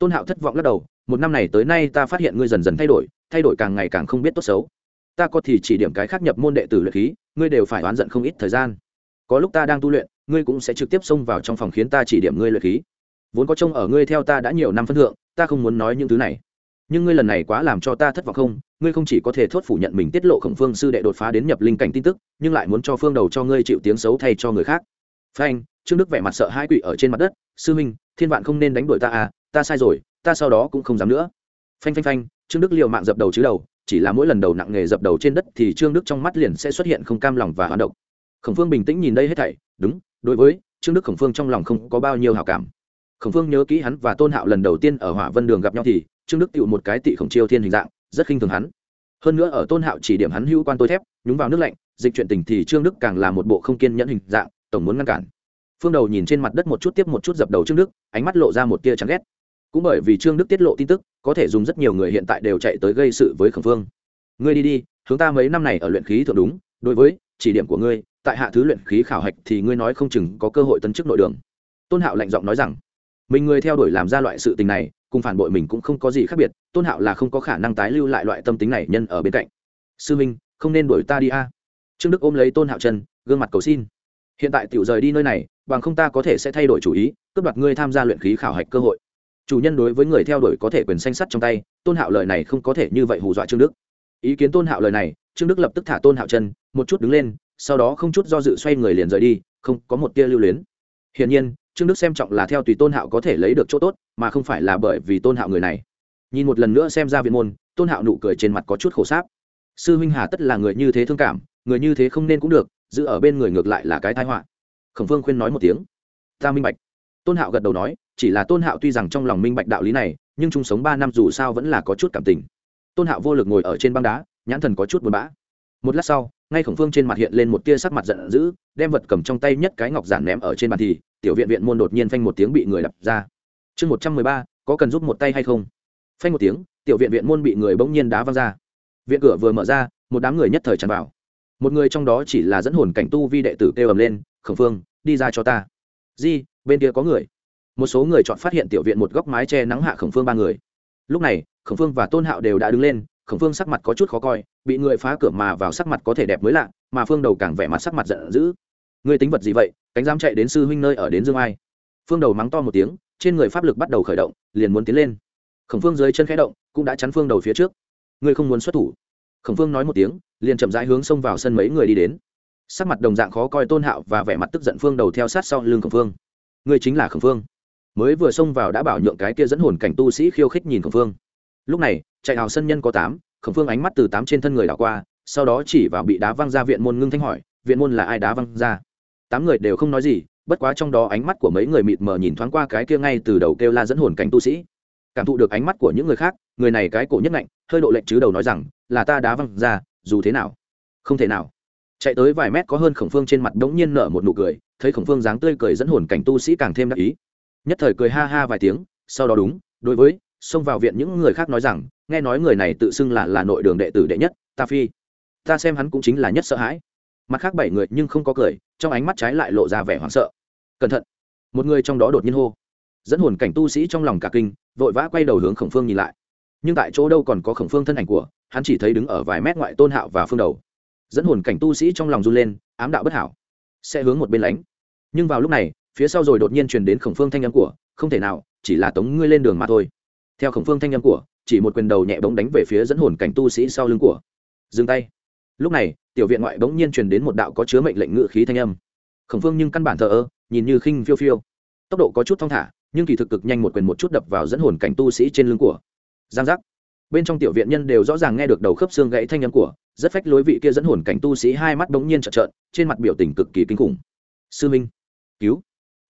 tôn hạo thất vọng lắc đầu, một năm này tới nay ta phát hiện ngươi dần dần thay đổi thay đổi càng ngày càng không biết tốt xấu. Ta có thì chỉ điểm cái khác nhập môn đệ tử luyện khí, ngươi đều phải oán giận không ít thời gian. Có lúc ta đang tu luyện, ngươi cũng sẽ trực tiếp xông vào trong phòng khiến ta chỉ điểm ngươi luyện khí. Vốn có trông ở ngươi theo ta đã nhiều năm phân thượng, ta không muốn nói những thứ này. Nhưng ngươi lần này quá làm cho ta thất vọng không, ngươi không chỉ có thể thốt phủ nhận mình tiết lộ khổng phương sư đệ đột phá đến nhập linh cảnh tin tức, nhưng lại muốn cho phương đầu cho ngươi chịu tiếng xấu thay cho người khác. Phanh, trương đức vẻ mặt sợ hai quỷ ở trên mặt đất, sư minh, thiên vạn không nên đánh đuổi ta à ta sai rồi, ta sau đó cũng không dám nữa. Phanh phanh phanh, trương đức liều mạng dập đầu chứ đầu, chỉ là mỗi lần đầu nặng nghề dập đầu trên đất thì trương đức trong mắt liền sẽ xuất hiện không cam lòng và hoán độc. Khổng phương bình tĩnh nhìn đây hết thảy, đúng, đối với trương đức khổng phương trong lòng không có bao nhiêu hào cảm. Khổng phương nhớ kỹ hắn và tôn hạo lần đầu tiên ở hỏa vân đường gặp nhau thì trương đức tựu một cái tị khổng chiêu thiên hình dạng, rất khinh thường hắn. Hơn nữa ở tôn hạo chỉ điểm hắn hữu quan tôi thép, nhúng vào nước lạnh, dịch chuyện tình thì trương đức càng là một bộ không kiên nhẫn hình dạng, tổng muốn ngăn cản. Phương đầu nhìn trên mặt đất một chút tiếp một chút dập đầu trương đức, ánh mắt lộ ra một tia chán ghét cũng bởi vì trương đức tiết lộ tin tức, có thể dùng rất nhiều người hiện tại đều chạy tới gây sự với khẩn phương ngươi đi đi, hướng ta mấy năm này ở luyện khí thượng đúng, đối với, chỉ điểm của ngươi, tại hạ thứ luyện khí khảo hạch thì ngươi nói không chừng có cơ hội tấn chức nội đường. Tôn hạo lạnh giọng nói rằng, mình người theo đuổi làm ra loại sự tình này, cùng phản bội mình cũng không có gì khác biệt, tôn hạo là không có khả năng tái lưu lại loại tâm tính này nhân ở bên cạnh. Sư minh, không nên đuổi ta đi a. Trương đức ôm lấy tôn hạo chân, gương mặt cầu xin. Hiện tại tiểu rời đi nơi này, bằng không ta có thể sẽ thay đổi chủ ý, cướp đoạt ngươi tham gia luyện khí khảo hạch cơ hội chủ nhân đối với người theo đuổi có thể quyền xanh sắt trong tay, tôn hạo lời này không có thể như vậy hù dọa trương đức. Ý kiến tôn hạo lời này, trương đức lập tức thả tôn hạo chân, một chút đứng lên, sau đó không chút do dự xoay người liền rời đi, không có một tia lưu luyến. Hiển nhiên, trương đức xem trọng là theo tùy tôn hạo có thể lấy được chỗ tốt, mà không phải là bởi vì tôn hạo người này. Nhìn một lần nữa xem ra viện môn, tôn hạo nụ cười trên mặt có chút khổ sáp. Sư huynh hà tất là người như thế thương cảm, người như thế không nên cũng được, giữ ở bên người ngược lại là cái thái họa. Khổng phương khuyên nói một tiếng. Ta minh bạch tôn hạo gật đầu nói, chỉ là tôn hạo tuy rằng trong lòng minh bạch đạo lý này, nhưng chung sống ba năm dù sao vẫn là có chút cảm tình. Tôn hạo vô lực ngồi ở trên băng đá, nhãn thần có chút buồn bã. Một lát sau, ngay khổng phương trên mặt hiện lên một tia sắc mặt giận dữ, đem vật cầm trong tay nhất cái ngọc giản ném ở trên bàn thì, tiểu viện viện môn đột nhiên phanh một tiếng bị người đập ra. Chương một trăm mười ba, có cần giúp một tay hay không? Phanh một tiếng, tiểu viện viện môn bị người bỗng nhiên đá văng ra. Viện cửa vừa mở ra, một đám người nhất thời tràn vào. Một người trong đó chỉ là dẫn hồn cảnh tu vi đệ tử kêu ầm lên, khổng phương, đi ra cho ta di, bên kia có người. Một số người chọn phát hiện tiểu viện một góc mái che nắng hạ khổng phương ba người. Lúc này, khổng phương và tôn hạo đều đã đứng lên, khổng phương sắc mặt có chút khó coi, bị người phá cửa mà vào sắc mặt có thể đẹp mới lạ, mà phương đầu càng vẻ mặt sắc mặt giận dữ. Người tính vật gì vậy? Cánh dám chạy đến sư huynh nơi ở đến dương ai? Phương đầu mắng to một tiếng, trên người pháp lực bắt đầu khởi động, liền muốn tiến lên. Khổng phương dưới chân khẽ động, cũng đã chắn phương đầu phía trước. Ngươi không muốn xuất thủ. Khổng phương nói một tiếng, liền chậm rãi hướng xông vào sân mấy người đi đến sắc mặt đồng dạng khó coi tôn hạo và vẻ mặt tức giận phương đầu theo sát sau lưng khổng phương. Ngươi chính là khổng phương. Mới vừa xông vào đã bảo nhượng cái kia dẫn hồn cảnh tu sĩ khiêu khích nhìn khổng phương. Lúc này, chạy hào sân nhân có tám, khổng phương ánh mắt từ tám trên thân người đảo qua, sau đó chỉ vào bị đá văng ra viện môn ngưng thanh hỏi, viện môn là ai đá văng ra? Tám người đều không nói gì, bất quá trong đó ánh mắt của mấy người mịt mờ nhìn thoáng qua cái kia ngay từ đầu kêu la dẫn hồn cảnh tu sĩ. Cảm thụ được ánh mắt của những người khác, người này cái cổ nhất ngạnh, hơi độ lệnh chứ đầu nói rằng, là ta đá văng ra, dù thế nào? Không thể nào chạy tới vài mét có hơn khổng phương trên mặt đống nhiên nở một nụ cười, thấy khổng phương dáng tươi cười dẫn hồn cảnh tu sĩ càng thêm đắc ý. Nhất thời cười ha ha vài tiếng, sau đó đúng, đối với, xông vào viện những người khác nói rằng, nghe nói người này tự xưng là là nội đường đệ tử đệ nhất, ta phi. Ta xem hắn cũng chính là nhất sợ hãi. Mặt khác bảy người nhưng không có cười, trong ánh mắt trái lại lộ ra vẻ hoảng sợ. Cẩn thận. Một người trong đó đột nhiên hô. Dẫn hồn cảnh tu sĩ trong lòng cả kinh, vội vã quay đầu hướng khổng phương nhìn lại. Nhưng tại chỗ đâu còn có khổng phương thân ảnh của, hắn chỉ thấy đứng ở vài mét ngoại tôn hạo và phương đầu dẫn hồn cảnh tu sĩ trong lòng run lên, ám đạo bất hảo, sẽ hướng một bên lánh. Nhưng vào lúc này, phía sau rồi đột nhiên truyền đến khổng phương thanh âm của, không thể nào, chỉ là tống ngươi lên đường mà thôi. Theo khổng phương thanh âm của, chỉ một quyền đầu nhẹ bóng đánh về phía dẫn hồn cảnh tu sĩ sau lưng của. Dừng tay. Lúc này, tiểu viện ngoại bỗng nhiên truyền đến một đạo có chứa mệnh lệnh ngự khí thanh âm. Khổng phương nhưng căn bản thờ ơ, nhìn như khinh phiêu phiêu. Tốc độ có chút thong thả, nhưng kỳ thực cực nhanh một quyền một chút đập vào dẫn hồn cảnh tu sĩ trên lưng của. Giang giác bên trong tiểu viện nhân đều rõ ràng nghe được đầu khớp xương gãy thanh âm của, rất phách lối vị kia dẫn hồn cảnh tu sĩ hai mắt bỗng nhiên trợn trợn, trên mặt biểu tình cực kỳ kinh khủng. Sư minh, cứu.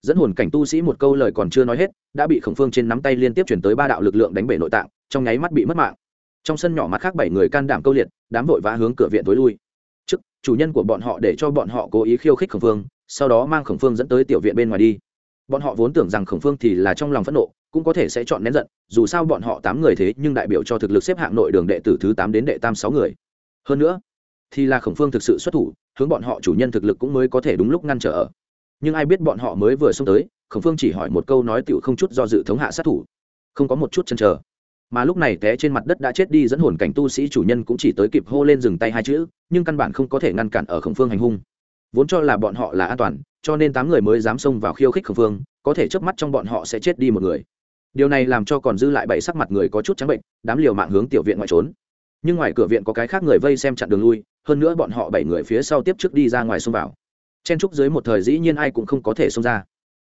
Dẫn hồn cảnh tu sĩ một câu lời còn chưa nói hết, đã bị khổng phương trên nắm tay liên tiếp chuyển tới ba đạo lực lượng đánh bể nội tạng, trong nháy mắt bị mất mạng. Trong sân nhỏ mặt khác bảy người can đảm câu liệt, đám vội vã hướng cửa viện tối lui. Trước, chủ nhân của bọn họ để cho bọn họ cố ý khiêu khích khổng phương, sau đó mang khổng phương dẫn tới tiểu viện bên ngoài đi bọn họ vốn tưởng rằng khổng phương thì là trong lòng phẫn nộ, cũng có thể sẽ chọn nén giận, dù sao bọn họ tám người thế nhưng đại biểu cho thực lực xếp hạng nội đường đệ tử thứ tám đến đệ tam sáu người. Hơn nữa, thì là khổng phương thực sự xuất thủ, hướng bọn họ chủ nhân thực lực cũng mới có thể đúng lúc ngăn trở. Nhưng ai biết bọn họ mới vừa xông tới, khổng phương chỉ hỏi một câu nói tựu không chút do dự thống hạ sát thủ. Không có một chút chân chờ. Mà lúc này té trên mặt đất đã chết đi dẫn hồn cảnh tu sĩ chủ nhân cũng chỉ tới kịp hô lên dừng tay hai chữ, nhưng căn bản không có thể ngăn cản ở khổng phương hành hung vốn cho là bọn họ là an toàn, cho nên tám người mới dám xông vào khiêu khích khẩn phương có thể chớp mắt trong bọn họ sẽ chết đi một người. Điều này làm cho còn dư lại bảy sắc mặt người có chút trắng bệnh, đám liều mạng hướng tiểu viện ngoại trốn. Nhưng ngoài cửa viện có cái khác người vây xem chặn đường lui, hơn nữa bọn họ bảy người phía sau tiếp trước đi ra ngoài xông vào. Chen trúc dưới một thời dĩ nhiên ai cũng không có thể xông ra.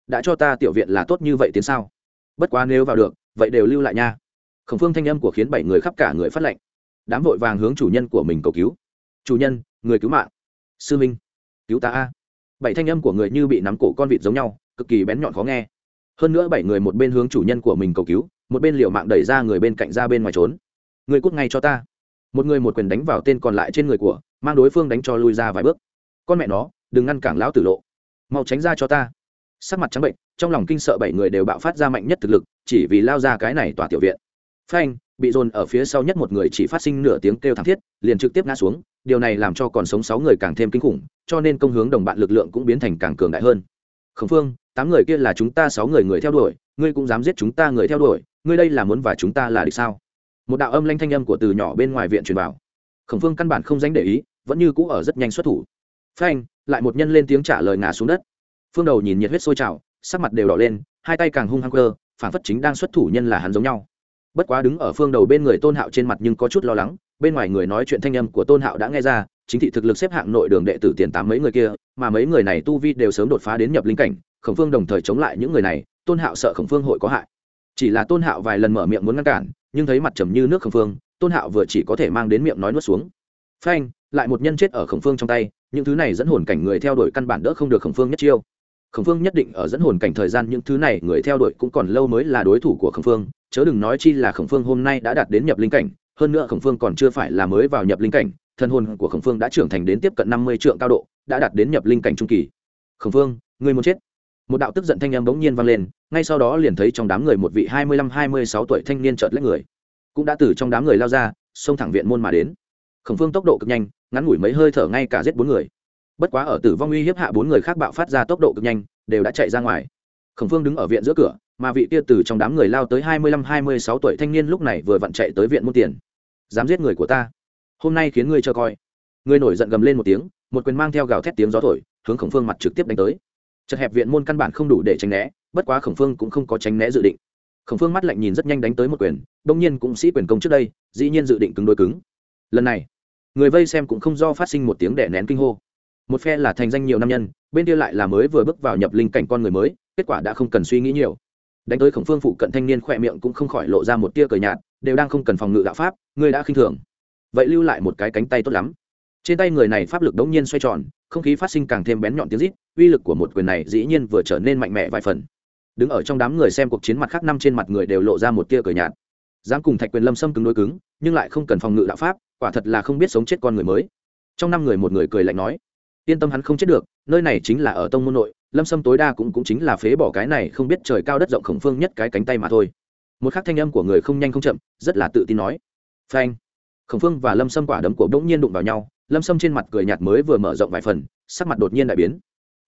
Đã cho ta tiểu viện là tốt như vậy tiến sao? Bất quá nếu vào được, vậy đều lưu lại nha. Khổng phương thanh âm của khiến bảy người khắp cả người phát lệnh. Đám vội vàng hướng chủ nhân của mình cầu cứu. Chủ nhân, người cứu mạng. Sư minh cứu ta a. Bảy thanh âm của người như bị nắm cổ con vịt giống nhau, cực kỳ bén nhọn khó nghe. Hơn nữa bảy người một bên hướng chủ nhân của mình cầu cứu, một bên liều mạng đẩy ra người bên cạnh ra bên ngoài trốn. Người cút ngay cho ta. Một người một quyền đánh vào tên còn lại trên người của, mang đối phương đánh cho lui ra vài bước. Con mẹ nó, đừng ngăn cản lão tử lộ. Mau tránh ra cho ta. Sắc mặt trắng bệnh, trong lòng kinh sợ bảy người đều bạo phát ra mạnh nhất thực lực, chỉ vì lao ra cái này tòa tiểu viện. Phanh bị dồn ở phía sau nhất một người chỉ phát sinh nửa tiếng kêu thảm thiết, liền trực tiếp ngã xuống, điều này làm cho còn sống sáu người càng thêm kinh khủng, cho nên công hướng đồng bạn lực lượng cũng biến thành càng cường đại hơn. Khổng phương, tám người kia là chúng ta sáu người người theo đuổi, ngươi cũng dám giết chúng ta người theo đuổi, ngươi đây là muốn và chúng ta là địch sao? Một đạo âm lanh thanh âm của từ nhỏ bên ngoài viện truyền vào. Khổng phương căn bản không dánh để ý, vẫn như cũ ở rất nhanh xuất thủ. Phanh, lại một nhân lên tiếng trả lời ngã xuống đất. Phương đầu nhìn nhiệt huyết sôi trào, sắc mặt đều đỏ lên, hai tay càng hung hăng cơ phản phất chính đang xuất thủ nhân là hắn giống nhau bất quá đứng ở phương đầu bên người tôn hạo trên mặt nhưng có chút lo lắng, bên ngoài người nói chuyện thanh âm của tôn hạo đã nghe ra, chính thị thực lực xếp hạng nội đường đệ tử tiền tám mấy người kia, mà mấy người này tu vi đều sớm đột phá đến nhập linh cảnh, khổng phương đồng thời chống lại những người này, tôn hạo sợ khổng phương hội có hại. Chỉ là tôn hạo vài lần mở miệng muốn ngăn cản, nhưng thấy mặt trầm như nước khổng phương, tôn hạo vừa chỉ có thể mang đến miệng nói nuốt xuống. Phanh, lại một nhân chết ở khổng phương trong tay, những thứ này dẫn hồn cảnh người theo đuổi căn bản đỡ không được khổng phương nhất chiêu. Khổng phương nhất định ở dẫn hồn cảnh thời gian những thứ này người theo đuổi cũng còn lâu mới là đối thủ của khổng phương chớ đừng nói chi là khổng phương hôm nay đã đạt đến nhập linh cảnh, hơn nữa khổng phương còn chưa phải là mới vào nhập linh cảnh thân hồn của khổng phương đã trưởng thành đến tiếp cận năm mươi trượng cao độ, đã đạt đến nhập linh cảnh trung kỳ. Khổng phương người muốn chết? Một đạo tức giận thanh âm bỗng nhiên vang lên, ngay sau đó liền thấy trong đám người một vị hai mươi lăm, hai mươi sáu tuổi thanh niên trợt lấy người. Cũng đã từ trong đám người lao ra, xông thẳng viện môn mà đến. Khổng phương tốc độ cực nhanh, ngắn ngủi mấy hơi thở ngay cả giết bốn người. Bất quá ở tử vong uy hiếp hạ bốn người khác bạo phát ra tốc độ cực nhanh, đều đã chạy ra ngoài. Khổng phương đứng ở viện giữa cửa mà vị kia từ trong đám người lao tới hai mươi lăm, hai mươi sáu tuổi thanh niên lúc này vừa vặn chạy tới viện môn tiền. Dám giết người của ta. Hôm nay khiến ngươi cho coi. Ngươi nổi giận gầm lên một tiếng, một quyền mang theo gào thét tiếng gió thổi, hướng khổng phương mặt trực tiếp đánh tới. Chật hẹp viện môn căn bản không đủ để tránh né, bất quá khổng phương cũng không có tránh né dự định. Khổng phương mắt lạnh nhìn rất nhanh đánh tới một quyền, đông nhiên cũng sĩ quyền công trước đây, dĩ nhiên dự định cứng đôi cứng. Lần này, người vây xem cũng không do phát sinh một tiếng đẻ nén kinh hô. Một phe là thành danh nhiều năm nhân, bên kia lại là mới vừa bước vào nhập linh cảnh con người mới, kết quả đã không cần suy nghĩ nhiều đánh tới khổng phương phụ cận thanh niên khỏe miệng cũng không khỏi lộ ra một tia cờ nhạt, đều đang không cần phòng ngự đạo pháp, ngươi đã khinh thường. Vậy lưu lại một cái cánh tay tốt lắm. Trên tay người này pháp lực đống nhiên xoay tròn, không khí phát sinh càng thêm bén nhọn tiếng rít, uy lực của một quyền này dĩ nhiên vừa trở nên mạnh mẽ vài phần. Đứng ở trong đám người xem cuộc chiến mặt khác năm trên mặt người đều lộ ra một tia cờ nhạt. Dám cùng thạch quyền lâm xâm cứng đối cứng, nhưng lại không cần phòng ngự đạo pháp, quả thật là không biết sống chết con người mới. Trong năm người một người cười lạnh nói, yên tâm hắn không chết được, nơi này chính là ở tông môn nội lâm sâm tối đa cũng, cũng chính là phế bỏ cái này không biết trời cao đất rộng khổng phương nhất cái cánh tay mà thôi. Một khắc thanh âm của người không nhanh không chậm rất là tự tin nói. Phanh. Khổng phương và lâm sâm quả đấm của bỗng nhiên đụng vào nhau lâm sâm trên mặt cười nhạt mới vừa mở rộng vài phần sắc mặt đột nhiên đại biến.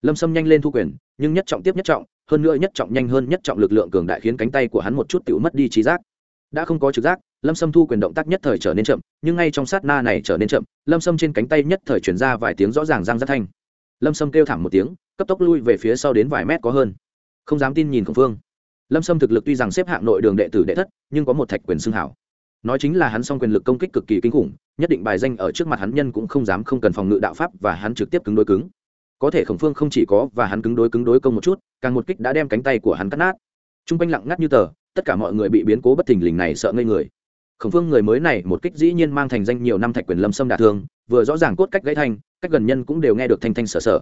Lâm sâm nhanh lên thu quyền nhưng nhất trọng tiếp nhất trọng hơn nữa nhất trọng nhanh hơn nhất trọng lực lượng cường đại khiến cánh tay của hắn một chút tự mất đi trí giác. Đã không có trực giác lâm sâm thu quyền động tác nhất thời trở nên chậm nhưng ngay trong sát na này trở nên chậm lâm sâm trên cánh tay nhất thời chuyển ra vài tiếng rõ ràng răng rắc thanh lâm sâm kêu thảm một tiếng, cấp tốc lui về phía sau đến vài mét có hơn. Không dám tin nhìn khổng phương. Lâm sâm thực lực tuy rằng xếp hạng nội đường đệ tử đệ thất, nhưng có một thạch quyền xưng hảo. Nói chính là hắn song quyền lực công kích cực kỳ kinh khủng, nhất định bài danh ở trước mặt hắn nhân cũng không dám không cần phòng ngự đạo pháp và hắn trực tiếp cứng đối cứng. Có thể khổng phương không chỉ có và hắn cứng đối cứng đối công một chút, càng một kích đã đem cánh tay của hắn cắt nát. T r u n g quanh lặng ngắt như tờ, tất cả mọi người bị biến cố bất thình lình này sợ ngây người. Khổng phương người mới này một kích dĩ nhiên mang thành danh nhiều năm thạch quyền lâm Sâm đả thương, vừa rõ ràng cốt cách gãy thanh cách gần nhân cũng đều nghe được thanh thanh sở sở.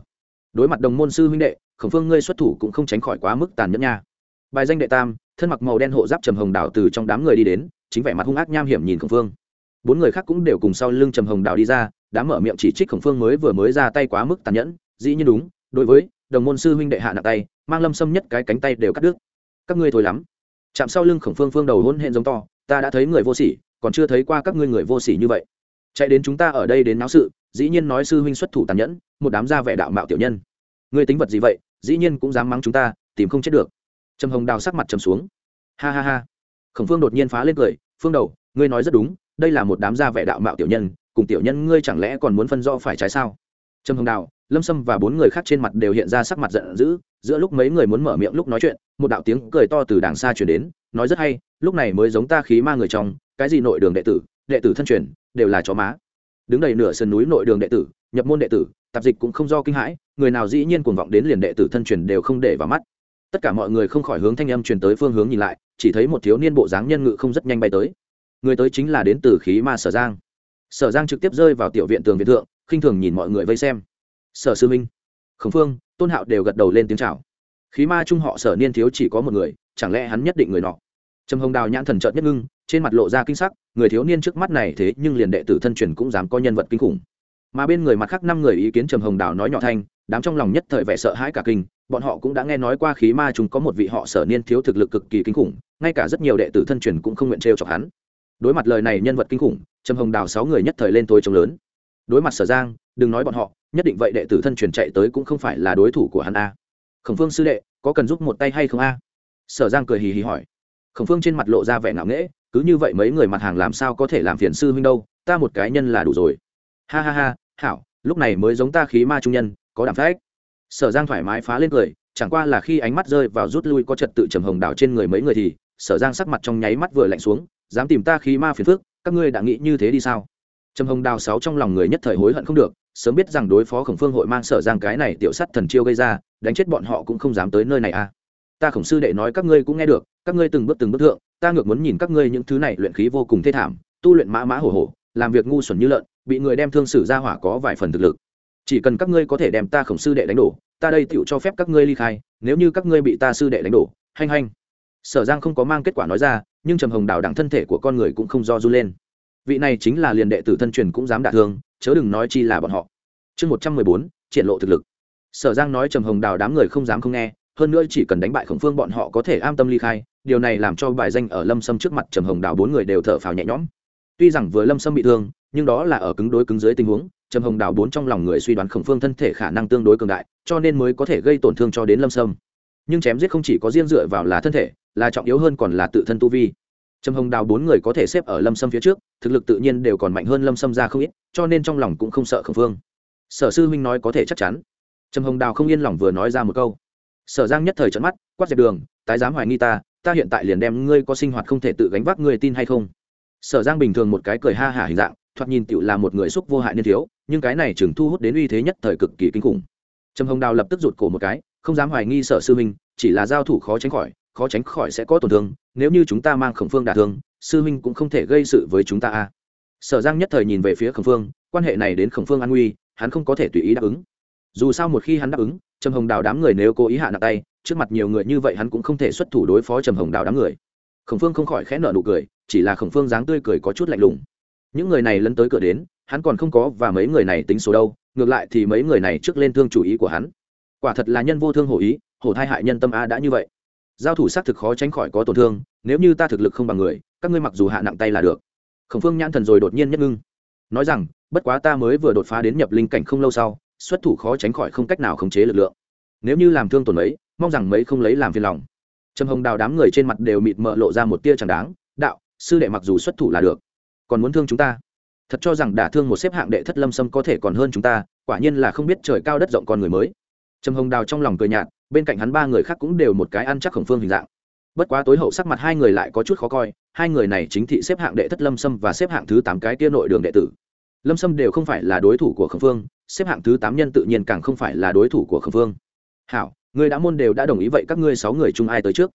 Đối mặt đồng môn sư huynh đệ, khổng phương ngươi xuất thủ cũng không tránh khỏi quá mức tàn nhẫn nha. Bài danh đệ tam, thân mặc màu đen hộ giáp trầm hồng đảo từ trong đám người đi đến, chính vẻ mặt hung ác nham hiểm nhìn khổng phương. Bốn người khác cũng đều cùng sau lưng trầm hồng đảo đi ra, đã mở miệng chỉ trích khổng phương mới vừa mới ra tay quá mức tàn nhẫn, dĩ nhiên đúng, đối với đồng môn sư huynh đệ hạ nặng tay, mang lâm xâm nhất cái cánh tay đều cắt đứt. Các ngươi thôi lắm. Chạm sau lưng khổng phương phương đầu hôn hẹn giống to, ta đã thấy người vô sỉ, còn chưa thấy qua các ngươi người vô sỉ như vậy chạy đến chúng ta ở đây đến náo sự, dĩ nhiên nói sư huynh xuất thủ tàn nhẫn, một đám gia vẻ đạo mạo tiểu nhân. Ngươi tính vật gì vậy, dĩ nhiên cũng dám mắng chúng ta, tìm không chết được. Trầm hồng đào sắc mặt trầm xuống. Ha ha ha. Khổng phương đột nhiên phá lên cười, phương đầu, ngươi nói rất đúng, đây là một đám gia vẻ đạo mạo tiểu nhân, cùng tiểu nhân ngươi chẳng lẽ còn muốn phân do phải trái sao? Trầm hồng đào, lâm sâm và bốn người khác trên mặt đều hiện ra sắc mặt giận dữ, giữa lúc mấy người muốn mở miệng lúc nói chuyện, một đạo tiếng cười to từ đàng xa chuyển đến, nói rất hay, lúc này mới giống ta khí ma người trong, cái gì nội đường đệ tử đệ tử thân truyền, đều là chó má. Đứng đầy nửa sườn núi nội đường đệ tử, nhập môn đệ tử, tạp dịch cũng không do kinh hãi, người nào dĩ nhiên cuồng vọng đến liền đệ tử thân truyền đều không để vào mắt. Tất cả mọi người không khỏi hướng thanh âm truyền tới phương hướng nhìn lại, chỉ thấy một thiếu niên bộ dáng nhân ngự không rất nhanh bay tới. Người tới chính là đến từ khí ma sở giang. Sở giang trực tiếp rơi vào tiểu viện tường viện thượng, khinh thường nhìn mọi người vây xem. Sở sư minh, khổng phương, tôn hạo đều gật đầu lên tiếng chào. Khí ma trung họ sở niên thiếu chỉ có một người, chẳng lẽ hắn nhất định người nọ? Trầm hồng đào nhãn thần trợt nhất ngưng trên mặt lộ ra kinh sắc, người thiếu niên trước mắt này thế nhưng liền đệ tử thân truyền cũng dám có nhân vật kinh khủng. Mà bên người mặt khác năm người ý kiến trầm hồng đào nói nhỏ thanh, đám trong lòng nhất thời vẻ sợ hãi cả kinh, bọn họ cũng đã nghe nói qua khí ma chúng có một vị họ sở niên thiếu thực lực cực kỳ kinh khủng, ngay cả rất nhiều đệ tử thân truyền cũng không nguyện trêu chọc hắn. Đối mặt lời này nhân vật kinh khủng, trầm hồng đào sáu người nhất thời lên tối trông lớn. Đối mặt sở giang, đừng nói bọn họ, nhất định vậy đệ tử thân truyền chạy tới cũng không phải là đối thủ của hắn a. Khổng phương sư đệ, có cần giúp một tay hay không a? Sở giang cười hì hì hỏi. Khổng phương trên mặt lộ ra vẻ ngạo nghễ cứ như vậy mấy người mặt hàng làm sao có thể làm phiền sư huynh đâu, ta một cái nhân là đủ rồi. Ha ha ha, hảo, lúc này mới giống ta khí ma trung nhân, có đảm phách. Sở giang thoải mái phá lên cười, chẳng qua là khi ánh mắt rơi vào rút lui có trật tự trầm hồng đảo trên người mấy người thì, sở giang sắc mặt trong nháy mắt vừa lạnh xuống, dám tìm ta khí ma phiền phước các ngươi đã nghĩ như thế đi sao? Trầm hồng đào sáu trong lòng người nhất thời hối hận không được, sớm biết rằng đối phó khổng phương hội mang sở giang cái này tiểu sắt thần chiêu gây ra, đánh chết bọn họ cũng không dám tới nơi này à ta khổng sư đệ nói các ngươi cũng nghe được, các ngươi từng bước từng bước thượng, ta ngược muốn nhìn các ngươi những thứ này luyện khí vô cùng thê thảm, tu luyện mã mã hổ hổ, làm việc ngu xuẩn như lợn, bị người đem thương sử ra hỏa có vài phần thực lực. Chỉ cần các ngươi có thể đem ta khổng sư đệ đánh đổ, ta đây tựu cho phép các ngươi ly khai, nếu như các ngươi bị ta sư đệ đánh đổ, hanh hanh. Sở giang không có mang kết quả nói ra, nhưng trầm hồng đào đẳng thân thể của con người cũng không do du lên. Vị này chính là liền đệ tử thân truyền cũng dám đả thương, chớ đừng nói chi là bọn họ. Chương một trăm mười bốn, triển lộ thực lực. Sở giang nói trầm hồng đào đám người không dám không nghe hơn nữa chỉ cần đánh bại khổng phương bọn họ có thể am tâm ly khai, điều này làm cho bài danh ở lâm sâm trước mặt trầm hồng đào bốn người đều thở phào nhẹ nhõm. Tuy rằng vừa lâm sâm bị thương, nhưng đó là ở cứng đối cứng dưới tình huống, trầm hồng đào bốn trong lòng người suy đoán khổng phương thân thể khả năng tương đối cường đại, cho nên mới có thể gây tổn thương cho đến lâm sâm. Nhưng chém giết không chỉ có riêng dựa vào là thân thể, là trọng yếu hơn còn là tự thân tu vi. Trầm hồng đào bốn người có thể xếp ở lâm sâm phía trước, thực lực tự nhiên đều còn mạnh hơn lâm sâm ra không ít, cho nên trong lòng cũng không sợ khổng phương. Sở sư huynh nói có thể chắc chắn. Trầm hồng đào không yên lòng vừa nói ra một câu sở giang nhất thời trận mắt quát dẹp đường tái dám hoài nghi ta ta hiện tại liền đem ngươi có sinh hoạt không thể tự gánh vác ngươi tin hay không? Sở giang bình thường một cái cười ha hả hình dạng thoạt nhìn tựu là một người xúc vô hại niên thiếu nhưng cái này chừng thu hút đến uy thế nhất thời cực kỳ kinh khủng. Trầm hồng đào lập tức rụt cổ một cái không dám hoài nghi sở sư minh, chỉ là giao thủ khó tránh khỏi khó tránh khỏi sẽ có tổn thương nếu như chúng ta mang khổng phương đả thương sư minh cũng không thể gây sự với chúng ta a. Sở giang nhất thời nhìn về phía khổng phương quan hệ này đến khổng phương an nguy hắn không có thể tùy ý đáp ứng. Dù sao một khi hắn đáp ứng trầm hồng đào đám người nếu cố ý hạ nặng tay, trước mặt nhiều người như vậy hắn cũng không thể xuất thủ đối phó trầm hồng đào đám người. Khổng phương không khỏi khẽ nợ nụ cười, chỉ là khổng phương dáng tươi cười có chút lạnh lùng. Những người này lấn tới cửa đến, hắn còn không có và mấy người này tính số đâu, ngược lại thì mấy người này trước lên thương chủ ý của hắn. Quả thật là nhân vô thương hổ ý, hổ thai hại nhân tâm a đã như vậy. Giao thủ xác thực khó tránh khỏi có tổn thương, nếu như ta thực lực không bằng người, các ngươi mặc dù hạ nặng tay là được. Khổng phương nhãn thần rồi đột nhiên nhất ngưng. Nói rằng, bất quá ta mới vừa đột phá đến nhập linh cảnh không lâu sau xuất thủ khó tránh khỏi không cách nào khống chế lực lượng. Nếu như làm thương tổn mấy, mong rằng mấy không lấy làm phiền lòng. Trầm hồng đào đám người trên mặt đều mịt mờ lộ ra một tia chẳng đáng, đạo, sư đệ mặc dù xuất thủ là được, còn muốn thương chúng ta? Thật cho rằng đả thương một xếp hạng đệ thất lâm sâm có thể còn hơn chúng ta, quả nhiên là không biết trời cao đất rộng con người mới. Trầm hồng đào trong lòng cười nhạt, bên cạnh hắn ba người khác cũng đều một cái ăn chắc khổng phương hình dạng. Bất quá tối hậu sắc mặt hai người lại có chút khó coi, hai người này chính thị xếp hạng đệ thất lâm sâm và xếp hạng thứ tám cái tia nội đường đệ tử lâm sâm đều không phải là đối thủ của khẩn phương, xếp hạng thứ tám nhân tự nhiên càng không phải là đối thủ của khẩn phương. Hảo, người đã môn đều đã đồng ý vậy các ngươi sáu người chung ai tới trước?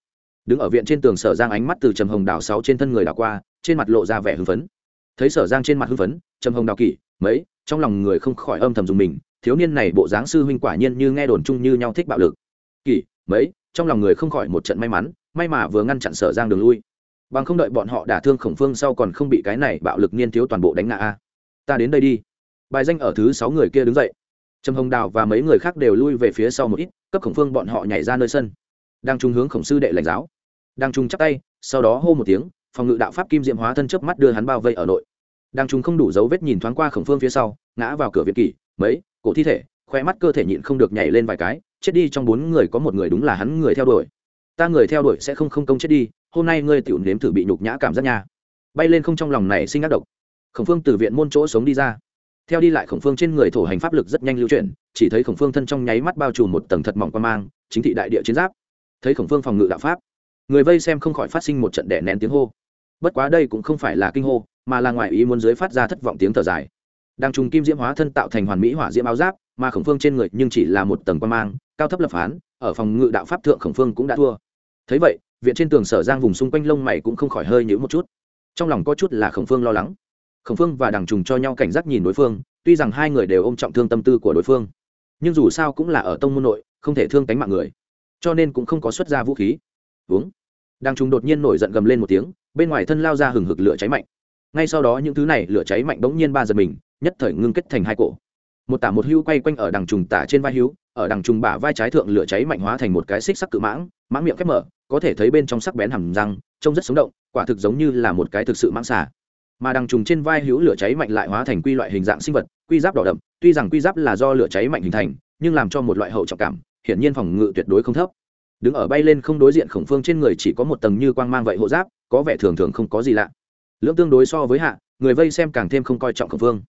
Đứng ở viện trên tường sở giang ánh mắt từ trầm hồng đào sáu trên thân người đào qua, trên mặt lộ ra vẻ hưng phấn. Thấy sở giang trên mặt hưng phấn, trầm hồng đào kỷ, mấy, trong lòng người không khỏi âm thầm dùng mình, thiếu niên này bộ dáng sư huynh quả nhiên như nghe đồn chung như nhau thích bạo lực. Kỷ, mấy, trong lòng người không khỏi một trận may mắn, may mà vừa ngăn chặn sở giang đường lui. Bằng không đợi bọn họ đả thương khổng phương sau còn không bị cái này bạo lực niên thiếu toàn bộ đánh ngã a ta đến đây đi. Bài danh ở thứ sáu người kia đứng dậy. Trầm hồng đào và mấy người khác đều lui về phía sau một ít, cấp khổng phương bọn họ nhảy ra nơi sân. Đang trung hướng khổng sư đệ lãnh giáo. Đang trung chắp tay, sau đó hô một tiếng, phòng ngự đạo pháp kim diệm hóa thân chớp mắt đưa hắn bao vây ở nội. Đang trung không đủ dấu vết nhìn thoáng qua khổng phương phía sau, ngã vào cửa viện kỷ, mấy, cổ thi thể khoe mắt cơ thể nhịn không được nhảy lên vài cái, chết đi trong bốn người có một người đúng là hắn người theo đuổi. Ta người theo đuổi sẽ không không công chết đi, hôm nay ngươi tiểu nếm thử bị nhục nhã cảm giác nha. Bay lên không trong lòng này sinh ác độc khổng phương từ viện môn chỗ sống đi ra. Theo đi lại khổng phương trên người thổ hành pháp lực rất nhanh lưu chuyển, chỉ thấy khổng phương thân trong nháy mắt bao trùm một tầng thật mỏng qua mang, chính thị đại địa chiến giáp. Thấy khổng phương phòng ngự đạo pháp, người vây xem không khỏi phát sinh một trận đẻ nén tiếng hô. Bất quá đây cũng không phải là kinh hô, mà là ngoại ý muốn dưới phát ra thất vọng tiếng thở dài. Đang trùng kim diễm hóa thân tạo thành hoàn mỹ hỏa diễm áo giáp, mà khổng phương trên người nhưng chỉ là một tầng quan mang, cao thấp lập phán, ở phòng ngự đạo pháp thượng khổng phương cũng đã thua. Thấy vậy, viện trên tường sở giang vùng xung quanh lông mày cũng không khỏi hơi nhữ một chút. Trong lòng có chút là khổng phương lo lắng khổng phương và đằng trùng cho nhau cảnh giác nhìn đối phương, tuy rằng hai người đều ôm trọng thương tâm tư của đối phương, nhưng dù sao cũng là ở tông môn nội, không thể thương tánh mạng người, cho nên cũng không có xuất ra vũ khí. Uống. Đằng trùng đột nhiên nổi giận gầm lên một tiếng, bên ngoài thân lao ra hừng hực lửa cháy mạnh. Ngay sau đó những thứ này lửa cháy mạnh bỗng nhiên ba giật mình, nhất thời ngưng kết thành hai cổ. Một tả một hưu quay quanh ở đằng trùng tả trên vai hưu, ở đằng trùng bả vai trái thượng lửa cháy mạnh hóa thành một cái xích sắc cự mãng mãng miệng khép mở, có thể thấy bên trong sắc bén hầm răng, trông rất sống động, quả thực giống như là một cái thực sự mãng xà mà đằng trùng trên vai hữu lửa cháy mạnh lại hóa thành quy loại hình dạng sinh vật, quy giáp đỏ đậm, tuy rằng quy giáp là do lửa cháy mạnh hình thành, nhưng làm cho một loại hậu trọng cảm, hiển nhiên phòng ngự tuyệt đối không thấp. Đứng ở bay lên không đối diện khổng phương trên người chỉ có một tầng như quang mang vậy hộ giáp, có vẻ thường thường không có gì lạ. Lưỡng tương đối so với hạ, người vây xem càng thêm không coi trọng khổng phương.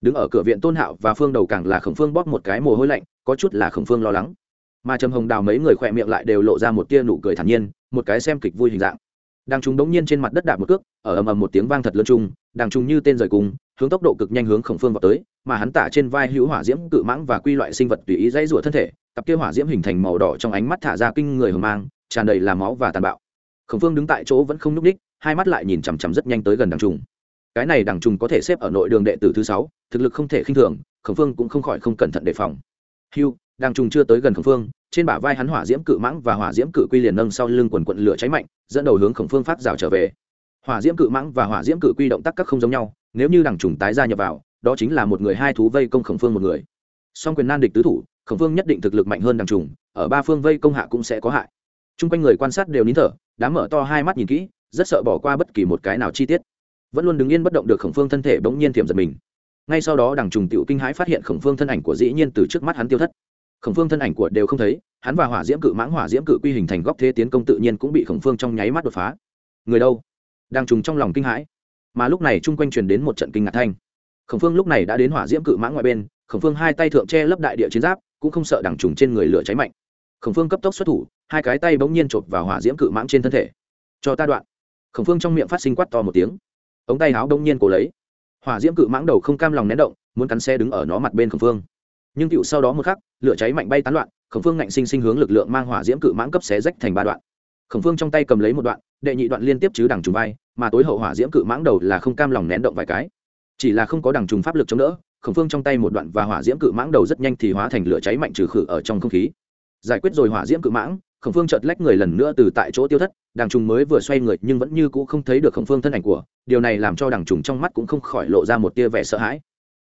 Đứng ở cửa viện tôn hạo và phương đầu càng là khổng phương bóp một cái mồ hôi lạnh, có chút là khổng phương lo lắng. Mà trầm hồng đào mấy người khỏe miệng lại đều lộ ra một tia nụ cười thản nhiên, một cái xem kịch vui hình dạng đang chúng đống nhiên trên mặt đất đạp một cước, ở ầm ầm một tiếng vang thật lớn chung, đang chúng như tên rời cùng, hướng tốc độ cực nhanh hướng khổng phương vào tới, mà hắn tả trên vai hữu hỏa diễm, cự mãng và quy loại sinh vật tùy ý dãy rủa thân thể, cặp kia hỏa diễm hình thành màu đỏ trong ánh mắt thả ra kinh người hờ mang, tràn đầy là máu và tàn bạo. Khổng phương đứng tại chỗ vẫn không nhúc ních hai mắt lại nhìn chằm chằm rất nhanh tới gần đằng trùng. Cái này đằng trùng có thể xếp ở nội đường đệ tử thứ sáu, thực lực không thể khinh thường, khổng phương cũng không khỏi không cẩn thận đề phòng. Hưu, đằng trùng chưa tới gần khổng phương trên bả vai hắn hỏa diễm cự mãng và hỏa diễm cự quy liền nâng sau lưng quần quận lửa cháy mạnh, dẫn đầu hướng khổng phương phát rào trở về. Hỏa diễm cự mãng và hỏa diễm cự quy động tác các không giống nhau, nếu như đằng trùng tái gia nhập vào, đó chính là một người hai thú vây công khổng phương một người. Song quyền nan địch tứ thủ, khổng phương nhất định thực lực mạnh hơn đằng trùng, ở ba phương vây công hạ cũng sẽ có hại. Chung quanh người quan sát đều nín thở, đám mở to hai mắt nhìn kỹ, rất sợ bỏ qua bất kỳ một cái nào chi tiết. Vẫn luôn đứng yên bất động được khổng phương thân thể bỗng nhiên thiểm giật mình. Ngay sau đó đằng trùng tiểu kinh hãi phát hiện khổng phương thân ảnh của dĩ nhiên từ trước mắt hắn tiêu thất khổng phương thân ảnh của đều không thấy, hắn và hỏa diễm cự mãng, hỏa diễm cự quy hình thành góc thế tiến công tự nhiên cũng bị khổng phương trong nháy mắt đột phá. Người đâu? Đang trùng trong lòng kinh hãi. Mà lúc này chung quanh truyền đến một trận kinh ngạc thanh. Khổng phương lúc này đã đến hỏa diễm cự mãng ngoài bên, khổng phương hai tay thượng che lấp đại địa chiến giáp, cũng không sợ đằng trùng trên người lửa cháy mạnh. Khổng phương cấp tốc xuất thủ, hai cái tay bỗng nhiên chộp vào hỏa diễm cự mãng trên thân thể. Cho ta đoạn. Khổng phương trong miệng phát sinh quát to một tiếng. Ống tay áo bỗng nhiên cổ lấy. Hỏa diễm cự mãng đầu không cam lòng nén động, muốn cắn xe đứng ở nó mặt bên khổng phương nhưng cựu sau đó một khắc, lửa cháy mạnh bay tán loạn, khổng phương ngạnh sinh sinh hướng lực lượng mang hỏa diễm cự mãng cấp xé rách thành ba đoạn. Khổng phương trong tay cầm lấy một đoạn, đệ nhị đoạn liên tiếp chứ đằng trùng vai, mà tối hậu hỏa diễm cự mãng đầu là không cam lòng nén động vài cái. Chỉ là không có đằng trùng pháp lực chống đỡ, khổng phương trong tay một đoạn và hỏa diễm cự mãng đầu rất nhanh thì hóa thành lửa cháy mạnh trừ khử ở trong không khí. Giải quyết rồi hỏa diễm cự mãng, khổng phương chợt lách người lần nữa từ tại chỗ tiêu thất, đằng trùng mới vừa xoay người nhưng vẫn như cũ không thấy được khổng phương thân ảnh của, điều này làm cho đằng trùng trong mắt cũng không khỏi lộ ra một tia vẻ sợ hãi.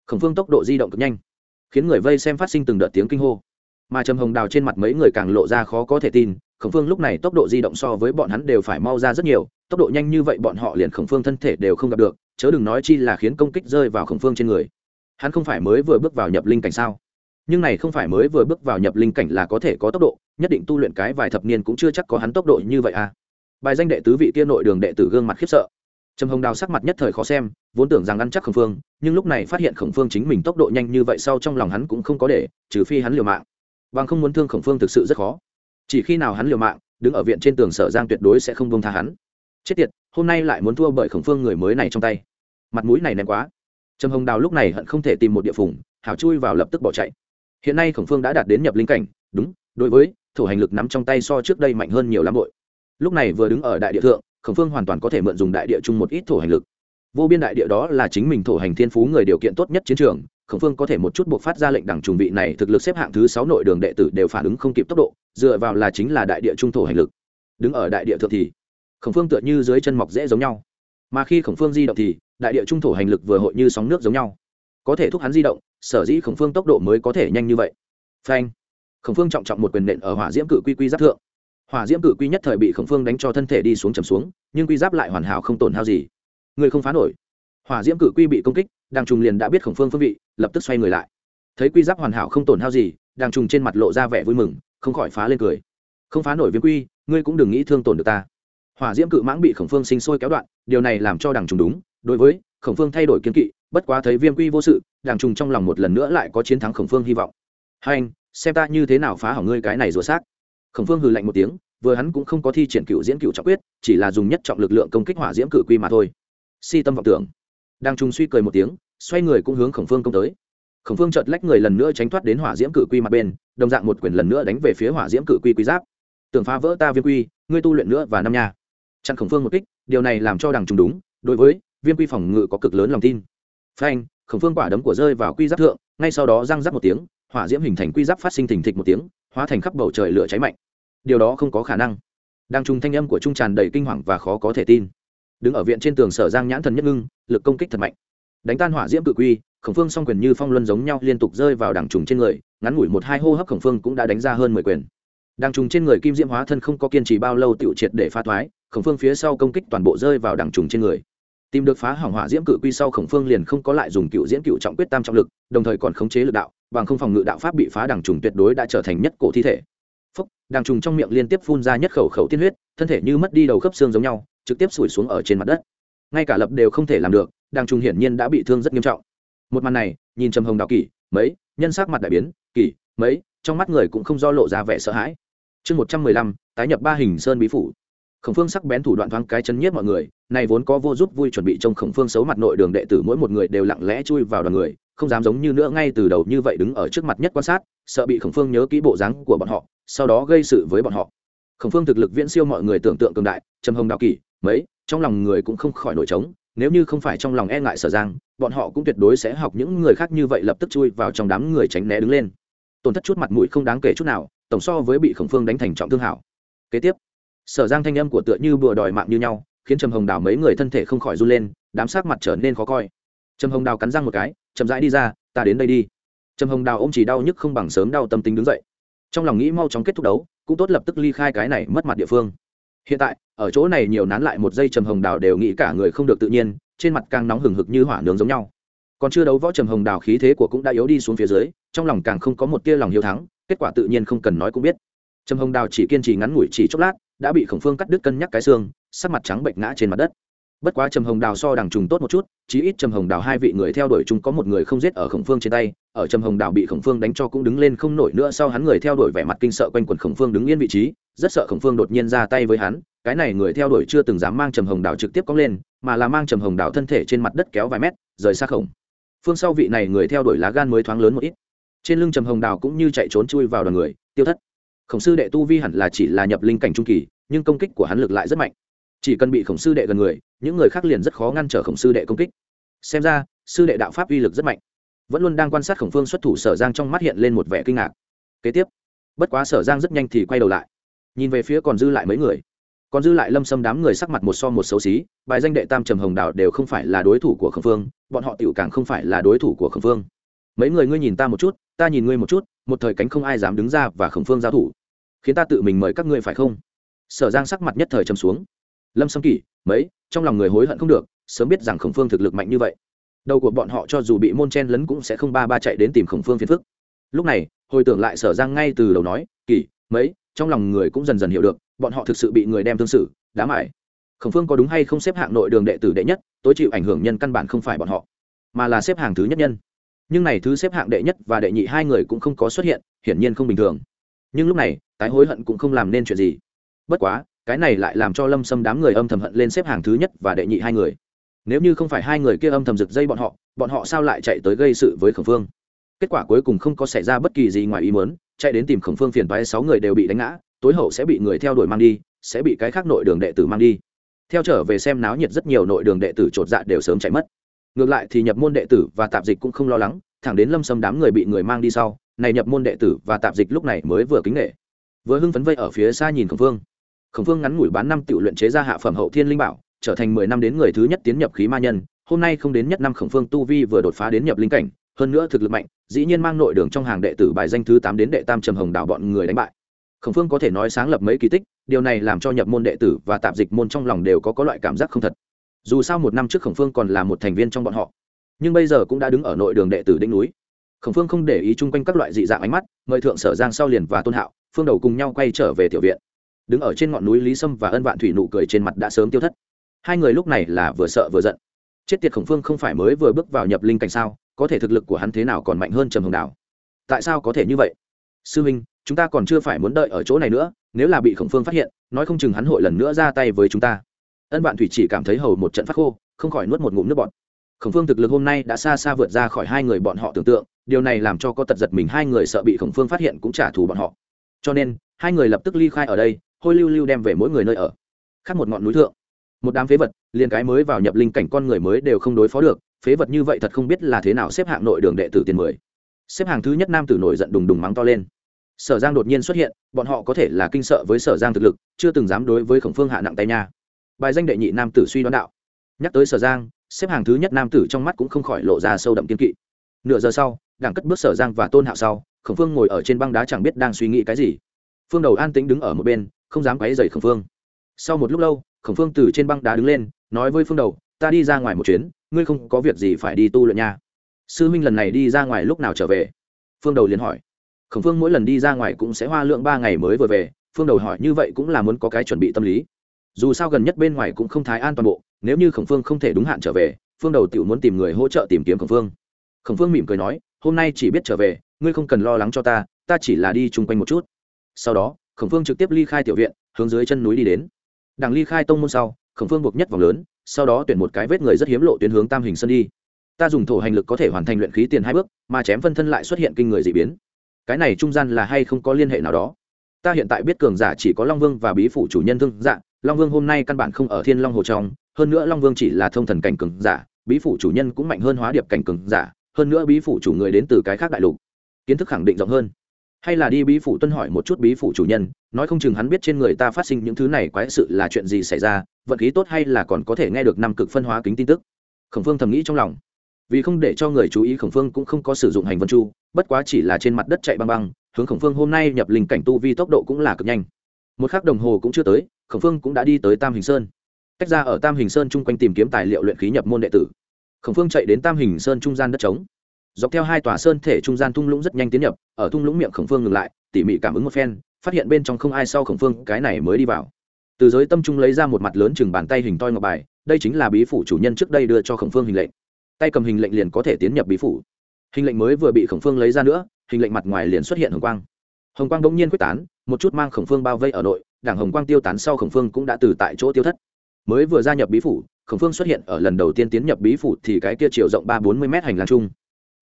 Khổng phương tốc độ di động cực nhanh khiến người vây xem phát sinh từng đợt tiếng kinh hô. Mà trầm hồng đào trên mặt mấy người càng lộ ra khó có thể tin, khổng phương lúc này tốc độ di động so với bọn hắn đều phải mau ra rất nhiều, tốc độ nhanh như vậy bọn họ liền khổng phương thân thể đều không gặp được, chớ đừng nói chi là khiến công kích rơi vào khổng phương trên người. Hắn không phải mới vừa bước vào nhập linh cảnh sao? Nhưng này không phải mới vừa bước vào nhập linh cảnh là có thể có tốc độ, nhất định tu luyện cái vài thập niên cũng chưa chắc có hắn tốc độ như vậy à. Bài danh đệ tứ vị kia nội đường đệ tử gương mặt khiếp sợ trầm hồng đào sắc mặt nhất thời khó xem, vốn tưởng rằng ăn chắc khổng phương, nhưng lúc này phát hiện khổng phương chính mình tốc độ nhanh như vậy sau trong lòng hắn cũng không có để, trừ phi hắn liều mạng. Bằng không muốn thương khổng phương thực sự rất khó. Chỉ khi nào hắn liều mạng, đứng ở viện trên tường sở giang tuyệt đối sẽ không bông tha hắn. Chết tiệt, hôm nay lại muốn thua bởi khổng phương người mới này trong tay. Mặt mũi này ném quá. Trầm hồng đào lúc này hận không thể tìm một địa phùng hảo chui vào lập tức bỏ chạy. Hiện nay khổng phương đã đạt đến nhập linh cảnh, đúng, đối với thủ hành lực nắm trong tay so trước đây mạnh hơn nhiều lắm bội. Lúc này vừa đứng ở đại địa thượng khổng phương hoàn toàn có thể mượn dùng đại địa chung một ít thổ hành lực. Vô biên đại địa đó là chính mình thổ hành thiên phú người điều kiện tốt nhất chiến trường, khổng phương có thể một chút buộc phát ra lệnh đẳng trùng vị này thực lực xếp hạng thứ sáu nội đường đệ tử đều phản ứng không kịp tốc độ, dựa vào là chính là đại địa trung thổ hành lực. Đứng ở đại địa thượng thì, khổng phương tựa như dưới chân mọc dễ giống nhau. Mà khi khổng phương di động thì, đại địa trung thổ hành lực vừa hội như sóng nước giống nhau. Có thể thúc hắn di động, sở dĩ khổng phương tốc độ mới có thể nhanh như vậy. Phanh. Khổng phương trọng trọng một quyền nện ở hỏa diễm cự quy quy giáp thượng hỏa diễm cự quy nhất thời bị khổng phương đánh cho thân thể đi xuống chầm xuống, nhưng quy giáp lại hoàn hảo không tổn hao gì. Người không phá nổi. Hỏa diễm cự quy bị công kích đàng trùng liền đã biết khổng phương phương vị, lập tức xoay người lại. Thấy quy giáp hoàn hảo không tổn hao gì đàng trùng trên mặt lộ ra vẻ vui mừng, không khỏi phá lên cười. Không phá nổi viêm quy, ngươi cũng đừng nghĩ thương tổn được ta. Hỏa diễm cự mãng bị khổng phương sinh sôi kéo đoạn, điều này làm cho đằng trùng đúng. Đối với, khổng phương thay đổi kiến kỵ, bất quá thấy viêm quy vô sự, đằng trùng trong lòng một lần nữa lại có chiến thắng khổng phương hy vọng. Hai anh, xem ta như thế nào phá hỏng ngươi cái này rùa xác khổng phương hừ lạnh một tiếng, vừa hắn cũng không có thi triển cựu diễn cựu trọng quyết, chỉ là dùng nhất trọng lực lượng công kích hỏa diễm cử quy mà thôi. Si tâm vọng tưởng. Đang trung suy cười một tiếng, xoay người cũng hướng khổng phương công tới. Khổng phương chợt lách người lần nữa tránh thoát đến hỏa diễm cử quy mặt bên, đồng dạng một quyền lần nữa đánh về phía hỏa diễm cử quy quy giáp. Tưởng phá vỡ ta viêm quy, ngươi tu luyện nữa và năm nha. Chặn khổng phương một kích, điều này làm cho đằng trùng đúng, đối với viêm quy phòng ngự có cực lớn lòng tin. Phanh, khổng phương quả đấm của rơi vào quy giáp thượng, ngay sau đó răng rắc một tiếng, hỏa diễm hình thành quy giáp phát sinh thình thịch một tiếng, hóa thành khắp bầu trời lửa cháy mạnh điều đó không có khả năng. Đang trùng thanh âm của trung tràn đầy kinh hoàng và khó có thể tin. Đứng ở viện trên tường sở giang nhãn thần nhất ngưng, lực công kích thật mạnh. Đánh tan hỏa diễm cự quy, khổng phương song quyền như phong luân giống nhau liên tục rơi vào đằng trùng trên người, ngắn ngủi một hai hô hấp khổng phương cũng đã đánh ra hơn mười quyền. Đằng trùng trên người kim diễm hóa thân không có kiên trì bao lâu tiểu triệt để phá thoái, khổng phương phía sau công kích toàn bộ rơi vào đằng trùng trên người. Tìm được phá hỏng hỏa diễm cự quy sau khổng phương liền không có lại dùng cựu diễn cựu trọng quyết tam trọng lực, đồng thời còn khống chế lực đạo, bằng không phòng ngự đạo pháp bị phá đằng trùng tuyệt đối đã trở thành nhất cổ thi thể phúc đàng trùng trong miệng liên tiếp phun ra nhất khẩu khẩu tiên huyết, thân thể như mất đi đầu khớp xương giống nhau, trực tiếp sủi xuống ở trên mặt đất. Ngay cả lập đều không thể làm được đàng trùng hiển nhiên đã bị thương rất nghiêm trọng. Một màn này, nhìn trầm hồng đào kỷ, mấy, nhân sắc mặt đại biến, kỷ, mấy, trong mắt người cũng không do lộ ra vẻ sợ hãi. Chương một trăm mười lăm, tái nhập ba hình sơn bí phủ. Khổng phương sắc bén thủ đoạn thoáng cái chân nhiếp mọi người, này vốn có vô giúp vui chuẩn bị trong khổng phương xấu mặt nội đường đệ tử mỗi một người đều lặng lẽ chui vào đoàn người, không dám giống như nữa ngay từ đầu như vậy đứng ở trước mặt nhất quan sát sợ bị khổng phương nhớ kỹ bộ dáng của bọn họ, sau đó gây sự với bọn họ. Khổng phương thực lực viễn siêu mọi người tưởng tượng cường đại, trầm hồng đào kỷ, mấy, trong lòng người cũng không khỏi nổi trống, nếu như không phải trong lòng e ngại sở giang, bọn họ cũng tuyệt đối sẽ học những người khác như vậy lập tức chui vào trong đám người tránh né đứng lên. Tổn thất chút mặt mũi không đáng kể chút nào, tổng so với bị khổng phương đánh thành trọng thương hảo. Kế tiếp, sở giang thanh âm của tựa như bừa đòi mạng như nhau, khiến trầm hồng đào mấy người thân thể không khỏi run lên, đám sát mặt trở nên khó coi. Trầm hồng đào cắn răng một cái, chậm rãi đi ra, ta đến đây đi trầm hồng đào ô m chỉ đau nhức không bằng sớm đau tâm tính đứng dậy. Trong lòng nghĩ mau chóng kết thúc đấu, cũng tốt lập tức ly khai cái này mất mặt địa phương. Hiện tại, ở chỗ này nhiều nán lại một giây trầm hồng đào đều nghĩ cả người không được tự nhiên, trên mặt càng nóng hừng hực như hỏa nướng giống nhau. Còn chưa đấu võ trầm hồng đào khí thế của cũng đã yếu đi xuống phía dưới, trong lòng càng không có một tia lòng hiếu thắng, kết quả tự nhiên không cần nói cũng biết. Trầm hồng đào chỉ kiên trì ngắn ngủi chỉ chốc lát, đã bị khổng phương cắt đứt cân nhắc cái xương, sắc mặt trắng bệnh ngã trên mặt đất bất quá trầm hồng đào so đằng trùng tốt một chút, chí ít trầm hồng đào hai vị người theo đuổi chúng có một người không giết ở khổng phương trên tay, ở trầm hồng đào bị khổng phương đánh cho cũng đứng lên không nổi nữa sau hắn người theo đuổi vẻ mặt kinh sợ quanh quần khổng phương đứng yên vị trí, rất sợ khổng phương đột nhiên ra tay với hắn, cái này người theo đuổi chưa từng dám mang trầm hồng đào trực tiếp cóng lên, mà là mang trầm hồng đào thân thể trên mặt đất kéo vài mét, rời xa khổng phương sau vị này người theo đuổi lá gan mới thoáng lớn một ít. Trên lưng trầm hồng đào cũng như chạy trốn chui vào đoàn người, tiêu thất. Khổng sư đệ tu vi hẳn là chỉ là nhập linh cảnh trung kỳ, nhưng công kích của hắn lực lại rất mạnh chỉ cần bị khổng sư đệ gần người, những người khác liền rất khó ngăn trở khổng sư đệ công kích. Xem ra, sư đệ đạo pháp uy lực rất mạnh. Vẫn luôn đang quan sát khổng phương xuất thủ sở giang trong mắt hiện lên một vẻ kinh ngạc. Kế tiếp, bất quá sở giang rất nhanh thì quay đầu lại. Nhìn về phía còn dư lại mấy người. Còn dư lại lâm xâm đám người sắc mặt một so một xấu xí, bài danh đệ tam trầm hồng đào đều không phải là đối thủ của khổng phương, bọn họ tựu càng không phải là đối thủ của khổng phương. Mấy người ngươi nhìn ta một chút, ta nhìn ngươi một chút, một thời cánh không ai dám đứng ra và khổng phương giao thủ. Khiến ta tự mình mời các ngươi phải không? Sở giang sắc mặt nhất thời trầm xuống lâm sâm kỷ, mấy, trong lòng người hối hận không được, sớm biết rằng khổng phương thực lực mạnh như vậy. Đầu của bọn họ cho dù bị môn chen lấn cũng sẽ không ba ba chạy đến tìm khổng phương phiền phức. Lúc này, hồi tưởng lại sở giang ngay từ đầu nói, kỷ, mấy, trong lòng người cũng dần dần hiểu được, bọn họ thực sự bị người đem thương xử, đá mải. Khổng phương có đúng hay không xếp hạng nội đường đệ tử đệ nhất, tối chịu ảnh hưởng nhân căn bản không phải bọn họ, mà là xếp hạng thứ nhất nhân. Nhưng này thứ xếp hạng đệ nhất và đệ nhị hai người cũng không có xuất hiện, hiển nhiên không bình thường. Nhưng lúc này, tái hối hận cũng không làm nên chuyện gì. Bất quá cái này lại làm cho lâm xâm đám người âm thầm hận lên xếp hàng thứ nhất và đệ nhị hai người. Nếu như không phải hai người kia âm thầm rực dây bọn họ bọn họ sao lại chạy tới gây sự với khổng phương? Kết quả cuối cùng không có xảy ra bất kỳ gì ngoài ý muốn, chạy đến tìm khổng phương phiền toái, sáu người đều bị đánh ngã, tối hậu sẽ bị người theo đuổi mang đi, sẽ bị cái khác nội đường đệ tử mang đi. Theo trở về xem náo nhiệt rất nhiều nội đường đệ tử chột dạ đều sớm chạy mất. Ngược lại thì nhập môn đệ tử và tạp dịch cũng không lo lắng, thẳng đến lâm xâm đám người bị người mang đi sau, này nhập môn đệ tử và tạp dịch lúc này mới vừa kính nghệ vừa hưng phấn vây ở phía xa nhìn khổng phương khổng phương ngắn ngủi bán năm tự luyện chế ra hạ phẩm hậu thiên linh bảo, trở thành mười năm đến người thứ nhất tiến nhập khí ma nhân. Hôm nay không đến nhất năm khổng phương tu vi vừa đột phá đến nhập linh cảnh, hơn nữa thực lực mạnh, dĩ nhiên mang nội đường trong hàng đệ tử bài danh thứ tám đến đệ tam trầm hồng đảo bọn người đánh bại. Khổng phương có thể nói sáng lập mấy kỳ tích, điều này làm cho nhập môn đệ tử và tạp dịch môn trong lòng đều có có loại cảm giác không thật. Dù sao một năm trước khổng phương còn là một thành viên trong bọn họ, nhưng bây giờ cũng đã đứng ở nội đường đệ tử đỉnh núi. Khổng phương không để ý chung quanh các loại dị dạng ánh mắt, mời thượng sở giang sau liền và tôn hạo, phương đầu cùng nhau quay trở về tiểu viện đứng ở trên ngọn núi lý sâm và ân vạn thủy nụ cười trên mặt đã sớm tiêu thất. Hai người lúc này là vừa sợ vừa giận. Chết tiệt khổng phương không phải mới vừa bước vào nhập linh cảnh sao, có thể thực lực của hắn thế nào còn mạnh hơn trầm hồng đào tại sao có thể như vậy? Sư minh, chúng ta còn chưa phải muốn đợi ở chỗ này nữa, nếu là bị khổng phương phát hiện, nói không chừng hắn hội lần nữa ra tay với chúng ta. Ân vạn thủy chỉ cảm thấy hầu một trận phát khô, không khỏi nuốt một ngụm nước bọt. Khổng phương thực lực hôm nay đã xa xa vượt ra khỏi hai người bọn họ tưởng tượng, điều này làm cho có tật giật mình hai người sợ bị khổng phương phát hiện cũng trả thù bọn họ. Cho nên, hai người lập tức ly khai ở đây hôi lưu lưu đem về mỗi người nơi ở. Khác một ngọn núi thượng, một đám phế vật, liền cái mới vào nhập linh cảnh con người mới đều không đối phó được, phế vật như vậy thật không biết là thế nào xếp hạng nội đường đệ tử tiền mười. Xếp hàng thứ nhất nam tử nổi giận đùng đùng mắng to lên. Sở giang đột nhiên xuất hiện, bọn họ có thể là kinh sợ với sở giang thực lực, chưa từng dám đối với khổng phương hạ nặng tay nha. Bài danh đệ nhị nam tử suy đoán đạo. Nhắc tới sở giang, xếp hàng thứ nhất nam tử trong mắt cũng không khỏi lộ ra sâu đậm kiên kỵ. Nửa giờ sau, đảng cất bước sở giang và tôn hạo sau, khổng phương ngồi ở trên băng đá chẳng biết đang suy nghĩ cái gì. Phương đầu an tĩnh đứng ở một bên không dám quấy dày khổng phương. Sau một lúc lâu, khổng phương từ trên băng đá đứng lên, nói với phương đầu, ta đi ra ngoài một chuyến, ngươi không có việc gì phải đi tu luyện nha. Sư huynh lần này đi ra ngoài lúc nào trở về? Phương đầu liền hỏi. Khổng phương mỗi lần đi ra ngoài cũng sẽ hoa lượng ba ngày mới vừa về, phương đầu hỏi như vậy cũng là muốn có cái chuẩn bị tâm lý. Dù sao gần nhất bên ngoài cũng không thái an toàn bộ, nếu như khổng phương không thể đúng hạn trở về, phương đầu tự muốn tìm người hỗ trợ tìm kiếm khổng phương. Khổng phương mỉm cười nói, hôm nay chỉ biết trở về, ngươi không cần lo lắng cho ta ta chỉ là đi chung quanh một chút. Sau đó khổng phương trực tiếp ly khai tiểu viện, hướng dưới chân núi đi đến. Đằng ly khai tông môn sau, khổng phương buộc nhất vòng lớn, sau đó tuyển một cái vết người rất hiếm lộ tuyến hướng tam hình sân đi. Ta dùng thổ hành lực có thể hoàn thành luyện khí tiền hai bước, mà chém phân thân lại xuất hiện kinh người d ị biến. Cái này trung gian là hay không có liên hệ nào đó? Ta hiện tại biết cường giả chỉ có long vương và bí phủ chủ nhân thương dạ long vương hôm nay căn bản không ở thiên long hồ trong, hơn nữa long vương chỉ là thông thần cảnh cường giả, bí phủ chủ nhân cũng mạnh hơn hóa điệp cảnh cường giả, hơn nữa bí phủ chủ người đến từ cái khác đại lục. Kiến thức khẳng định rộng hơn hay là đi bí phủ tuân hỏi một chút bí phủ chủ nhân, nói không chừng hắn biết trên người ta phát sinh những thứ này quái sự là chuyện gì xảy ra, vận khí tốt hay là còn có thể nghe được năm cực phân hóa kính tin tức. Khổng phương thầm nghĩ trong lòng. Vì không để cho người chú ý, khổng phương cũng không có sử dụng hành vân chu, bất quá chỉ là trên mặt đất chạy băng băng, hướng khổng phương hôm nay nhập linh cảnh tu vi tốc độ cũng là cực nhanh. Một khắc đồng hồ cũng chưa tới, khổng phương cũng đã đi tới tam hình sơn. Tách ra ở tam hình sơn chung quanh tìm kiếm tài liệu luyện khí nhập môn đệ tử. Khổng phương chạy đến tam hình sơn trung gian đất trống dọc theo hai tòa sơn thể trung gian thung lũng rất nhanh tiến nhập, ở thung lũng miệng khổng phương ngừng lại, tỉ mỉ cảm ứng một phen, phát hiện bên trong không ai sau khổng phương, cái này mới đi vào. Từ giới tâm trung lấy ra một mặt lớn chừng bàn tay hình toi ngọc bài, đây chính là bí phủ chủ nhân trước đây đưa cho khổng phương hình lệnh. Tay cầm hình lệnh liền có thể tiến nhập bí phủ. Hình lệnh mới vừa bị khổng phương lấy ra nữa, hình lệnh mặt ngoài liền xuất hiện hồng quang. Hồng quang bỗng nhiên quyết tán, một chút mang khổng phương bao vây ở nội, đảng hồng quang tiêu tán sau khổng phương cũng đã từ tại chỗ tiêu thất. Mới vừa gia nhập bí phủ, khổng phương xuất hiện ở lần đầu tiên tiến nhập bí phủ thì cái kia chiều rộng ba bốn mươi m hành lang chung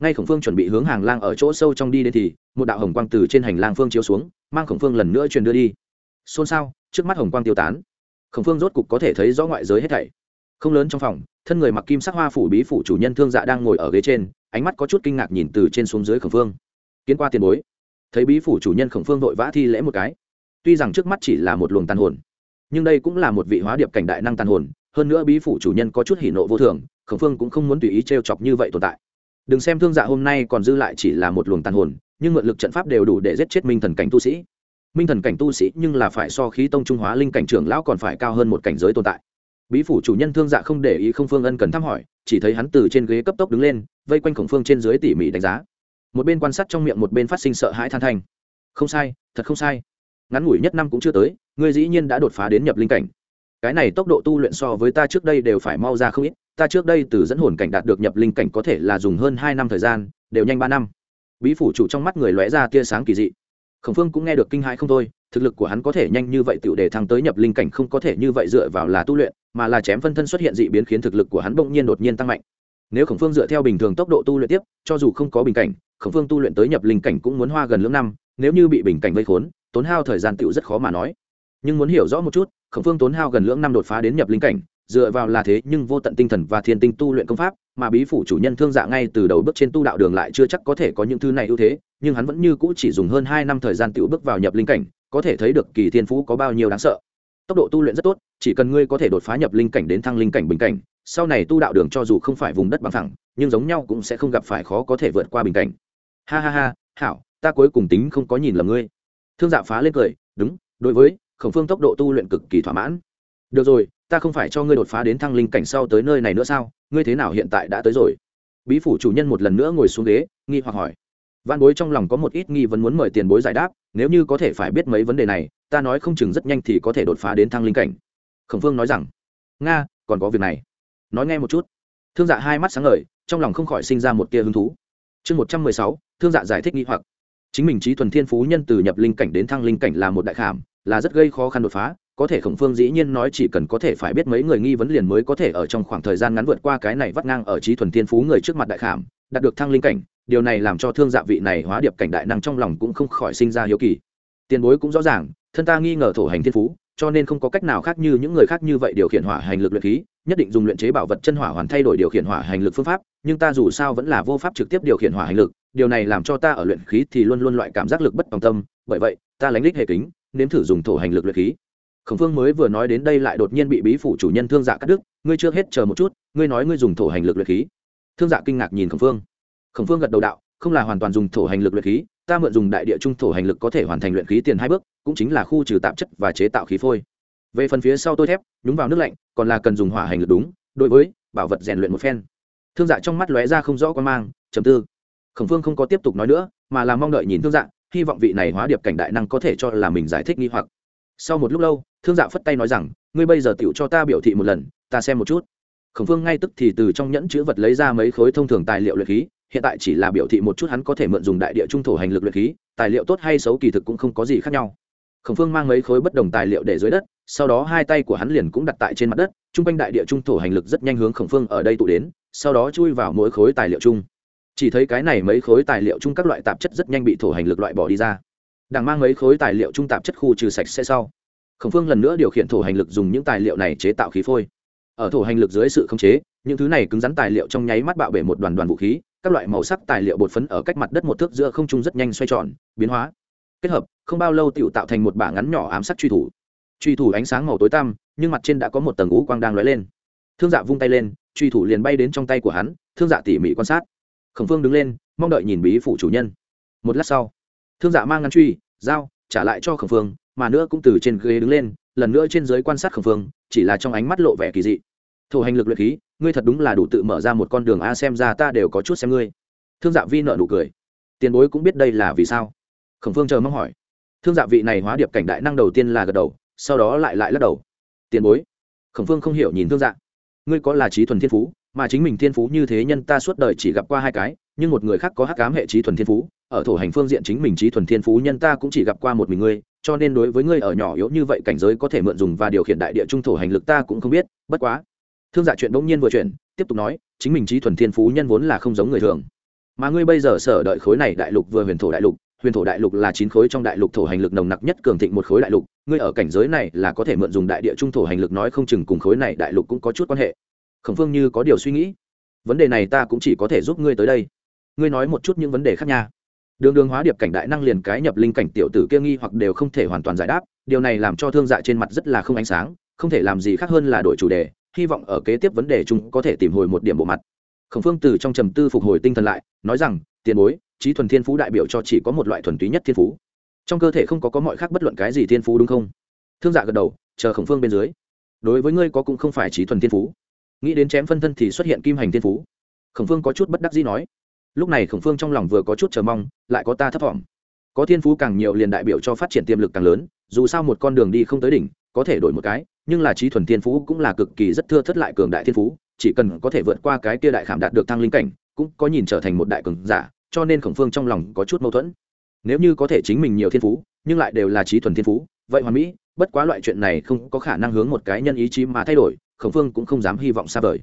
ngay khổng phương chuẩn bị hướng hàng lang ở chỗ sâu trong đi đến thì, một đạo hồng quang từ trên hành lang phương chiếu xuống, mang khổng phương lần nữa truyền đưa đi. Xôn xao, trước mắt hồng quang tiêu tán. Khổng phương rốt cục có thể thấy rõ ngoại giới hết thảy. Không lớn trong phòng, thân người mặc kim sắc hoa phủ bí phủ chủ nhân thương dạ đang ngồi ở ghế trên, ánh mắt có chút kinh ngạc nhìn từ trên xuống dưới khổng phương. Kiến qua tiền bối. Thấy bí phủ chủ nhân khổng phương vội vã thi lễ một cái. Tuy rằng trước mắt chỉ là một luồng tàn hồn, nhưng đây cũng là một vị hóa điệp cảnh đại năng tàn hồn, hơn nữa bí phủ chủ nhân có chút hỉ nộ vô thường, khổng phương cũng không muốn tùy ý t chọc như vậy tồn tại đừng xem thương dạ hôm nay còn dư lại chỉ là một luồng tàn hồn, nhưng mượn lực trận pháp đều đủ để giết chết minh thần cảnh tu sĩ. Minh thần cảnh tu sĩ nhưng là phải so khí tông trung hóa linh cảnh trưởng lão còn phải cao hơn một cảnh giới tồn tại. Bí phủ chủ nhân thương dạ không để ý không phương ân cần thăm hỏi, chỉ thấy hắn từ trên ghế cấp tốc đứng lên, vây quanh khổng phương trên dưới tỉ mỉ đánh giá. Một bên quan sát trong miệng một bên phát sinh sợ hãi than thanh. Không sai, thật không sai. Ngắn ngủi nhất năm cũng chưa tới, ngươi dĩ nhiên đã đột phá đến nhập linh cảnh. Cái này tốc độ tu luyện so với ta trước đây đều phải mau ra không ít ta trước đây từ dẫn hồn cảnh đạt được nhập linh cảnh có thể là dùng hơn hai năm thời gian, đều nhanh ba năm. Bí phủ chủ trong mắt người lóe ra tia sáng kỳ dị. Khổng phương cũng nghe được kinh hãi không thôi, thực lực của hắn có thể nhanh như vậy tựu để thăng tới nhập linh cảnh không có thể như vậy dựa vào là tu luyện, mà là chém phân thân xuất hiện dị biến khiến thực lực của hắn bỗng nhiên đột nhiên tăng mạnh. Nếu khổng phương dựa theo bình thường tốc độ tu luyện tiếp, cho dù không có bình cảnh, khổng phương tu luyện tới nhập linh cảnh cũng muốn hoa gần lưỡng năm, nếu như bị bình cảnh vây khốn, tốn hao thời gian tựu rất khó mà nói. Nhưng muốn hiểu rõ một chút, khổng phương tốn hao gần lưỡng năm đột phá đến nhập linh cảnh dựa vào là thế nhưng vô tận tinh thần và thiên tinh tu luyện công pháp, mà bí phủ chủ nhân thương dạ ngay từ đầu bước trên tu đạo đường lại chưa chắc có thể có những thứ này ưu thế, nhưng hắn vẫn như cũ chỉ dùng hơn hai năm thời gian tự bước vào nhập linh cảnh, có thể thấy được kỳ thiên phú có bao nhiêu đáng sợ. Tốc độ tu luyện rất tốt, chỉ cần ngươi có thể đột phá nhập linh cảnh đến thăng linh cảnh bình cảnh, sau này tu đạo đường cho dù không phải vùng đất bằng thẳng, nhưng giống nhau cũng sẽ không gặp phải khó có thể vượt qua bình cảnh. Ha ha ha, hảo, ta cuối cùng tính không có nhìn lầm ngươi. Thương dạ phá lên cười, đúng, đối với, khổng phương tốc độ tu luyện cực kỳ thỏa mãn được rồi, ta không phải cho ngươi đột phá đến thăng linh cảnh sau tới nơi này nữa sao? Ngươi thế nào hiện tại đã tới rồi? Bí phủ chủ nhân một lần nữa ngồi xuống ghế, nghi hoặc hỏi. Văn bối trong lòng có một ít nghi vấn muốn mời tiền bối giải đáp, nếu như có thể phải biết mấy vấn đề này, ta nói không chừng rất nhanh thì có thể đột phá đến thăng linh cảnh. Khổng phương nói rằng, nga, còn có việc này. Nói nghe một chút. Thương dạ hai mắt sáng ngời, trong lòng không khỏi sinh ra một tia hứng thú. Chương một trăm mười sáu, thương dạ giải thích nghi hoặc. Chính mình trí thuần thiên phú nhân từ nhập linh cảnh đến thăng linh cảnh là một đại khảm, là rất gây khó khăn đột phá có thể khổng phương dĩ nhiên nói chỉ cần có thể phải biết mấy người nghi vấn liền mới có thể ở trong khoảng thời gian ngắn vượt qua cái này vắt ngang ở trí thuần thiên phú người trước mặt đại khảm, đạt được thăng linh cảnh. Điều này làm cho thương dạ vị này hóa điệp cảnh đại năng trong lòng cũng không khỏi sinh ra hiếu kỳ. Tiền bối cũng rõ ràng, thân ta nghi ngờ thổ hành thiên phú, cho nên không có cách nào khác như những người khác như vậy điều khiển hỏa hành lực luyện khí, nhất định dùng luyện chế bảo vật chân hỏa hoàn thay đổi điều khiển hỏa hành lực phương pháp, nhưng ta dù sao vẫn là vô pháp trực tiếp điều khiển hỏa hành lực, điều này làm cho ta ở luyện khí thì luôn luôn loại cảm giác lực bất tòng tâm, bởi vậy, ta lánh lích hệ kính, nếm thử dùng thổ hành lực luyện khí khổng phương mới vừa nói đến đây lại đột nhiên bị bí phủ chủ nhân thương dạ cắt đứt, ngươi chưa hết chờ một chút, ngươi nói ngươi dùng thổ hành lực luyện khí. Thương dạ kinh ngạc nhìn khổng phương. Khổng phương gật đầu đạo, không là hoàn toàn dùng thổ hành lực luyện khí, ta mượn dùng đại địa trung thổ hành lực có thể hoàn thành luyện khí tiền hai bước, cũng chính là khu trừ tạp chất và chế tạo khí phôi. Về phần phía sau tôi thép, nhúng vào nước lạnh, còn là cần dùng hỏa hành lực đúng, đối với bảo vật rèn luyện một phen. Thương dạ trong mắt lóe ra không rõ quan mang chầm tư. Khổng phương không có tiếp tục nói nữa, mà là mong đợi nhìn thương dạ hy vọng vị này hóa điệp cảnh đại năng có thể cho là mình giải thích nghi hoặc sau một lúc lâu, thương dạ phất tay nói rằng, ngươi bây giờ tựu cho ta biểu thị một lần, ta xem một chút. Khổng phương ngay tức thì từ trong nhẫn chữ vật lấy ra mấy khối thông thường tài liệu luyện khí, hiện tại chỉ là biểu thị một chút hắn có thể mượn dùng đại địa trung thổ hành lực luyện khí, tài liệu tốt hay xấu kỳ thực cũng không có gì khác nhau. Khổng phương mang mấy khối bất đồng tài liệu để dưới đất, sau đó hai tay của hắn liền cũng đặt tại trên mặt đất t r u n g quanh đại địa trung thổ hành lực rất nhanh hướng khổng phương ở đây tụ đến, sau đó chui vào mỗi khối tài liệu chung. Chỉ thấy cái này mấy khối tài liệu chung các loại tạp chất rất nhanh bị thổ hành lực loại bỏ đi ra đang mang mấy khối tài liệu trung tạp chất khu trừ sạch sẽ sau. Khổng phương lần nữa điều khiển thổ hành lực dùng những tài liệu này chế tạo khí phôi. Ở thổ hành lực dưới sự khống chế, những thứ này cứng rắn tài liệu trong nháy mắt bạo bể một đoàn đoàn vũ khí, các loại màu sắc tài liệu bột phấn ở cách mặt đất một thước giữa không trung rất nhanh xoay tròn, biến hóa. Kết hợp, không bao lâu tựu tạo thành một bả ngắn nhỏ ám sát truy thủ. Truy thủ ánh sáng màu tối tăm, nhưng mặt trên đã có một tầng ngũ quang đang lóe lên. Thương dạ vung tay lên, truy thủ liền bay đến trong tay của hắn, thương dạ tỉ mỉ quan sát. Khổng phương đứng lên, mong đợi nhìn bí phủ chủ nhân. Một lát sau thương dạ mang ngắn truy dao trả lại cho khẩn phương, mà nữa cũng từ trên ghế đứng lên, lần nữa trên dưới quan sát khẩn phương, chỉ là trong ánh mắt lộ vẻ kỳ dị. Thổ hành lực luyện khí, ngươi thật đúng là đủ tự mở ra một con đường a xem ra ta đều có chút xem ngươi. Thương dạ vi nợ nụ cười. Tiền bối cũng biết đây là vì sao? Khẩn phương chờ mong hỏi. Thương dạ vị này hóa điệp cảnh đại năng đầu tiên là gật đầu, sau đó lại lại lắc đầu. Tiền bối. Khẩn phương không hiểu nhìn thương dạ. Ngươi có là trí thuần thiên phú, mà chính mình thiên phú như thế nhân ta suốt đời chỉ gặp qua hai cái, nhưng một người khác có hắc cám hệ trí thuần thiên phú ở thổ hành phương diện chính mình trí thuần thiên phú nhân ta cũng chỉ gặp qua một mình ngươi, cho nên đối với ngươi ở nhỏ yếu như vậy cảnh giới có thể mượn dùng và điều khiển đại địa trung thổ hành lực ta cũng không biết, bất quá. Thương dạ chuyện bỗng nhiên vừa chuyển, tiếp tục nói, chính mình trí thuần thiên phú nhân vốn là không giống người thường. Mà ngươi bây giờ sở đợi khối này đại lục vừa huyền thổ đại lục, huyền thổ đại lục là chín khối trong đại lục thổ hành lực nồng nặc nhất cường thịnh một khối đại lục, ngươi ở cảnh giới này là có thể mượn dùng đại địa trung thổ hành lực nói không chừng cùng khối này đại lục cũng có chút quan hệ. Khổng phương như có điều suy nghĩ. Vấn đề này ta cũng chỉ có thể giúp ngươi tới đây. Ngươi nói một chút những vấn đề khác nha đường đường hóa điệp cảnh đại năng liền cái nhập linh cảnh tiểu tử kia nghi hoặc đều không thể hoàn toàn giải đáp, điều này làm cho thương dạ trên mặt rất là không ánh sáng, không thể làm gì khác hơn là đổi chủ đề, hy vọng ở kế tiếp vấn đề chúng có thể tìm hồi một điểm bộ mặt. Khổng phương từ trong trầm tư phục hồi tinh thần lại, nói rằng, tiền bối trí thuần thiên phú đại biểu cho chỉ có một loại thuần túy nhất thiên phú. Trong cơ thể không có có mọi khác bất luận cái gì thiên phú đúng không? Thương dạ gật đầu, chờ khổng phương bên dưới. Đối với ngươi có cũng không phải trí thuần thiên phú. Nghĩ đến chém phân thân thì xuất hiện kim hành thiên phú. Khổng phương có chút bất đắc dĩ nói lúc này khổng phương trong lòng vừa có chút chờ mong, lại có ta thấp thỏm có thiên phú càng nhiều liền đại biểu cho phát triển tiềm lực càng lớn, dù sao một con đường đi không tới đỉnh, có thể đổi một cái, nhưng là trí thuần thiên phú cũng là cực kỳ rất thưa thất lại cường đại thiên phú, chỉ cần có thể vượt qua cái kia đại khảm đạt được thăng linh cảnh, cũng có nhìn trở thành một đại cường giả, cho nên khổng phương trong lòng có chút mâu thuẫn. Nếu như có thể chính mình nhiều thiên phú, nhưng lại đều là trí thuần thiên phú, vậy hoàn mỹ, bất quá loại chuyện này không có khả năng hướng một cái nhân ý chí mà thay đổi, khổng phương cũng không dám hy vọng xa vời.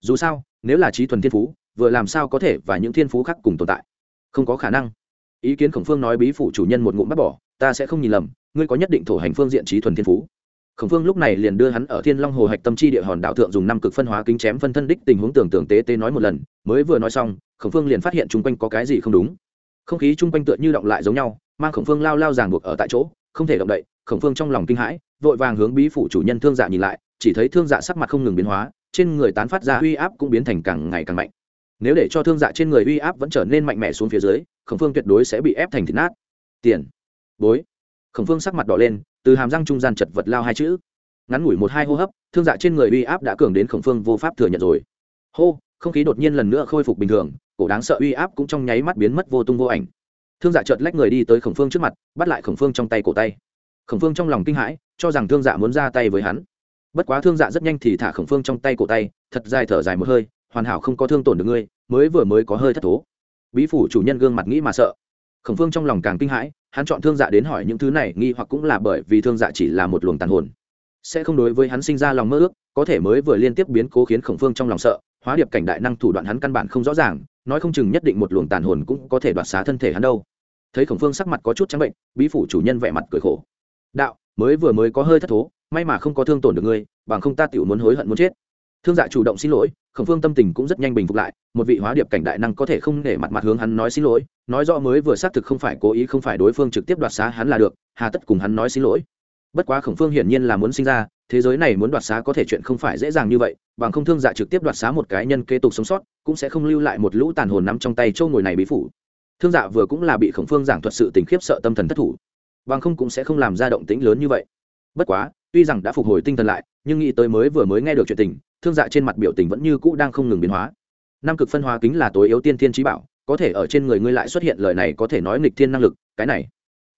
Dù sao, nếu là trí thuần thiên phú vừa làm sao có thể và những thiên phú khác cùng tồn tại? Không có khả năng. Ý kiến khổng phương nói bí phủ chủ nhân một ngụm bắt bỏ, ta sẽ không nhìn lầm, ngươi có nhất định thổ hành phương diện trí thuần thiên phú. Khổng phương lúc này liền đưa hắn ở thiên long hồ hạch tâm chi địa hòn đạo thượng dùng năm cực phân hóa kính chém phân thân đích tình huống tưởng tượng tế tế nói một lần, mới vừa nói xong, khổng phương liền phát hiện chung quanh có cái gì không đúng. Không khí chung quanh tựa như động lại giống nhau, mang khổng phương lao lao ràng buộc ở tại chỗ, không thể động đậy, khổng phương trong lòng kinh hãi, vội vàng hướng bí phủ chủ nhân thương dạ nhìn lại, chỉ thấy thương dạ sắc mặt không ngừng biến hóa, trên người tán phát ra uy áp cũng biến thành càng ngày càng mạnh nếu để cho thương dạ trên người uy áp vẫn trở nên mạnh mẽ xuống phía dưới, khổng phương tuyệt đối sẽ bị ép thành thịt nát. Tiền. Bối. Khổng phương sắc mặt đỏ lên, từ hàm răng trung gian chật vật lao hai chữ. Ngắn ngủi một hai hô hấp, thương dạ trên người uy áp đã cường đến khổng phương vô pháp thừa nhận rồi. Hô, không khí đột nhiên lần nữa khôi phục bình thường, cổ đáng sợ uy áp cũng trong nháy mắt biến mất vô tung vô ảnh. Thương dạ chợt lách người đi tới khổng phương trước mặt, bắt lại khổng phương trong tay cổ tay. Khổng phương trong lòng kinh hãi, cho rằng thương dạ muốn ra tay với hắn. Bất quá thương dạ rất nhanh thì thả khổng phương trong tay cổ tay, thật dài thở dài một hơi hoàn hảo không có thương tổn được ngươi, mới vừa mới có hơi thất thố. Bí phủ chủ nhân gương mặt nghĩ mà sợ. Khổng phương trong lòng càng kinh hãi, hắn chọn thương dạ đến hỏi những thứ này, nghi hoặc cũng là bởi vì thương dạ chỉ là một luồng tàn hồn. Sẽ không đối với hắn sinh ra lòng mơ ước, có thể mới vừa liên tiếp biến cố khiến khổng phương trong lòng sợ, hóa điệp cảnh đại năng thủ đoạn hắn căn bản không rõ ràng, nói không chừng nhất định một luồng tàn hồn cũng có thể đoạt xá thân thể hắn đâu. Thấy khổng phương sắc mặt có chút trắng bệnh, bí phủ chủ nhân vẻ mặt cười khổ. Đạo, mới vừa mới có hơi thất thố, may mà không có thương tổn được ngươi, bằng không ta tiểu muốn hối hận muốn chết thương dạ chủ động xin lỗi, khổng phương tâm tình cũng rất nhanh bình phục lại, một vị hóa điệp cảnh đại năng có thể không để mặt mặt hướng hắn nói xin lỗi, nói rõ mới vừa xác thực không phải cố ý không phải đối phương trực tiếp đoạt xá hắn là được, hà tất cùng hắn nói xin lỗi. Bất quá khổng phương hiển nhiên là muốn sinh ra, thế giới này muốn đoạt xá có thể chuyện không phải dễ dàng như vậy, bằng không thương dạ trực tiếp đoạt xá một cái nhân kế tục sống sót, cũng sẽ không lưu lại một lũ tàn hồn nắm trong tay châu ngồi này bí phủ. Thương dạ vừa cũng là bị khổng phương giảng thuật sự tình khiếp sợ tâm thần thất thủ, bằng không cũng sẽ không làm ra động tĩnh lớn như vậy. Bất quá, tuy rằng đã phục hồi tinh thần lại, nhưng nghĩ tới mới vừa mới nghe được chuyện tình thương dạ trên mặt biểu tình vẫn như cũ đang không ngừng biến hóa. Nam cực phân hóa kính là tối yếu tiên thiên trí bảo, có thể ở trên người ngươi lại xuất hiện lời này có thể nói nghịch thiên năng lực, cái này.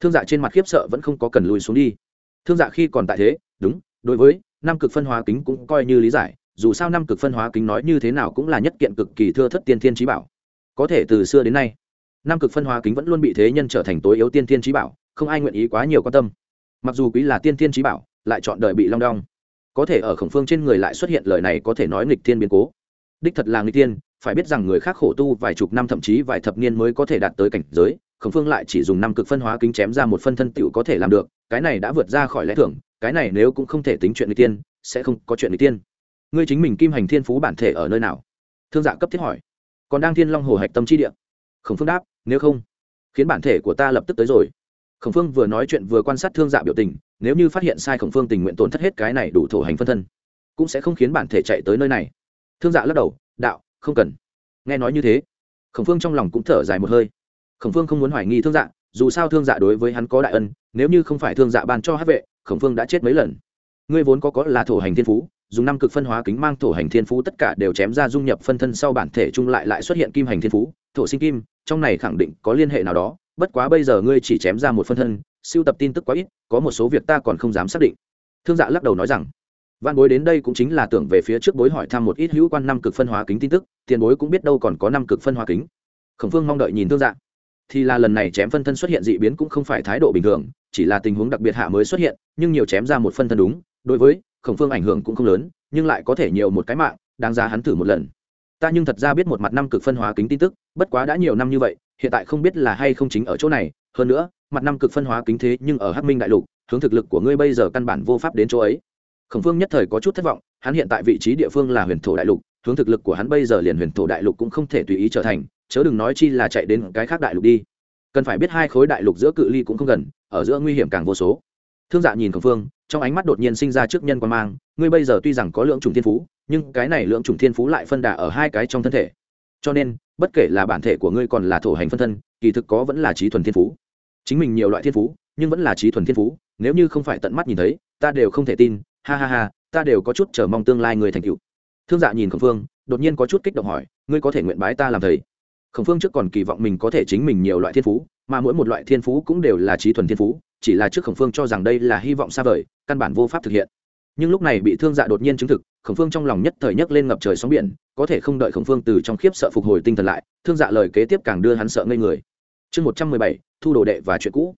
Thương dạ trên mặt khiếp sợ vẫn không có cần lùi xuống đi. Thương dạ khi còn tại thế, đúng, đối với nam cực phân hóa kính cũng coi như lý giải, dù sao nam cực phân hóa kính nói như thế nào cũng là nhất kiện cực kỳ thưa thất tiên thiên trí bảo. Có thể từ xưa đến nay nam cực phân hóa kính vẫn luôn bị thế nhân trở thành tối yếu tiên thiên trí bảo, không ai nguyện ý quá nhiều quan tâm. Mặc dù quý là tiên thiên trí bảo, lại chọn đời bị long đong có thể ở khổng phương trên người lại xuất hiện lời này có thể nói nghịch thiên biến cố. Đích thật là nghịch thiên, phải biết rằng người khác khổ tu vài chục năm thậm chí vài thập niên mới có thể đạt tới cảnh giới, khổng phương lại chỉ dùng năm cực phân hóa kính chém ra một phân thân tựu có thể làm được, cái này đã vượt ra khỏi lẽ thưởng cái này nếu cũng không thể tính chuyện nghịch tiên sẽ không có chuyện nghịch tiên ngươi chính mình kim hành thiên phú bản thể ở nơi nào? Thương dạ cấp thiết hỏi. Còn đang thiên long hồ hạch tâm chi địa. Khổng phương đáp, nếu không, khiến bản thể của ta lập tức tới rồi khổng phương vừa nói chuyện vừa quan sát thương dạ biểu tình, nếu như phát hiện sai khổng phương tình nguyện tổn thất hết cái này đủ thổ hành phân thân, cũng sẽ không khiến bản thể chạy tới nơi này. Thương dạ lắc đầu, đạo, không cần. Nghe nói như thế, khổng phương trong lòng cũng thở dài một hơi. Khổng phương không muốn hoài nghi thương dạ dù sao thương dạ đối với hắn có đại ân, nếu như không phải thương dạ ban cho hát vệ, khổng phương đã chết mấy lần. Ngươi vốn có có là thổ hành thiên phú, dùng năm cực phân hóa kính mang thổ hành thiên phú tất cả đều chém ra dung nhập phân thân sau bản thể chung lại lại xuất hiện kim hành thiên phú, thổ sinh kim, trong này khẳng định có liên hệ nào đó bất quá bây giờ ngươi chỉ chém ra một phân thân siêu tập tin tức quá ít, có một số việc ta còn không dám xác định. Thương dạ lắc đầu nói rằng, văn bối đến đây cũng chính là tưởng về phía trước bối hỏi thăm một ít hữu quan năm cực phân hóa kính tin tức, tiền bối cũng biết đâu còn có năm cực phân hóa kính. Khổng phương mong đợi nhìn thương dạ. Thì là lần này chém phân thân xuất hiện dị biến cũng không phải thái độ bình thường, chỉ là tình huống đặc biệt hạ mới xuất hiện, nhưng nhiều chém ra một phân thân đúng, đối với khổng phương ảnh hưởng cũng không lớn, nhưng lại có thể nhiều một cái mạng, đáng ra hắn thử một lần. Ta nhưng thật ra biết một mặt năm cực phân hóa kính tin tức, bất quá đã nhiều năm như vậy hiện tại không biết là hay không chính ở chỗ này, hơn nữa, mặt năm cực phân hóa kính thế nhưng ở hắc minh đại lục, hướng thực lực của ngươi bây giờ căn bản vô pháp đến chỗ ấy. Khổng phương nhất thời có chút thất vọng, hắn hiện tại vị trí địa phương là huyền thổ đại lục, hướng thực lực của hắn bây giờ liền huyền thổ đại lục cũng không thể tùy ý trở thành, chớ đừng nói chi là chạy đến cái khác đại lục đi. Cần phải biết hai khối đại lục giữa cự ly cũng không gần, ở giữa nguy hiểm càng vô số. Thương dạ nhìn khổng phương, trong ánh mắt đột nhiên sinh ra trước nhân quan mang, ngươi bây giờ tuy rằng có lượng trùng thiên phú, nhưng cái này lượng trùng thiên phú lại phân đà ở hai cái trong thân thể cho nên, bất kể là bản thể của ngươi còn là thổ hành phân thân, kỳ thực có vẫn là trí thuần thiên phú. Chính mình nhiều loại thiên phú, nhưng vẫn là trí thuần thiên phú, nếu như không phải tận mắt nhìn thấy, ta đều không thể tin. Ha ha ha, ta đều có chút chờ mong tương lai người thành cựu thương dạ nhìn khổng phương, đột nhiên có chút kích động hỏi, ngươi có thể nguyện bái ta làm thầy? Khổng phương trước còn kỳ vọng mình có thể chính mình nhiều loại thiên phú, mà mỗi một loại thiên phú cũng đều là trí thuần thiên phú, chỉ là trước khổng phương cho rằng đây là hy vọng xa vời, căn bản vô pháp thực hiện nhưng lúc này bị thương dạ đột nhiên chứng thực, khổng phương trong lòng nhất thời nhấc lên ngập trời sóng biển, có thể không đợi khổng phương từ trong khiếp sợ phục hồi tinh thần lại, thương dạ lời kế tiếp càng đưa hắn sợ ngây người. Chương một trăm mười bảy, thu đồ đệ và chuyện cũ.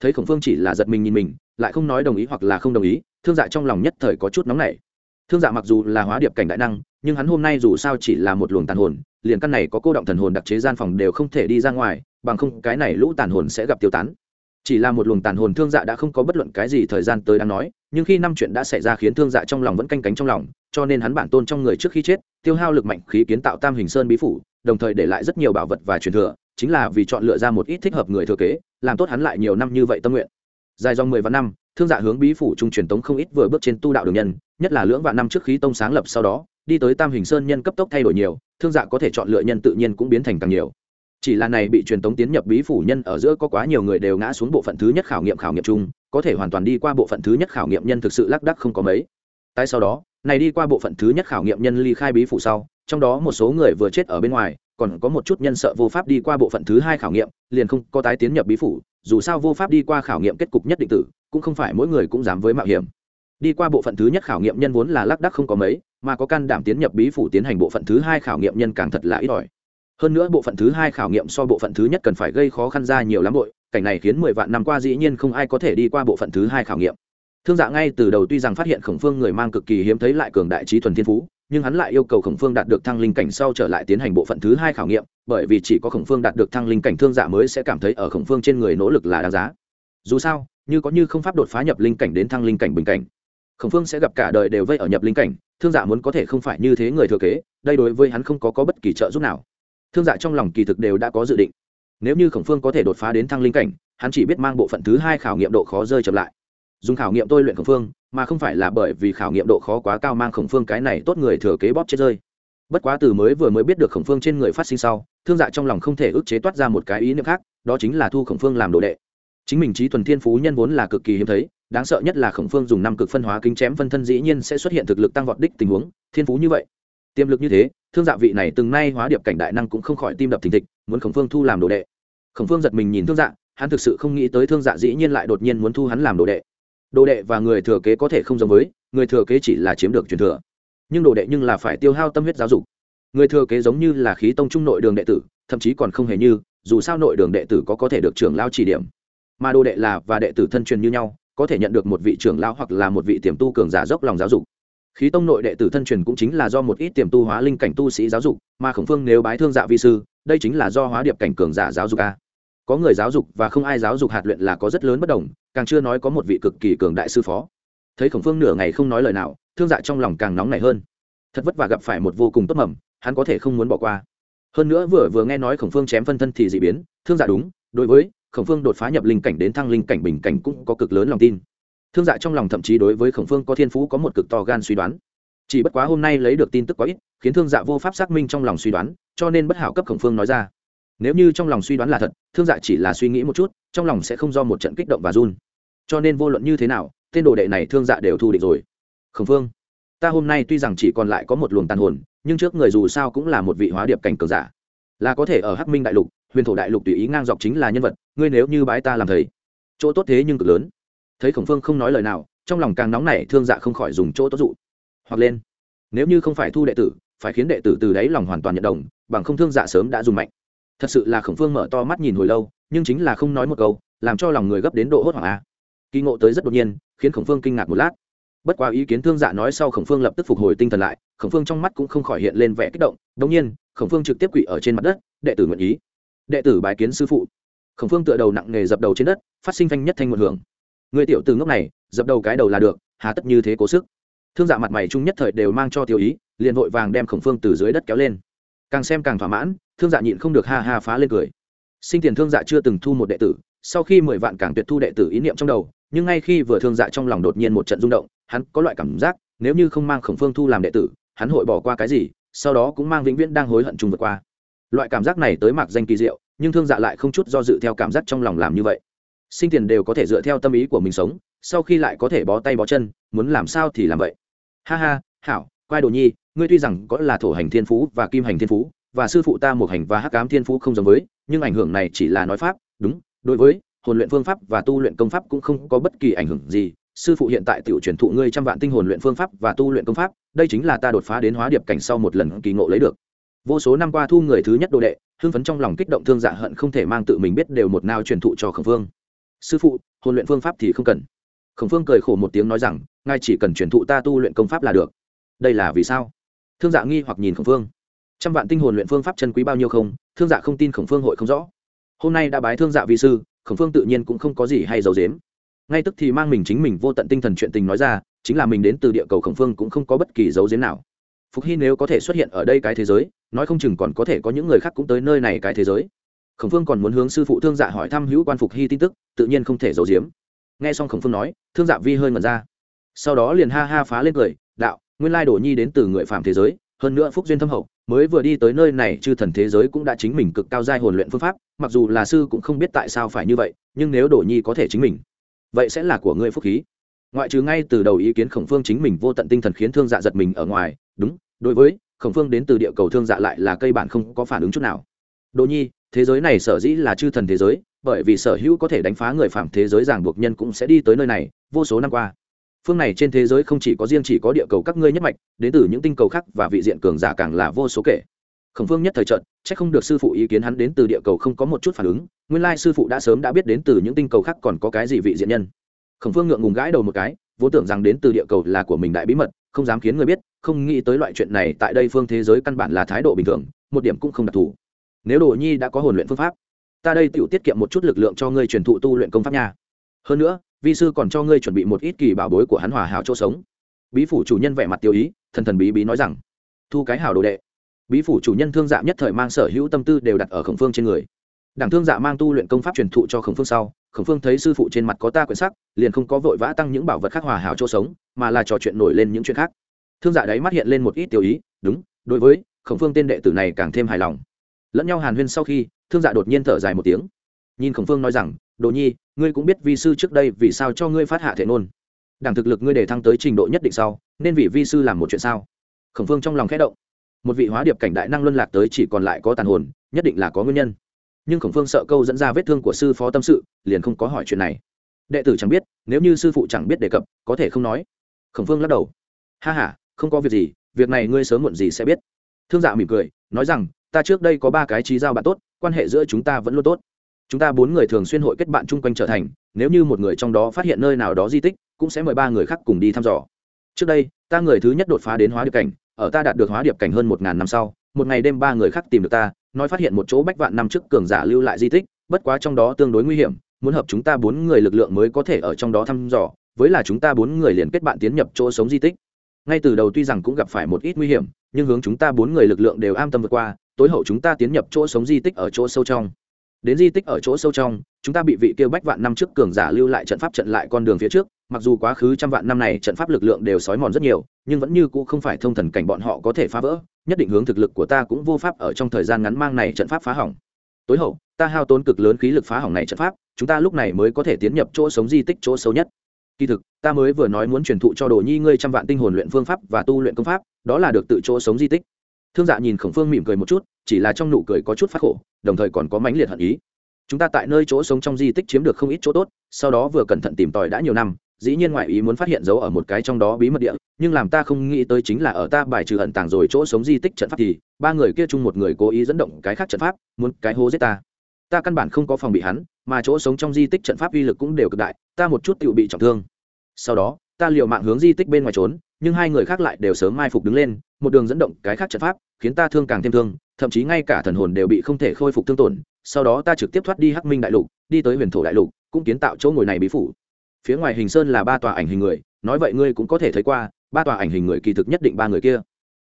Thấy khổng phương chỉ là giật mình nhìn mình, lại không nói đồng ý hoặc là không đồng ý, thương dạ trong lòng nhất thời có chút nóng nảy. Thương dạ mặc dù là hóa điệp cảnh đại năng, nhưng hắn hôm nay dù sao chỉ là một luồng tàn hồn, liền căn này có cô động thần hồn đặc chế gian phòng đều không thể đi ra ngoài, bằng không cái này lũ tàn hồn sẽ gặp tiêu tán. Chỉ là một luồng tàn hồn thương dạ đã không có bất luận cái gì thời gian tới đang nói nhưng khi năm chuyện đã xảy ra khiến thương dạ trong lòng vẫn canh cánh trong lòng, cho nên hắn bản tôn trong người trước khi chết, tiêu hao lực mạnh khí kiến tạo tam hình sơn bí phủ, đồng thời để lại rất nhiều bảo vật và truyền thừa, chính là vì chọn lựa ra một ít thích hợp người thừa kế, làm tốt hắn lại nhiều năm như vậy tâm nguyện. Dài dòng mười vạn năm, thương dạ hướng bí phủ trung truyền tống không ít vừa bước trên tu đạo đường nhân, nhất là lưỡng vạn năm trước khí tông sáng lập sau đó, đi tới tam hình sơn nhân cấp tốc thay đổi nhiều, thương dạ có thể chọn lựa nhân tự nhiên cũng biến thành càng nhiều. Chỉ là này bị truyền tống tiến nhập bí phủ nhân ở giữa có quá nhiều người đều ngã xuống bộ phận thứ nhất khảo nghiệm khảo nghiệm chung có thể hoàn toàn đi qua bộ phận thứ nhất khảo nghiệm nhân thực sự lác đắc không có mấy. Tại sau đó, này đi qua bộ phận thứ nhất khảo nghiệm nhân ly khai bí phủ sau, trong đó một số người vừa chết ở bên ngoài, còn có một chút nhân sợ vô pháp đi qua bộ phận thứ hai khảo nghiệm, liền không có tái tiến nhập bí phủ, dù sao vô pháp đi qua khảo nghiệm kết cục nhất định tử, cũng không phải mỗi người cũng dám với mạo hiểm. Đi qua bộ phận thứ nhất khảo nghiệm nhân vốn là lác đắc không có mấy, mà có can đảm tiến nhập bí phủ tiến hành bộ phận thứ hai khảo nghiệm nhân càng thật là ít ỏi hơn nữa bộ phận thứ hai khảo nghiệm so bộ phận thứ nhất cần phải gây khó khăn ra nhiều lắm bội cảnh này khiến mười vạn năm qua dĩ nhiên không ai có thể đi qua bộ phận thứ hai khảo nghiệm. Thương dạ ngay từ đầu tuy rằng phát hiện khổng phương người mang cực kỳ hiếm thấy lại cường đại trí thuần thiên phú nhưng hắn lại yêu cầu khổng phương đạt được thăng linh cảnh sau trở lại tiến hành bộ phận thứ hai khảo nghiệm bởi vì chỉ có khổng phương đạt được thăng linh cảnh thương dạ mới sẽ cảm thấy ở khổng phương trên người nỗ lực là đáng giá. Dù sao như có như không pháp đột phá nhập linh cảnh đến thăng linh cảnh bình cảnh khổng phương sẽ gặp cả đời đều vây ở nhập linh cảnh thương dạ muốn có thể không phải như thế người thừa kế đây đối với hắn không có, có bất kỳ trợ giúp nào thương dạ trong lòng kỳ thực đều đã có dự định. Nếu như khổng phương có thể đột phá đến thăng linh cảnh, hắn chỉ biết mang bộ phận thứ hai khảo nghiệm độ khó rơi chậm lại. Dùng khảo nghiệm tôi luyện khổng phương, mà không phải là bởi vì khảo nghiệm độ khó quá cao mang khổng phương cái này tốt người thừa kế bóp chết rơi. Bất quá từ mới vừa mới biết được khổng phương trên người phát sinh sau, thương dạ trong lòng không thể ức chế toát ra một cái ý niệm khác, đó chính là thu khổng phương làm đồ đệ. Chính mình trí thuần thiên phú nhân vốn là cực kỳ hiếm thấy, đáng sợ nhất là khổng phương dùng năm cực phân hóa kính chém phân thân dĩ nhiên sẽ xuất hiện thực lực tăng vọt đích tình huống, thiên phú như vậy tiềm lực như thế, thương dạ vị này từng nay hóa điệp cảnh đại năng cũng không khỏi tim đập thình thịch, muốn khổng phương thu làm đồ đệ. Khổng phương giật mình nhìn thương dạ hắn thực sự không nghĩ tới thương dạ dĩ nhiên lại đột nhiên muốn thu hắn làm đồ đệ. Đồ đệ và người thừa kế có thể không giống với, người thừa kế chỉ là chiếm được truyền thừa. Nhưng đồ đệ nhưng là phải tiêu hao tâm huyết giáo dục. Người thừa kế giống như là khí tông trung nội đường đệ tử, thậm chí còn không hề như, dù sao nội đường đệ tử có có thể được trưởng lao chỉ điểm. Mà đồ đệ là và đệ tử thân truyền như nhau, có thể nhận được một vị trưởng lao hoặc là một vị tiềm tu cường giả dốc lòng giáo dục khí tông nội đệ tử thân truyền cũng chính là do một ít tiềm tu hóa linh cảnh tu sĩ giáo dục, mà khổng phương nếu bái thương dạ vi sư, đây chính là do hóa điệp cảnh cường giả giáo dục a. Có người giáo dục và không ai giáo dục hạt luyện là có rất lớn bất đồng, càng chưa nói có một vị cực kỳ cường đại sư phó. Thấy khổng phương nửa ngày không nói lời nào, thương dạ trong lòng càng nóng nảy hơn. Thật vất vả gặp phải một vô cùng tốt mầm, hắn có thể không muốn bỏ qua. Hơn nữa vừa vừa nghe nói khổng phương chém phân thân thì dị biến, thương dạ đúng, đối với khổng phương đột phá nhập linh cảnh đến thăng linh cảnh bình cảnh cũng có cực lớn lòng tin thương dạ trong lòng thậm chí đối với khổng phương có thiên phú có một cực to gan suy đoán. Chỉ bất quá hôm nay lấy được tin tức quá ít, khiến thương dạ vô pháp xác minh trong lòng suy đoán, cho nên bất hảo cấp khổng phương nói ra. Nếu như trong lòng suy đoán là thật, thương dạ chỉ là suy nghĩ một chút, trong lòng sẽ không do một trận kích động và run. Cho nên vô luận như thế nào, tên đồ đệ này thương dạ đều thu định rồi. Khổng phương, ta hôm nay tuy rằng chỉ còn lại có một luồng tàn hồn, nhưng trước người dù sao cũng là một vị hóa điệp cảnh cường giả. Là có thể ở hắc minh đại lục, huyền thổ đại lục tùy ý ngang dọc chính là nhân vật, ngươi nếu như bái ta làm thầy, chỗ tốt thế nhưng cực lớn thấy khổng phương không nói lời nào, trong lòng càng nóng nảy, thương dạ không khỏi dùng chỗ tốt dụ. Hoặc lên, nếu như không phải thu đệ tử, phải khiến đệ tử từ đấy lòng hoàn toàn nhận đồng, bằng không thương dạ sớm đã dùng mạnh. Thật sự là khổng phương mở to mắt nhìn hồi lâu, nhưng chính là không nói một câu, làm cho lòng người gấp đến độ hốt hoảng a. Kỳ ngộ tới rất đột nhiên, khiến khổng phương kinh ngạc một lát. Bất qua ý kiến thương dạ nói sau khổng phương lập tức phục hồi tinh thần lại, khổng phương trong mắt cũng không khỏi hiện lên vẻ kích động. Đông nhiên, khổng phương trực tiếp quỵ ở trên mặt đất, đệ tử nguyện ý. Đệ tử bài kiến sư phụ. Khổng phương tựa đầu nặng nề dập đầu trên đất, phát sinh thanh nhất thanh một hưởng người tiểu từ ngốc này, dập đầu cái đầu là được, hà tất như thế cố sức. Thương dạ mặt mày chung nhất thời đều mang cho tiêu ý, liền vội vàng đem khổng phương từ dưới đất kéo lên. Càng xem càng thỏa mãn, thương dạ nhịn không được ha ha phá lên cười. Sinh tiền thương dạ chưa từng thu một đệ tử, sau khi mười vạn càng tuyệt thu đệ tử ý niệm trong đầu, nhưng ngay khi vừa thương dạ trong lòng đột nhiên một trận rung động, hắn có loại cảm giác, nếu như không mang khổng phương thu làm đệ tử, hắn hội bỏ qua cái gì, sau đó cũng mang vĩnh viễn đang hối hận chung vượt qua. Loại cảm giác này tới mạc danh kỳ diệu, nhưng thương dạ lại không chút do dự theo cảm giác trong lòng làm như vậy sinh tiền đều có thể dựa theo tâm ý của mình sống, sau khi lại có thể bó tay bó chân, muốn làm sao thì làm vậy? Ha ha, hảo, quai đồ nhi, ngươi tuy rằng có là thổ hành thiên phú và kim hành thiên phú, và sư phụ ta một hành và hắc cám thiên phú không giống với, nhưng ảnh hưởng này chỉ là nói pháp, đúng, đối với, hồn luyện phương pháp và tu luyện công pháp cũng không có bất kỳ ảnh hưởng gì. Sư phụ hiện tại tiểu truyền thụ ngươi trăm vạn tinh hồn luyện phương pháp và tu luyện công pháp, đây chính là ta đột phá đến hóa điệp cảnh sau một lần kỳ ngộ lấy được. Vô số năm qua thu người thứ nhất đồ đệ, hưng phấn trong lòng kích động thương dạ hận không thể mang tự mình biết đều một nào truyền thụ cho khổng phương sư phụ hồn luyện phương pháp thì không cần. Khổng phương cười khổ một tiếng nói rằng, ngài chỉ cần truyền thụ ta tu luyện công pháp là được. Đây là vì sao? Thương dạ nghi hoặc nhìn khổng phương. Trăm vạn tinh hồn luyện phương pháp chân quý bao nhiêu không? Thương dạ không tin khổng phương hội không rõ. Hôm nay đã bái thương dạ vị sư, khổng phương tự nhiên cũng không có gì hay giấu dếm ngay tức thì mang mình chính mình vô tận tinh thần chuyện tình nói ra, chính là mình đến từ địa cầu khổng phương cũng không có bất kỳ dấu dếm nào. Phục hy nếu có thể xuất hiện ở đây cái thế giới, nói không chừng còn có thể có những người khác cũng tới nơi này cái thế giới khổng phương còn muốn hướng sư phụ thương dạ hỏi thăm hữu quan phục hy tin tức, tự nhiên không thể giấu giếm. Nghe xong khổng phương nói, thương dạ vi hơi ngẩn ra. Sau đó liền ha ha phá lên cười, đạo, nguyên lai đổ nhi đến từ người phạm thế giới, hơn nữa phúc duyên thâm hậu, mới vừa đi tới nơi này chư thần thế giới cũng đã chính mình cực cao giai hồn luyện phương pháp, mặc dù là sư cũng không biết tại sao phải như vậy, nhưng nếu đổ nhi có thể chính mình, vậy sẽ là của ngươi phúc khí. Ngoại trừ ngay từ đầu ý kiến khổng phương chính mình vô tận tinh thần khiến thương dạ giật mình ở ngoài, đúng, đối với khổng phương đến từ địa cầu thương dạ lại là cây bản không có phản ứng chút nào. Đồ nhi thế giới này sở dĩ là chư thần thế giới, bởi vì sở hữu có thể đánh phá người phạm thế giới ràng buộc nhân cũng sẽ đi tới nơi này, vô số năm qua. Phương này trên thế giới không chỉ có riêng chỉ có địa cầu các ngươi nhất mạch, đến từ những tinh cầu khác và vị diện cường giả càng là vô số kể. Khổng phương nhất thời trận c h ắ c không được sư phụ ý kiến hắn đến từ địa cầu không có một chút phản ứng, nguyên lai sư phụ đã sớm đã biết đến từ những tinh cầu khác còn có cái gì vị diện nhân. Khổng phương ngượng ngùng gãi đầu một cái, vốn tưởng rằng đến từ địa cầu là của mình đại bí mật, không dám khiến người biết, không nghĩ tới loại chuyện này tại đây phương thế giới căn bản là thái độ bình thường, một điểm cũng không đặc thù nếu đồ nhi đã có hồn luyện phương pháp, ta đây tự tiết kiệm một chút lực lượng cho ngươi truyền thụ tu luyện công pháp nha. Hơn nữa, vi sư còn cho ngươi chuẩn bị một ít kỳ bảo bối của hắn hòa hảo chỗ sống. Bí phủ chủ nhân vẻ mặt tiêu ý, thần thần bí bí nói rằng, thu cái hảo đồ đệ. Bí phủ chủ nhân thương dạ nhất thời mang sở hữu tâm tư đều đặt ở khổng phương trên người. Đảng thương dạ mang tu luyện công pháp truyền thụ cho khổng phương sau, khổng phương thấy sư phụ trên mặt có ta quyển sắc, liền không có vội vã tăng những bảo vật khác hòa hảo chỗ sống, mà là trò chuyện nổi lên những chuyện khác. Thương dạ đấy mắt hiện lên một ít tiêu ý, đúng, đối với khổng phương tên đệ tử này càng thêm hài lòng lẫn nhau hàn huyên sau khi, thương dạ đột nhiên thở dài một tiếng. Nhìn khổng phương nói rằng, đồ nhi, ngươi cũng biết vi sư trước đây vì sao cho ngươi phát hạ thể nôn. Đảng thực lực ngươi để thăng tới trình độ nhất định sau, nên vì vi sư làm một chuyện sao? Khổng phương trong lòng khẽ động. Một vị hóa điệp cảnh đại năng luân lạc tới chỉ còn lại có tàn hồn, nhất định là có nguyên nhân. Nhưng khổng phương sợ câu dẫn ra vết thương của sư phó tâm sự, liền không có hỏi chuyện này. Đệ tử chẳng biết, nếu như sư phụ chẳng biết đề cập, có thể không nói. Khổng phương lắc đầu. Ha h a không có việc gì, việc này ngươi sớm muộn gì sẽ biết. Thương dạ mỉm cười, nói rằng ta trước đây có ba cái trí giao bạn tốt, quan hệ giữa chúng ta vẫn luôn tốt. Chúng ta bốn người thường xuyên hội kết bạn chung quanh trở thành, nếu như một người trong đó phát hiện nơi nào đó di tích, cũng sẽ mời ba người khác cùng đi thăm dò. Trước đây, ta người thứ nhất đột phá đến hóa điệp cảnh, ở ta đạt được hóa điệp cảnh hơn một ngàn năm sau, một ngày đêm ba người khác tìm được ta, nói phát hiện một chỗ bách vạn năm trước cường giả lưu lại di tích, bất quá trong đó tương đối nguy hiểm, muốn hợp chúng ta bốn người lực lượng mới có thể ở trong đó thăm dò, với là chúng ta bốn người liền kết bạn tiến nhập chỗ sống di tích. Ngay từ đầu tuy rằng cũng gặp phải một ít nguy hiểm, nhưng hướng chúng ta bốn người lực lượng đều am tâm vượt qua tối hậu chúng ta tiến nhập chỗ sống di tích ở chỗ sâu trong. Đến di tích ở chỗ sâu trong, chúng ta bị vị kêu bách vạn năm trước cường giả lưu lại trận pháp trận lại con đường phía trước. Mặc dù quá khứ trăm vạn năm này trận pháp lực lượng đều sói mòn rất nhiều, nhưng vẫn như cũ không phải thông thần cảnh bọn họ có thể phá vỡ. Nhất định hướng thực lực của ta cũng vô pháp ở trong thời gian ngắn mang này trận pháp phá hỏng. Tối hậu, ta hao tốn cực lớn khí lực phá hỏng này trận pháp, chúng ta lúc này mới có thể tiến nhập chỗ sống di tích chỗ sâu nhất. Kỳ thực, ta mới vừa nói muốn truyền thụ cho đồ nhi ngươi trăm vạn tinh hồn luyện phương pháp và tu luyện công pháp, đó là được tự chỗ sống di tích thương dạ nhìn khổng phương mỉm cười một chút, chỉ là trong nụ cười có chút phát khổ, đồng thời còn có mãnh liệt hận ý. Chúng ta tại nơi chỗ sống trong di tích chiếm được không ít chỗ tốt, sau đó vừa cẩn thận tìm tòi đã nhiều năm, dĩ nhiên ngoại ý muốn phát hiện dấu ở một cái trong đó bí mật địa, nhưng làm ta không nghĩ tới chính là ở ta bài trừ ẩn tàng rồi chỗ sống di tích trận pháp thì, ba người kia chung một người cố ý dẫn động cái khác trận pháp, muốn cái hô giết ta. Ta căn bản không có phòng bị hắn, mà chỗ sống trong di tích trận pháp uy lực cũng đều cực đại, ta một chút tự bị trọng thương. Sau đó, ta liều mạng hướng di tích bên ngoài trốn nhưng hai người khác lại đều sớm mai phục đứng lên, một đường dẫn động cái khác trận pháp, khiến ta thương càng thêm thương, thậm chí ngay cả thần hồn đều bị không thể khôi phục thương tổn, sau đó ta trực tiếp thoát đi hắc minh đại lục, đi tới huyền thổ đại lục, cũng kiến tạo chỗ ngồi này bí phủ. Phía ngoài hình sơn là ba tòa ảnh hình người, nói vậy ngươi cũng có thể thấy qua, ba tòa ảnh hình người kỳ thực nhất định ba người kia.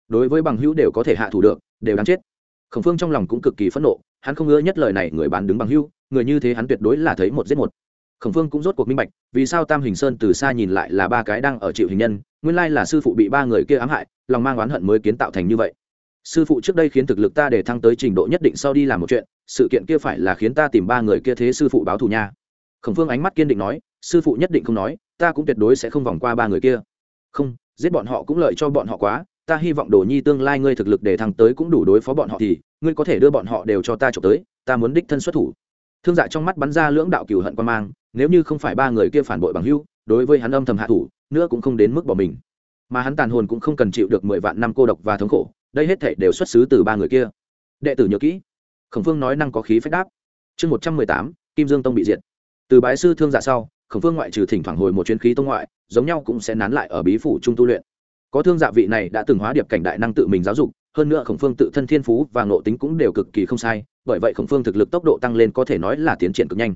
Đối với bằng hữu đều có thể hạ thủ được, đều đáng chết. Khổng phương trong lòng cũng cực kỳ phẫn nộ, hắn không ngỡ nhất lời này, người bán đứng bằng hữu, người như thế hắn tuyệt đối là thấy một giết một khổng phương cũng rốt cuộc minh bạch, vì sao tam hình sơn từ xa nhìn lại là ba cái đang ở chịu hình nhân, nguyên lai là sư phụ bị ba người kia ám hại, lòng mang oán hận mới kiến tạo thành như vậy. Sư phụ trước đây khiến thực lực ta để thăng tới trình độ nhất định sau đi làm một chuyện, sự kiện kia phải là khiến ta tìm ba người kia thế sư phụ báo thù nha. Khổng phương ánh mắt kiên định nói, sư phụ nhất định không nói, ta cũng tuyệt đối sẽ không vòng qua ba người kia. Không, giết bọn họ cũng lợi cho bọn họ quá, ta hy vọng đồ nhi tương lai ngươi thực lực để thăng tới cũng đủ đối phó bọn họ thì, ngươi có thể đưa bọn họ đều cho ta trộm tới, ta muốn đích thân xuất thủ thương dạ trong mắt bắn ra lưỡng đạo cửu hận quan mang, nếu như không phải ba người kia phản bội bằng hưu đối với hắn âm thầm hạ thủ, nữa cũng không đến mức bỏ mình. Mà hắn tàn hồn cũng không cần chịu được mười vạn năm cô độc và thống khổ, đây hết thể đều xuất xứ từ ba người kia. Đệ tử nhớ kỹ. Khổng phương nói năng có khí phách đáp. Chương một trăm mười tám, kim dương tông bị diệt. Từ bái sư thương dạ sau, khổng phương ngoại trừ thỉnh thoảng hồi một chuyến khí tông ngoại, giống nhau cũng sẽ nán lại ở bí phủ trung tu luyện. Có thương dạ vị này đã từng hóa điệp cảnh đại năng tự mình giáo dục, hơn nữa khổng phương tự thân thiên phú và ngộ tính cũng đều cực kỳ không sai bởi vậy khổng phương thực lực tốc độ tăng lên có thể nói là tiến triển cực nhanh.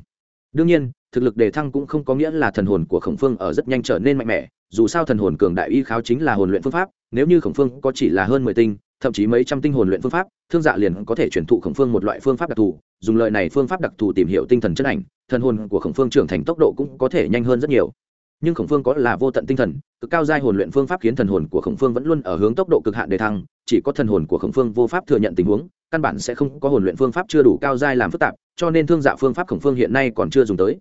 Đương nhiên, thực lực đề thăng cũng không có nghĩa là thần hồn của khổng phương ở rất nhanh trở nên mạnh mẽ, dù sao thần hồn cường đại y kháo chính là hồn luyện phương pháp, nếu như khổng phương có chỉ là hơn mười tinh, thậm chí mấy trăm tinh hồn luyện phương pháp, thương dạ liền có thể chuyển thụ khổng phương một loại phương pháp đặc thù, dùng lợi này phương pháp đặc thù tìm hiểu tinh thần chân ảnh, thần hồn của khổng phương trưởng thành tốc độ cũng có thể nhanh hơn rất nhiều nhưng khổng phương có là vô tận tinh thần, cực cao giai hồn luyện phương pháp khiến thần hồn của khổng phương vẫn luôn ở hướng tốc độ cực hạn để thăng, chỉ có thần hồn của khổng phương vô pháp thừa nhận tình huống, căn bản sẽ không có hồn luyện phương pháp chưa đủ cao giai làm phức tạp, cho nên thương dạ phương pháp khổng phương hiện nay còn chưa dùng tới.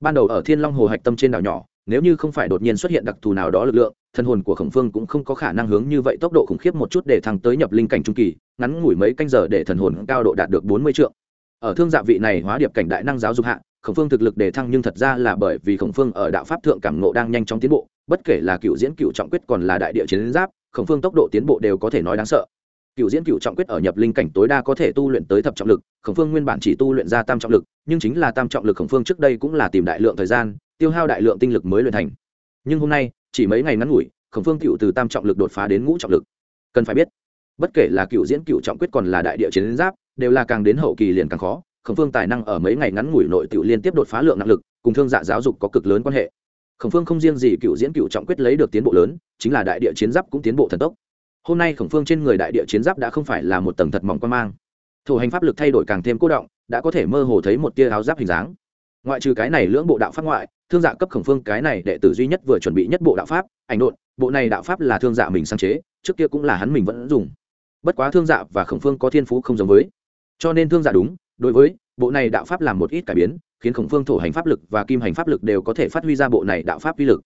Ban đầu ở thiên long hồ hạch tâm trên đảo nhỏ, nếu như không phải đột nhiên xuất hiện đặc thù nào đó lực lượng, thần hồn của khổng phương cũng không có khả năng hướng như vậy tốc độ khủng khiếp một chút để thăng tới nhập linh cảnh trung kỳ, ngắn ngủi mấy canh giờ để thần hồn cao độ đạt được bốn mươi triệu ở thương dạ vị này hóa điệp cảnh đại năng giáo dục hạ, khổng phương thực lực đề thăng nhưng thật ra là bởi vì khổng phương ở đạo pháp thượng cảm ngộ đang nhanh chóng tiến bộ, bất kể là cựu diễn cựu trọng quyết còn là đại địa chiến giáp, khổng phương tốc độ tiến bộ đều có thể nói đáng sợ. Cựu diễn cựu trọng quyết ở nhập linh cảnh tối đa có thể tu luyện tới thập trọng lực, khổng phương nguyên bản chỉ tu luyện ra tam trọng lực, nhưng chính là tam trọng lực khổng phương trước đây cũng là tìm đại lượng thời gian, tiêu hao đại lượng tinh lực mới luyện thành. Nhưng hôm nay, chỉ mấy ngày ngắn ngủi, khổng phương cựu từ tam trọng lực đột phá đến ngũ trọng lực. Cần phải biết, bất kể là cựu diễn cựu trọng quyết còn là đại địa chiến giáp đều là càng đến hậu kỳ liền càng khó, khổng phương tài năng ở mấy ngày ngắn ngủi nội tự liên tiếp đột phá lượng năng lực, cùng thương dạ giáo dục có cực lớn quan hệ. Khổng phương không riêng gì cựu diễn cựu trọng quyết lấy được tiến bộ lớn, chính là đại địa chiến giáp cũng tiến bộ thần tốc. Hôm nay khổng phương trên người đại địa chiến giáp đã không phải là một tầng thật mỏng quan mang. Thủ hành pháp lực thay đổi càng thêm cố động, đã có thể mơ hồ thấy một tia áo giáp hình dáng. Ngoại trừ cái này lưỡng bộ đạo pháp ngoại, thương dạ cấp khổng phương cái này đệ tử duy nhất vừa chuẩn bị nhất bộ đạo pháp, ảnh độn, bộ này đạo pháp là thương dạ mình sáng chế, trước kia cũng là hắn mình vẫn dùng. Bất quá thương dạ và khổng phương có thiên phú không giống với cho nên thương dạ đúng, đối với bộ này đạo pháp làm một ít cải biến, khiến khổng phương thổ hành pháp lực và kim hành pháp lực đều có thể phát huy ra bộ này đạo pháp uy lực.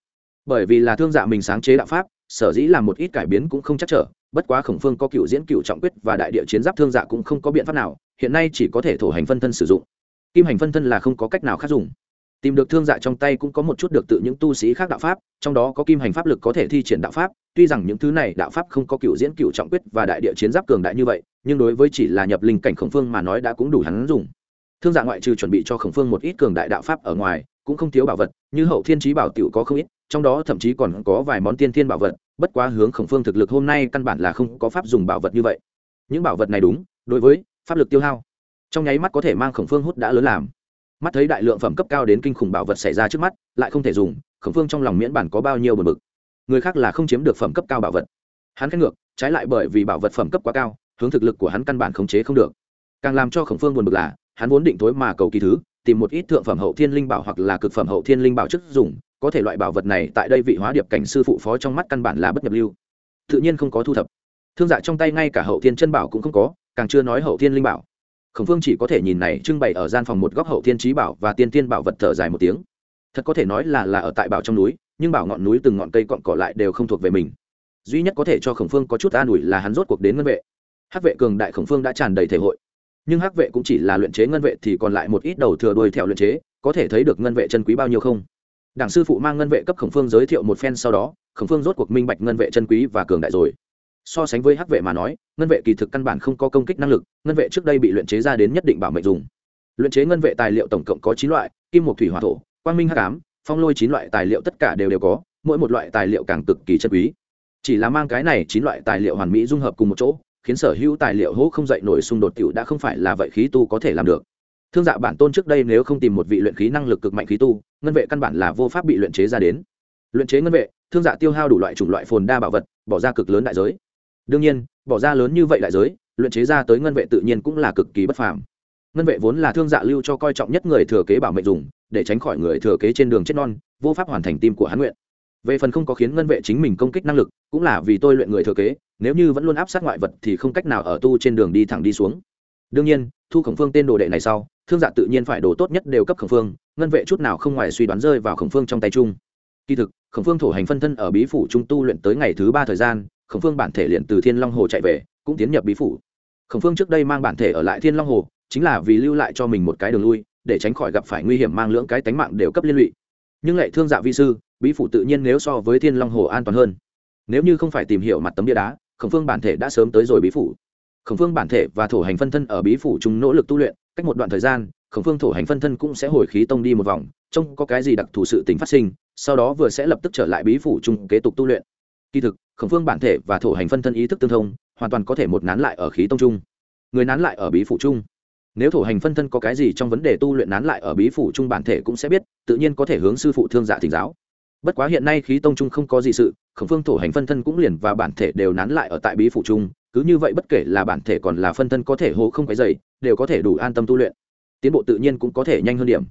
Bởi vì là thương dạ mình sáng chế đạo pháp, sở dĩ làm một ít cải biến cũng không chắc trở, bất quá khổng phương có cựu diễn, cựu trọng quyết và đại địa chiến giáp thương dạ cũng không có biện pháp nào, hiện nay chỉ có thể thổ hành phân thân sử dụng. Kim hành phân thân là không có cách nào khác dùng tìm được thương dạ trong tay cũng có một chút được tự những tu sĩ khác đạo pháp, trong đó có kim hành pháp lực có thể thi triển đạo pháp, tuy rằng những thứ này đạo pháp không có cựu diễn cựu trọng quyết và đại địa chiến giáp cường đại như vậy, nhưng đối với chỉ là nhập linh cảnh khổng phương mà nói đã cũng đủ hắn dùng. Thương dạ ngoại trừ chuẩn bị cho khổng phương một ít cường đại đạo pháp ở ngoài, cũng không thiếu bảo vật, như hậu thiên trí bảo tiểu có không ít, trong đó thậm chí còn có vài món tiên thiên bảo vật, bất quá hướng khổng phương thực lực hôm nay căn bản là không có pháp dùng bảo vật như vậy. Những bảo vật này đúng, đối với pháp lực tiêu hao, trong nháy mắt có thể mang khổng phương hút đã lớn làm mắt thấy đại lượng phẩm cấp cao đến kinh khủng bảo vật xảy ra trước mắt, lại không thể dùng, khổng phương trong lòng miễn bản có bao nhiêu bật mực người khác là không chiếm được phẩm cấp cao bảo vật. Hắn khét ngược, trái lại bởi vì bảo vật phẩm cấp quá cao, hướng thực lực của hắn căn bản khống chế không được. Càng làm cho khổng phương buồn bực là, hắn vốn định thối mà cầu kỳ thứ, tìm một ít thượng phẩm hậu thiên linh bảo hoặc là cực phẩm hậu thiên linh bảo chức dùng, có thể loại bảo vật này tại đây vị hóa điệp cảnh sư phụ phó trong mắt căn bản là bất nhập lưu. Tự nhiên không có thu thập. Thương dạ trong tay ngay cả hậu thiên chân bảo cũng không có, càng chưa nói hậu thiên linh bảo khổng phương chỉ có thể nhìn này trưng bày ở gian phòng một góc hậu thiên trí bảo và tiên tiên bảo vật thở dài một tiếng. Thật có thể nói là là ở tại bảo trong núi, nhưng bảo ngọn núi từng ngọn cây cọn cỏ lại đều không thuộc về mình. Duy nhất có thể cho khổng phương có chút an ủi là hắn rốt cuộc đến ngân vệ. Hắc vệ cường đại khổng phương đã tràn đầy thể hội. Nhưng hắc vệ cũng chỉ là luyện chế ngân vệ thì còn lại một ít đầu thừa đuôi theo luyện chế, có thể thấy được ngân vệ chân quý bao nhiêu không? Đảng sư phụ mang ngân vệ cấp khổng phương giới thiệu một phen sau đó, khổng phương rốt cuộc minh bạch ngân vệ chân quý và cường đại rồi so sánh với hắc vệ mà nói, ngân vệ kỳ thực căn bản không có công kích năng lực, ngân vệ trước đây bị luyện chế ra đến nhất định bảo mệnh dùng. Luyện chế ngân vệ tài liệu tổng cộng có chín loại, kim một thủy hỏa thổ, quang minh hắc ám, phong lôi chín loại tài liệu tất cả đều đều có, mỗi một loại tài liệu càng cực kỳ chân quý. Chỉ là mang cái này chín loại tài liệu hoàn mỹ dung hợp cùng một chỗ, khiến sở hữu tài liệu hỗ không dậy nổi xung đột tiểu đã không phải là vậy khí tu có thể làm được. Thương dạ bản tôn trước đây nếu không tìm một vị luyện khí năng lực cực mạnh khí tu, ngân vệ căn bản là vô pháp bị luyện chế ra đến. Luyện chế ngân vệ, thương dạ tiêu hao đủ loại chủng loại phồn đa bảo vật, bỏ ra cực lớn đại giới đương nhiên, bỏ ra lớn như vậy đại giới, luyện chế ra tới ngân vệ tự nhiên cũng là cực kỳ bất phàm. Ngân vệ vốn là thương dạ lưu cho coi trọng nhất người thừa kế bảo mệnh dùng, để tránh khỏi người thừa kế trên đường chết non, vô pháp hoàn thành tim của hắn nguyện. Về phần không có khiến ngân vệ chính mình công kích năng lực, cũng là vì tôi luyện người thừa kế, nếu như vẫn luôn áp sát ngoại vật thì không cách nào ở tu trên đường đi thẳng đi xuống. Đương nhiên, thu khổng phương tên đồ đệ này sau, thương dạ tự nhiên phải đồ tốt nhất đều cấp khổng phương, ngân vệ chút nào không ngoài suy đoán rơi vào khổng phương trong tay chung. Kỳ thực, khổng phương thổ hành phân thân ở bí phủ trung tu luyện tới ngày thứ ba thời gian khổng phương bản thể liền từ thiên long hồ chạy về, cũng tiến nhập bí phủ. Khổng phương trước đây mang bản thể ở lại thiên long hồ, chính là vì lưu lại cho mình một cái đường lui, để tránh khỏi gặp phải nguy hiểm mang lưỡng cái tánh mạng đều cấp liên lụy. Nhưng lại thương dạ vi sư, bí phủ tự nhiên nếu so với thiên long hồ an toàn hơn. Nếu như không phải tìm hiểu mặt tấm bia đá, khổng phương bản thể đã sớm tới rồi bí phủ. Khổng phương bản thể và thổ hành phân thân ở bí phủ chúng nỗ lực tu luyện, cách một đoạn thời gian, khổng phương thổ hành phân thân cũng sẽ hồi khí tông đi một vòng, trông có cái gì đặc thù sự tính phát sinh, sau đó vừa sẽ lập tức trở lại bí phủ chung kế tục tu luyện. Kỳ thực khổng phương bản thể và thổ hành phân thân ý thức tương thông hoàn toàn có thể một nán lại ở khí tông trung. Người nán lại ở bí phủ trung. nếu thổ hành phân thân có cái gì trong vấn đề tu luyện nán lại ở bí phủ trung, bản thể cũng sẽ biết tự nhiên có thể hướng sư phụ thương dạ thỉnh giáo. Bất quá hiện nay khí tông trung không có gì sự khổng phương thổ hành phân thân cũng liền và bản thể đều nán lại ở tại bí phủ trung, cứ như vậy bất kể là bản thể còn là phân thân có thể hô không cái dày đều có thể đủ an tâm tu luyện. Tiến bộ tự nhiên cũng có thể nhanh hơn điểm.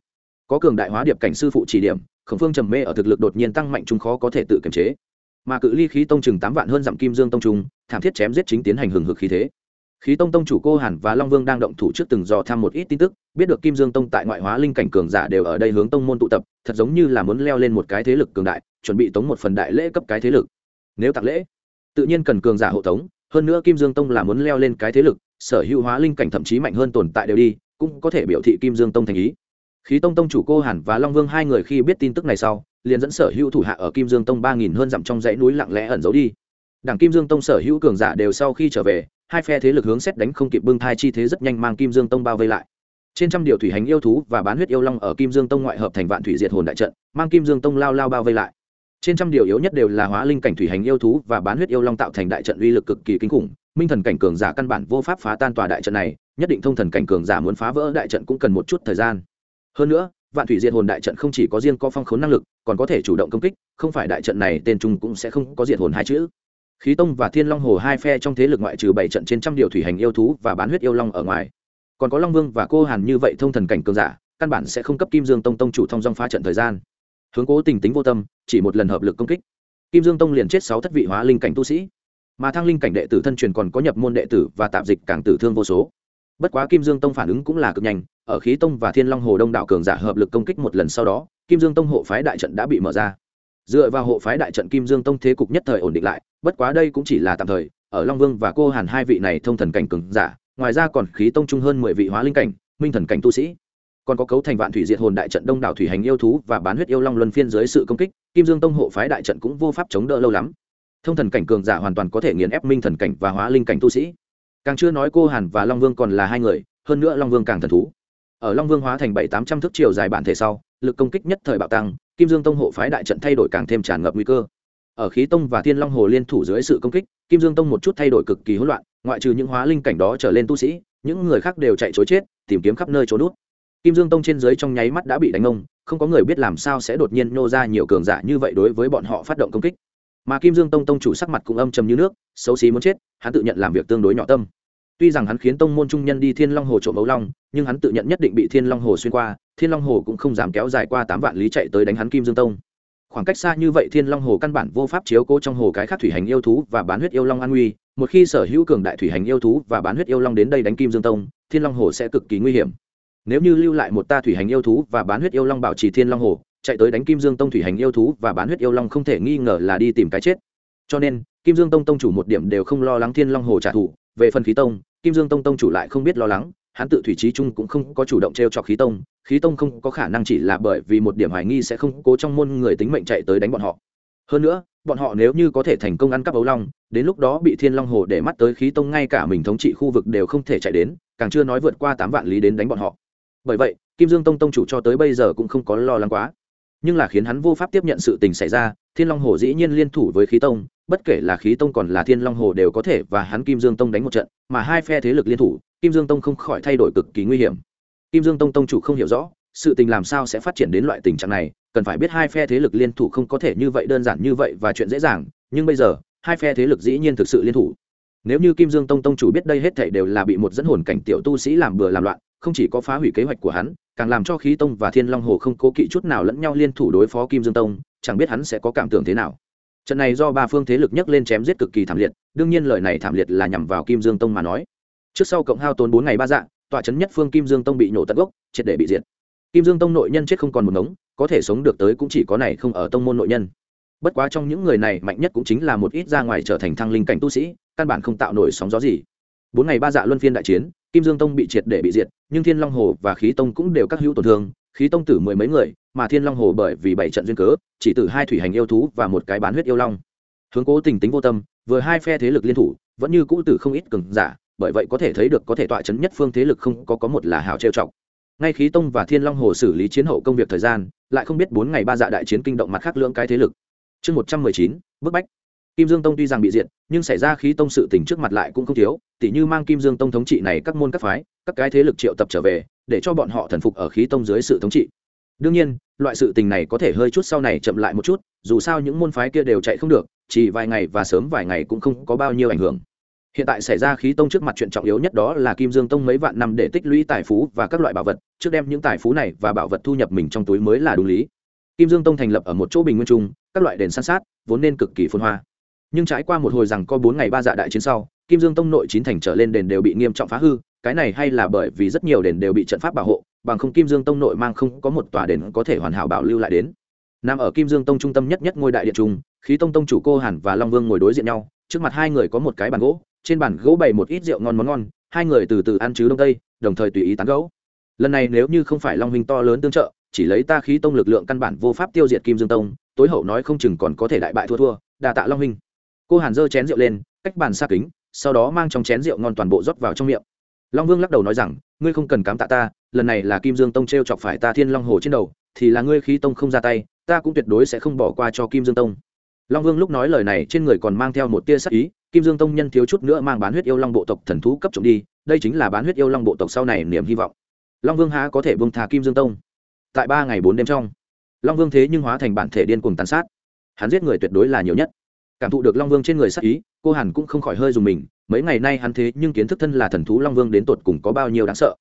Có cường đại hóa điệp cảnh sư phụ chỉ điểm khổng phương trầm mê ở thực lực đột nhiên tăng mạnh chúng khó có thể tự kiềm chế mà cự ly khí tông chừng tám vạn hơn dặm kim dương tông trung, thảm thiết chém giết chính tiến hành hừng hực khí thế. Khí tông tông chủ cô hàn và long vương đang động thủ trước từng dò thăm một ít tin tức, biết được kim dương tông tại ngoại hóa linh cảnh cường giả đều ở đây hướng tông môn tụ tập, thật giống như là muốn leo lên một cái thế lực cường đại, chuẩn bị tống một phần đại lễ cấp cái thế lực. Nếu tặng lễ, tự nhiên cần cường giả hộ tống, hơn nữa kim dương tông là muốn leo lên cái thế lực, sở hữu hóa linh cảnh thậm chí mạnh hơn tồn tại đều đi, cũng có thể biểu thị kim dương tông thành ý khí tông tông chủ cô hàn và long vương hai người khi biết tin tức này sau, liền dẫn sở hữu thủ hạ ở kim dương tông ba nghìn hơn dặm trong dãy núi lặng lẽ ẩn giấu đi. Đảng kim dương tông sở hữu cường giả đều sau khi trở về, hai phe thế lực hướng xét đánh không kịp bưng thai chi thế rất nhanh mang kim dương tông bao vây lại. Trên trăm điều thủy hành yêu thú và bán huyết yêu long ở kim dương tông ngoại hợp thành vạn thủy diệt hồn đại trận, mang kim dương tông lao lao bao vây lại. Trên trăm điều yếu nhất đều là hóa linh cảnh thủy hành yêu thú và bán huyết yêu long tạo thành đại trận uy lực cực kỳ kinh khủng. Minh thần cảnh cường giả căn bản vô pháp phá tan tòa đại trận này, nhất định thông thần cảnh cường giả muốn phá vỡ đại trận cũng cần một chút thời gian hơn nữa, vạn thủy diệt hồn đại trận không chỉ có riêng có phong khốn năng lực, còn có thể chủ động công kích, không phải đại trận này tên trung cũng sẽ không có diệt hồn hai chữ. Khí tông và thiên long hồ hai phe trong thế lực ngoại trừ bảy trận trên trăm điều thủy hành yêu thú và bán huyết yêu long ở ngoài. Còn có long vương và cô hàn như vậy thông thần cảnh cường giả, căn bản sẽ không cấp kim dương tông tông chủ thông dong phá trận thời gian. Hướng cố tình tính vô tâm, chỉ một lần hợp lực công kích. Kim dương tông liền chết sáu thất vị hóa linh cảnh tu sĩ. Mà thăng linh cảnh đệ tử thân truyền còn có nhập môn đệ tử và tạp dịch càng tử thương vô số. Bất quá kim dương tông phản ứng cũng là cực nhanh ở khí tông và thiên long hồ đông đạo cường giả hợp lực công kích một lần sau đó, kim dương tông hộ phái đại trận đã bị mở ra. Dựa vào hộ phái đại trận kim dương tông thế cục nhất thời ổn định lại, bất quá đây cũng chỉ là tạm thời, ở long vương và cô hàn hai vị này thông thần cảnh cường giả, ngoài ra còn khí tông trung hơn mười vị hóa linh cảnh, minh thần cảnh tu sĩ. Còn có cấu thành vạn thủy diệt hồn đại trận đông đảo thủy hành yêu thú và bán huyết yêu long luân phiên dưới sự công kích, kim dương tông hộ phái đại trận cũng vô pháp chống đỡ lâu lắm. Thông thần cảnh cường giả hoàn toàn có thể nghiền ép minh thần cảnh và hóa linh cảnh tu sĩ. Càng chưa nói cô hàn và long vương còn là hai người, hơn nữa long vương càng thần thú ở long vương hóa thành bảy tám trăm thước chiều dài bản thể sau, lực công kích nhất thời bạo tăng, kim dương tông hộ phái đại trận thay đổi càng thêm tràn ngập nguy cơ. Ở khí tông và thiên long hồ liên thủ dưới sự công kích, kim dương tông một chút thay đổi cực kỳ hỗn loạn, ngoại trừ những hóa linh cảnh đó trở lên tu sĩ, những người khác đều chạy chối chết, tìm kiếm khắp nơi trốn nút kim dương tông trên dưới trong nháy mắt đã bị đánh ông, không có người biết làm sao sẽ đột nhiên nô ra nhiều cường giả như vậy đối với bọn họ phát động công kích. Mà kim dương tông tông chủ sắc mặt cũng âm trầm như nước, xấu xí muốn chết, hắn tự nhận làm việc tương đối nhỏ tâm tuy rằng hắn khiến tông môn trung nhân đi thiên long hồ trộm ấu long, nhưng hắn tự nhận nhất định bị thiên long hồ xuyên qua, thiên long hồ cũng không dám kéo dài qua tám vạn lý chạy tới đánh hắn kim dương tông. Khoảng cách xa như vậy thiên long hồ căn bản vô pháp chiếu cố trong hồ cái khác thủy hành yêu thú và bán huyết yêu long an nguy. Một khi sở hữu cường đại thủy hành yêu thú và bán huyết yêu long đến đây đánh kim dương tông, thiên long hồ sẽ cực kỳ nguy hiểm. Nếu như lưu lại một ta thủy hành yêu thú và bán huyết yêu long bảo trì thiên long hồ, chạy tới đánh kim dương tông thủy hành yêu thú và bán huyết yêu long không thể nghi ngờ là đi tìm cái chết. Cho nên kim dương tông tông chủ một điểm đều không lo lắng thiên long hồ trả thù, về phần khí tông, kim dương tông tông chủ lại không biết lo lắng, hắn tự thủy trí trung cũng không có chủ động t r e o chọc khí tông khí tông không có khả năng chỉ là bởi vì một điểm hoài nghi sẽ không cố trong môn người tính mệnh chạy tới đánh bọn họ. Hơn nữa, bọn họ nếu như có thể thành công ăn cắp ấu long, đến lúc đó bị thiên long hồ để mắt tới khí tông ngay cả mình thống trị khu vực đều không thể chạy đến, càng chưa nói vượt qua tám vạn lý đến đánh bọn họ. Bởi vậy, kim dương tông tông chủ cho tới bây giờ cũng không có lo lắng quá. Nhưng là khiến hắn vô pháp tiếp nhận sự tình xảy ra, thiên long hồ dĩ nhiên liên thủ với khí tông bất kể là khí tông còn là thiên long hồ đều có thể và hắn kim dương tông đánh một trận, mà hai phe thế lực liên thủ, kim dương tông không khỏi thay đổi cực kỳ nguy hiểm. Kim dương tông tông chủ không hiểu rõ, sự tình làm sao sẽ phát triển đến loại tình trạng này, cần phải biết hai phe thế lực liên thủ không có thể như vậy đơn giản như vậy và chuyện dễ dàng, nhưng bây giờ, hai phe thế lực dĩ nhiên thực sự liên thủ. Nếu như kim dương tông tông chủ biết đây hết thảy đều là bị một dẫn hồn cảnh tiểu tu sĩ làm bừa làm loạn, không chỉ có phá hủy kế hoạch của hắn, càng làm cho khí tông và thiên long hồ không cố kỵ chút nào lẫn nhau liên thủ đối phó kim dương tông, chẳng biết hắn sẽ có cảm tưởng thế nào trận này do ba phương thế lực nhấc lên chém giết cực kỳ thảm liệt, đương nhiên lời này thảm liệt là nhằm vào kim dương tông mà nói. Trước sau cộng hao tốn bốn ngày ba dạng tọa trấn nhất phương kim dương tông bị nổ tận gốc, triệt để bị diệt. Kim dương tông nội nhân chết không còn một ngống, có thể sống được tới cũng chỉ có này không ở tông môn nội nhân. Bất quá trong những người này mạnh nhất cũng chính là một ít ra ngoài trở thành thăng linh cảnh tu sĩ, căn bản không tạo nổi sóng gió gì. Bốn ngày ba dạ luân phiên đại chiến, kim dương tông bị triệt để bị diệt, nhưng thiên long hồ và khí tông cũng đều các hữu tổn thương khí tông tử mười mấy người mà thiên long hồ bởi vì bảy trận duyên cớ chỉ tử hai thủy hành yêu thú và một cái bán huyết yêu long. Hướng cố tình tính vô tâm vừa hai phe thế lực liên thủ vẫn như cũ tử không ít cường giả bởi vậy có thể thấy được có thể tọa chấn nhất phương thế lực không có có một là hào trêu trọng ngay khí tông và thiên long hồ xử lý chiến hậu công việc thời gian lại không biết bốn ngày ba dạ đại chiến kinh động mặt khác lưỡng cái thế lực. Chương một trăm mười chín bức bách. Kim dương tông tuy rằng bị diện, nhưng xảy ra khí tông sự tình trước mặt lại cũng không thiếu tỉ như mang kim dương tông thống trị này các môn các phái các cái thế lực triệu tập trở về để cho bọn họ thần phục ở khí tông dưới sự thống trị. Đương nhiên, loại sự tình này có thể hơi chút sau này chậm lại một chút, dù sao những môn phái kia đều chạy không được, chỉ vài ngày và sớm vài ngày cũng không có bao nhiêu ảnh hưởng. Hiện tại xảy ra khí tông trước mặt chuyện trọng yếu nhất đó là kim dương tông mấy vạn năm để tích lũy tài phú và các loại bảo vật, trước đem những tài phú này và bảo vật thu nhập mình trong túi mới là đúng lý. Kim dương tông thành lập ở một chỗ bình nguyên trung, các loại đền san sát, vốn nên cực kỳ phôn hoa. Nhưng trải qua một hồi rằng có bốn ngày ba dạ đại chiến sau, kim dương tông nội chín thành trở lên đền đều bị nghiêm trọng phá hư cái này hay là bởi vì rất nhiều đền đều bị trận pháp bảo hộ, bằng không kim dương tông nội mang không có một tòa đền có thể hoàn hảo bảo lưu lại đến. Nằm ở kim dương tông trung tâm nhất nhất ngôi đại điện trung, khí tông tông chủ cô hàn và long vương ngồi đối diện nhau, trước mặt hai người có một cái bàn gỗ, trên bàn gỗ bày một ít rượu ngon món ngon, hai người từ từ ăn chứ đông tây, đồng thời tùy ý tán gẫu. lần này nếu như không phải long huynh to lớn tương trợ, chỉ lấy ta khí tông lực lượng căn bản vô pháp tiêu diệt kim dương tông, tối hậu nói không chừng còn có thể đại bại thua thua đà tạ long huynh. Cô hàn giơ chén rượu lên, cách bàn xa kính, sau đó mang trong chén rượu ngon toàn bộ rót vào trong miệng long vương lắc đầu nói rằng, ngươi không cần cám tạ ta, lần này là kim dương tông t r e o chọc phải ta thiên long hồ trên đầu, thì là ngươi khí tông không ra tay, ta cũng tuyệt đối sẽ không bỏ qua cho kim dương tông. Long vương lúc nói lời này trên người còn mang theo một tia sắc ý, kim dương tông nhân thiếu chút nữa mang bán huyết yêu long bộ tộc thần thú cấp trộm đi, đây chính là bán huyết yêu long bộ tộc sau này niềm hy vọng. Long vương há có thể bông thà kim dương tông. Tại ba ngày bốn đêm trong, long vương thế nhưng hóa thành bản thể điên cuồng tàn sát. Hắn giết người tuyệt đối là nhiều nhất. Cảm thụ được long vương trên người sắc ý cô hàn cũng không khỏi hơi dùng mình, mấy ngày nay hắn thế nhưng kiến thức thân là thần thú long vương đến tột cùng có bao nhiêu đáng sợ.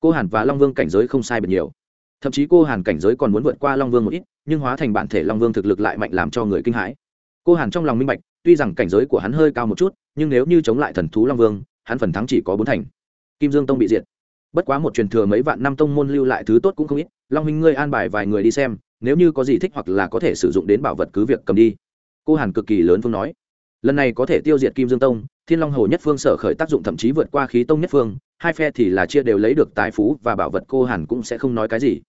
Cô hàn và long vương cảnh giới không sai biệt nhiều. Thậm chí cô hàn cảnh giới còn muốn vượt qua long vương một ít, nhưng hóa thành bản thể long vương thực lực lại mạnh làm cho người kinh hãi. Cô hàn trong lòng minh bạch, tuy rằng cảnh giới của hắn hơi cao một chút, nhưng nếu như chống lại thần thú long vương, hắn phần thắng chỉ có bốn thành. Kim dương tông bị diệt. Bất quá một truyền thừa mấy vạn năm tông môn lưu lại thứ tốt cũng không ít, long huynh ngươi an bài vài người đi xem, nếu như có gì thích hoặc là có thể sử dụng đến bảo vật cứ việc cầm đi. Cô hàn cực kỳ lớn phương nói lần này có thể tiêu diệt kim dương tông, thiên long hồ nhất phương sở khởi tác dụng thậm chí vượt qua khí tông nhất phương, hai phe thì là chia đều lấy được tài phú và bảo vật cô hàn cũng sẽ không nói cái gì.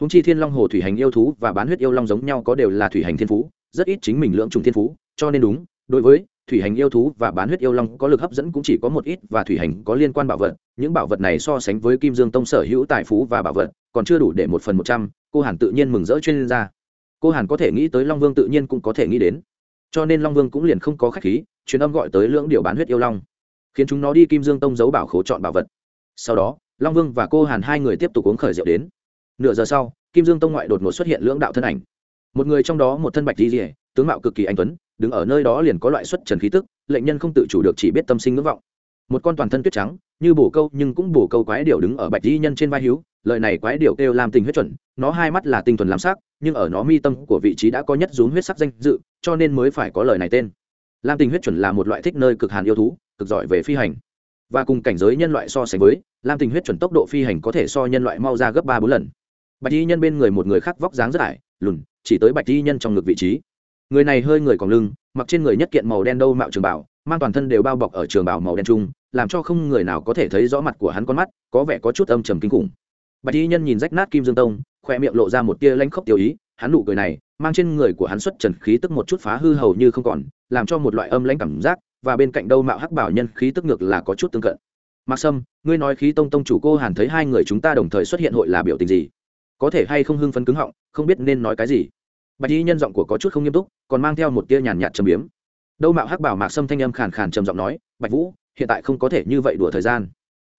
Húng chi thiên long hồ thủy hành yêu thú và bán huyết yêu long giống nhau có đều là thủy hành thiên phú, rất ít chính mình lưỡng trùng thiên phú, cho nên đúng, đối với thủy hành yêu thú và bán huyết yêu long có lực hấp dẫn cũng chỉ có một ít và thủy hành có liên quan bảo vật, những bảo vật này so sánh với kim dương tông sở hữu tài phú và bảo vật, còn chưa đủ để một phần một trăm, cô hàn tự nhiên mừng rỡ chuyên gia. Cô hàn có thể nghĩ tới long vương tự nhiên cũng có thể nghĩ đến cho nên long vương cũng liền không có khách khí, truyền âm gọi tới lưỡng điều bán huyết yêu long, khiến chúng nó đi kim dương tông giấu bảo khố chọn bảo vật. Sau đó, long vương và cô hàn hai người tiếp tục uống khởi rượu đến. Nửa giờ sau, kim dương tông ngoại đột ngột xuất hiện lưỡng đạo thân ảnh. Một người trong đó một thân bạch di rỉa tướng mạo cực kỳ anh tuấn, đứng ở nơi đó liền có loại xuất trần khí tức, lệnh nhân không tự chủ được chỉ biết tâm sinh ngưỡng vọng một con toàn thân tuyết trắng, như bổ câu nhưng cũng bổ câu quái điệu đứng ở bạch di nhân trên vai hiếu, lời này quái điệu kêu làm tình huyết chuẩn, nó hai mắt là tinh thuần làm sắc, nhưng ở nó mi tâm của vị trí đã có nhất rún huyết sắc danh dự, cho nên mới phải có lời này tên. Lam tình huyết chuẩn là một loại thích nơi cực hàn yêu thú, cực giỏi về phi hành. Và cùng cảnh giới nhân loại so sánh với, lam tình huyết chuẩn tốc độ phi hành có thể so nhân loại mau ra gấp ba bốn lần. Bạch di nhân bên người một người khác vóc dáng rất ải, lùn, chỉ tới bạch di nhân trong ngực vị trí. Người này hơi người còn lưng, mặc trên người nhất kiện màu đen đâu mạo trường bảo mang toàn thân đều bao bọc ở trường bảo màu đen trung làm cho không người nào có thể thấy rõ mặt của hắn con mắt, có vẻ có chút âm trầm kinh khủng. Bạch y nhân nhìn rách nát kim dương tông khoe miệng lộ ra một tia lanh khốc tiêu ý, hắn nụ cười này, mang trên người của hắn xuất trần khí tức một chút phá hư hầu như không còn, làm cho một loại âm lãnh cảm giác, và bên cạnh đâu mạo hắc bảo nhân khí tức ngược là có chút tương cận. Mạc sâm, ngươi nói khí tông tông chủ cô hàn thấy hai người chúng ta đồng thời xuất hiện hội là biểu tình gì? Có thể hay không hưng phấn cứng họng, không biết nên nói cái gì. Bạch y nhân giọng của có chút không nghiêm túc, còn mang theo một tia nhàn nhạt trầm biếm. Đâu mạo hắc bảo mạc sâm thanh âm khàn khàn trầm giọng nói, bạch vũ hiện tại không có thể như vậy đùa thời gian.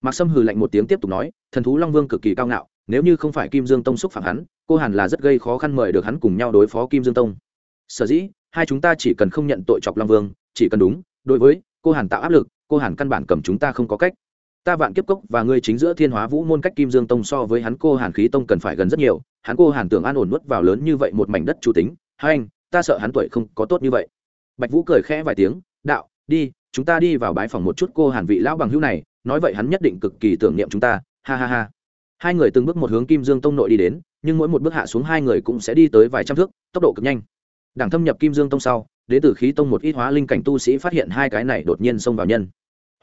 Mạc sâm hừ lạnh một tiếng tiếp tục nói, thần thú long vương cực kỳ cao ngạo, nếu như không phải kim dương tông xúc phạm hắn, cô hàn là rất gây khó khăn mời được hắn cùng nhau đối phó kim dương tông. Sở dĩ, hai chúng ta chỉ cần không nhận tội chọc long vương, chỉ cần đúng, đối với, cô hàn tạo áp lực, cô hàn căn bản cầm chúng ta không có cách. Ta vạn kiếp cốc và ngươi chính giữa thiên hóa vũ môn cách kim dương tông so với hắn, cô hàn khí tông cần phải gần rất nhiều, hắn cô hàn tưởng an ổn nuốt vào lớn như vậy một mảnh đất chủ tính. Hai anh, ta sợ hắn tuổi không có tốt như vậy. Bạch vũ cười khẽ vài tiếng, đạo, đi chúng ta đi vào bái phòng một chút cô hàn vị lão bằng hữu này, nói vậy hắn nhất định cực kỳ tưởng niệm chúng ta, ha ha ha. Hai người từng bước một hướng kim dương tông nội đi đến, nhưng mỗi một bước hạ xuống hai người cũng sẽ đi tới vài trăm thước, tốc độ cực nhanh. Đảng thâm nhập kim dương tông sau, đến từ khí tông một ít hóa linh cảnh tu sĩ phát hiện hai cái này đột nhiên xông vào nhân.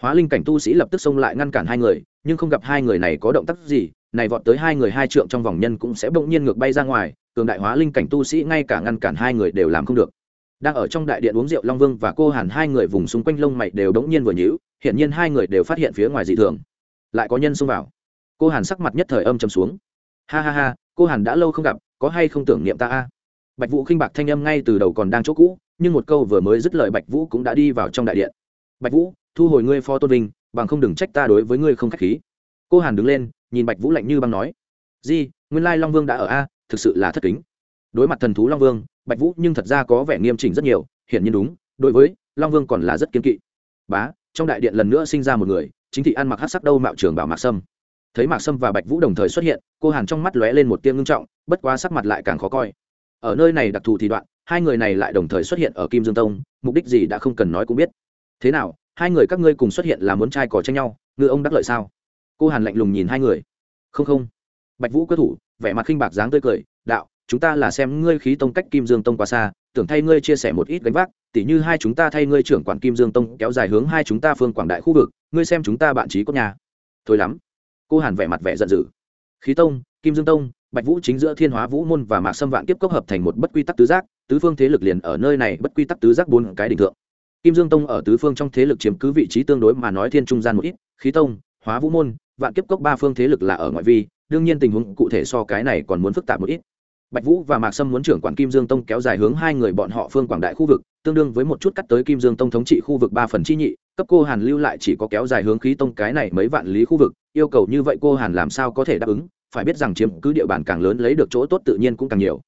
Hóa linh cảnh tu sĩ lập tức xông lại ngăn cản hai người, nhưng không gặp hai người này có động tác gì, này vọt tới hai người hai trượng trong vòng nhân cũng sẽ bỗng nhiên ngược bay ra ngoài, cường đại hóa linh cảnh tu sĩ ngay cả ngăn cản hai người đều làm không được đang ở trong đại điện uống rượu long vương và cô hàn hai người vùng xung quanh lông mày đều đống nhiên vừa nhíu, hiển nhiên hai người đều phát hiện phía ngoài dị thường. Lại có nhân xông vào. Cô hàn sắc mặt nhất thời âm trầm xuống. Ha ha ha, cô hàn đã lâu không gặp, có hay không tưởng niệm ta a? Bạch vũ khinh bạc thanh âm ngay từ đầu còn đang chỗ cũ, nhưng một câu vừa mới dứt lời bạch vũ cũng đã đi vào trong đại điện. Bạch vũ, thu hồi ngươi phó tôn vinh, bằng không đừng trách ta đối với ngươi không k h á c h khí. Cô hàn đứng lên, nhìn bạch vũ lạnh như băng nói. Di, nguyên lai long vương đã ở a, thực sự là thất kính. Đối mặt thần thú long vương bạch vũ nhưng thật ra có vẻ nghiêm chỉnh rất nhiều, hiển nhiên đúng, đối với long vương còn là rất kiên kỵ. Bá, trong đại điện lần nữa sinh ra một người, chính thị ăn mặc hát sắc đâu mạo trường bảo mạc sâm. Thấy mạc sâm và bạch vũ đồng thời xuất hiện, cô hàn trong mắt lóe lên một tiêm ngưng trọng, bất quá sắc mặt lại càng khó coi. Ở nơi này đặc thù thì đoạn, hai người này lại đồng thời xuất hiện ở kim dương tông, mục đích gì đã không cần nói cũng biết. Thế nào, hai người các ngươi cùng xuất hiện là muốn trai cỏ tranh nhau, ngư ông đắc lợi sao? Cô hàn lạnh lùng nhìn hai người. Không không. Bạch vũ quyết thủ, vẻ mặt khinh bạc dáng tươi cười, đạo chúng ta là xem ngươi khí tông cách kim dương tông quá xa, tưởng thay ngươi chia sẻ một ít gánh vác, tỉ như hai chúng ta thay ngươi trưởng quản kim dương tông kéo dài hướng hai chúng ta phương quảng đại khu vực, ngươi xem chúng ta bạn trí có nhà. Thôi lắm. Cô hàn vẻ mặt vẻ giận dữ. Khí tông, kim dương tông, bạch vũ chính giữa thiên hóa vũ môn và mạc sâm vạn kiếp cốc hợp thành một bất quy tắc tứ giác, tứ phương thế lực liền ở nơi này bất quy tắc tứ giác bốn cái đỉnh thượng. Kim dương tông ở tứ phương trong thế lực chiếm cứ vị trí tương đối mà nói thiên trung gian một ít, khí tông, hóa vũ môn, vạn kiếp cốc ba phương thế lực là ở ngoại vi, đương nhiên tình huống cụ thể so cái này còn muốn phức tạp một ít bạch vũ và mạc sâm muốn trưởng quản kim dương tông kéo dài hướng hai người bọn họ phương quảng đại khu vực, tương đương với một chút cắt tới kim dương tông thống trị khu vực ba phần chi nhị, cấp cô hàn lưu lại chỉ có kéo dài hướng khí tông cái này mấy vạn lý khu vực, yêu cầu như vậy cô hàn làm sao có thể đáp ứng, phải biết rằng chiếm cứ địa bàn càng lớn lấy được chỗ tốt tự nhiên cũng càng nhiều.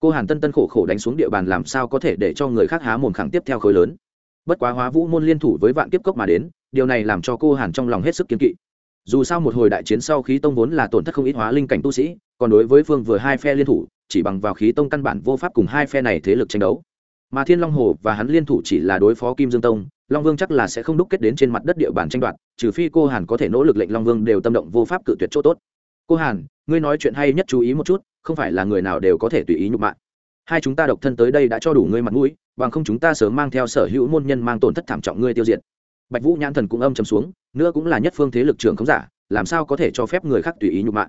Cô hàn tân tân khổ khổ đánh xuống địa bàn làm sao có thể để cho người khác há mồm khẳng tiếp theo khối lớn. Bất quá hóa vũ môn liên thủ với vạn kiếp cốc mà đến, điều này làm cho cô hàn trong lòng hết sức kiên kỵ. Dù sao một hồi đại chiến sau khí tông vốn là tổn thất không ít hóa linh cảnh tu sĩ, còn đối với phương vừa hai phe liên thủ chỉ bằng vào khí tông căn bản vô pháp cùng hai phe này thế lực tranh đấu. Mà thiên long hồ và hắn liên thủ chỉ là đối phó kim dương tông, long vương chắc là sẽ không đúc kết đến trên mặt đất địa bàn tranh đoạt, trừ phi cô hàn có thể nỗ lực lệnh long vương đều tâm động vô pháp cự tuyệt chỗ tốt. Cô hàn, ngươi nói chuyện hay nhất chú ý một chút, không phải là người nào đều có thể tùy ý nhục mạ. Hai chúng ta độc thân tới đây đã cho đủ ngươi mặt mũi, bằng không chúng ta sớm mang theo sở hữu môn nhân mang tổn thất thảm trọng ngươi tiêu diệt. Bạch vũ nhãn thần cũng âm chầm xuống, nữa cũng là nhất phương thế lực trưởng không giả, làm sao có thể cho phép người khác tùy ý nhục mạ?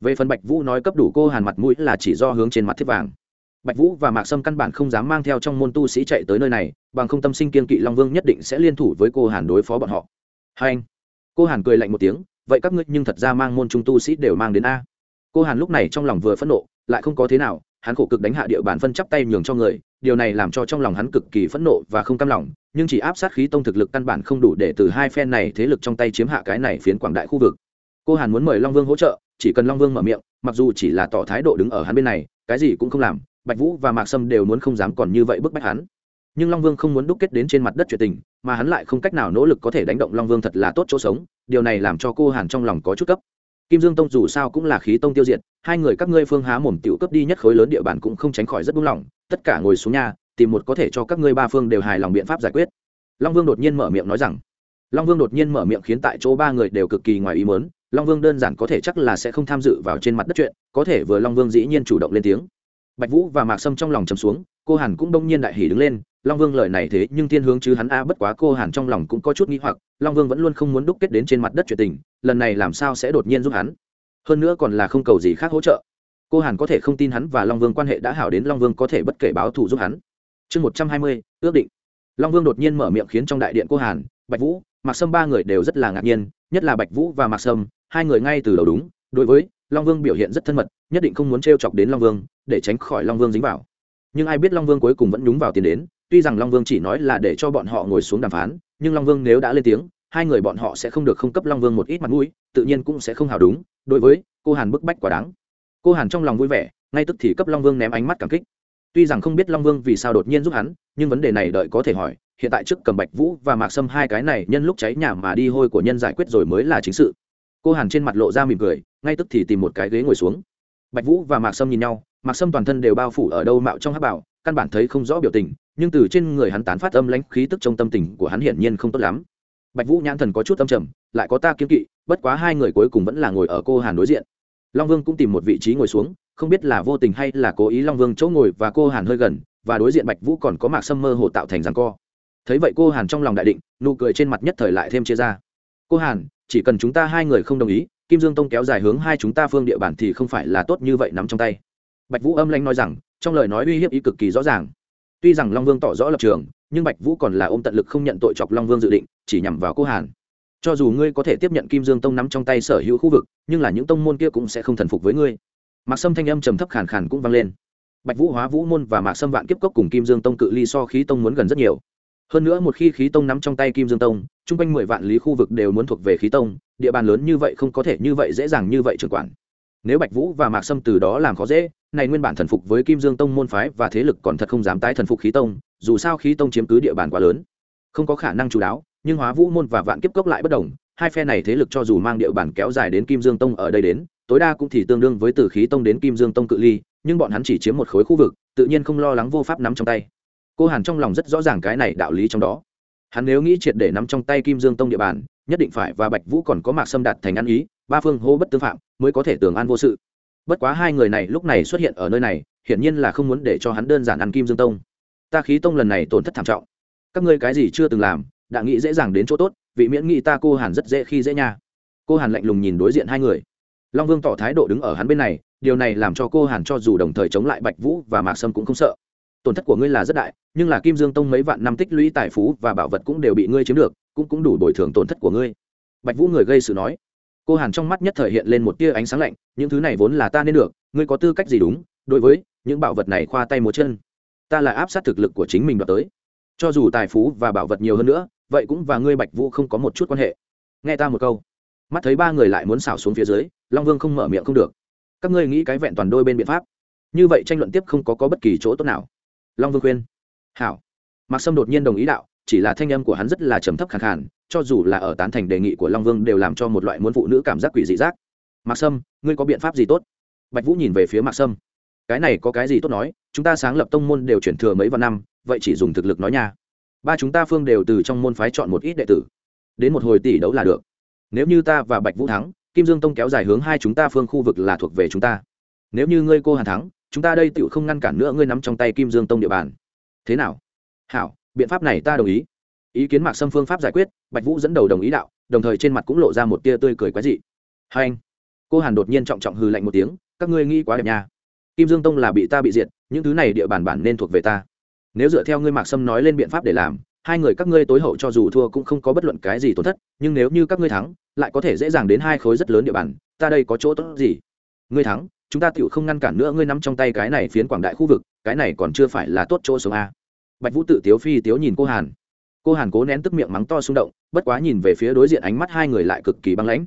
Về phần bạch vũ nói cấp đủ cô hàn mặt mũi là chỉ do hướng trên mặt thiết vàng. Bạch vũ và mạc sâm căn bản không dám mang theo trong môn tu sĩ chạy tới nơi này, bằng không tâm sinh kiên kỵ long vương nhất định sẽ liên thủ với cô hàn đối phó bọn họ. Hai anh, cô hàn cười lạnh một tiếng, vậy các ngươi nhưng thật ra mang môn trung tu sĩ đều mang đến a. Cô hàn lúc này trong lòng vừa phẫn nộ, lại không có thế nào, hắn khổ cực đánh hạ địa bàn phân chắp tay nhường cho người, điều này làm cho trong lòng hắn cực kỳ phẫn nộ và không cam lòng, nhưng chỉ áp sát khí tông thực lực căn bản không đủ để từ hai phe này thế lực trong tay chiếm hạ cái này phiến quảng đại khu vực. Cô hàn muốn mời long vương hỗ trợ chỉ cần long vương mở miệng, mặc dù chỉ là tỏ thái độ đứng ở hắn bên này, cái gì cũng không làm, bạch vũ và mạc sâm đều muốn không dám còn như vậy bức bách hắn. Nhưng long vương không muốn đúc kết đến trên mặt đất chuyện tình, mà hắn lại không cách nào nỗ lực có thể đánh động long vương thật là tốt chỗ sống, điều này làm cho cô hàn trong lòng có chút cấp kim dương tông dù sao cũng là khí tông tiêu diệt, hai người các ngươi phương há mồm tiểu cấp đi nhất khối lớn địa bàn cũng không tránh khỏi rất buông lỏng, tất cả ngồi xuống nhà tìm một có thể cho các ngươi ba phương đều hài lòng biện pháp giải quyết. Long vương đột nhiên mở miệng nói rằng. Long vương đột nhiên mở miệng khiến tại chỗ ba người đều cực kỳ ngoài ý mớn long vương đơn giản có thể chắc là sẽ không tham dự vào trên mặt đất chuyện, có thể vừa long vương dĩ nhiên chủ động lên tiếng. Bạch vũ và mạc sâm trong lòng chầm xuống, cô hàn cũng đông nhiên đại hỉ đứng lên, long vương lời này thế nhưng thiên hướng chứ hắn a, bất quá cô hàn trong lòng cũng có chút nghĩ hoặc, long vương vẫn luôn không muốn đúc kết đến trên mặt đất chuyện tình, lần này làm sao sẽ đột nhiên giúp hắn? Hơn nữa còn là không cầu gì khác hỗ trợ. Cô hàn có thể không tin hắn và long vương quan hệ đã hảo đến long vương có thể bất kể báo thù giúp hắn. Chương một trăm hai mươi, ước định. Long vương đột nhiên mở miệng khiến trong đại điện cô hàn, bạch vũ, mạc sâm ba người đều rất là ngạc nhiên, nhất là bạch vũ và mạc sâm hai người ngay từ đầu đúng, đối với long vương biểu hiện rất thân mật, nhất định không muốn t chọc đến long vương, để tránh khỏi long vương dính vào. Nhưng ai biết long vương cuối cùng vẫn nhúng vào tiền đến, tuy rằng long vương chỉ nói là để cho bọn họ ngồi xuống đàm phán, nhưng long vương nếu đã lên tiếng, hai người bọn họ sẽ không được không cấp long vương một ít mặt mũi, tự nhiên cũng sẽ không hào đúng, đối với cô hàn bức bách quá đáng. Cô hàn trong lòng vui vẻ, ngay tức thì cấp long vương ném ánh mắt cảm kích. Tuy rằng không biết long vương vì sao đột nhiên giúp hắn, nhưng vấn đề này đợi có thể hỏi, hiện tại trước cầm bạch vũ và mạc sâm hai cái này nhân lúc cháy nhà mà đi hôi của nhân giải quyết rồi mới là chính sự cô hàn trên mặt lộ ra mỉm cười, ngay tức thì tìm một cái ghế ngồi xuống. Bạch vũ và mạc sâm nhìn nhau, mạc sâm toàn thân đều bao phủ ở đâu mạo trong hát bảo, căn bản thấy không rõ biểu tình, nhưng từ trên người hắn tán phát âm lãnh khí tức trong tâm tình của hắn hiển nhiên không tốt lắm. Bạch vũ nhãn thần có chút âm trầm, lại có ta kiếm kỵ, bất quá hai người cuối cùng vẫn là ngồi ở cô hàn đối diện. Long vương cũng tìm một vị trí ngồi xuống, không biết là vô tình hay là cố ý long vương chỗ ngồi và cô hàn hơi gần, và đối diện bạch vũ còn có mạc sâm mơ hồ tạo thành rằng co. Thấy vậy cô hàn trong lòng đại định, nụ cười trên mặt nhất thời lại thêm chia ra. Cô hàn chỉ cần chúng ta hai người không đồng ý, kim dương tông kéo dài hướng hai chúng ta phương địa bàn thì không phải là tốt như vậy nắm trong tay. Bạch vũ âm lanh nói rằng, trong lời nói uy hiếp ý cực kỳ rõ ràng. Tuy rằng long vương tỏ rõ lập trường, nhưng bạch vũ còn là ôm tận lực không nhận tội chọc long vương dự định, chỉ nhằm vào cô hàn. Cho dù ngươi có thể tiếp nhận kim dương tông nắm trong tay sở hữu khu vực, nhưng là những tông môn kia cũng sẽ không thần phục với ngươi. Mạc sâm thanh âm trầm thấp khàn khàn cũng vang lên. Bạch vũ hóa vũ môn và mạc sâm vạn kiếp cốc cùng kim dương tông cự ly so khí tông muốn gần rất nhiều hơn nữa một khi khí tông nắm trong tay kim dương tông, chung quanh mười vạn lý khu vực đều muốn thuộc về khí tông, địa bàn lớn như vậy không có thể như vậy dễ dàng như vậy trưởng quản. Nếu bạch vũ và mạc sâm từ đó làm khó dễ, này nguyên bản thần phục với kim dương tông môn phái và thế lực còn thật không dám tái thần phục khí tông, dù sao khí tông chiếm cứ địa bàn quá lớn. Không có khả năng chú đáo, nhưng hóa vũ môn và vạn kiếp cốc lại bất đồng, hai phe này thế lực cho dù mang địa bàn kéo dài đến kim dương tông ở đây đến, tối đa cũng thì tương đương với từ khí tông đến kim dương tông cự ly, nhưng bọn hắn chỉ chiếm một khối khu vực, tự nhiên không lo lắng vô pháp nắm trong tay cô hàn trong lòng rất rõ ràng cái này đạo lý trong đó. Hắn nếu nghĩ triệt để nắm trong tay kim dương tông địa bàn, nhất định phải và bạch vũ còn có mạc xâm đạt thành ăn ý, ba phương hô bất tương phạm mới có thể tưởng an vô sự. Bất quá hai người này lúc này xuất hiện ở nơi này, hiển nhiên là không muốn để cho hắn đơn giản ăn kim dương tông. Ta khí tông lần này tổn thất thảm trọng. Các ngươi cái gì chưa từng làm, đã nghĩ dễ dàng đến chỗ tốt, vị miễn nghĩ ta cô hàn rất dễ khi dễ nha. Cô hàn lạnh lùng nhìn đối diện hai người. Long vương tỏ thái độ đứng ở hắn bên này, điều này làm cho cô hàn cho dù đồng thời chống lại bạch vũ và mạc sâm cũng không sợ tổn thất của ngươi là rất đại nhưng là kim dương tông mấy vạn năm tích lũy tài phú và bảo vật cũng đều bị ngươi chiếm được cũng cũng đủ bồi thường tổn thất của ngươi. Bạch vũ người gây sự nói. Cô hàn trong mắt nhất thời hiện lên một tia ánh sáng lạnh những thứ này vốn là ta nên được ngươi có tư cách gì đúng đối với những bảo vật này khoa tay một chân. Ta là áp sát thực lực của chính mình đoạt tới. Cho dù tài phú và bảo vật nhiều hơn nữa vậy cũng và ngươi bạch vũ không có một chút quan hệ. Nghe ta một câu mắt thấy ba người lại muốn xảo xuống phía dưới long vương không mở miệng không được. Các ngươi nghĩ cái vẹn toàn đôi bên biện pháp. Như vậy tranh luận tiếp không có, có bất kỳ chỗ tốt nào long vương khuyên. Hảo. Mạc sâm đột nhiên đồng ý đạo, chỉ là thanh âm của hắn rất là trầm thấp khẳng khàn, cho dù là ở tán thành đề nghị của long vương đều làm cho một loại muốn phụ nữ cảm giác quỷ dị giác. Mạc sâm, ngươi có biện pháp gì tốt? Bạch vũ nhìn về phía mạc sâm. Cái này có cái gì tốt nói, chúng ta sáng lập tông môn đều chuyển thừa mấy vạn năm, vậy chỉ dùng thực lực nói nha. Ba chúng ta phương đều từ trong môn phái chọn một ít đệ tử. Đến một hồi tỷ đấu là được. Nếu như ta và bạch vũ thắng, kim dương tông kéo dài hướng hai chúng ta phương khu vực là thuộc về chúng ta. Nếu như ngươi cô hàn thắng chúng ta đây tựu không ngăn cản nữa ngươi nắm trong tay kim dương tông địa bàn. Thế nào? Hảo, biện pháp này ta đồng ý. Ý kiến mạc sâm phương pháp giải quyết, bạch vũ dẫn đầu đồng ý đạo, đồng thời trên mặt cũng lộ ra một tia tươi cười quái dị. Hai anh, cô hàn đột nhiên trọng trọng hư lạnh một tiếng, các ngươi nghĩ quá đẹp nha. Kim dương tông là bị ta bị diệt, những thứ này địa bàn bản nên thuộc về ta. Nếu dựa theo ngươi mạc sâm nói lên biện pháp để làm, hai người các ngươi tối hậu cho dù thua cũng không có bất luận cái gì tổn thất, nhưng nếu như các ngươi thắng, lại có thể dễ dàng đến hai khối rất lớn địa bàn, ta đây có chỗ tốt gì? Ngươi thắng chúng ta tựu không ngăn cản nữa ngươi nắm trong tay cái này phiến quảng đại khu vực, cái này còn chưa phải là tốt chỗ sống a bạch vũ tự tiếu phi tiếu nhìn cô hàn. Cô hàn cố nén tức miệng mắng to xung động, bất quá nhìn về phía đối diện ánh mắt hai người lại cực kỳ băng lãnh.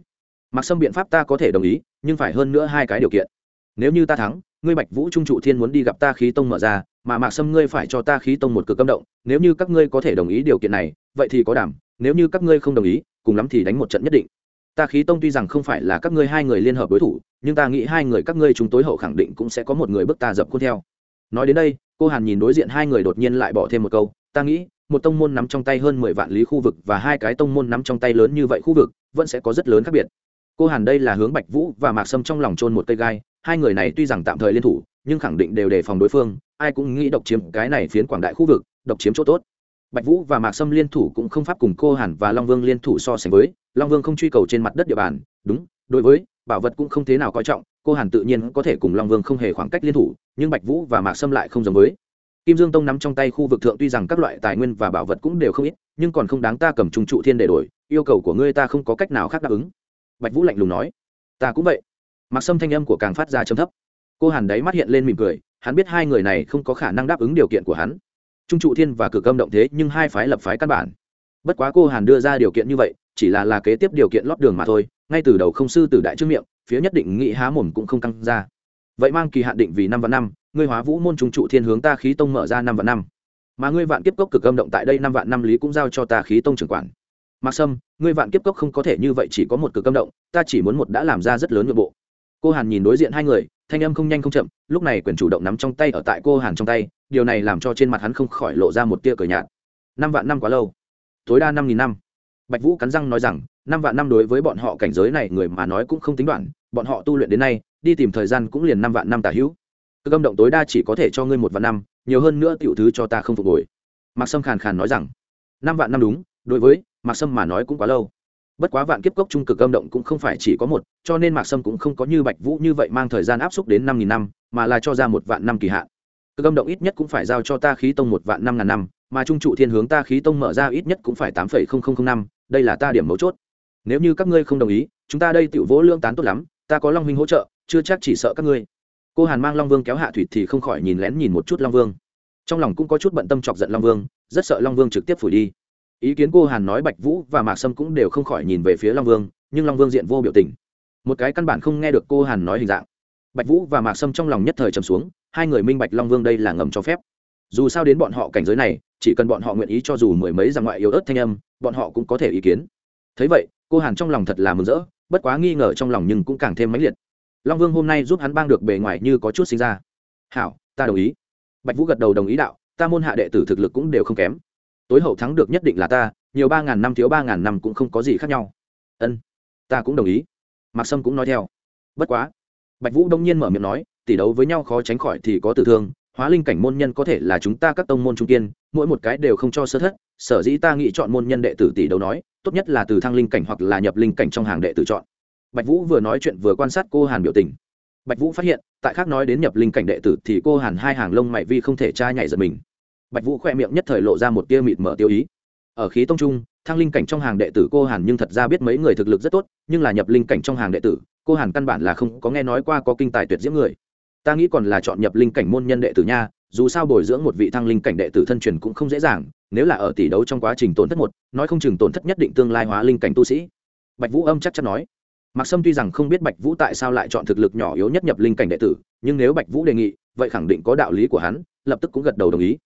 Mặc xâm biện pháp ta có thể đồng ý, nhưng phải hơn nữa hai cái điều kiện. Nếu như ta thắng, ngươi bạch vũ trung trụ thiên muốn đi gặp ta khí tông mở ra, mà mạc sâm ngươi phải cho ta khí tông một cực âm động, nếu như các ngươi có thể đồng ý điều kiện này, vậy thì có đảm, nếu như các ngươi không đồng ý, cùng lắm thì đánh một trận nhất định ta khí tông tuy rằng không phải là các ngươi hai người liên hợp đối thủ, nhưng ta nghĩ hai người các ngươi chúng tối hậu khẳng định cũng sẽ có một người bước ta dập khuôn theo. Nói đến đây, cô hàn nhìn đối diện hai người đột nhiên lại bỏ thêm một câu, ta nghĩ, một tông môn nắm trong tay hơn mười vạn lý khu vực và hai cái tông môn nắm trong tay lớn như vậy khu vực, vẫn sẽ có rất lớn khác biệt. Cô hàn đây là hướng bạch vũ và mạc sâm trong lòng trôn một cây gai, hai người này tuy rằng tạm thời liên thủ, nhưng khẳng định đều đề phòng đối phương, ai cũng nghĩ độc chiếm cái này phiến quảng đại khu vực, độc chiếm chỗ tốt bạch vũ và mạc sâm liên thủ cũng không pháp cùng cô hàn và long vương liên thủ so sánh với, long vương không truy cầu trên mặt đất địa bàn, đúng, đối với, bảo vật cũng không thế nào coi trọng, cô hàn tự nhiên có thể cùng long vương không hề khoảng cách liên thủ, nhưng bạch vũ và mạc sâm lại không giống với. Kim dương tông nắm trong tay khu vực thượng tuy rằng các loại tài nguyên và bảo vật cũng đều không ít, nhưng còn không đáng ta cầm trung trụ thiên để đổi, yêu cầu của ngươi ta không có cách nào khác đáp ứng. Bạch vũ lạnh lùng nói. Ta cũng vậy. Mạc sâm thanh âm của càng phát ra trầm thấp. Cô hàn đấy mắt hiện lên mỉm cười, hắn biết hai người này không có khả năng đáp ứng điều kiện của hắn trung trụ thiên và cực âm động thế nhưng hai phái lập phái căn bản. Bất quá cô hàn đưa ra điều kiện như vậy, chỉ là là kế tiếp điều kiện lót đường mà thôi, ngay từ đầu không sư tử đại trước miệng, phía nhất định nghị há mồm cũng không căng ra. Vậy mang kỳ hạn định vì năm và năm, ngươi hóa vũ môn trung trụ thiên hướng ta khí tông mở ra năm và năm. Mà ngươi vạn kiếp cốc cực âm động tại đây năm vạn năm lý cũng giao cho ta khí tông trưởng quản. Mạc sâm, ngươi vạn kiếp cốc không có thể như vậy chỉ có một cực âm động, ta chỉ muốn một đã làm ra rất lớn nội bộ. Cô hàn nhìn đối diện hai người thanh âm không nhanh không chậm, lúc này quyền chủ động nắm trong tay ở tại cô hàn trong tay, điều này làm cho trên mặt hắn không khỏi lộ ra một tia cờ nhạt. Năm vạn năm quá lâu. Tối đa năm nghìn năm. Bạch vũ cắn răng nói rằng, năm vạn năm đối với bọn họ cảnh giới này người mà nói cũng không tính đoạn, bọn họ tu luyện đến nay, đi tìm thời gian cũng liền năm vạn năm tả hữu. Cơ âm động tối đa chỉ có thể cho ngươi một vạn năm, nhiều hơn nữa tiểu thứ cho ta không phục hồi. Mạc sâm khàn khàn nói rằng, năm vạn năm đúng, đối với mạc sâm mà nói cũng quá lâu bất quá vạn kiếp cốc trung cực âm động cũng không phải chỉ có một, cho nên mạc sâm cũng không có như bạch vũ như vậy mang thời gian áp xúc đến năm nghìn năm, mà là cho ra một vạn năm kỳ hạn. Cực âm động ít nhất cũng phải giao cho ta khí tông một vạn năm ngàn năm, mà trung trụ thiên hướng ta khí tông mở ra ít nhất cũng phải tám phẩy không không không năm, đây là ta điểm mấu chốt. Nếu như các ngươi không đồng ý, chúng ta đây tiểu vỗ lương tán tốt lắm, ta có long huynh hỗ trợ, chưa chắc chỉ sợ các ngươi. Cô hàn mang long vương kéo hạ thủy thì không khỏi nhìn lén nhìn một chút long vương. Trong lòng cũng có chút bận tâm chọc giận long vương, rất sợ long vương trực tiếp phủi đi ý kiến cô hàn nói bạch vũ và mạc sâm cũng đều không khỏi nhìn về phía long vương, nhưng long vương diện vô biểu tình. Một cái căn bản không nghe được cô hàn nói hình dạng. Bạch vũ và mạc sâm trong lòng nhất thời trầm xuống, hai người minh bạch long vương đây là ngầm cho phép. Dù sao đến bọn họ cảnh giới này, chỉ cần bọn họ nguyện ý cho dù mười mấy rằng ngoại yếu ớt thanh âm, bọn họ cũng có thể ý kiến. Thấy vậy, cô hàn trong lòng thật là mừng rỡ, bất quá nghi ngờ trong lòng nhưng cũng càng thêm mãnh liệt. Long vương hôm nay giúp hắn bang được bề ngoài như có chút sinh ra. Hảo, ta đồng ý. Bạch vũ gật đầu đồng ý đạo, ta môn hạ đệ tử thực lực cũng đều không kém tối hậu thắng được nhất định là ta, nhiều ba ngàn năm thiếu ba ngàn năm cũng không có gì khác nhau. Ân, ta cũng đồng ý. Mạc sâm cũng nói theo. Bất quá, bạch vũ đông nhiên mở miệng nói, tỷ đấu với nhau khó tránh khỏi thì có tử thương, hóa linh cảnh môn nhân có thể là chúng ta các tông môn trung kiên, mỗi một cái đều không cho sơ thất, sở dĩ ta nghĩ chọn môn nhân đệ tử tỷ đấu nói, tốt nhất là từ thăng linh cảnh hoặc là nhập linh cảnh trong hàng đệ tử chọn. Bạch vũ vừa nói chuyện vừa quan sát cô hàn biểu tình. Bạch vũ phát hiện, tại khác nói đến nhập linh cảnh đệ tử thì cô hàn hai hàng lông mày vi không thể tra nhảy giật mình bạch vũ khoe miệng nhất thời lộ ra một tia mịt mở tiêu ý. Ở khí tông trung, thăng linh cảnh trong hàng đệ tử cô hàn nhưng thật ra biết mấy người thực lực rất tốt, nhưng là nhập linh cảnh trong hàng đệ tử, cô hàn căn bản là không có nghe nói qua có kinh tài tuyệt diễm người. Ta nghĩ còn là chọn nhập linh cảnh môn nhân đệ tử nha, dù sao bồi dưỡng một vị thăng linh cảnh đệ tử thân truyền cũng không dễ dàng, nếu là ở tỷ đấu trong quá trình tổn thất một, nói không chừng tổn thất nhất định tương lai hóa linh cảnh tu sĩ. Bạch vũ âm chắc chắn nói. Mạc sâm tuy rằng không biết bạch vũ tại sao lại chọn thực lực nhỏ yếu nhất nhập linh cảnh đệ tử, nhưng nếu bạch vũ đề nghị, vậy khẳng định có đạo lý của hắn, lập tức cũng gật đầu đồng ý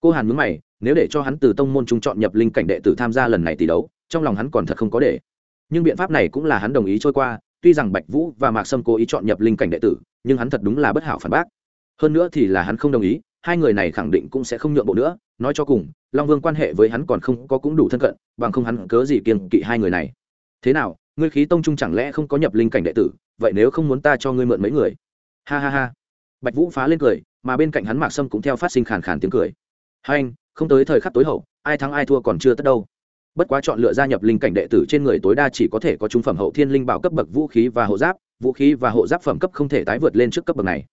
cô hàn mướn mày, nếu để cho hắn từ tông môn trung chọn nhập linh cảnh đệ tử tham gia lần này tỷ đấu, trong lòng hắn còn thật không có để. Nhưng biện pháp này cũng là hắn đồng ý trôi qua, tuy rằng bạch vũ và mạc sâm cố ý chọn nhập linh cảnh đệ tử, nhưng hắn thật đúng là bất hảo phản bác. Hơn nữa thì là hắn không đồng ý, hai người này khẳng định cũng sẽ không nhượng bộ nữa, nói cho cùng, long vương quan hệ với hắn còn không có cũng đủ thân cận, bằng không hắn cớ gì kiên kỵ hai người này. Thế nào, ngươi khí tông trung chẳng lẽ không có nhập linh cảnh đệ tử, vậy nếu không muốn ta cho ngươi mượn mấy người? Ha ha ha. Bạch vũ phá lên cười, mà bên cạnh hắn mạc sâm cũng theo phát sinh khàn khàn tiếng cười. Hành, không tới thời khắc tối hậu ai thắng ai thua còn chưa tất đâu. Bất quá chọn lựa gia nhập linh cảnh đệ tử trên người tối đa chỉ có thể có trung phẩm hậu thiên linh bảo cấp bậc vũ khí và hộ giáp vũ khí và hộ giáp phẩm cấp không thể tái vượt lên trước cấp bậc này.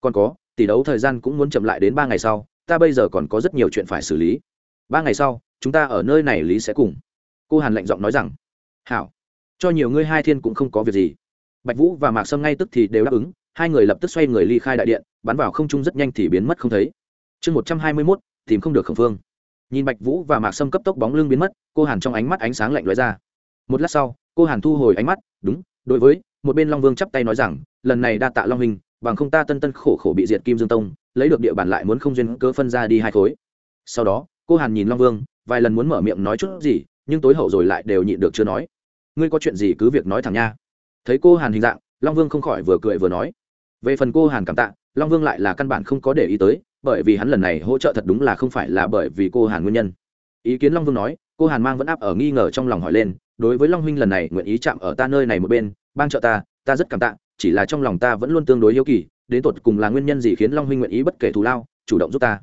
Còn có tỷ đấu thời gian cũng muốn chậm lại đến ba ngày sau ta bây giờ còn có rất nhiều chuyện phải xử lý. Ba ngày sau chúng ta ở nơi này lý sẽ cùng. Cô hàn lạnh giọng nói rằng. Hảo cho nhiều ngươi hai thiên cũng không có việc gì. Bạch vũ và mạc sâm ngay tức thì đều đáp ứng hai người lập tức xoay người ly khai đại điện bắn vào không trung rất nhanh thì biến mất không thấy. Chương một trăm hai mươi mốt tìm không được khẩn phương. Nhìn bạch vũ và mạc sâm cấp tốc bóng lưng biến mất, cô hàn trong ánh mắt ánh sáng lạnh lóe ra. Một lát sau, cô hàn thu hồi ánh mắt, đúng, đối với, một bên long vương chắp tay nói rằng, lần này đa tạ long hình bằng không ta tân tân khổ khổ bị diệt kim dương tông, lấy được địa bàn lại muốn không duyên cớ phân ra đi hai khối. Sau đó, cô hàn nhìn long vương, vài lần muốn mở miệng nói chút gì, nhưng tối hậu rồi lại đều nhịn được chưa nói. Ngươi có chuyện gì cứ việc nói thẳng nha. Thấy cô hàn hình dạng, long vương không khỏi vừa cười vừa nói. Về phần cô hàn cảm tạ, long vương lại là căn bản không có để ý tới bởi vì hắn lần này hỗ trợ thật đúng là không phải là bởi vì cô hàn nguyên nhân. Ý kiến long vương nói, cô hàn mang vẫn áp ở nghi ngờ trong lòng hỏi lên, đối với long huynh lần này nguyện ý chạm ở ta nơi này một bên bang trợ ta ta rất cảm tạ, chỉ là trong lòng ta vẫn luôn tương đối yếu kỳ, đến tột cùng là nguyên nhân gì khiến long huynh nguyện ý bất kể thù lao, chủ động giúp ta.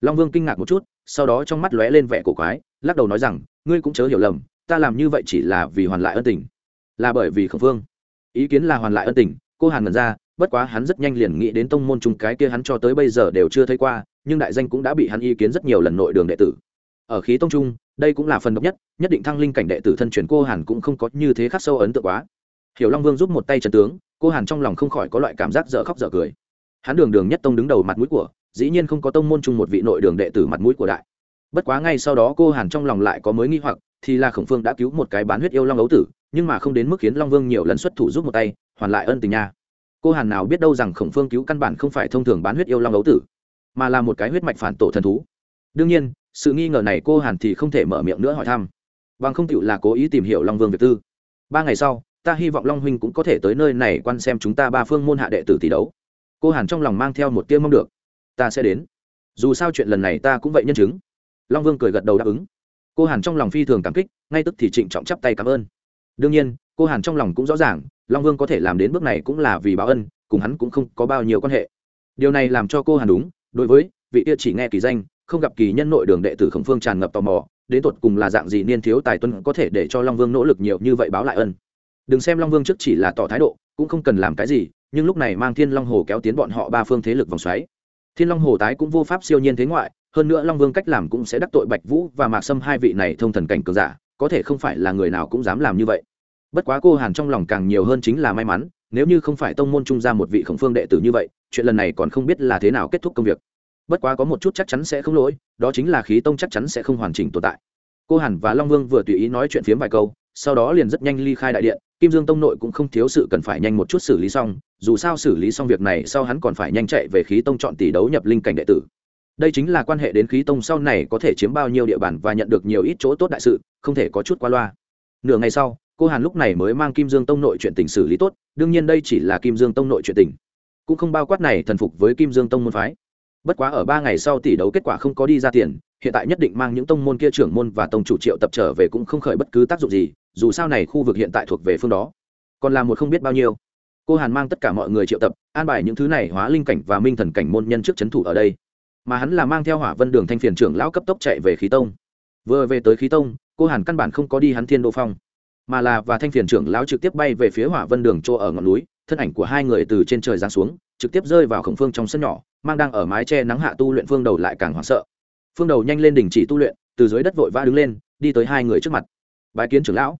Long vương kinh ngạc một chút, sau đó trong mắt lóe lên vẻ cổ quái, lắc đầu nói rằng, ngươi cũng chớ hiểu lầm, ta làm như vậy chỉ là vì hoàn lại ân tình. Là bởi vì khổng phương ý kiến là hoàn lại ân tình, cô hàn ngần ra bất quá hắn rất nhanh liền nghĩ đến tông môn chung cái kia hắn cho tới bây giờ đều chưa thấy qua, nhưng đại danh cũng đã bị hắn ý kiến rất nhiều lần nội đường đệ tử. Ở khí tông trung đây cũng là phần độc nhất nhất định thăng linh cảnh đệ tử thân truyền cô hàn cũng không có như thế khắc sâu ấn tượng quá. Hiểu long vương giúp một tay trần tướng, cô hàn trong lòng không khỏi có loại cảm giác dở khóc dở cười. Hắn đường đường nhất tông đứng đầu mặt mũi của, dĩ nhiên không có tông môn chung một vị nội đường đệ tử mặt mũi của đại. Bất quá ngay sau đó cô hàn trong lòng lại có mới nghi hoặc, thì là khổng phương đã cứu một cái bán huyết yêu long ấu tử, nhưng mà không đến mức khiến long vương nhiều lần xuất thủ giúp một tay, hoàn lại ân tình nha cô hàn nào biết đâu rằng khổng phương cứu căn bản không phải thông thường bán huyết yêu long ấu tử, mà là một cái huyết mạch phản tổ thần thú. đương nhiên, sự nghi ngờ này cô hàn thì không thể mở miệng nữa hỏi thăm. bằng không tựu là cố ý tìm hiểu long vương việt tư. ba ngày sau, ta hy vọng long huynh cũng có thể tới nơi này quan xem chúng ta ba phương môn hạ đệ tử tỷ đấu. cô hàn trong lòng mang theo một tiêu mong được. ta sẽ đến. dù sao chuyện lần này ta cũng vậy nhân chứng. long vương cười gật đầu đáp ứng. cô hàn trong lòng phi thường cảm kích, ngay tức thì trịnh trọng chắp tay cảm ơn. đương nhiên, cô hàn trong lòng cũng rõ ràng long vương có thể làm đến bước này cũng là vì báo ân, cùng hắn cũng không có bao nhiêu quan hệ. Điều này làm cho cô hàn đúng, đối với vị kia chỉ nghe kỳ danh, không gặp kỳ nhân nội đường đệ tử khổng phương tràn ngập tò mò, đến tột cùng là dạng gì niên thiếu tài tuân có thể để cho long vương nỗ lực nhiều như vậy báo lại ân. Đừng xem long vương trước chỉ là tỏ thái độ, cũng không cần làm cái gì, nhưng lúc này mang thiên long hồ kéo tiến bọn họ ba phương thế lực vòng xoáy. Thiên long hồ tái cũng vô pháp siêu nhiên thế ngoại, hơn nữa long vương cách làm cũng sẽ đắc tội bạch vũ và mạc sâm hai vị này thông thần cảnh cường giả, có thể không phải là người nào cũng dám làm như vậy bất quá cô hàn trong lòng càng nhiều hơn chính là may mắn, nếu như không phải tông môn trung ra một vị khổng phương đệ tử như vậy, chuyện lần này còn không biết là thế nào kết thúc công việc. Bất quá có một chút chắc chắn sẽ không lỗi, đó chính là khí tông chắc chắn sẽ không hoàn chỉnh tồn tại. Cô hàn và long vương vừa tùy ý nói chuyện phiếm vài câu, sau đó liền rất nhanh ly khai đại điện, kim dương tông nội cũng không thiếu sự cần phải nhanh một chút xử lý xong, dù sao xử lý xong việc này sau hắn còn phải nhanh chạy về khí tông chọn tỷ đấu nhập linh cảnh đệ tử. Đây chính là quan hệ đến khí tông sau này có thể chiếm bao nhiêu địa bàn và nhận được nhiều ít chỗ tốt đại sự, không thể có chút qua loa. Nửa ngày sau cô hàn lúc này mới mang kim dương tông nội chuyện tình xử lý tốt đương nhiên đây chỉ là kim dương tông nội chuyện tình cũng không bao quát này thần phục với kim dương tông môn phái bất quá ở ba ngày sau tỷ đấu kết quả không có đi ra tiền hiện tại nhất định mang những tông môn kia trưởng môn và tông chủ triệu tập trở về cũng không khởi bất cứ tác dụng gì dù sao này khu vực hiện tại thuộc về phương đó còn là một không biết bao nhiêu cô hàn mang tất cả mọi người triệu tập an bài những thứ này hóa linh cảnh và minh thần cảnh môn nhân trước c h ấ n thủ ở đây mà hắn là mang theo hỏa vân đường thanh phiền trưởng lão cấp tốc chạy về khí tông vừa về tới khí tông cô hàn căn bản không có đi hắn thiên đô phong mà là và thanh phiền trưởng lão trực tiếp bay về phía hỏa vân đường chỗ ở ngọn núi, thân ảnh của hai người từ trên trời giáng xuống, trực tiếp rơi vào khổng phương trong sân nhỏ, mang đang ở mái che nắng hạ tu luyện phương đầu lại càng hoảng sợ. Phương đầu nhanh lên đình chỉ tu luyện, từ dưới đất vội vã đứng lên, đi tới hai người trước mặt. Bái kiến trưởng lão.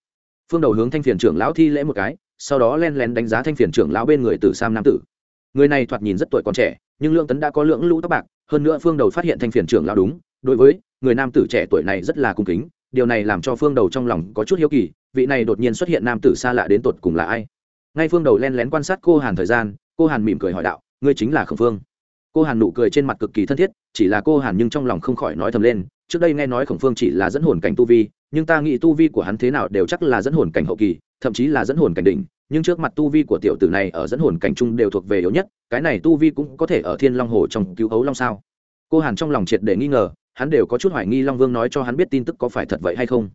Phương đầu hướng thanh phiền trưởng lão thi lễ một cái, sau đó len lén đánh giá thanh phiền trưởng lão bên người từ sam nam tử. Người này thoạt nhìn rất tuổi còn trẻ, nhưng lượng tấn đã có lượng lũ tóc bạc, hơn nữa phương đầu phát hiện thanh phiền trưởng lão đúng, đối với người nam tử trẻ tuổi này rất là cung kính điều này làm cho phương đầu trong lòng có chút hiếu kỳ, vị này đột nhiên xuất hiện nam tử xa lạ đến tột cùng là ai? Ngay phương đầu len lén quan sát cô hàn thời gian, cô hàn mỉm cười hỏi đạo, ngươi chính là khổng phương? Cô hàn nụ cười trên mặt cực kỳ thân thiết, chỉ là cô hàn nhưng trong lòng không khỏi nói thầm lên, trước đây nghe nói khổng phương chỉ là dẫn hồn cảnh tu vi, nhưng ta nghĩ tu vi của hắn thế nào đều chắc là dẫn hồn cảnh hậu kỳ, thậm chí là dẫn hồn cảnh đỉnh, nhưng trước mặt tu vi của tiểu tử này ở dẫn hồn cảnh trung đều thuộc về yếu nhất, cái này tu vi cũng có thể ở thiên long hồ trong cứu hấu long sao? Cô hàn trong lòng triệt để nghi ngờ hắn đều có chút hoài nghi long vương nói cho hắn biết tin tức có phải thật vậy hay không.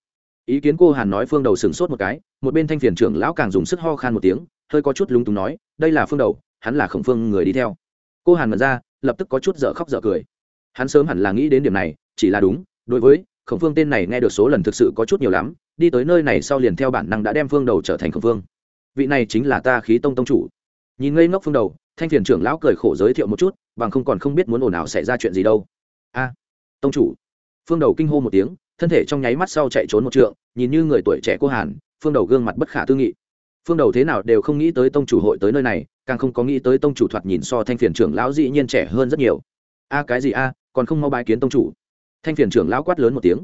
Ý kiến cô hàn nói phương đầu sửng sốt một cái, một bên thanh phiền trưởng lão càng dùng sức ho khan một tiếng, hơi có chút lúng túng nói, đây là phương đầu, hắn là khổng phương người đi theo. Cô hàn mật ra, lập tức có chút dở khóc dở cười. Hắn sớm hẳn là nghĩ đến điểm này, chỉ là đúng, đối với khổng phương tên này nghe được số lần thực sự có chút nhiều lắm, đi tới nơi này sau liền theo bản năng đã đem phương đầu trở thành khổng phương. Vị này chính là ta khí tông tông chủ. Nhìn ngây ngốc phương đầu, thanh phiền trưởng lão cười khổ giới thiệu một chút, bằng không còn không biết muốn ồn ào xảy ra chuyện gì đâu. A tông chủ. Phương đầu kinh hô một tiếng, thân thể trong nháy mắt sau chạy trốn một trượng, nhìn như người tuổi trẻ cô hàn, phương đầu gương mặt bất khả tư nghị. Phương đầu thế nào đều không nghĩ tới tông chủ hội tới nơi này, càng không có nghĩ tới tông chủ thoạt nhìn so thanh phiền trưởng lão dĩ nhiên trẻ hơn rất nhiều. A à, cái gì a à, còn không mau bái kiến tông chủ. Thanh phiền trưởng lão quát lớn một tiếng.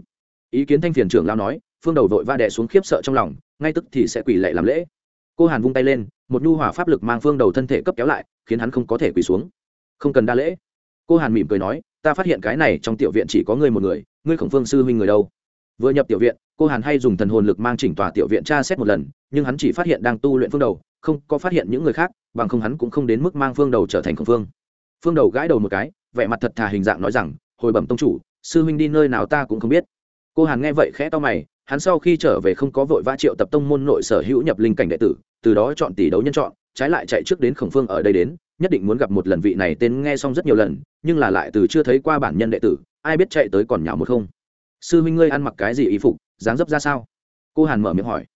Ý kiến thanh phiền trưởng lão nói, phương đầu vội va đẻ xuống khiếp sợ trong lòng, ngay tức thì sẽ quỳ lệ làm lễ. Cô hàn vung tay lên, một nhu hòa pháp lực mang phương đầu thân thể cấp kéo lại, khiến hắn không có thể quỳ xuống. Không cần đa lễ. Cô hàn mỉm cười nói ta phát hiện cái này trong tiểu viện chỉ có ngươi một người, ngươi khổng phương sư huynh người đâu? Vừa nhập tiểu viện, cô hàn hay dùng thần hồn lực mang chỉnh tòa tiểu viện tra xét một lần, nhưng hắn chỉ phát hiện đang tu luyện phương đầu, không có phát hiện những người khác, bằng không hắn cũng không đến mức mang phương đầu trở thành khổng phương. Phương đầu gãi đầu một cái, vẻ mặt thật thà hình dạng nói rằng, hồi bẩm tông chủ, sư huynh đi nơi nào ta cũng không biết. Cô hàn nghe vậy khẽ to mày, hắn sau khi trở về không có vội vã triệu tập tông môn nội sở hữu nhập linh cảnh đệ tử, từ đó chọn tỷ đấu nhân chọn, trái lại chạy trước đến khổng phương ở đây đến nhất định muốn gặp một lần vị này tên nghe xong rất nhiều lần, nhưng là lại từ chưa thấy qua bản nhân đệ tử, ai biết chạy tới còn nhào một không. Sư huynh ngươi ăn mặc cái gì ý phục, dáng dấp ra sao? Cô hàn mở miệng hỏi.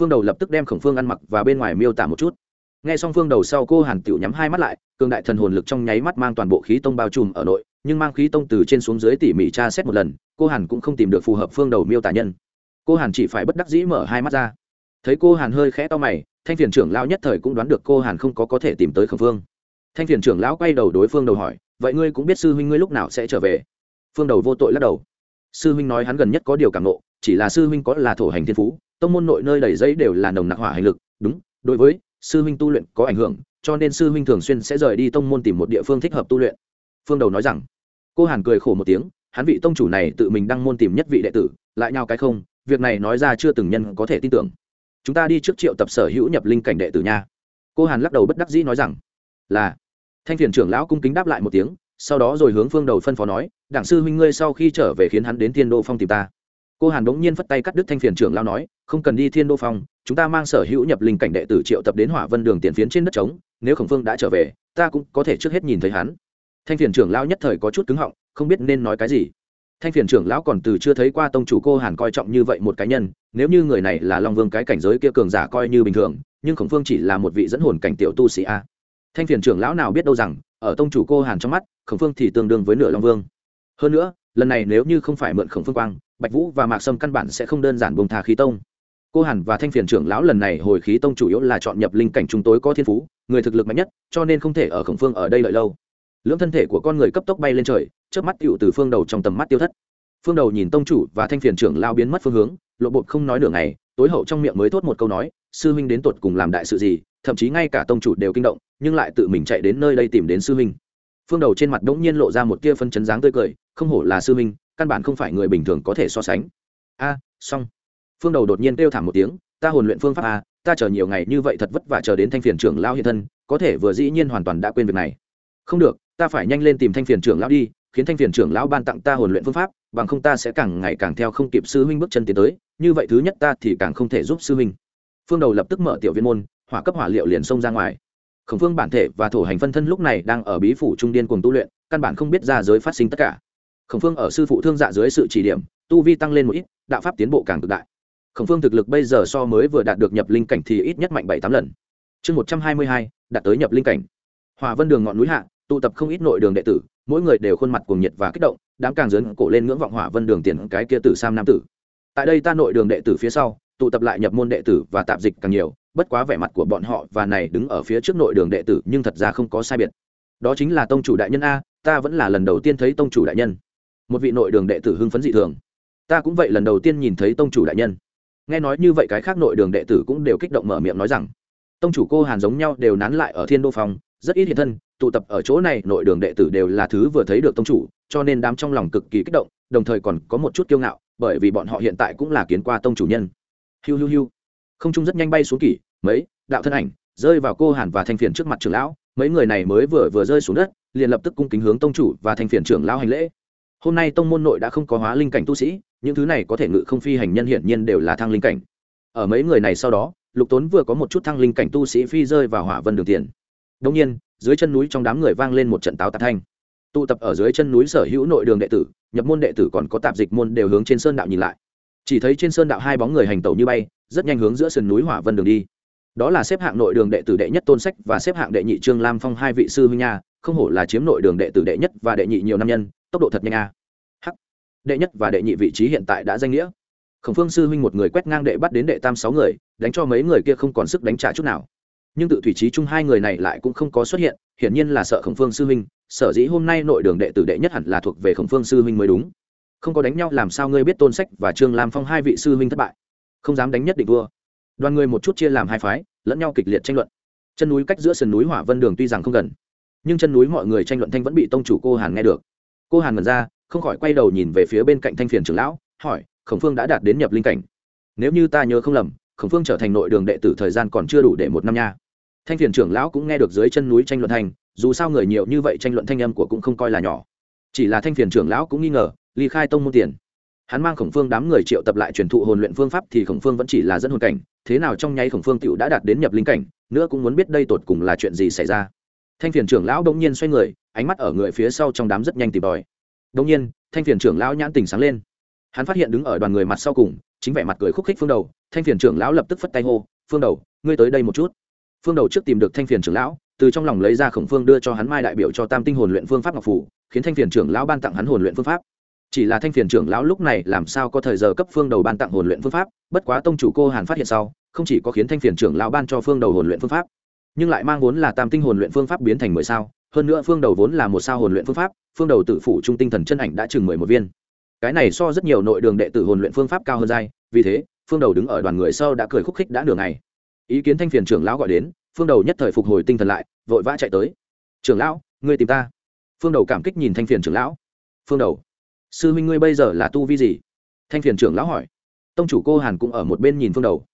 Phương đầu lập tức đem khổng phương ăn mặc và bên ngoài miêu tả một chút. Nghe xong phương đầu sau cô hàn tiểu nhắm hai mắt lại, cường đại thần hồn lực trong nháy mắt mang toàn bộ khí tông bao trùm ở nội, nhưng mang khí tông từ trên xuống dưới tỉ mỉ tra xét một lần, cô hàn cũng không tìm được phù hợp phương đầu miêu tả nhân. Cô hàn chỉ phải bất đắc dĩ mở hai mắt ra. Thấy cô hàn hơi khẽ to mày, thanh phiền trưởng lao nhất thời cũng đoán được cô hàn không có có thể tìm tới khổng phương thanh phiền trưởng lão quay đầu đối phương đầu hỏi, vậy ngươi cũng biết sư huynh ngươi lúc nào sẽ trở về? Phương đầu vô tội lắc đầu. Sư huynh nói hắn gần nhất có điều cảm nộ, chỉ là sư huynh có là thổ hành thiên phú, tông môn nội nơi đầy giấy đều là nồng nặc hỏa hành lực, đúng, đối với sư huynh tu luyện có ảnh hưởng, cho nên sư huynh thường xuyên sẽ rời đi tông môn tìm một địa phương thích hợp tu luyện. Phương đầu nói rằng, cô hàn cười khổ một tiếng, hắn vị tông chủ này tự mình đăng môn tìm nhất vị đệ tử, lại nhau cái không, việc này nói ra chưa từng nhân có thể tin tưởng. Chúng ta đi trước triệu tập sở hữu nhập linh cảnh đệ tử nha. Cô hàn lắc đầu bất đắc dĩ nói rằng, là thanh phiền trưởng lão cung kính đáp lại một tiếng, sau đó rồi hướng phương đầu phân phó nói, đảng sư huynh ngươi sau khi trở về khiến hắn đến thiên đô phong tìm ta. Cô hàn bỗng nhiên phất tay cắt đứt thanh phiền trưởng lão nói, không cần đi thiên đô phong, chúng ta mang sở hữu nhập linh cảnh đệ tử triệu tập đến hỏa vân đường tiền phiến trên đất trống, nếu khổng phương đã trở về, ta cũng có thể trước hết nhìn thấy hắn. Thanh phiền trưởng lão nhất thời có chút cứng họng, không biết nên nói cái gì. Thanh phiền trưởng lão còn từ chưa thấy qua tông chủ cô hàn coi trọng như vậy một cá nhân, nếu như người này là long vương cái cảnh giới kia cường giả coi như bình thường, nhưng khổng phương chỉ là một vị dẫn hồn cảnh tiểu tu sĩ a thanh phiền trưởng lão nào biết đâu rằng, ở tông chủ cô hàn trong mắt, khổng phương thì tương đương với nửa long vương. Hơn nữa, lần này nếu như không phải mượn khổng phương quang, bạch vũ và mạc sâm căn bản sẽ không đơn giản bông thà khí tông. Cô hàn và thanh phiền trưởng lão lần này hồi khí tông chủ yếu là chọn nhập linh cảnh chúng tối có thiên phú, người thực lực mạnh nhất, cho nên không thể ở khổng phương ở đây lợi lâu. Lưỡng thân thể của con người cấp tốc bay lên trời trước mắt tựu từ phương đầu trong tầm mắt tiêu thất. Phương đầu nhìn tông chủ và thanh phiền trưởng lao biến mất phương hướng, lộ bột không nói nửa ngày, tối hậu trong miệng mới thốt một câu nói, sư huynh đến tột cùng làm đại sự gì? Thậm chí ngay cả tông chủ đều kinh động nhưng lại tự mình chạy đến nơi đây tìm đến sư huynh. Phương đầu trên mặt đ ỗ n g nhiên lộ ra một tia phân chấn dáng tươi cười, không hổ là sư huynh, căn bản không phải người bình thường có thể so sánh. A, xong. Phương đầu đột nhiên kêu thảm một tiếng, ta hồn luyện phương pháp a, ta chờ nhiều ngày như vậy thật vất vả chờ đến thanh phiền trưởng lao hiện thân, có thể vừa dĩ nhiên hoàn toàn đã quên việc này. Không được, ta phải nhanh lên tìm thanh phiền trưởng lão đi, khiến thanh phiền trưởng lão ban tặng ta hồn luyện phương pháp, bằng không ta sẽ càng ngày càng theo không kịp sư huynh bước chân tiến tới, như vậy thứ nhất ta thì càng không thể giúp sư huynh. Phương đầu lập tức mở tiểu viên môn, hỏa cấp hỏa liệu liền xông ra ngoài khổng phương bản thể và thổ hành phân thân lúc này đang ở bí phủ trung điên cùng tu luyện, căn bản không biết ra giới phát sinh tất cả. Khổng phương ở sư phụ thương dạ dưới sự chỉ điểm, tu vi tăng lên một ít, đạo pháp tiến bộ càng cực đại. Khổng phương thực lực bây giờ so mới vừa đạt được nhập linh cảnh thì ít nhất mạnh bảy tám lần. Chương một trăm hai mươi hai, đạt tới nhập linh cảnh. Hòa vân đường ngọn núi hạ, tụ tập không ít nội đường đệ tử, mỗi người đều khuôn mặt cuồng nhiệt và kích động, đám càng dấn cổ lên ngưỡng vọng hỏa vân đường tiền cái kia tử sam nam tử. Tại đây ta nội đường đệ tử phía sau tụ tập lại nhập môn đệ tử và tạp dịch càng nhiều, bất quá vẻ mặt của bọn họ và này đứng ở phía trước nội đường đệ tử nhưng thật ra không có sai biệt. Đó chính là tông chủ đại nhân a, ta vẫn là lần đầu tiên thấy tông chủ đại nhân. Một vị nội đường đệ tử hưng phấn dị thường. Ta cũng vậy lần đầu tiên nhìn thấy tông chủ đại nhân. Nghe nói như vậy cái khác nội đường đệ tử cũng đều kích động mở miệng nói rằng, tông chủ cô hàn giống nhau đều nán lại ở thiên đô phòng rất ít hiện thân, tụ tập ở chỗ này nội đường đệ tử đều là thứ vừa thấy được tông chủ, cho nên đám trong lòng cực kỳ kích động, đồng thời còn có một chút kiêu ngạo, bởi vì bọn họ hiện tại cũng là kiến qua tông chủ nhân hiu hiu hiu. Không trung rất nhanh bay xuống kỷ, mấy, đạo thân ảnh, rơi vào cô hàn và thanh phiền trước mặt trưởng lão. Mấy người này mới vừa vừa rơi xuống đất, liền lập tức cung kính hướng tông chủ và thanh phiền trưởng lão hành lễ. Hôm nay tông môn nội đã không có hóa linh cảnh tu sĩ, những thứ này có thể ngự không phi hành nhân hiển nhiên đều là thăng linh cảnh. Ở mấy người này sau đó, lục tốn vừa có một chút thăng linh cảnh tu sĩ phi rơi vào hỏa vân đường tiền. Đông nhiên, dưới chân núi trong đám người vang lên một trận táo tạc thanh. Tụ tập ở dưới chân núi sở hữu nội đường đệ tử, nhập môn đệ tử còn có tạp dịch môn đều hướng trên sơn đạo nhìn lại chỉ thấy trên sơn đạo hai bóng người hành tẩu như bay, rất nhanh hướng giữa sườn núi hỏa vân đường đi. Đó là xếp hạng nội đường đệ tử đệ nhất tôn sách và xếp hạng đệ nhị trương lam phong hai vị sư huynh nha, không hổ là chiếm nội đường đệ tử đệ nhất và đệ nhị nhiều năm nhân, tốc độ thật nhanh a. H đệ nhất và đệ nhị vị trí hiện tại đã danh nghĩa. Khổng phương sư huynh một người quét ngang đệ bắt đến đệ tam sáu người, đánh cho mấy người kia không còn sức đánh trả chút nào. Nhưng tự thủy trí chung hai người này lại cũng không có xuất hiện, hiển nhiên là sợ khổng phương sư huynh, sở dĩ hôm nay nội đường đệ tử đệ nhất hẳn là thuộc về khổng phương sư huynh mới đúng không có đánh nhau, làm sao ngươi biết tôn sách và trương lam phong hai vị sư huynh thất bại? Không dám đánh nhất định vua đoàn người một chút chia làm hai phái, lẫn nhau kịch liệt tranh luận. Chân núi cách giữa sườn núi hỏa vân đường tuy rằng không gần, nhưng chân núi mọi người tranh luận thanh vẫn bị tông chủ cô hàn nghe được. Cô hàn ngần ra, không khỏi quay đầu nhìn về phía bên cạnh thanh phiền trưởng lão, hỏi, khổng phương đã đạt đến nhập linh cảnh? Nếu như ta nhớ không lầm, khổng phương trở thành nội đường đệ tử thời gian còn chưa đủ để một năm nha. Thanh phiền trưởng lão cũng nghe được dưới chân núi tranh luận thanh, dù sao người nhiều như vậy tranh luận thanh âm của cũng không coi là nhỏ. Chỉ là thanh phiền trưởng lão cũng nghi ngờ ly khai tông môn tiền. Hắn mang khổng phương đám người triệu tập lại truyền thụ hồn luyện phương pháp thì khổng phương vẫn chỉ là dẫn hồn cảnh, thế nào trong nháy khổng phương tựu đã đạt đến nhập linh cảnh, nữa cũng muốn biết đây tột cùng là chuyện gì xảy ra. Thanh phiền trưởng lão đông nhiên xoay người, ánh mắt ở người phía sau trong đám rất nhanh tìm tòi. Đông nhiên, thanh phiền trưởng lão nhãn tình sáng lên. Hắn phát hiện đứng ở đoàn người mặt sau cùng, chính vẻ mặt cười khúc khích phương đầu, thanh phiền trưởng lão lập tức phất tay hô, phương đầu, ngươi tới đây một chút. Phương đầu trước tìm được thanh phiền trưởng lão, từ trong lòng lấy ra khổng phương đưa cho hắn mai đại biểu cho tam tinh hồn luyện phương pháp ngọc phủ, khiến thanh phiền trưởng lão ban tặng hắn hồn luyện phương pháp chỉ là thanh phiền trưởng lão lúc này làm sao có thời giờ cấp phương đầu ban tặng hồn luyện phương pháp, bất quá tông chủ cô hàn phát hiện sau, không chỉ có khiến thanh phiền trưởng lão ban cho phương đầu hồn luyện phương pháp, nhưng lại mang vốn là tam tinh hồn luyện phương pháp biến thành mười sao. Hơn nữa phương đầu vốn là một sao hồn luyện phương pháp, phương đầu tự phủ trung tinh thần chân ảnh đã chừng mười một viên. Cái này so rất nhiều nội đường đệ tử hồn luyện phương pháp cao hơn dai vì thế, phương đầu đứng ở đoàn người sau đã cười khúc khích đã nửa ngày. Ý kiến thanh phiền trưởng lão gọi đến, phương đầu nhất thời phục hồi tinh thần lại, vội vã chạy tới. Trưởng lão, ngươi tìm ta. Phương đầu cảm kích nhìn thanh phiền trưởng lão. Phương đầu sư huynh ngươi bây giờ là tu vi gì? Thanh phiền trưởng lão hỏi. Tông chủ cô hàn cũng ở một bên nhìn phương đầu.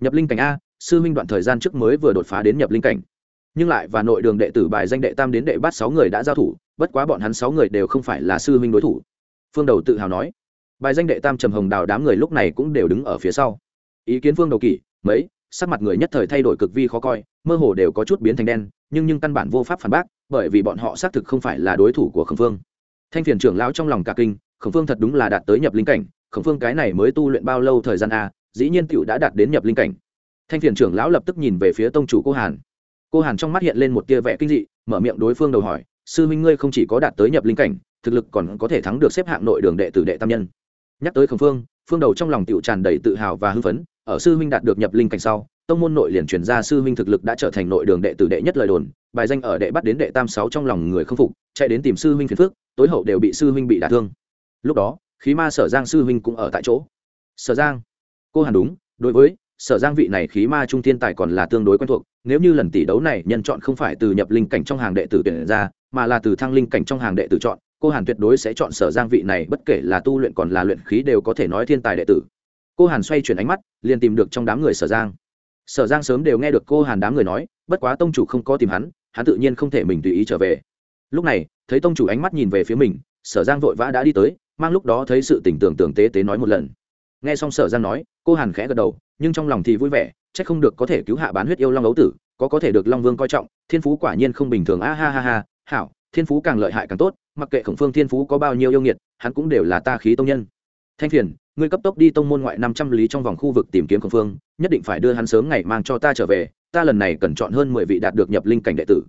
Nhập linh cảnh a, sư huynh đoạn thời gian trước mới vừa đột phá đến nhập linh cảnh. Nhưng lại và nội đường đệ tử bài danh đệ tam đến đệ bát sáu người đã giao thủ, bất quá bọn hắn sáu người đều không phải là sư huynh đối thủ. Phương đầu tự hào nói. Bài danh đệ tam trầm hồng đào đám người lúc này cũng đều đứng ở phía sau. Ý kiến phương đầu kỷ, mấy, sắc mặt người nhất thời thay đổi cực vi khó coi, mơ hồ đều có chút biến thành đen, nhưng nhưng căn bản vô pháp phản bác, bởi vì bọn họ xác thực không phải là đối thủ của khẩn phương thanh phiền trưởng lão trong lòng cả kinh khổng phương thật đúng là đạt tới nhập linh cảnh, khổng phương cái này mới tu luyện bao lâu thời gian a, dĩ nhiên tựu đã đạt đến nhập linh cảnh. Thanh phiền trưởng lão lập tức nhìn về phía tông chủ cô hàn. Cô hàn trong mắt hiện lên một tia vẻ kinh dị, mở miệng đối phương đầu hỏi, sư minh ngươi không chỉ có đạt tới nhập linh cảnh, thực lực còn có thể thắng được xếp hạng nội đường đệ tử đệ tam nhân. Nhắc tới khổng phương phương đầu trong lòng tựu tràn đầy tự hào và hưng phấn, ở sư huynh đạt được nhập linh cảnh sau, tông môn nội liền truyền ra sư huynh thực lực đã trở thành nội đường đệ tử đệ nhất lời đồn, bài danh ở đệ bắt đến đệ tam sáu trong lòng người không phục, chạy đến tìm sư huynh phiền phước tối hậu đều bị sư huynh bị đả thương lúc đó, khí ma sở giang sư huynh cũng ở tại chỗ. Sở giang? Cô hàn đúng, đối với sở giang vị này khí ma trung thiên tài còn là tương đối quen thuộc, nếu như lần tỷ đấu này nhân chọn không phải từ nhập linh cảnh trong hàng đệ tử tuyển ra, mà là từ thăng linh cảnh trong hàng đệ tử chọn, cô hàn tuyệt đối sẽ chọn sở giang vị này, bất kể là tu luyện còn là luyện khí đều có thể nói thiên tài đệ tử. Cô hàn xoay chuyển ánh mắt, liền tìm được trong đám người sở giang. Sở giang sớm đều nghe được cô hàn đám người nói, bất quá tông chủ không có tìm hắn hắn tự nhiên không thể mình tùy ý trở về. Lúc này, thấy tông chủ ánh mắt nhìn về phía mình, sở giang vội vã đã đi tới mang lúc đó thấy sự tỉnh tưởng tưởng tế tế nói một lần. Nghe xong sở giang nói, cô hàn khẽ gật đầu, nhưng trong lòng thì vui vẻ c h ắ c không được có thể cứu hạ bán huyết yêu long ấu tử, có có thể được long vương coi trọng, thiên phú quả nhiên không bình thường. A ha ha ha, hảo, thiên phú càng lợi hại càng tốt, mặc kệ khổng phương thiên phú có bao nhiêu yêu nghiệt, hắn cũng đều là ta khí tông nhân. Thanh thiền, ngươi cấp tốc đi tông môn ngoại năm trăm lý trong vòng khu vực tìm kiếm khổng phương, nhất định phải đưa hắn sớm ngày mang cho ta trở về, ta lần này cần chọn hơn mười vị đạt được nhập linh cảnh đệ tử.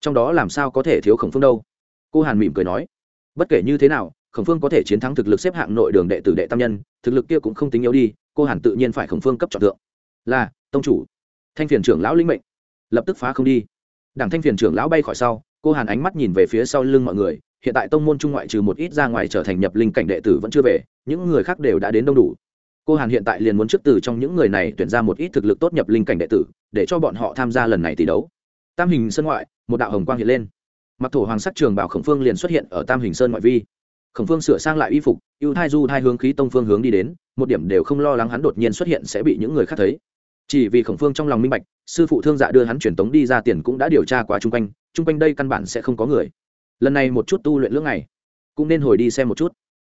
Trong đó làm sao có thể thiếu khổng phương đâu? Cô hàn mỉm cười nói, bất kể như thế nào khổng phương có thể chiến thắng thực lực xếp hạng nội đường đệ tử đệ tam nhân, thực lực kia cũng không tính yếu đi, cô hẳn tự nhiên phải khổng phương cấp chọn tượng là, tông chủ. Thanh phiền trưởng lão linh mệnh. Lập tức phá không đi. Đảng thanh phiền trưởng lão bay khỏi sau, cô hàn ánh mắt nhìn về phía sau lưng mọi người, hiện tại tông môn trung ngoại trừ một ít ra ngoài trở thành nhập linh cảnh đệ tử vẫn chưa về, những người khác đều đã đến đông đủ. Cô hàn hiện tại liền muốn trước từ trong những người này tuyển ra một ít thực lực tốt nhập linh cảnh đệ tử, để cho bọn họ tham gia lần này tỷ đấu. Tam hình sơn ngoại, một đạo hồng quang hiện lên. Mặc thổ hoàng sắc trường bảo khổng phương liền xuất hiện ở tam hình sơn ngoại vi khổng phương sửa sang lại y phục, ưu thai du thai hướng khí tông phương hướng đi đến, một điểm đều không lo lắng hắn đột nhiên xuất hiện sẽ bị những người khác thấy. Chỉ vì khổng phương trong lòng minh bạch, sư phụ thương dạ đưa hắn truyền tống đi ra tiền cũng đã điều tra qua chung quanh chung quanh đây căn bản sẽ không có người. Lần này một chút tu luyện lưỡng này cũng nên hồi đi xem một chút.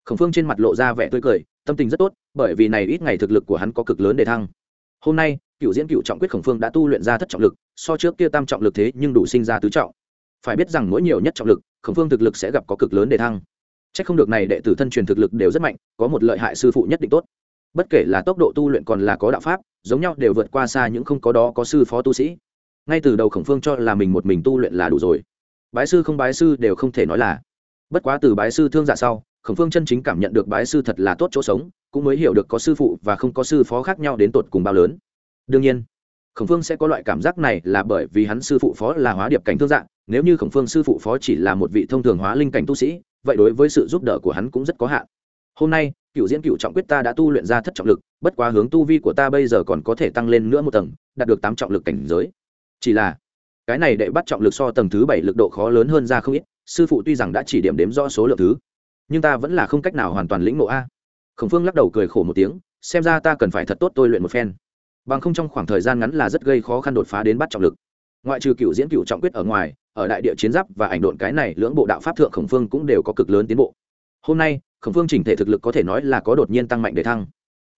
Khổng phương trên mặt lộ ra vẻ tươi cười, tâm tình rất tốt, bởi vì này ít ngày thực lực của hắn có cực lớn để thăng. Hôm nay, cựu diễn cựu trọng quyết khổng phương đã tu luyện ra thất trọng lực, so trước kia tam trọng lực thế nhưng đủ sinh ra tứ trọng. Phải biết rằng mỗi nhiều nhất trọng lực, khổng phương thực lực sẽ gặp có cực lớn để thăng. Chắc không được này đệ tử thân truyền thực lực đều rất mạnh, có một lợi hại sư phụ nhất định tốt. Bất kể là tốc độ tu luyện còn là có đạo pháp, giống nhau đều vượt qua xa những không có đó có sư phó tu sĩ. Ngay từ đầu khổng phương cho là mình một mình tu luyện là đủ rồi. Bái sư không bái sư đều không thể nói là. Bất quá từ bái sư thương dạ sau, khổng phương chân chính cảm nhận được bái sư thật là tốt chỗ sống, cũng mới hiểu được có sư phụ và không có sư phó khác nhau đến tột cùng bao lớn. Đương nhiên, khổng phương sẽ có loại cảm giác này là bởi vì hắn sư phụ phó là hóa điệp cảnh thương dạng nếu như khổng phương sư phụ phó chỉ là một vị thông thường hóa linh cảnh tu sĩ vậy đối với sự giúp đỡ của hắn cũng rất có hạn. Hôm nay, cựu diễn cựu trọng quyết ta đã tu luyện ra thất trọng lực, bất quá hướng tu vi của ta bây giờ còn có thể tăng lên nữa một tầng, đạt được tám trọng lực cảnh giới. Chỉ là, cái này đệ bắt trọng lực so tầng thứ bảy lực độ khó lớn hơn ra không ít, sư phụ tuy rằng đã chỉ điểm đếm rõ số lượng thứ, nhưng ta vẫn là không cách nào hoàn toàn lĩnh ngộ a. Khổng phương lắc đầu cười khổ một tiếng, xem ra ta cần phải thật tốt tôi luyện một phen. Bằng không trong khoảng thời gian ngắn là rất gây khó khăn đột phá đến bắt trọng lực. Ngoại trừ cựu diễn cựu trọng quyết ở ngoài ở đại địa chiến giáp và ảnh độn cái này lưỡng bộ đạo pháp thượng khổng phương cũng đều có cực lớn tiến bộ. Hôm nay, khổng phương chỉnh thể thực lực có thể nói là có đột nhiên tăng mạnh để thăng.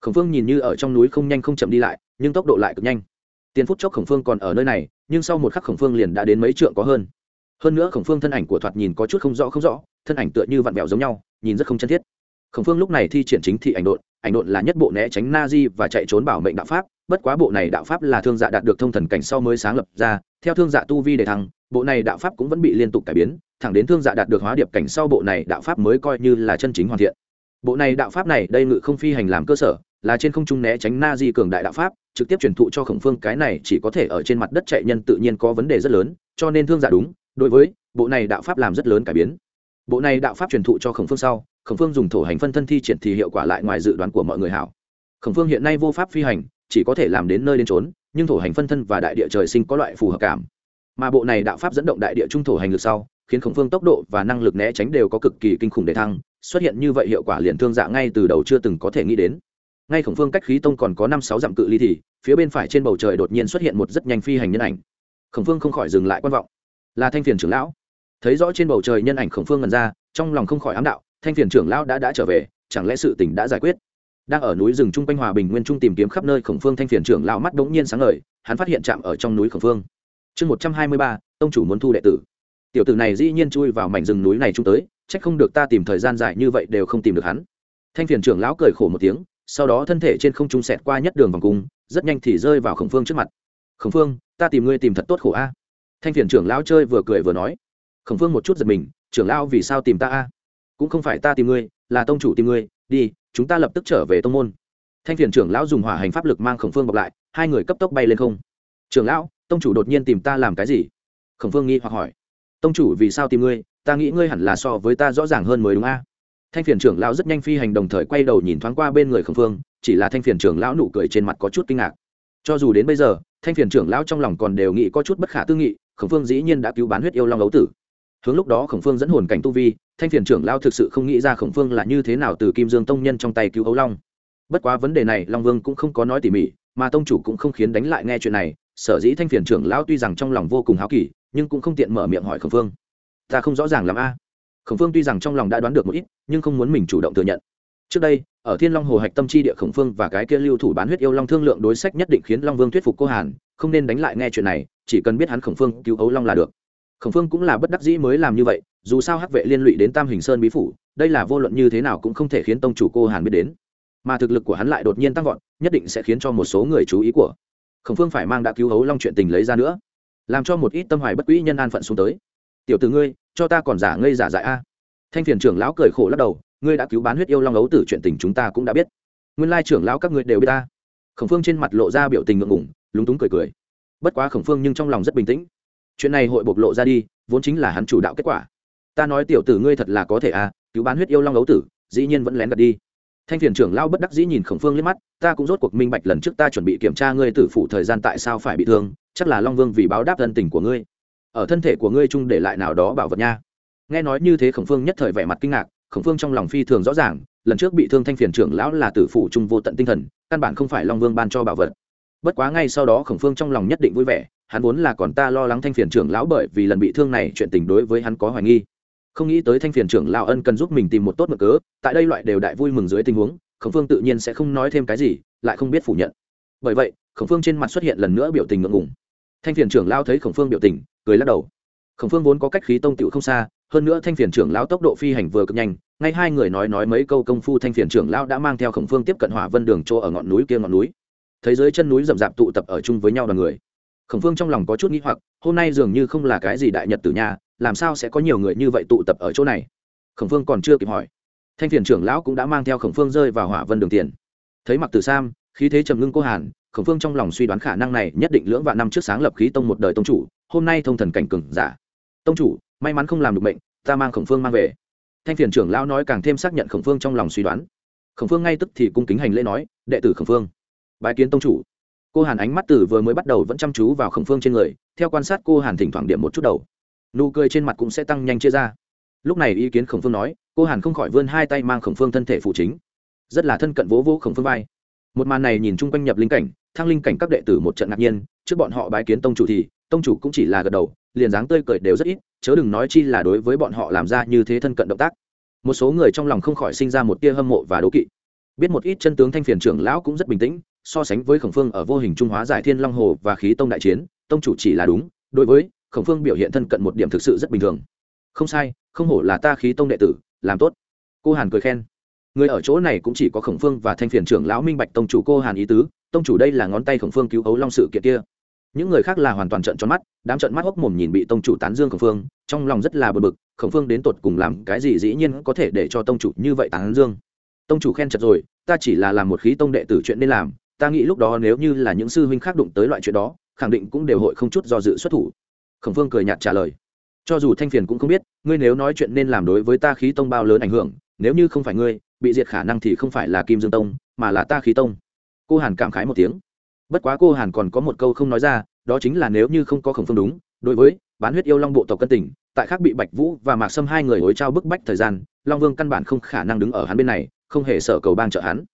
Khổng phương nhìn như ở trong núi không nhanh không chậm đi lại, nhưng tốc độ lại cực nhanh. Tiền phút chốc khổng phương còn ở nơi này, nhưng sau một khắc khổng phương liền đã đến mấy trượng có hơn. Hơn nữa khổng phương thân ảnh của thoạt nhìn có chút không rõ không rõ, thân ảnh tựa như vặn vẹo giống nhau, nhìn rất không chân thiết. Khổng phương lúc này thi triển chính thị ảnh độn ảnh độn là nhất bộ né tránh na di và chạy trốn bảo mệnh đạo pháp, bất quá bộ này đạo pháp là thương dạ đạt được thông thần cảnh sau mới sáng lập ra, theo thương dạ tu vi để thăng bộ này đạo pháp cũng vẫn bị liên tục cải biến, thẳng đến thương dạ đạt được hóa điệp cảnh sau bộ này đạo pháp mới coi như là chân chính hoàn thiện. Bộ này đạo pháp này đây ngự không phi hành làm cơ sở, là trên không trung né tránh na di cường đại đạo pháp, trực tiếp truyền thụ cho khổng phương, cái này chỉ có thể ở trên mặt đất chạy nhân tự nhiên có vấn đề rất lớn, cho nên thương giả đúng, đối với bộ này đạo pháp làm rất lớn cải biến. Bộ này đạo pháp truyền thụ cho khổng phương sau, khổng phương dùng thổ hành phân thân thi triển thì hiệu quả lại ngoài dự đoán của mọi người hảo. Khổng phương hiện nay vô pháp phi hành, chỉ có thể làm đến nơi đến trốn nhưng thổ hành phân thân và đại địa trời sinh có loại phù hợp cảm mà bộ này đạo pháp dẫn động đại địa trung thổ hành lực sau, khiến khổng phương tốc độ và năng lực né tránh đều có cực kỳ kinh khủng để thăng, xuất hiện như vậy hiệu quả liền thương dạ ngay từ đầu chưa từng có thể nghĩ đến. Ngay khổng phương cách khí tông còn có năm sáu dặm cự ly thì, phía bên phải trên bầu trời đột nhiên xuất hiện một rất nhanh phi hành nhân ảnh. Khổng phương không khỏi dừng lại quan vọng. Là thanh phiền trưởng lão. Thấy rõ trên bầu trời nhân ảnh khổng phương ngần ra, trong lòng không khỏi ám đạo, thanh phiền trưởng lão đã đã trở về, chẳng lẽ sự tình đã giải quyết? Đang ở núi rừng trung quanh hòa bình nguyên trung tìm kiếm khắp nơi khổng phương thanh phiền trưởng lão mắt đống nhiên sáng ngời, hắn phát hiện chạm ở trong núi khổng phương chương một trăm hai mươi ba, tông chủ muốn thu đệ tử. Tiểu tử này dĩ nhiên chui vào mảnh rừng núi này trung tới, chắc không được ta tìm thời gian dài như vậy đều không tìm được hắn. Thanh phiền trưởng lão cười khổ một tiếng, sau đó thân thể trên không trung sẹt qua nhất đường vòng cung, rất nhanh thì rơi vào khổng phương trước mặt. Khổng phương, ta tìm ngươi tìm thật tốt khổ a. Thanh phiền trưởng lão chơi vừa cười vừa nói. Khổng phương một chút giật mình, trưởng lão vì sao tìm ta a? Cũng không phải ta tìm ngươi, là tông chủ tìm ngươi, đi, chúng ta lập tức trở về tông môn. Thanh phiền trưởng lão dùng hỏa hành pháp lực mang khổng phương bọc lại, hai người cấp tốc bay lên không. Trưởng lão tông chủ đột nhiên tìm ta làm cái gì? Khổng phương nghi hoặc hỏi. Tông chủ, vì sao tìm ngươi? Ta nghĩ ngươi hẳn là so với ta rõ ràng hơn mới đúng a. Thanh phiền trưởng lão rất nhanh phi hành đồng thời quay đầu nhìn thoáng qua bên người khổng phương chỉ là thanh phiền trưởng lão nụ cười trên mặt có chút kinh ngạc. Cho dù đến bây giờ, thanh phiền trưởng lão trong lòng còn đều nghĩ có chút bất khả tư nghị, khổng phương dĩ nhiên đã cứu bán huyết yêu long ấu tử. Hướng lúc đó khổng phương dẫn hồn cảnh tu vi, thanh phiền trưởng lão thực sự không nghĩ ra khổng phương là như thế nào từ kim dương tông nhân trong tay cứu ấu long. Bất quá vấn đề này long vương cũng không có nói tỉ mỉ, mà tông chủ cũng không khiến đánh lại nghe chuyện này sở dĩ thanh phiền trưởng lão tuy rằng trong lòng vô cùng háo kỳ nhưng cũng không tiện mở miệng hỏi khổng phương. Ta không rõ ràng làm a. Khổng phương tuy rằng trong lòng đã đoán được một ít, nhưng không muốn mình chủ động thừa nhận. Trước đây, ở thiên long hồ hạch tâm chi địa khổng phương và cái kia lưu thủ bán huyết yêu long thương lượng đối sách nhất định khiến long vương thuyết phục cô hàn, không nên đánh lại nghe chuyện này, chỉ cần biết hắn khổng phương cứu ấu long là được. Khổng phương cũng là bất đắc dĩ mới làm như vậy, dù sao hắc vệ liên lụy đến tam hình sơn bí phủ, đây là vô luận như thế nào cũng không thể khiến tông chủ cô hàn biết đến. Mà thực lực của hắn lại đột nhiên tăng vọt, nhất định sẽ khiến cho một số người chú ý của khổng phương phải mang đã cứu hấu long chuyện tình lấy ra nữa. Làm cho một ít tâm hoài bất quỹ nhân an phận xuống tới. Tiểu t ử ngươi, cho ta còn giả ngây giả dại a. Thanh phiền trưởng lão cười khổ lắc đầu, ngươi đã cứu bán huyết yêu long ấu tử chuyện tình chúng ta cũng đã biết. Nguyên lai trưởng lão các ngươi đều biết ta. Khổng phương trên mặt lộ ra biểu tình ngượng ngủng lúng túng cười cười. Bất quá khổng phương nhưng trong lòng rất bình tĩnh. Chuyện này hội bộc lộ ra đi, vốn chính là hắn chủ đạo kết quả. Ta nói tiểu tử ngươi thật là có thể à cứu bán huyết yêu long ấu tử, dĩ nhiên vẫn lén gạt đi thanh phiền trưởng lao bất đắc dĩ nhìn khổng phương liếc mắt, ta cũng rốt cuộc minh bạch lần trước ta chuẩn bị kiểm tra ngươi tử phủ thời gian tại sao phải bị thương, chắc là long vương vì báo đáp thân tình của ngươi. Ở thân thể của ngươi chung để lại nào đó bảo vật nha. Nghe nói như thế khổng phương nhất thời vẻ mặt kinh ngạc, khổng phương trong lòng phi thường rõ ràng, lần trước bị thương thanh phiền trưởng lão là tử phủ chung vô tận tinh thần, căn bản không phải long vương ban cho bảo vật. Bất quá ngay sau đó khổng phương trong lòng nhất định vui vẻ, hắn vốn là còn ta lo lắng thanh phiền trưởng lão bởi vì lần bị thương này chuyện tình đối với hắn có hoài nghi không nghĩ tới thanh phiền trưởng lão ân cần giúp mình tìm một tốt mực cớ, tại đây loại đều đại vui mừng dưới tình huống, khổng phương tự nhiên sẽ không nói thêm cái gì, lại không biết phủ nhận. Bởi vậy, khổng phương trên mặt xuất hiện lần nữa biểu tình ngượng ngùng. Thanh phiền trưởng lão thấy khổng phương biểu tình, cười lắc đầu. Khổng phương vốn có cách khí tông tựu không xa, hơn nữa thanh phiền trưởng lão tốc độ phi hành vừa cực nhanh, ngay hai người nói nói mấy câu công phu thanh phiền trưởng lão đã mang theo khổng phương tiếp cận hỏa vân đường chỗ ở ngọn núi kia ngọn núi. Thấy dưới chân núi rậm rạp tụ tập ở chung với nhau đoàn người. Khổng phương trong lòng có chút nghĩ hoặc, hôm nay dường như không là cái gì đại nhật tử nhà làm sao sẽ có nhiều người như vậy tụ tập ở chỗ này? Khổng phương còn chưa kịp hỏi. Thanh phiền trưởng lão cũng đã mang theo khổng phương rơi vào hỏa vân đường tiền. Thấy mặc tử sam, khí thế trầm ngưng cô hàn, khổng phương trong lòng suy đoán khả năng này nhất định lưỡng vạn năm trước sáng lập khí tông một đời tông chủ, hôm nay thông thần cảnh cừng giả. Tông chủ, may mắn không làm được bệnh ta mang khổng phương mang về. Thanh phiền trưởng lão nói càng thêm xác nhận khổng phương trong lòng suy đoán. Khổng phương ngay tức thì cung kính hành lễ nói, đệ tử khổng phương bài kiến tông chủ. Cô hàn ánh mắt từ vừa mới bắt đầu vẫn chăm chú vào khổng phương trên người, theo quan sát cô hàn thỉnh thoảng điểm một chút đầu nụ cười trên mặt cũng sẽ tăng nhanh chia ra. Lúc này ý kiến khổng phương nói, cô hàn không khỏi vươn hai tay mang khổng phương thân thể phụ chính. Rất là thân cận vỗ vỗ khổng phương vai. Một màn này nhìn chung quanh nhập linh cảnh, thăng linh cảnh các đệ tử một trận ngạc nhiên, trước bọn họ bái kiến tông chủ thì, tông chủ cũng chỉ là gật đầu, liền dáng tươi cười đều rất ít, chớ đừng nói chi là đối với bọn họ làm ra như thế thân cận động tác. Một số người trong lòng không khỏi sinh ra một tia hâm mộ và đố kỵ. Biết một ít chân tướng thanh phiền trưởng lão cũng rất bình tĩnh, so sánh với khổng phương ở vô hình trung hóa giải thiên long hồ và khí tông đại chiến, tông chủ chỉ là đúng, đối với khổng phương biểu hiện thân cận một điểm thực sự rất bình thường. Không sai, không hổ là ta khí tông đệ tử, làm tốt. Cô hàn cười khen. Người ở chỗ này cũng chỉ có khổng phương và thanh phiền trưởng lão minh bạch tông chủ cô hàn ý tứ, tông chủ đây là ngón tay khổng phương cứu ấu long sự kiện kia. Những người khác là hoàn toàn trận tròn mắt, đám trận mắt hốc mồm nhìn bị tông chủ tán dương khổng phương, trong lòng rất là bực bực, khổng phương đến tột cùng làm cái gì dĩ nhiên có thể để cho tông chủ như vậy tán dương. Tông chủ khen chật rồi, ta chỉ là làm một khí tông đệ tử chuyện nên làm, ta nghĩ lúc đó nếu như là những sư huynh khác đụng tới loại chuyện đó, khẳng định cũng đều hội không chút do dự xuất thủ khổng phương cười nhạt trả lời. Cho dù thanh phiền cũng không biết ngươi nếu nói chuyện nên làm đối với ta khí tông bao lớn ảnh hưởng nếu như không phải ngươi bị diệt khả năng thì không phải là kim dương tông mà là ta khí tông. Cô hàn cảm khái một tiếng. Bất quá cô hàn còn có một câu không nói ra đó chính là nếu như không có khổng phương đúng đối với bán huyết yêu long bộ tộc cân tỉnh, tại khác bị bạch vũ và mạc sâm hai người hối trao bức bách thời gian long vương căn bản không khả năng đứng ở hắn bên này không hề sợ cầu bang trợ hắn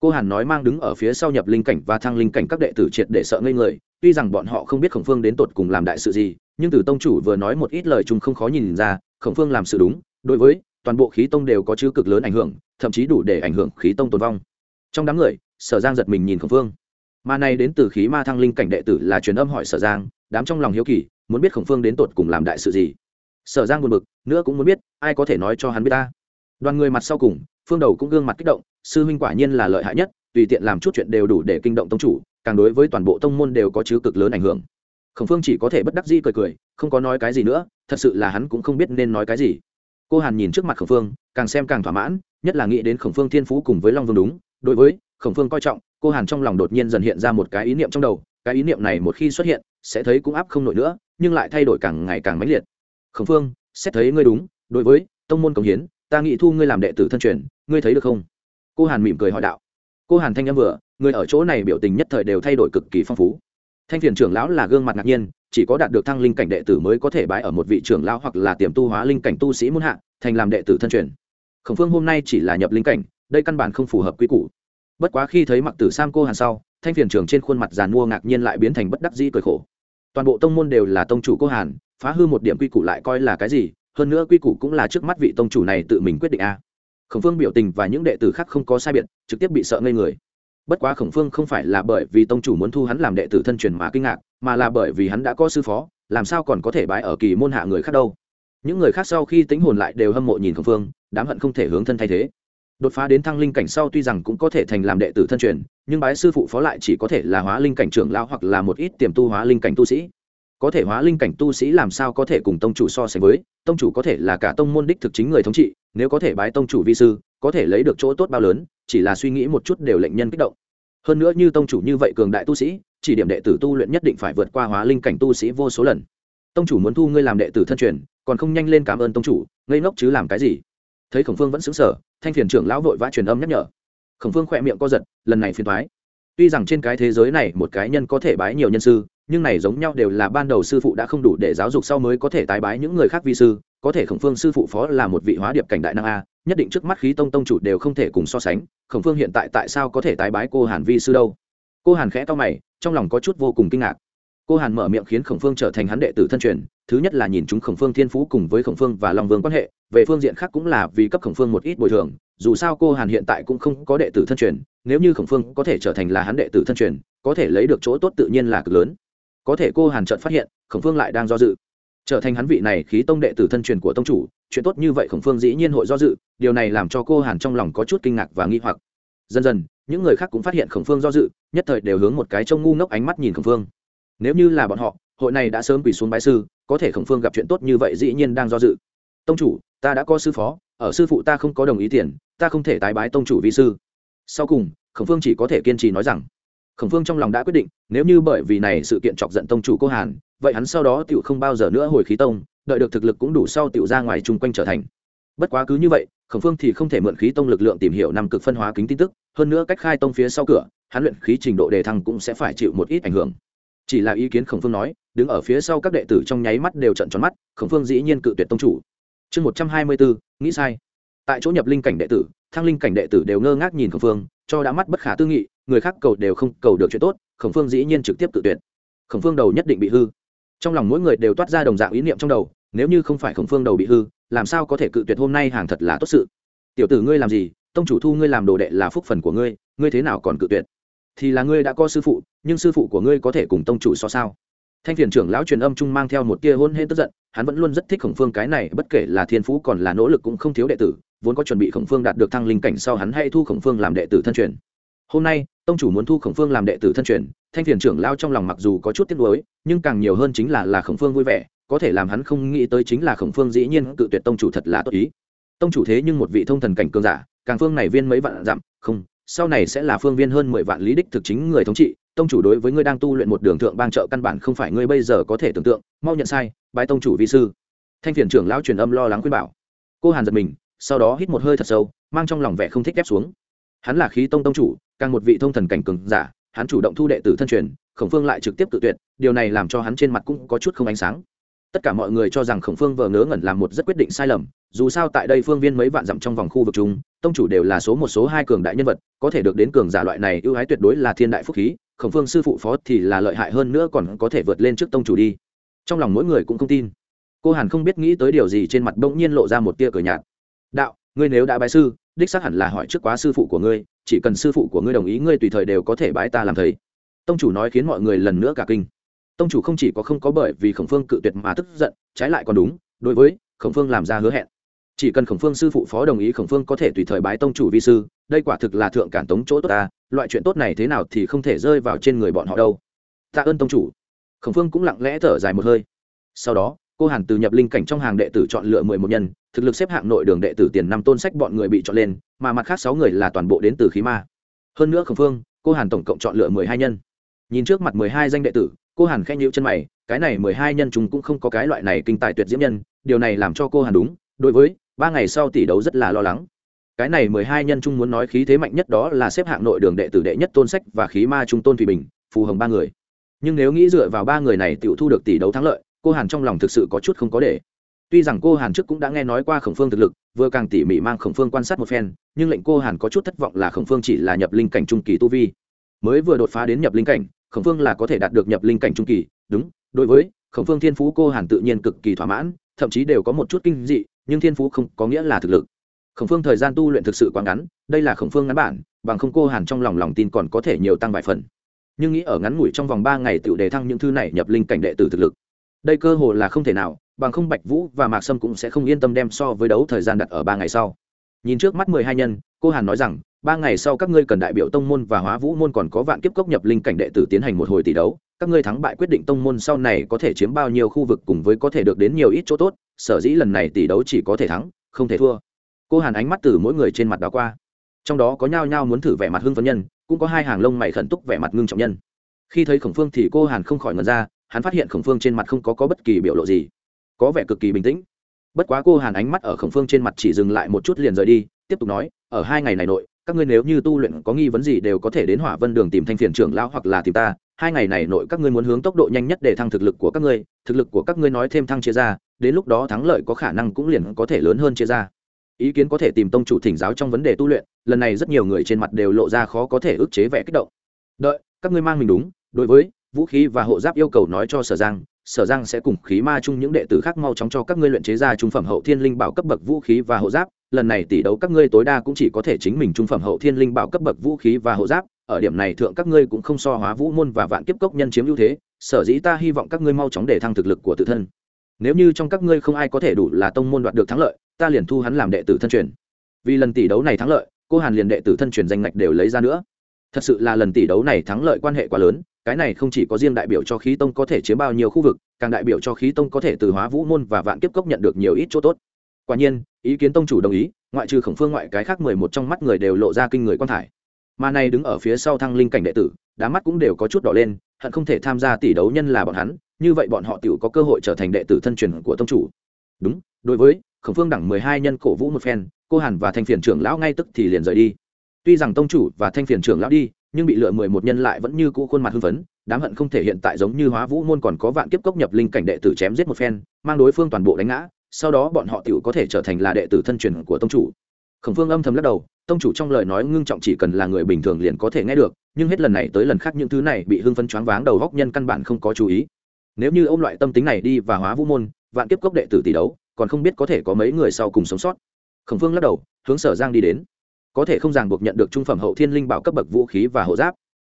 cô hàn nói mang đứng ở phía sau nhập linh cảnh và thăng linh cảnh các đệ tử triệt để sợ ngây người, tuy rằng bọn họ không biết khổng phương đến tột cùng làm đại sự gì, nhưng từ tông chủ vừa nói một ít lời chung không khó nhìn ra, khổng phương làm sự đúng, đối với toàn bộ khí tông đều có chứ cực lớn ảnh hưởng, thậm chí đủ để ảnh hưởng khí tông tồn vong. Trong đám người, sở giang giật mình nhìn khổng phương. Mà này đến từ khí ma thăng linh cảnh đệ tử là truyền âm hỏi sở giang, đám trong lòng hiếu kỳ, muốn biết khổng phương đến tột cùng làm đại sự gì. Sở giang buồn bực, nữa cũng muốn biết, ai có thể nói cho hắn biết ta. Đoàn người mặt sau cùng phương đầu cũng gương mặt kích động, sư huynh quả nhiên là lợi hại nhất, tùy tiện làm chút chuyện đều đủ để kinh động tông chủ, càng đối với toàn bộ tông môn đều có chứ cực lớn ảnh hưởng. Khổng phương chỉ có thể bất đắc dĩ cười cười, không có nói cái gì nữa, thật sự là hắn cũng không biết nên nói cái gì. Cô hàn nhìn trước mặt khổng phương, càng xem càng thỏa mãn, nhất là nghĩ đến khổng phương thiên phú cùng với long vương đúng, đối với khổng phương coi trọng, cô hàn trong lòng đột nhiên dần hiện ra một cái ý niệm trong đầu, cái ý niệm này một khi xuất hiện, sẽ thấy cũng áp không nổi nữa, nhưng lại thay đổi càng ngày càng mãnh liệt. Khổng phương, xét thấy ngươi đúng, đối với tông môn công hiến ta nghĩ thu ngươi làm đệ tử thân truyền, ngươi thấy được không? Cô hàn mỉm cười hỏi đạo. Cô hàn thanh em vừa, người ở chỗ này biểu tình nhất thời đều thay đổi cực kỳ phong phú. Thanh phiền trưởng lão là gương mặt ngạc nhiên, chỉ có đạt được thăng linh cảnh đệ tử mới có thể bái ở một vị trưởng lão hoặc là tiềm tu hóa linh cảnh tu sĩ muôn hạ, thành làm đệ tử thân truyền. Khổng phương hôm nay chỉ là nhập linh cảnh, đây căn bản không phù hợp quy củ. Bất quá khi thấy mặc tử sam cô hàn sau, thanh phiền trưởng trên khuôn mặt giàn mua ngạc nhiên lại biến thành bất đắc dĩ cười khổ. Toàn bộ tông môn đều là tông chủ cô hàn, phá hư một điểm quy củ lại coi là cái gì hơn nữa quy củ cũng là trước mắt vị tông chủ này tự mình quyết định a. Khổng phương biểu tình và những đệ tử khác không có sai biệt, trực tiếp bị sợ ngây người. Bất quá khổng phương không phải là bởi vì tông chủ muốn thu hắn làm đệ tử thân truyền mà kinh ngạc, mà là bởi vì hắn đã có sư phó, làm sao còn có thể bái ở kỳ môn hạ người khác đâu. Những người khác sau khi tính hồn lại đều hâm mộ nhìn khổng phương, đám hận không thể hướng thân thay thế. Đột phá đến thăng linh cảnh sau tuy rằng cũng có thể thành làm đệ tử thân truyền, nhưng bái sư phụ phó lại chỉ có thể là hóa linh cảnh trưởng lão hoặc là một ít tiềm tu hóa linh cảnh tu sĩ có thể hóa linh cảnh tu sĩ làm sao có thể cùng tông chủ so sánh với, tông chủ có thể là cả tông môn đích thực chính người thống trị, nếu có thể bái tông chủ vi sư, có thể lấy được chỗ tốt bao lớn, chỉ là suy nghĩ một chút đều lệnh nhân kích động. Hơn nữa như tông chủ như vậy cường đại tu sĩ, chỉ điểm đệ tử tu luyện nhất định phải vượt qua hóa linh cảnh tu sĩ vô số lần. Tông chủ muốn thu ngươi làm đệ tử thân truyền, còn không nhanh lên cảm ơn tông chủ, ngây ngốc chứ làm cái gì? Thấy khổng phương vẫn xứng sở thanh phiền trưởng lão vội vã truyền âm nhắc nhở. Khổng phương khỏe miệng co giật, lần này phiền thoái tuy rằng trên cái thế giới này một cái nhân có thể bái nhiều nhân sư nhưng này giống nhau đều là ban đầu sư phụ đã không đủ để giáo dục sau mới có thể tái bái những người khác vi sư, có thể khổng phương sư phụ phó là một vị hóa điệp cảnh đại năng a, nhất định trước mắt khí tông tông chủ đều không thể cùng so sánh, khổng phương hiện tại tại sao có thể tái bái cô hàn vi sư đâu? Cô hàn khẽ to mày, trong lòng có chút vô cùng kinh ngạc. Cô hàn mở miệng khiến khổng phương trở thành hắn đệ tử thân truyền, thứ nhất là nhìn chúng khổng phương thiên phú cùng với khổng phương và long vương quan hệ, về phương diện khác cũng là vì cấp khổng phương một ít bồi thường, dù sao cô hàn hiện tại cũng không có đệ tử thân truyền, nếu như khổng phương có thể trở thành là hắn đệ tử thân truyền, có thể lấy được chỗ tốt tự nhiên là cực lớn có thể cô hàn chợt phát hiện, khổng phương lại đang do dự. Trở thành hắn vị này khí tông đệ tử thân truyền của tông chủ, chuyện tốt như vậy khổng phương dĩ nhiên hội do dự, điều này làm cho cô hàn trong lòng có chút kinh ngạc và nghi hoặc. Dần dần, những người khác cũng phát hiện khổng phương do dự, nhất thời đều hướng một cái trông ngu ngốc ánh mắt nhìn khổng phương. Nếu như là bọn họ, hội này đã sớm quỳ xuống bái sư, có thể khổng phương gặp chuyện tốt như vậy dĩ nhiên đang do dự. Tông chủ, ta đã có sư phó, ở sư phụ ta không có đồng ý tiền, ta không thể tái bái tông chủ vi sư. Sau cùng, khổng phương chỉ có thể kiên trì nói rằng khổng phương trong lòng đã quyết định, nếu như bởi vì này sự kiện chọc giận tông chủ cô hàn, vậy hắn sau đó tựu không bao giờ nữa hồi khí tông, đợi được thực lực cũng đủ sau tựu ra ngoài chung quanh trở thành. Bất quá cứ như vậy, khổng phương thì không thể mượn khí tông lực lượng tìm hiểu năm cực phân hóa kính tin tức, hơn nữa cách khai tông phía sau cửa, hắn luyện khí trình độ đề thăng cũng sẽ phải chịu một ít ảnh hưởng. Chỉ là ý kiến khổng phương nói, đứng ở phía sau các đệ tử trong nháy mắt đều trận tròn mắt, khổng phương dĩ nhiên cự tuyệt tông chủ. Chương một trăm hai mươi bốn, nghĩ sai. Tại chỗ nhập linh cảnh đệ tử, thăng linh cảnh đệ tử đều ngơ ngác nhìn khổng phương, cho đã mắt bất khả tư nghị người khác cầu đều không cầu được chuyện tốt, khổng phương dĩ nhiên trực tiếp tự tuyển. khổng phương đầu nhất định bị hư. Trong lòng mỗi người đều toát ra đồng dạng ý niệm trong đầu, nếu như không phải khổng phương đầu bị hư, làm sao có thể cự tuyệt hôm nay hàng thật là tốt sự? Tiểu tử ngươi làm gì? Tông chủ thu ngươi làm đồ đệ là phúc phần của ngươi ngươi thế nào còn cự tuyệt? Thì là ngươi đã có sư phụ, nhưng sư phụ của ngươi có thể cùng tông chủ so sao? Thanh phiền trưởng lão truyền âm trung mang theo một tia hôn hên tức giận, hắn vẫn luôn rất thích khổng phương cái này, bất kể là thiên phú còn là nỗ lực cũng không thiếu đệ tử, vốn có chuẩn bị khổng phương đạt được thăng linh cảnh sau hắn hay thu khổng phương làm đệ tử thân truyền hôm nay, tông chủ muốn thu khổng phương làm đệ tử thân truyền, thanh thiền trưởng lao trong lòng mặc dù có chút tiếc nuối, nhưng càng nhiều hơn chính là là khổng phương vui vẻ, có thể làm hắn không nghĩ tới chính là khổng phương dĩ nhiên cự tuyệt tông chủ thật là tốt ý. Tông chủ thế nhưng một vị thông thần cảnh cường giả, càng phương này viên mấy vạn dặm, không, sau này sẽ là phương viên hơn mười vạn lý đích thực chính người thống trị, tông chủ đối với ngươi đang tu luyện một đường thượng bang trợ căn bản không phải ngươi bây giờ có thể tưởng tượng, mau nhận sai, bái tông chủ vi sư. Thanh thiền trưởng lão truyền âm lo lắng khuyên bảo. Cô hàn giật mình, sau đó hít một hơi thật sâu, mang trong lòng vẻ không thích ép xuống. Hắn là khí tông tông chủ càng một vị thông thần cảnh cường giả, hắn chủ động thu đệ tử thân truyền, khổng phương lại trực tiếp tự tuyệt, điều này làm cho hắn trên mặt cũng có chút không ánh sáng. Tất cả mọi người cho rằng khổng phương vờ ngớ ngẩn làm một rất quyết định sai lầm, dù sao tại đây phương viên mấy vạn dặm trong vòng khu vực chúng, tông chủ đều là số một, số hai cường đại nhân vật, có thể được đến cường giả loại này ưu ái tuyệt đối là thiên đại phúc khí, khổng phương sư phụ phó thì là lợi hại hơn nữa còn có thể vượt lên trước tông chủ đi. Trong lòng mỗi người cũng không tin. Cô hàn không biết nghĩ tới điều gì trên mặt bỗng nhiên lộ ra một tia cờ nhạt. Đạo, ngươi nếu đã bái sư đích xác hẳn là hỏi trước quá sư phụ của ngươi, chỉ cần sư phụ của ngươi đồng ý ngươi tùy thời đều có thể bái ta làm thầy. Tông chủ nói khiến mọi người lần nữa cả kinh. Tông chủ không chỉ có không có bởi vì khổng phương cự tuyệt mà tức giận, trái lại còn đúng, đối với khổng phương làm ra hứa hẹn. Chỉ cần khổng phương sư phụ phó đồng ý khổng phương có thể tùy thời bái tông chủ vi sư, đây quả thực là thượng cản tống chỗ tốt ta, loại chuyện tốt này thế nào thì không thể rơi vào trên người bọn họ đâu. Tạ ơn tông chủ. Khổng phương cũng lặng lẽ thở dài một hơi. Sau đó cô hàn từ nhập linh cảnh trong hàng đệ tử chọn lựa mười một nhân, thực lực xếp hạng nội đường đệ tử tiền năm tôn sách bọn người bị chọn lên, mà mặt khác sáu người là toàn bộ đến từ khí ma. Hơn nữa khổng phương, cô hàn tổng cộng chọn lựa mười hai nhân. Nhìn trước mặt mười hai danh đệ tử, cô hàn khen nhữ chân mày, cái này mười hai nhân chúng cũng không có cái loại này kinh tài tuyệt diễm nhân, điều này làm cho cô hàn đúng, đối với ba ngày sau tỷ đấu rất là lo lắng. Cái này mười hai nhân trung muốn nói khí thế mạnh nhất đó là xếp hạng nội đường đệ tử đệ nhất tôn sách và khí ma trung tôn thủy bình, phù hồng ba người. Nhưng nếu nghĩ dựa vào ba người này tự thu được tỷ đấu thắng lợi cô hàn trong lòng thực sự có chút không có để. Tuy rằng cô hàn trước cũng đã nghe nói qua khổng phương thực lực, vừa càng tỉ mỉ mang khổng phương quan sát một phen, nhưng lệnh cô hàn có chút thất vọng là khổng phương chỉ là nhập linh cảnh trung kỳ tu vi. Mới vừa đột phá đến nhập linh cảnh, khổng phương là có thể đạt được nhập linh cảnh trung kỳ, đúng, đối với khổng phương thiên phú cô hàn tự nhiên cực kỳ thỏa mãn, thậm chí đều có một chút kinh dị, nhưng thiên phú không có nghĩa là thực lực. Khổng phương thời gian tu luyện thực sự quá ngắn, đây là khổng phương ngắn bản, bằng không cô hàn trong lòng lòng tin còn có thể nhiều tăng vài phần. Nhưng nghĩ ở ngắn ngủi trong vòng ba ngày tự đề thăng những thư này nhập linh cảnh đệ tử thực lực đây cơ hội là không thể nào, bằng không bạch vũ và mạc sâm cũng sẽ không yên tâm đem so với đấu thời gian đặt ở ba ngày sau. Nhìn trước mắt mười hai nhân, cô hàn nói rằng, ba ngày sau các ngươi cần đại biểu tông môn và hóa vũ môn còn có vạn kiếp cốc nhập linh cảnh đệ tử tiến hành một hồi tỷ đấu, các ngươi thắng bại quyết định tông môn sau này có thể chiếm bao nhiêu khu vực cùng với có thể được đến nhiều ít chỗ tốt, sở dĩ lần này tỷ đấu chỉ có thể thắng, không thể thua. Cô hàn ánh mắt từ mỗi người trên mặt đó qua. Trong đó có nhao nhao muốn thử vẻ mặt hưng phấn nhân, cũng có hai hàng lông mày khẩn túc vẻ mặt ngưng trọng nhân. Khi thấy khổng phương thì cô hàn không khỏi ngần ra hắn phát hiện khổng phương trên mặt không có, có bất kỳ biểu lộ gì có vẻ cực kỳ bình tĩnh. Bất quá cô hàn ánh mắt ở khổng phương trên mặt chỉ dừng lại một chút liền rời đi tiếp tục nói ở hai ngày này nội các ngươi nếu như tu luyện có nghi vấn gì đều có thể đến hỏa vân đường tìm thanh phiền trưởng lão hoặc là tìm ta. Hai ngày này nội các ngươi muốn hướng tốc độ nhanh nhất để thăng thực lực của các ngươi thực lực của các ngươi nói thêm thăng chia ra đến lúc đó thắng lợi có khả năng cũng liền có thể lớn hơn chia ra. Ý kiến có thể tìm tông chủ thỉnh giáo trong vấn đề tu luyện lần này rất nhiều người trên mặt đều lộ ra khó có thể ức chế vẻ kích động. Đợi các ngươi mang mình đúng đối với vũ khí và hộ giáp yêu cầu nói cho sở giang sở giang sẽ cùng khí ma chung những đệ tử khác mau chóng cho các ngươi luyện chế ra trung phẩm hậu thiên linh bảo cấp bậc vũ khí và hộ giáp. Lần này tỷ đấu các ngươi tối đa cũng chỉ có thể chính mình trung phẩm hậu thiên linh bảo cấp bậc vũ khí và hộ giáp. Ở điểm này thượng các ngươi cũng không so hóa vũ môn và vạn kiếp cốc nhân chiếm ưu thế. Sở dĩ ta hy vọng các ngươi mau chóng để thăng thực lực của tự thân. Nếu như trong các ngươi không ai có thể đủ là tông môn đoạt được thắng lợi, ta liền thu hắn làm đệ tử thân truyền. Vì lần tỷ đấu này thắng lợi, cô hàn liền đệ tử thân truyền danh ngạch đều lấy ra nữa. Thật sự là lần tỷ đấu này thắng lợi quan hệ quá lớn cái này không chỉ có riêng đại biểu cho khí tông có thể chiếm bao nhiêu khu vực, càng đại biểu cho khí tông có thể từ hóa vũ môn và vạn kiếp cốc nhận được nhiều ít chỗ tốt. Quả nhiên, ý kiến tông chủ đồng ý, ngoại trừ khổng phương ngoại cái khác mười một trong mắt người đều lộ ra kinh người quan thải. Mà này đứng ở phía sau thăng linh cảnh đệ tử đá mắt cũng đều có chút đỏ lên, hận không thể tham gia tỷ đấu nhân là bọn hắn, như vậy bọn họ tự có cơ hội trở thành đệ tử thân truyền của tông chủ. Đúng, đối với khổng phương đẳng mười hai nhân cổ vũ một phen, cô hàn và thanh phiền trưởng lão ngay tức thì liền rời đi. Tuy rằng tông chủ và thanh phiền trưởng lão đi nhưng bị lựa mười một nhân lại vẫn như cũ khuôn mặt hưng phấn, đám hận không thể hiện tại giống như hóa vũ môn còn có vạn kiếp cốc nhập linh cảnh đệ tử chém giết một phen, mang đối phương toàn bộ đánh ngã, sau đó bọn họ tiểu có thể trở thành là đệ tử thân truyền của tông chủ. Khổng phương âm thầm lắc đầu, tông chủ trong lời nói ngưng trọng chỉ cần là người bình thường liền có thể nghe được, nhưng hết lần này tới lần khác những thứ này bị hưng phấn choáng váng đầu góc nhân căn bản không có chú ý. Nếu như ông loại tâm tính này đi và hóa vũ môn, vạn kiếp cốc đệ tử tỷ đấu, còn không biết có thể có mấy người sau cùng sống sót. Khổng phương lắc đầu, hướng sở giang đi đến có thể không ràng buộc nhận được trung phẩm hậu thiên linh bảo cấp bậc vũ khí và hộ giáp.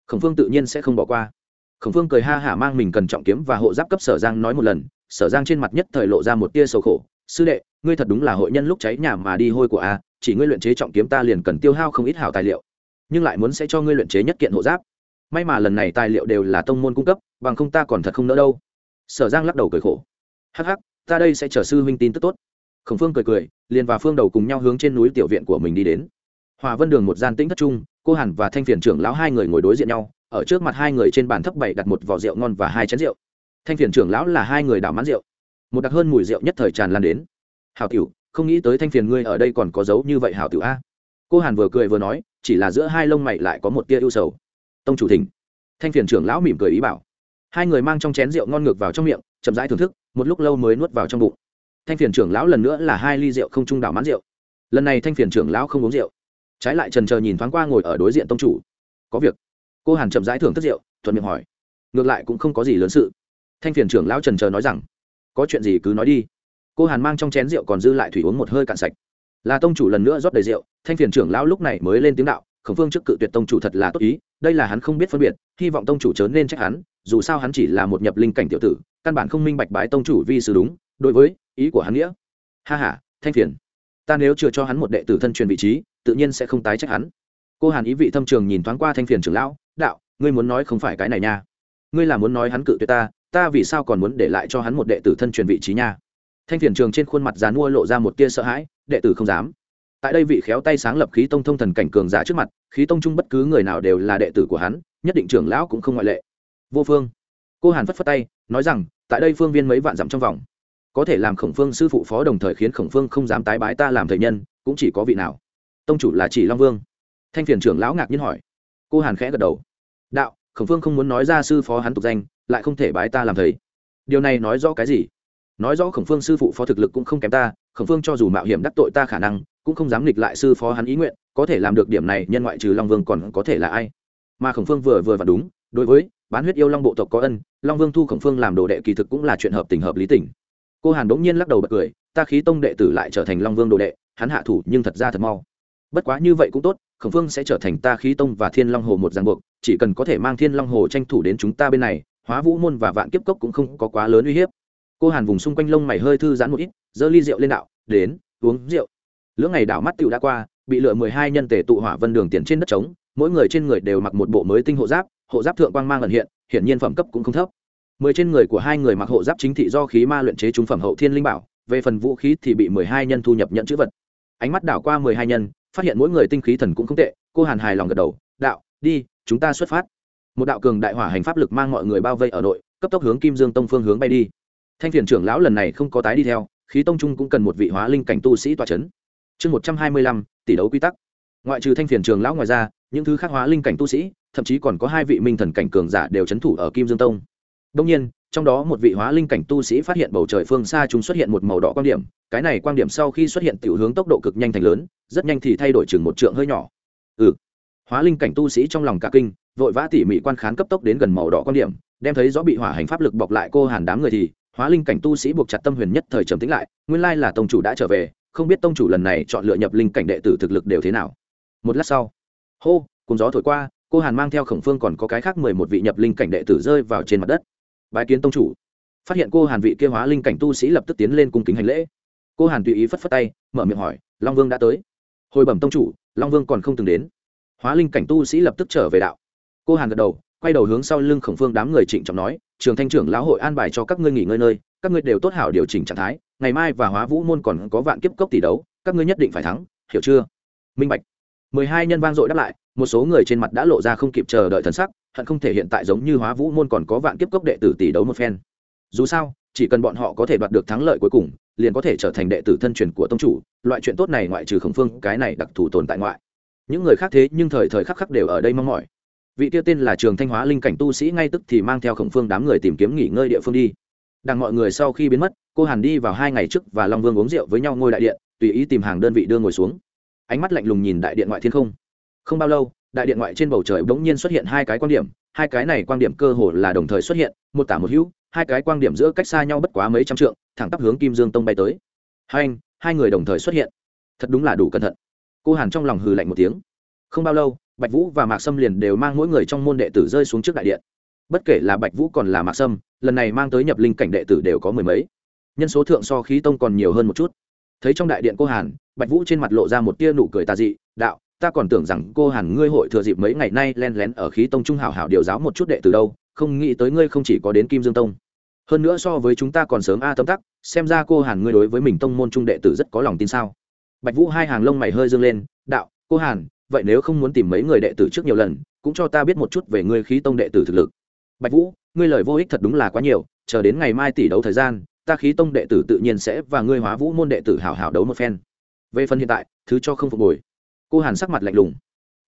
Khổng phương tự nhiên sẽ không bỏ qua. Khổng phương cười ha hả mang mình cần trọng kiếm và hộ giáp cấp sở giang nói một lần, sở giang trên mặt nhất thời lộ ra một tia sầu khổ. Sư đệ, ngươi thật đúng là hội nhân lúc cháy nhà mà đi hôi của a, chỉ ngươi luyện chế trọng kiếm ta liền cần tiêu hao không ít hảo tài liệu. Nhưng lại muốn sẽ cho ngươi luyện chế nhất kiện hộ giáp. May mà lần này tài liệu đều là tông môn cung cấp, bằng không ta còn thật không nỡ đâu. Sở giang lắc đầu cười khổ. Hắc hắc, ta đây sẽ chờ sư huynh tin tức tốt. Khổng phương cười cười, liền và phương đầu cùng nhau hướng trên núi tiểu viện của mình đi đến hòa vân đường một gian tĩnh thất trung, cô hàn và thanh phiền trưởng lão hai người ngồi đối diện nhau, ở trước mặt hai người trên bàn thấp bảy đặt một vỏ rượu ngon và hai chén rượu. Thanh phiền trưởng lão là hai người đảo mãn rượu. Một đặc hơn mùi rượu nhất thời tràn lan đến. Hảo tiểu, không nghĩ tới thanh phiền ngươi ở đây còn có dấu như vậy hảo tiểu a. Cô hàn vừa cười vừa nói, chỉ là giữa hai lông mày lại có một tia ưu sầu. Tông chủ thỉnh. Thanh phiền trưởng lão mỉm cười ý bảo. Hai người mang trong chén rượu ngon ngược vào trong miệng, chậm rãi thưởng thức, một lúc lâu mới nuốt vào trong bụng. Thanh phiền trưởng lão lần nữa là hai ly rượu không trung đảo mãn rượu. Lần này thanh phiền trưởng lão không uống rượu trái lại trần chờ nhìn thoáng qua ngồi ở đối diện tông chủ. Có việc. Cô hàn chậm rãi thưởng thức rượu, thuận miệng hỏi. Ngược lại cũng không có gì lớn sự. Thanh phiền trưởng lão trần chờ nói rằng. Có chuyện gì cứ nói đi. Cô hàn mang trong chén rượu còn dư lại thủy uống một hơi cạn sạch. Là tông chủ lần nữa rót đầy rượu, thanh phiền trưởng lão lúc này mới lên tiếng đạo, khổng phương trước cự tuyệt tông chủ thật là tốt ý, đây là hắn không biết phân biệt, hy vọng tông chủ chớ nên trách hắn, dù sao hắn chỉ là một nhập linh cảnh tiểu tử, căn bản không minh bạch bái tông chủ vi sư đúng, đối với ý của hắn nghĩa. Ha h a thanh phiền ta nếu chưa cho hắn một đệ tử thân truyền vị trí, tự nhiên sẽ không tái trách hắn. Cô hàn ý vị thâm trường nhìn thoáng qua thanh phiền trưởng lão, đạo, ngươi muốn nói không phải cái này nha. Ngươi là muốn nói hắn cự tuyệt ta ta vì sao còn muốn để lại cho hắn một đệ tử thân truyền vị trí nha? Thanh phiền trường trên khuôn mặt dàn mua lộ ra một tia sợ hãi, đệ tử không dám. Tại đây vị khéo tay sáng lập khí tông thông thần cảnh cường giả trước mặt, khí tông chung bất cứ người nào đều là đệ tử của hắn, nhất định trưởng lão cũng không ngoại lệ. Vô phương. Cô hàn phất phất tay, nói rằng, tại đây phương viên mấy vạn dặm trong vòng có thể làm khổng phương sư phụ phó đồng thời khiến khổng phương không dám tái bái ta làm thầy nhân, cũng chỉ có vị nào. Tông chủ là chỉ long vương. Thanh phiền trưởng lão ngạc nhiên hỏi. Cô hàn khẽ gật đầu. Đạo, khổng phương không muốn nói ra sư phó hắn tục danh, lại không thể bái ta làm thầy. Điều này nói rõ cái gì? Nói rõ khổng phương sư phụ phó thực lực cũng không kém ta, khổng phương cho dù mạo hiểm đắc tội ta khả năng, cũng không dám nghịch lại sư phó hắn ý nguyện, có thể làm được điểm này nhân ngoại trừ long vương còn có thể là ai? Mà khổng phương vừa vừa và đúng, đối với bán huyết yêu long bộ tộc có ân, long vương thu khổng phương làm đồ đệ kỳ thực cũng là chuyện hợp tình hợp lý tình cô hàn đống nhiên lắc đầu bật cười, ta khí tông đệ tử lại trở thành long vương đồ đệ, hắn hạ thủ nhưng thật ra thật mau. Bất quá như vậy cũng tốt, khổng phương sẽ trở thành ta khí tông và thiên long hồ một ràng buộc, chỉ cần có thể mang thiên long hồ tranh thủ đến chúng ta bên này, hóa vũ môn và vạn kiếp cốc cũng không có quá lớn uy hiếp. Cô hàn vùng xung quanh lông mày hơi thư giãn một ít, giơ ly rượu lên đạo, đến, uống rượu. Lưỡng ngày đảo mắt tựu đã qua, bị lựa mười hai nhân tể tụ hỏa vân đường tiền trên đất trống, mỗi người trên người đều mặc một bộ mới tinh hộ giáp hộ giáp thượng quang mang ẩn hiện, hiển nhiên phẩm cấp cũng không thấp mười trên người của hai người mặc hộ giáp chính thị do khí ma luyện chế trung phẩm hậu thiên linh bảo, về phần vũ khí thì bị mười hai nhân thu nhập nhận chữ vật. Ánh mắt đảo qua mười hai nhân, phát hiện mỗi người tinh khí thần cũng không tệ, cô hàn hài lòng gật đầu, đạo, đi, chúng ta xuất phát. Một đạo cường đại hỏa hành pháp lực mang mọi người bao vây ở nội, cấp tốc hướng kim dương tông phương hướng bay đi. Thanh phiền trưởng lão lần này không có tái đi theo, khí tông trung cũng cần một vị hóa linh cảnh tu sĩ tòa c h ấ n chương một trăm hai mươi lăm, tỷ đấu quy tắc. Ngoại trừ thanh phiền trường lão ngoài ra, những thứ khác hóa linh cảnh tu sĩ, thậm chí còn có hai vị minh thần cảnh cường giả đều c h ấ n thủ ở kim dương tông đông nhiên, trong đó một vị hóa linh cảnh tu sĩ phát hiện bầu trời phương xa chúng xuất hiện một màu đỏ quang điểm, cái này quang điểm sau khi xuất hiện tiểu hướng tốc độ cực nhanh thành lớn, rất nhanh thì thay đổi chừng một trượng hơi nhỏ. Ừ. Hóa linh cảnh tu sĩ trong lòng cả kinh, vội vã tỉ mỉ quan khán cấp tốc đến gần màu đỏ quang điểm, đem thấy rõ bị hỏa hành pháp lực bọc lại cô hàn đám người thì, hóa linh cảnh tu sĩ buộc chặt tâm huyền nhất thời trầm tĩnh lại, nguyên lai là tông chủ đã trở về, không biết tông chủ lần này chọn lựa nhập linh cảnh đệ tử thực lực đều thế nào. Một lát sau, hô, cùng gió thổi qua, cô hàn mang theo khổng phương còn có cái khác mười một vị nhập linh cảnh đệ tử rơi vào trên mặt đất bái kiến tông chủ. Phát hiện cô hàn vị kia hóa linh cảnh tu sĩ lập tức tiến lên cung kính hành lễ. Cô hàn tùy ý phất phất tay, mở miệng hỏi, long vương đã tới? Hồi bẩm tông chủ, long vương còn không từng đến. Hóa linh cảnh tu sĩ lập tức trở về đạo. Cô hàn gật đầu, quay đầu hướng sau lưng khổng phương đám người trịnh trọng nói, trường thanh trưởng lão hội an bài cho các ngươi nghỉ ngơi nơi, các ngươi đều tốt hảo điều chỉnh trạng thái, ngày mai và hóa vũ môn còn có vạn kiếp cốc tỷ đấu, các ngươi nhất định phải thắng, hiểu chưa? Minh bạch. Mười hai nhân vang dội đáp lại, một số người trên mặt đã lộ ra không kịp chờ đợi thần sắc hận không thể hiện tại giống như hóa vũ môn còn có vạn kiếp cốc đệ tử tỷ đấu một phen. Dù sao, chỉ cần bọn họ có thể đoạt được thắng lợi cuối cùng, liền có thể trở thành đệ tử thân truyền của tông chủ, loại chuyện tốt này ngoại trừ khổng phương, cái này đặc thù tồn tại ngoại. Những người khác thế nhưng thời thời khắc khắc đều ở đây mong mỏi. Vị tiêu tên là trường thanh hóa linh cảnh tu sĩ ngay tức thì mang theo khổng phương đám người tìm kiếm nghỉ ngơi địa phương đi. Đằng mọi người sau khi biến mất, cô hàn đi vào hai ngày trước và long vương uống rượu với nhau ngôi đại điện, tùy ý tìm hàng đơn vị đưa ngồi xuống. Ánh mắt lạnh lùng nhìn đại điện ngoại thiên không. Không bao lâu đại điện ngoại trên bầu trời bỗng nhiên xuất hiện hai cái quan điểm, hai cái này quan điểm cơ hồ là đồng thời xuất hiện, một tả một hữu, hai cái quan điểm giữa cách xa nhau bất quá mấy trăm trượng, thẳng tắp hướng kim dương tông bay tới. Hai anh, hai người đồng thời xuất hiện. Thật đúng là đủ cẩn thận. Cô hàn trong lòng hừ lạnh một tiếng. Không bao lâu, bạch vũ và mạc sâm liền đều mang mỗi người trong môn đệ tử rơi xuống trước đại điện. Bất kể là bạch vũ còn là mạc sâm, lần này mang tới nhập linh cảnh đệ tử đều có mười mấy. Nhân số thượng so khí tông còn nhiều hơn một chút. Thấy trong đại điện cô hàn, bạch vũ trên mặt lộ ra một tia nụ cười tà dị, đạo ta còn tưởng rằng cô hàn ngươi hội thừa dịp mấy ngày nay len lén ở khí tông trung hảo hảo điều giáo một chút đệ tử đâu, không nghĩ tới ngươi không chỉ có đến kim dương tông. Hơn nữa so với chúng ta còn sớm a à tắc, xem ra cô hàn ngươi đối với mình tông môn trung đệ tử rất có lòng tin sao? Bạch vũ hai hàng lông mày hơi dương lên, đạo, cô hàn, vậy nếu không muốn tìm mấy người đệ tử trước nhiều lần, cũng cho ta biết một chút về ngươi khí tông đệ tử thực lực. Bạch vũ, ngươi lời vô ích thật đúng là quá nhiều, chờ đến ngày mai tỷ đấu thời gian, ta khí tông đệ tử tự nhiên sẽ và ngươi hóa vũ môn đệ tử hảo hảo đấu một phen. Về phần hiện tại, thứ cho không phục hồi cô hàn sắc mặt lạnh lùng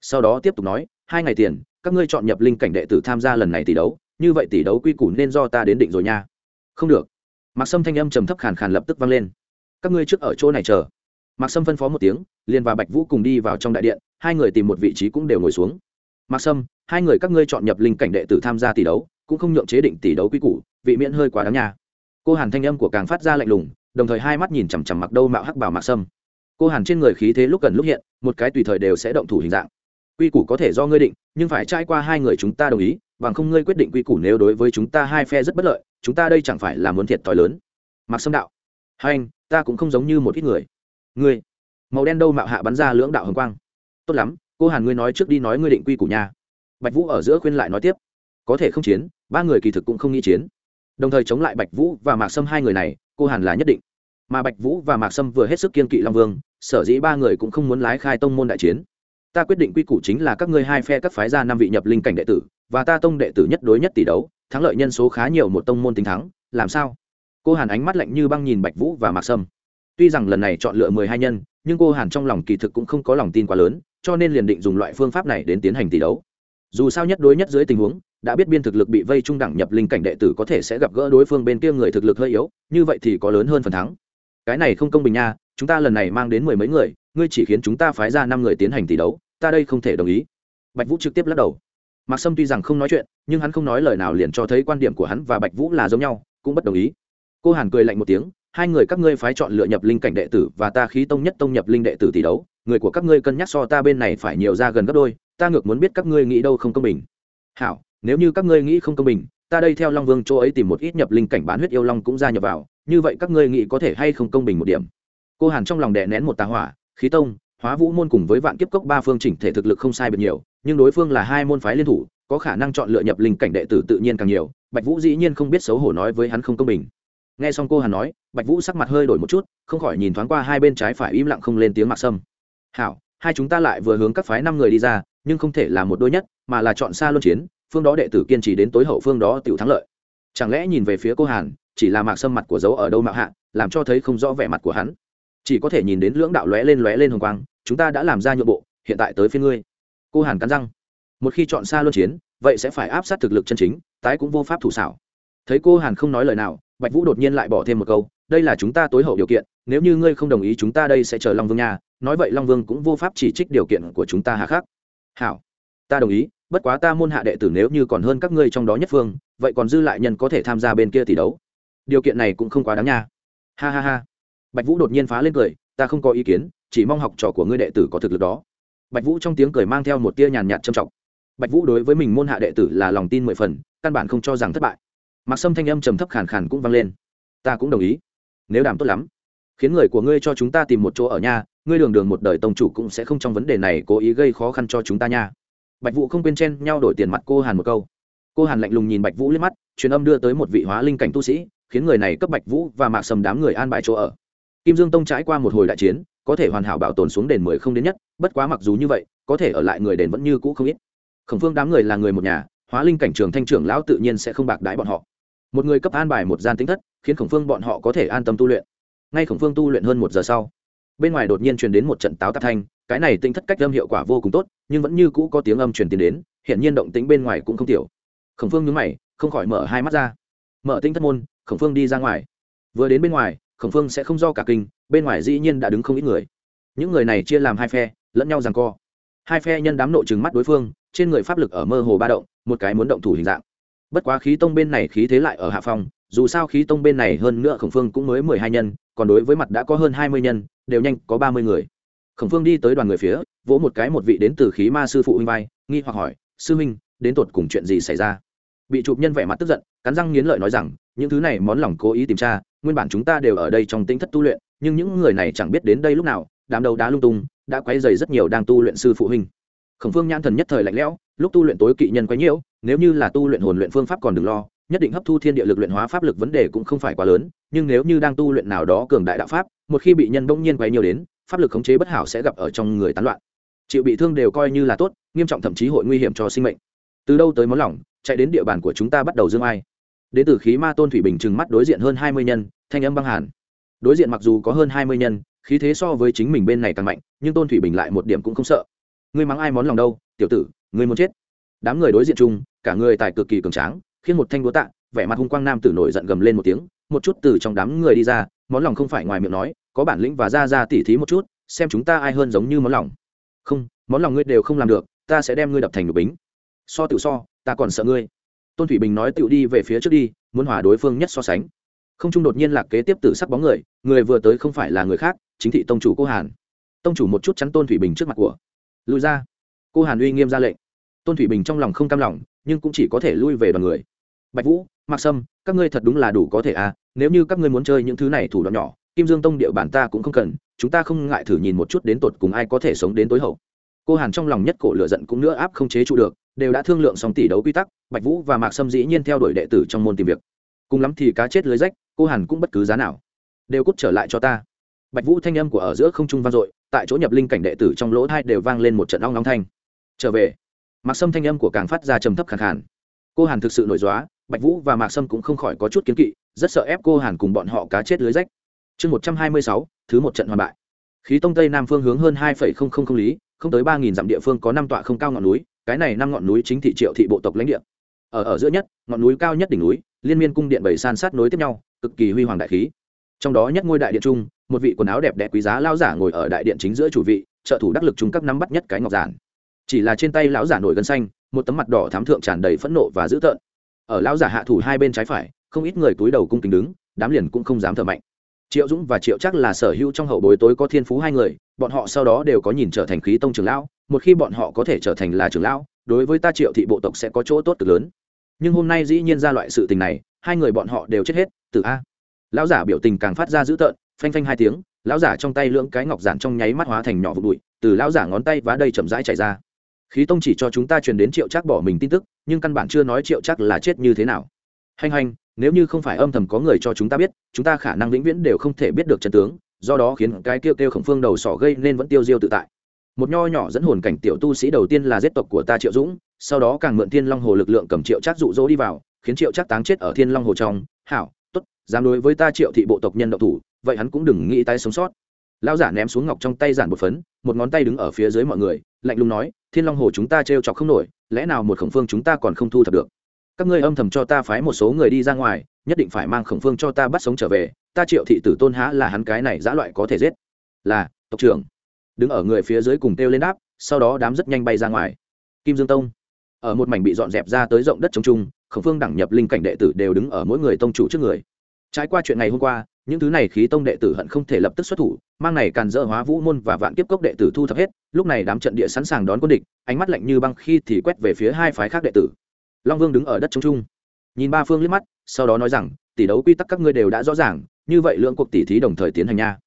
sau đó tiếp tục nói hai ngày tiền các ngươi chọn nhập linh cảnh đệ tử tham gia lần này tỷ đấu như vậy tỷ đấu quy củ nên do ta đến định rồi nha không được mặc sâm thanh âm trầm thấp khàn khàn lập tức vang lên các ngươi trước ở chỗ này chờ Mạc Sâm phân phó một tiếng, liền và Bạch Vũ cùng đi vào trong đại điện, hai người tìm một vị trí cũng đều ngồi xuống. Mạc Sâm, hai người các ngươi chọn nhập linh cảnh đệ tử tham gia tỷ đấu, cũng không nhượng chế định tỷ đấu quy củ, vị miễn hơi quá đáng nha. Cô Hàn thanh âm của càng phát ra lạnh lùng, đồng thời hai mắt nhìn chằm chằm Mặc Đâu mạo hắc bảo Mạc Sâm. Cô Hàn trên người khí thế lúc cần lúc hiện, một cái tùy thời đều sẽ động thủ hình dạng. Quy củ có thể do ngươi định, nhưng phải trải qua hai người chúng ta đồng ý, bằng không ngươi quyết định quy củ nếu đối với chúng ta hai phe rất bất lợi, chúng ta đây chẳng phải là muốn thiệt thòi lớn. Mặc Sâm đạo, hai anh, ta cũng không giống như một ít người. Ngươi, màu đen đâu mạo hạ bắn ra lưỡng đạo hồng quang. Tốt lắm cô hàn ngươi nói trước đi nói ngươi định quy củ nhà bạch vũ ở giữa khuyên lại nói tiếp. Có thể không chiến ba người kỳ thực cũng không nghĩ chiến. Đồng thời chống lại bạch vũ và mạc sâm hai người này cô hàn là nhất định. Mà bạch vũ và mạc sâm vừa hết sức kiên kỵ long vương sở dĩ ba người cũng không muốn lái khai tông môn đại chiến. Ta quyết định quy củ chính là các ngươi hai phe các phái ra năm vị nhập linh cảnh đệ tử, và ta tông đệ tử nhất đối nhất tỷ đấu, thắng lợi nhân số khá nhiều một tông môn tính thắng, làm sao? Cô hàn ánh mắt lạnh như băng nhìn bạch vũ và mạc sâm. Tuy rằng lần này chọn lựa mười hai nhân, nhưng cô hàn trong lòng kỳ thực cũng không có lòng tin quá lớn, cho nên liền định dùng loại phương pháp này đến tiến hành tỷ đấu. Dù sao nhất đối nhất dưới tình huống, đã biết biên thực lực bị vây trung đẳng nhập linh cảnh đệ tử có thể sẽ gặp gỡ đối phương bên kia người thực lực hơi yếu, như vậy thì có lớn hơn phần thắng. Cái này không công bình nha chúng ta lần này mang đến mười mấy người, ngươi chỉ khiến chúng ta phái ra năm người tiến hành tỷ đấu, ta đây không thể đồng ý. Bạch vũ trực tiếp lắc đầu. Mạc sâm tuy rằng không nói chuyện, nhưng hắn không nói lời nào liền cho thấy quan điểm của hắn và bạch vũ là giống nhau, cũng bất đồng ý. Cô hàn cười lạnh một tiếng, hai người các ngươi phái chọn lựa nhập linh cảnh đệ tử và ta khí tông nhất tông nhập linh đệ tử tỷ đấu, người của các ngươi cân nhắc so ta bên này phải nhiều ra gần gấp đôi, ta ngược muốn biết các ngươi nghĩ đâu không công bình. Hảo, nếu như các ngươi nghĩ không công bình, ta đây theo long vương chỗ ấy tìm một ít nhập linh cảnh bán huyết yêu long cũng ra nhập vào, như vậy các ngươi nghĩ có thể hay không công bình một điểm? Cô hàn trong lòng đè nén một tà hỏa, khí tông, hóa vũ môn cùng với vạn kiếp cốc ba phương chỉnh thể thực lực không sai biệt nhiều, nhưng đối phương là hai môn phái liên thủ, có khả năng chọn lựa nhập linh cảnh đệ tử tự nhiên càng nhiều, bạch vũ dĩ nhiên không biết xấu hổ nói với hắn không công bình. Nghe xong cô hàn nói, bạch vũ sắc mặt hơi đổi một chút, không khỏi nhìn thoáng qua hai bên trái phải im lặng không lên tiếng mạc sâm. Hảo, hai chúng ta lại vừa hướng các phái năm người đi ra, nhưng không thể là một đôi nhất, mà là chọn xa luân chiến, phương đó đệ tử kiên trì đến tối hậu phương đó tiểu thắng lợi. Chẳng lẽ nhìn về phía cô hàn, chỉ là mạc sâm mặt của dấu ở đâu mạo hạ, làm cho thấy không rõ vẻ mặt của hắn? Chỉ có thể nhìn đến lưỡng đạo lóe lên lóe lên hồng quang, chúng ta đã làm ra nhượng bộ, hiện tại tới phía ngươi. Cô hàn cắn răng. Một khi chọn xa luân chiến, vậy sẽ phải áp sát thực lực chân chính, tái cũng vô pháp thủ xảo. Thấy cô hàn không nói lời nào, bạch vũ đột nhiên lại bỏ thêm một câu, đây là chúng ta tối hậu điều kiện, nếu như ngươi không đồng ý chúng ta đây sẽ chờ long vương nhà, nói vậy long vương cũng vô pháp chỉ trích điều kiện của chúng ta hà khắc. Hảo, ta đồng ý, bất quá ta môn hạ đệ tử nếu như còn hơn các ngươi trong đó nhất phương, vậy còn dư lại nhân có thể tham gia bên kia tỷ đấu. Điều kiện này cũng không quá đáng nha. Ha ha ha bạch vũ đột nhiên phá lên cười, ta không có ý kiến, chỉ mong học trò của ngươi đệ tử có thực lực đó. Bạch vũ trong tiếng cười mang theo một tia nhàn nhạt trầm trọng. Bạch vũ đối với mình môn hạ đệ tử là lòng tin mười phần, căn bản không cho rằng thất bại. Mặc sâm thanh âm trầm thấp khàn khàn cũng vang lên. Ta cũng đồng ý. Nếu đảm tốt lắm, khiến người của ngươi cho chúng ta tìm một chỗ ở nhà ngươi đường đường một đời tông chủ cũng sẽ không trong vấn đề này cố ý gây khó khăn cho chúng ta nha. Bạch vũ không quên chen nhau đổi tiền mặt cô hàn một câu. Cô hàn lạnh lùng nhìn bạch vũ liếc mắt, truyền âm đưa tới một vị hóa linh cảnh tu sĩ, khiến người này cấp bạch vũ và mạc sầm đám người an bài chỗ ở kim dương tông trải qua một hồi đại chiến, có thể hoàn hảo bảo tồn xuống đền mười không đến nhất, bất quá mặc dù như vậy, có thể ở lại người đền vẫn như cũ không ít. Khổng phương đám người là người một nhà, hóa linh cảnh trường thanh trưởng lão tự nhiên sẽ không bạc đái bọn họ. Một người cấp an bài một gian tính thất, khiến khổng phương bọn họ có thể an tâm tu luyện. Ngay khổng phương tu luyện hơn một giờ sau, bên ngoài đột nhiên truyền đến một trận táo tạp thanh, cái này tinh thất cách âm hiệu quả vô cùng tốt, nhưng vẫn như cũ có tiếng âm truyền tiến đến hiện nhiên động tính bên ngoài cũng không tiểu. Khổng phương nhớ mày, không khỏi mở hai mắt ra. Mở tinh thất môn, khổng phương đi ra ngoài. Vừa đến bên ngoài khổng phương sẽ không do cả kinh, bên ngoài dĩ nhiên đã đứng không ít người. Những người này chia làm hai phe, lẫn nhau rằng co. Hai phe nhân đám nội trừng mắt đối phương, trên người pháp lực ở mơ hồ ba động, một cái muốn động thủ hình dạng. Bất quá khí tông bên này khí thế lại ở hạ phòng dù sao khí tông bên này hơn nữa khổng phương cũng mới mười hai nhân, còn đối với mặt đã có hơn hai mươi nhân, đều nhanh có ba mươi người. Khổng phương đi tới đoàn người phía, vỗ một cái một vị đến từ khí ma sư phụ huynh vai, nghi hoặc hỏi, sư huynh, đến tột cùng chuyện gì xảy ra? Bị chụp nhân vẻ mặt tức giận, cắn răng nghiến lợi nói rằng, những thứ này món lòng cố ý tìm tra nguyên bản chúng ta đều ở đây trong tính thất tu luyện, nhưng những người này chẳng biết đến đây lúc nào, đám đầu đá lung tung, đã quay dày rất nhiều đang tu luyện sư phụ huynh. Khổng phương nhãn thần nhất thời lạnh lẽo, lúc tu luyện tối kỵ nhân quấy nhiễu, nếu như là tu luyện hồn luyện phương pháp còn đừng lo, nhất định hấp thu thiên địa lực luyện hóa pháp lực vấn đề cũng không phải quá lớn, nhưng nếu như đang tu luyện nào đó cường đại đạo pháp, một khi bị nhân bỗng nhiên quấy nhiều đến, pháp lực khống chế bất hảo sẽ gặp ở trong người tán loạn. Chịu bị thương đều coi như là tốt, nghiêm trọng thậm chí hội nguy hiểm cho sinh mệnh. Từ đâu tới món lỏng, chạy đến địa bàn của chúng ta bắt đầu dương ai đến từ khí ma tôn thủy bình trừng mắt đối diện hơn hai mươi nhân, thanh âm băng hàn. Đối diện mặc dù có hơn hai mươi nhân, khí thế so với chính mình bên này càng mạnh, nhưng tôn thủy bình lại một điểm cũng không sợ. Ngươi mắng ai món lòng đâu, tiểu tử, ngươi muốn chết. Đám người đối diện chung, cả người tài cực kỳ cường tráng, khiến một thanh đúa tạ, vẻ mặt hung quang nam tử nổi giận gầm lên một tiếng, một chút từ trong đám người đi ra, món lòng không phải ngoài miệng nói, có bản lĩnh và ra ra tỉ thí một chút, xem chúng ta ai hơn giống như món lòng. Không, món lòng ngươi đều không làm được, ta sẽ đem ngươi đập thành đục bính. So tự so, ta còn sợ ngươi tôn thủy bình nói tự đi về phía trước đi, muốn hòa đối phương nhất so sánh. Không trung đột nhiên lạc kế tiếp tử sắc bóng người người vừa tới không phải là người khác, chính thị tông chủ cô hàn. Tông chủ một chút chắn tôn thủy bình trước mặt của. Lui ra. Cô hàn uy nghiêm ra lệnh. Tôn thủy bình trong lòng không cam lòng, nhưng cũng chỉ có thể lui về đoàn người. Bạch vũ, mạc sâm, các ngươi thật đúng là đủ có thể à nếu như các ngươi muốn chơi những thứ này thủ đoạn nhỏ, kim dương tông địa bản ta cũng không cần, chúng ta không ngại thử nhìn một chút đến tột cùng ai có thể sống đến tối hậu. Cô hàn trong lòng nhất cổ lựa giận cũng nữa áp không chế trụ được đều đã thương lượng xong tỷ đấu quy tắc, bạch vũ và mạc sâm dĩ nhiên theo đuổi đệ tử trong môn tìm việc. Cùng lắm thì cá chết lưới rách, cô hàn cũng bất cứ giá nào. Đều cút trở lại cho ta. Bạch vũ thanh âm của ở giữa không trung vang dội, tại chỗ nhập linh cảnh đệ tử trong lỗ thai đều vang lên một trận ong nóng thanh. Trở về. Mạc sâm thanh âm của càng phát ra trầm thấp khàn khàn. Cô hàn thực sự nổi dóa bạch vũ và mạc sâm cũng không khỏi có chút kiến kỵ, rất sợ ép cô hàn cùng bọn họ cá chết lưới rách. Chương một trăm hai mươi sáu, thứ một trận hoàn bại. Khí tông tây nam phương hướng hơn hai phẩy không không không lý, không tới ba nghìn dặm địa phương có năm tọa không cao ngọn núi cái này năm ngọn núi chính thị triệu thị bộ tộc lãnh địa. Ở ở giữa nhất, ngọn núi cao nhất đỉnh núi, liên miên cung điện bảy san sát nối tiếp nhau, cực kỳ huy hoàng đại khí. Trong đó nhất ngôi đại điện trung, một vị quần áo đẹp đẽ quý giá lão giả ngồi ở đại điện chính giữa chủ vị, trợ thủ đắc lực chúng các nắm bắt nhất cái ngọc giản. Chỉ là trên tay lão giả nổi gân xanh, một tấm mặt đỏ thám thượng tràn đầy phẫn nộ và dữ tợn. Ở lão giả hạ thủ hai bên trái phải, không ít người túi đầu cung kính đứng, đám liền cũng không dám thở mạnh. Triệu dũng và triệu chắc là sở hữu trong hậu bối tối có thiên phú hai người, bọn họ sau đó đều có nhìn trở thành khí tông trưởng lão một khi bọn họ có thể trở thành là trưởng lão, đối với ta triệu thị bộ tộc sẽ có chỗ tốt cực lớn. Nhưng hôm nay dĩ nhiên ra loại sự tình này, hai người bọn họ đều chết hết từ a. Lão giả biểu tình càng phát ra dữ tợn, phanh phanh hai tiếng, lão giả trong tay lưỡng cái ngọc giản trong nháy mắt hóa thành nhỏ vụ bụi, từ lão giả ngón tay vá đây chậm rãi chảy ra. Khí tông chỉ cho chúng ta truyền đến triệu chắc bỏ mình tin tức, nhưng căn bản chưa nói triệu chắc là chết như thế nào. Hành hành, nếu như không phải âm thầm có người cho chúng ta biết, chúng ta khả năng vĩnh viễn đều không thể biết được chân tướng, do đó khiến cái kêu kêu khổng phương đầu sỏ gây nên vẫn tiêu diêu tự tại một nho nhỏ dẫn hồn cảnh tiểu tu sĩ đầu tiên là giết tộc của ta triệu dũng, sau đó càng mượn thiên long hồ lực lượng cầm triệu chắc dụ dỗ đi vào, khiến triệu chắc táng chết ở thiên long hồ trong. Hảo t ố t dám đối với ta triệu thị bộ tộc nhân độc thủ, vậy hắn cũng đừng nghĩ tay sống sót. Lão giả ném xuống ngọc trong tay giản một phấn, một ngón tay đứng ở phía dưới mọi người, lạnh lùng nói, thiên long hồ chúng ta trêu chọc không nổi, lẽ nào một khổng phương chúng ta còn không thu thập được? Các ngươi âm thầm cho ta phái một số người đi ra ngoài, nhất định phải mang khổng phương cho ta bắt sống trở về, ta triệu thị tử tôn há là hắn cái này giã loại có thể giết. Là, tộc trưởng đứng ở người phía dưới cùng kêu lên đáp, sau đó đám rất nhanh bay ra ngoài. Kim dương tông, ở một mảnh bị dọn dẹp ra tới rộng đất trống trung khổng phương đẳng nhập linh cảnh đệ tử đều đứng ở mỗi người tông chủ trước người. Trải qua chuyện ngày hôm qua, những thứ này khí tông đệ tử hận không thể lập tức xuất thủ, mang này càn dỡ hóa vũ môn và vạn kiếp cốc đệ tử thu thập hết, lúc này đám trận địa sẵn sàng đón quân địch, ánh mắt lạnh như băng khi thì quét về phía hai phái khác đệ tử. Long vương đứng ở đất trống trung nhìn ba phương liếc mắt, sau đó nói rằng, tỷ đấu quy tắc các ngươi đều đã rõ ràng, như vậy lượng cuộc tỷ thí đồng thời tiến hành nha.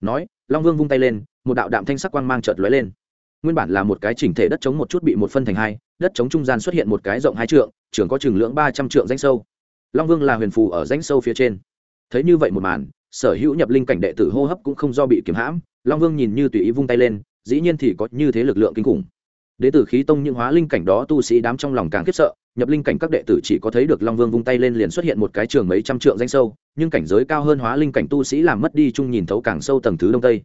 Nói, long vương vung tay lên một đạo đạm thanh sắc quang mang chợt lóe lên. Nguyên bản là một cái chỉnh thể đất trống một chút bị một phân thành hai, đất trống trung gian xuất hiện một cái rộng hai trượng, trường có chừng lưỡng ba trăm trượng danh sâu. Long vương là huyền phù ở danh sâu phía trên. Thấy như vậy một màn, sở hữu nhập linh cảnh đệ tử hô hấp cũng không do bị kiếm hãm, long vương nhìn như tùy ý vung tay lên, dĩ nhiên thì có như thế lực lượng kinh khủng. Đ ế tử khí tông những hóa linh cảnh đó tu sĩ đám trong lòng càng khiếp sợ, nhập linh cảnh các đệ tử chỉ có thấy được long vương vung tay lên liền xuất hiện một cái trường mấy trăm trượng danh sâu, nhưng cảnh giới cao hơn hóa linh cảnh tu sĩ làm mất đi chung nhìn thấu càng sâu tầng thứ đông tây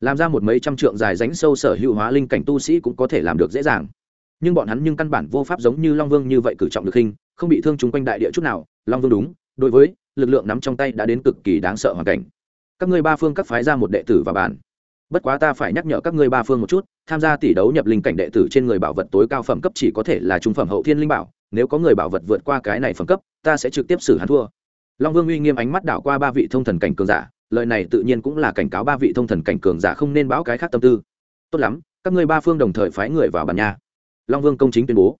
làm ra một mấy trăm trượng dài ránh sâu sở hữu hóa linh cảnh tu sĩ cũng có thể làm được dễ dàng. Nhưng bọn hắn nhưng căn bản vô pháp giống như long vương như vậy cử trọng được hình, không bị thương chúng quanh đại địa chút nào. Long vương đúng, đối với, lực lượng nắm trong tay đã đến cực kỳ đáng sợ hoàn cảnh. Các ngươi ba phương các phái ra một đệ tử và bàn bất quá ta phải nhắc nhở các ngươi ba phương một chút, tham gia tỷ đấu nhập linh cảnh đệ tử trên người bảo vật tối cao phẩm cấp chỉ có thể là trung phẩm hậu thiên linh bảo. Nếu có người bảo vật vượt qua cái này phẩm cấp, ta sẽ trực tiếp xử hắn thua. Long vương uy nghiêm ánh mắt đảo qua ba vị thông thần cảnh cường giả lời này tự nhiên cũng là cảnh cáo ba vị thông thần cảnh cường giả không nên báo cái khác tâm tư. Tốt lắm, các ngươi ba phương đồng thời phái người vào bàn nha. Long vương công chính tuyên bố.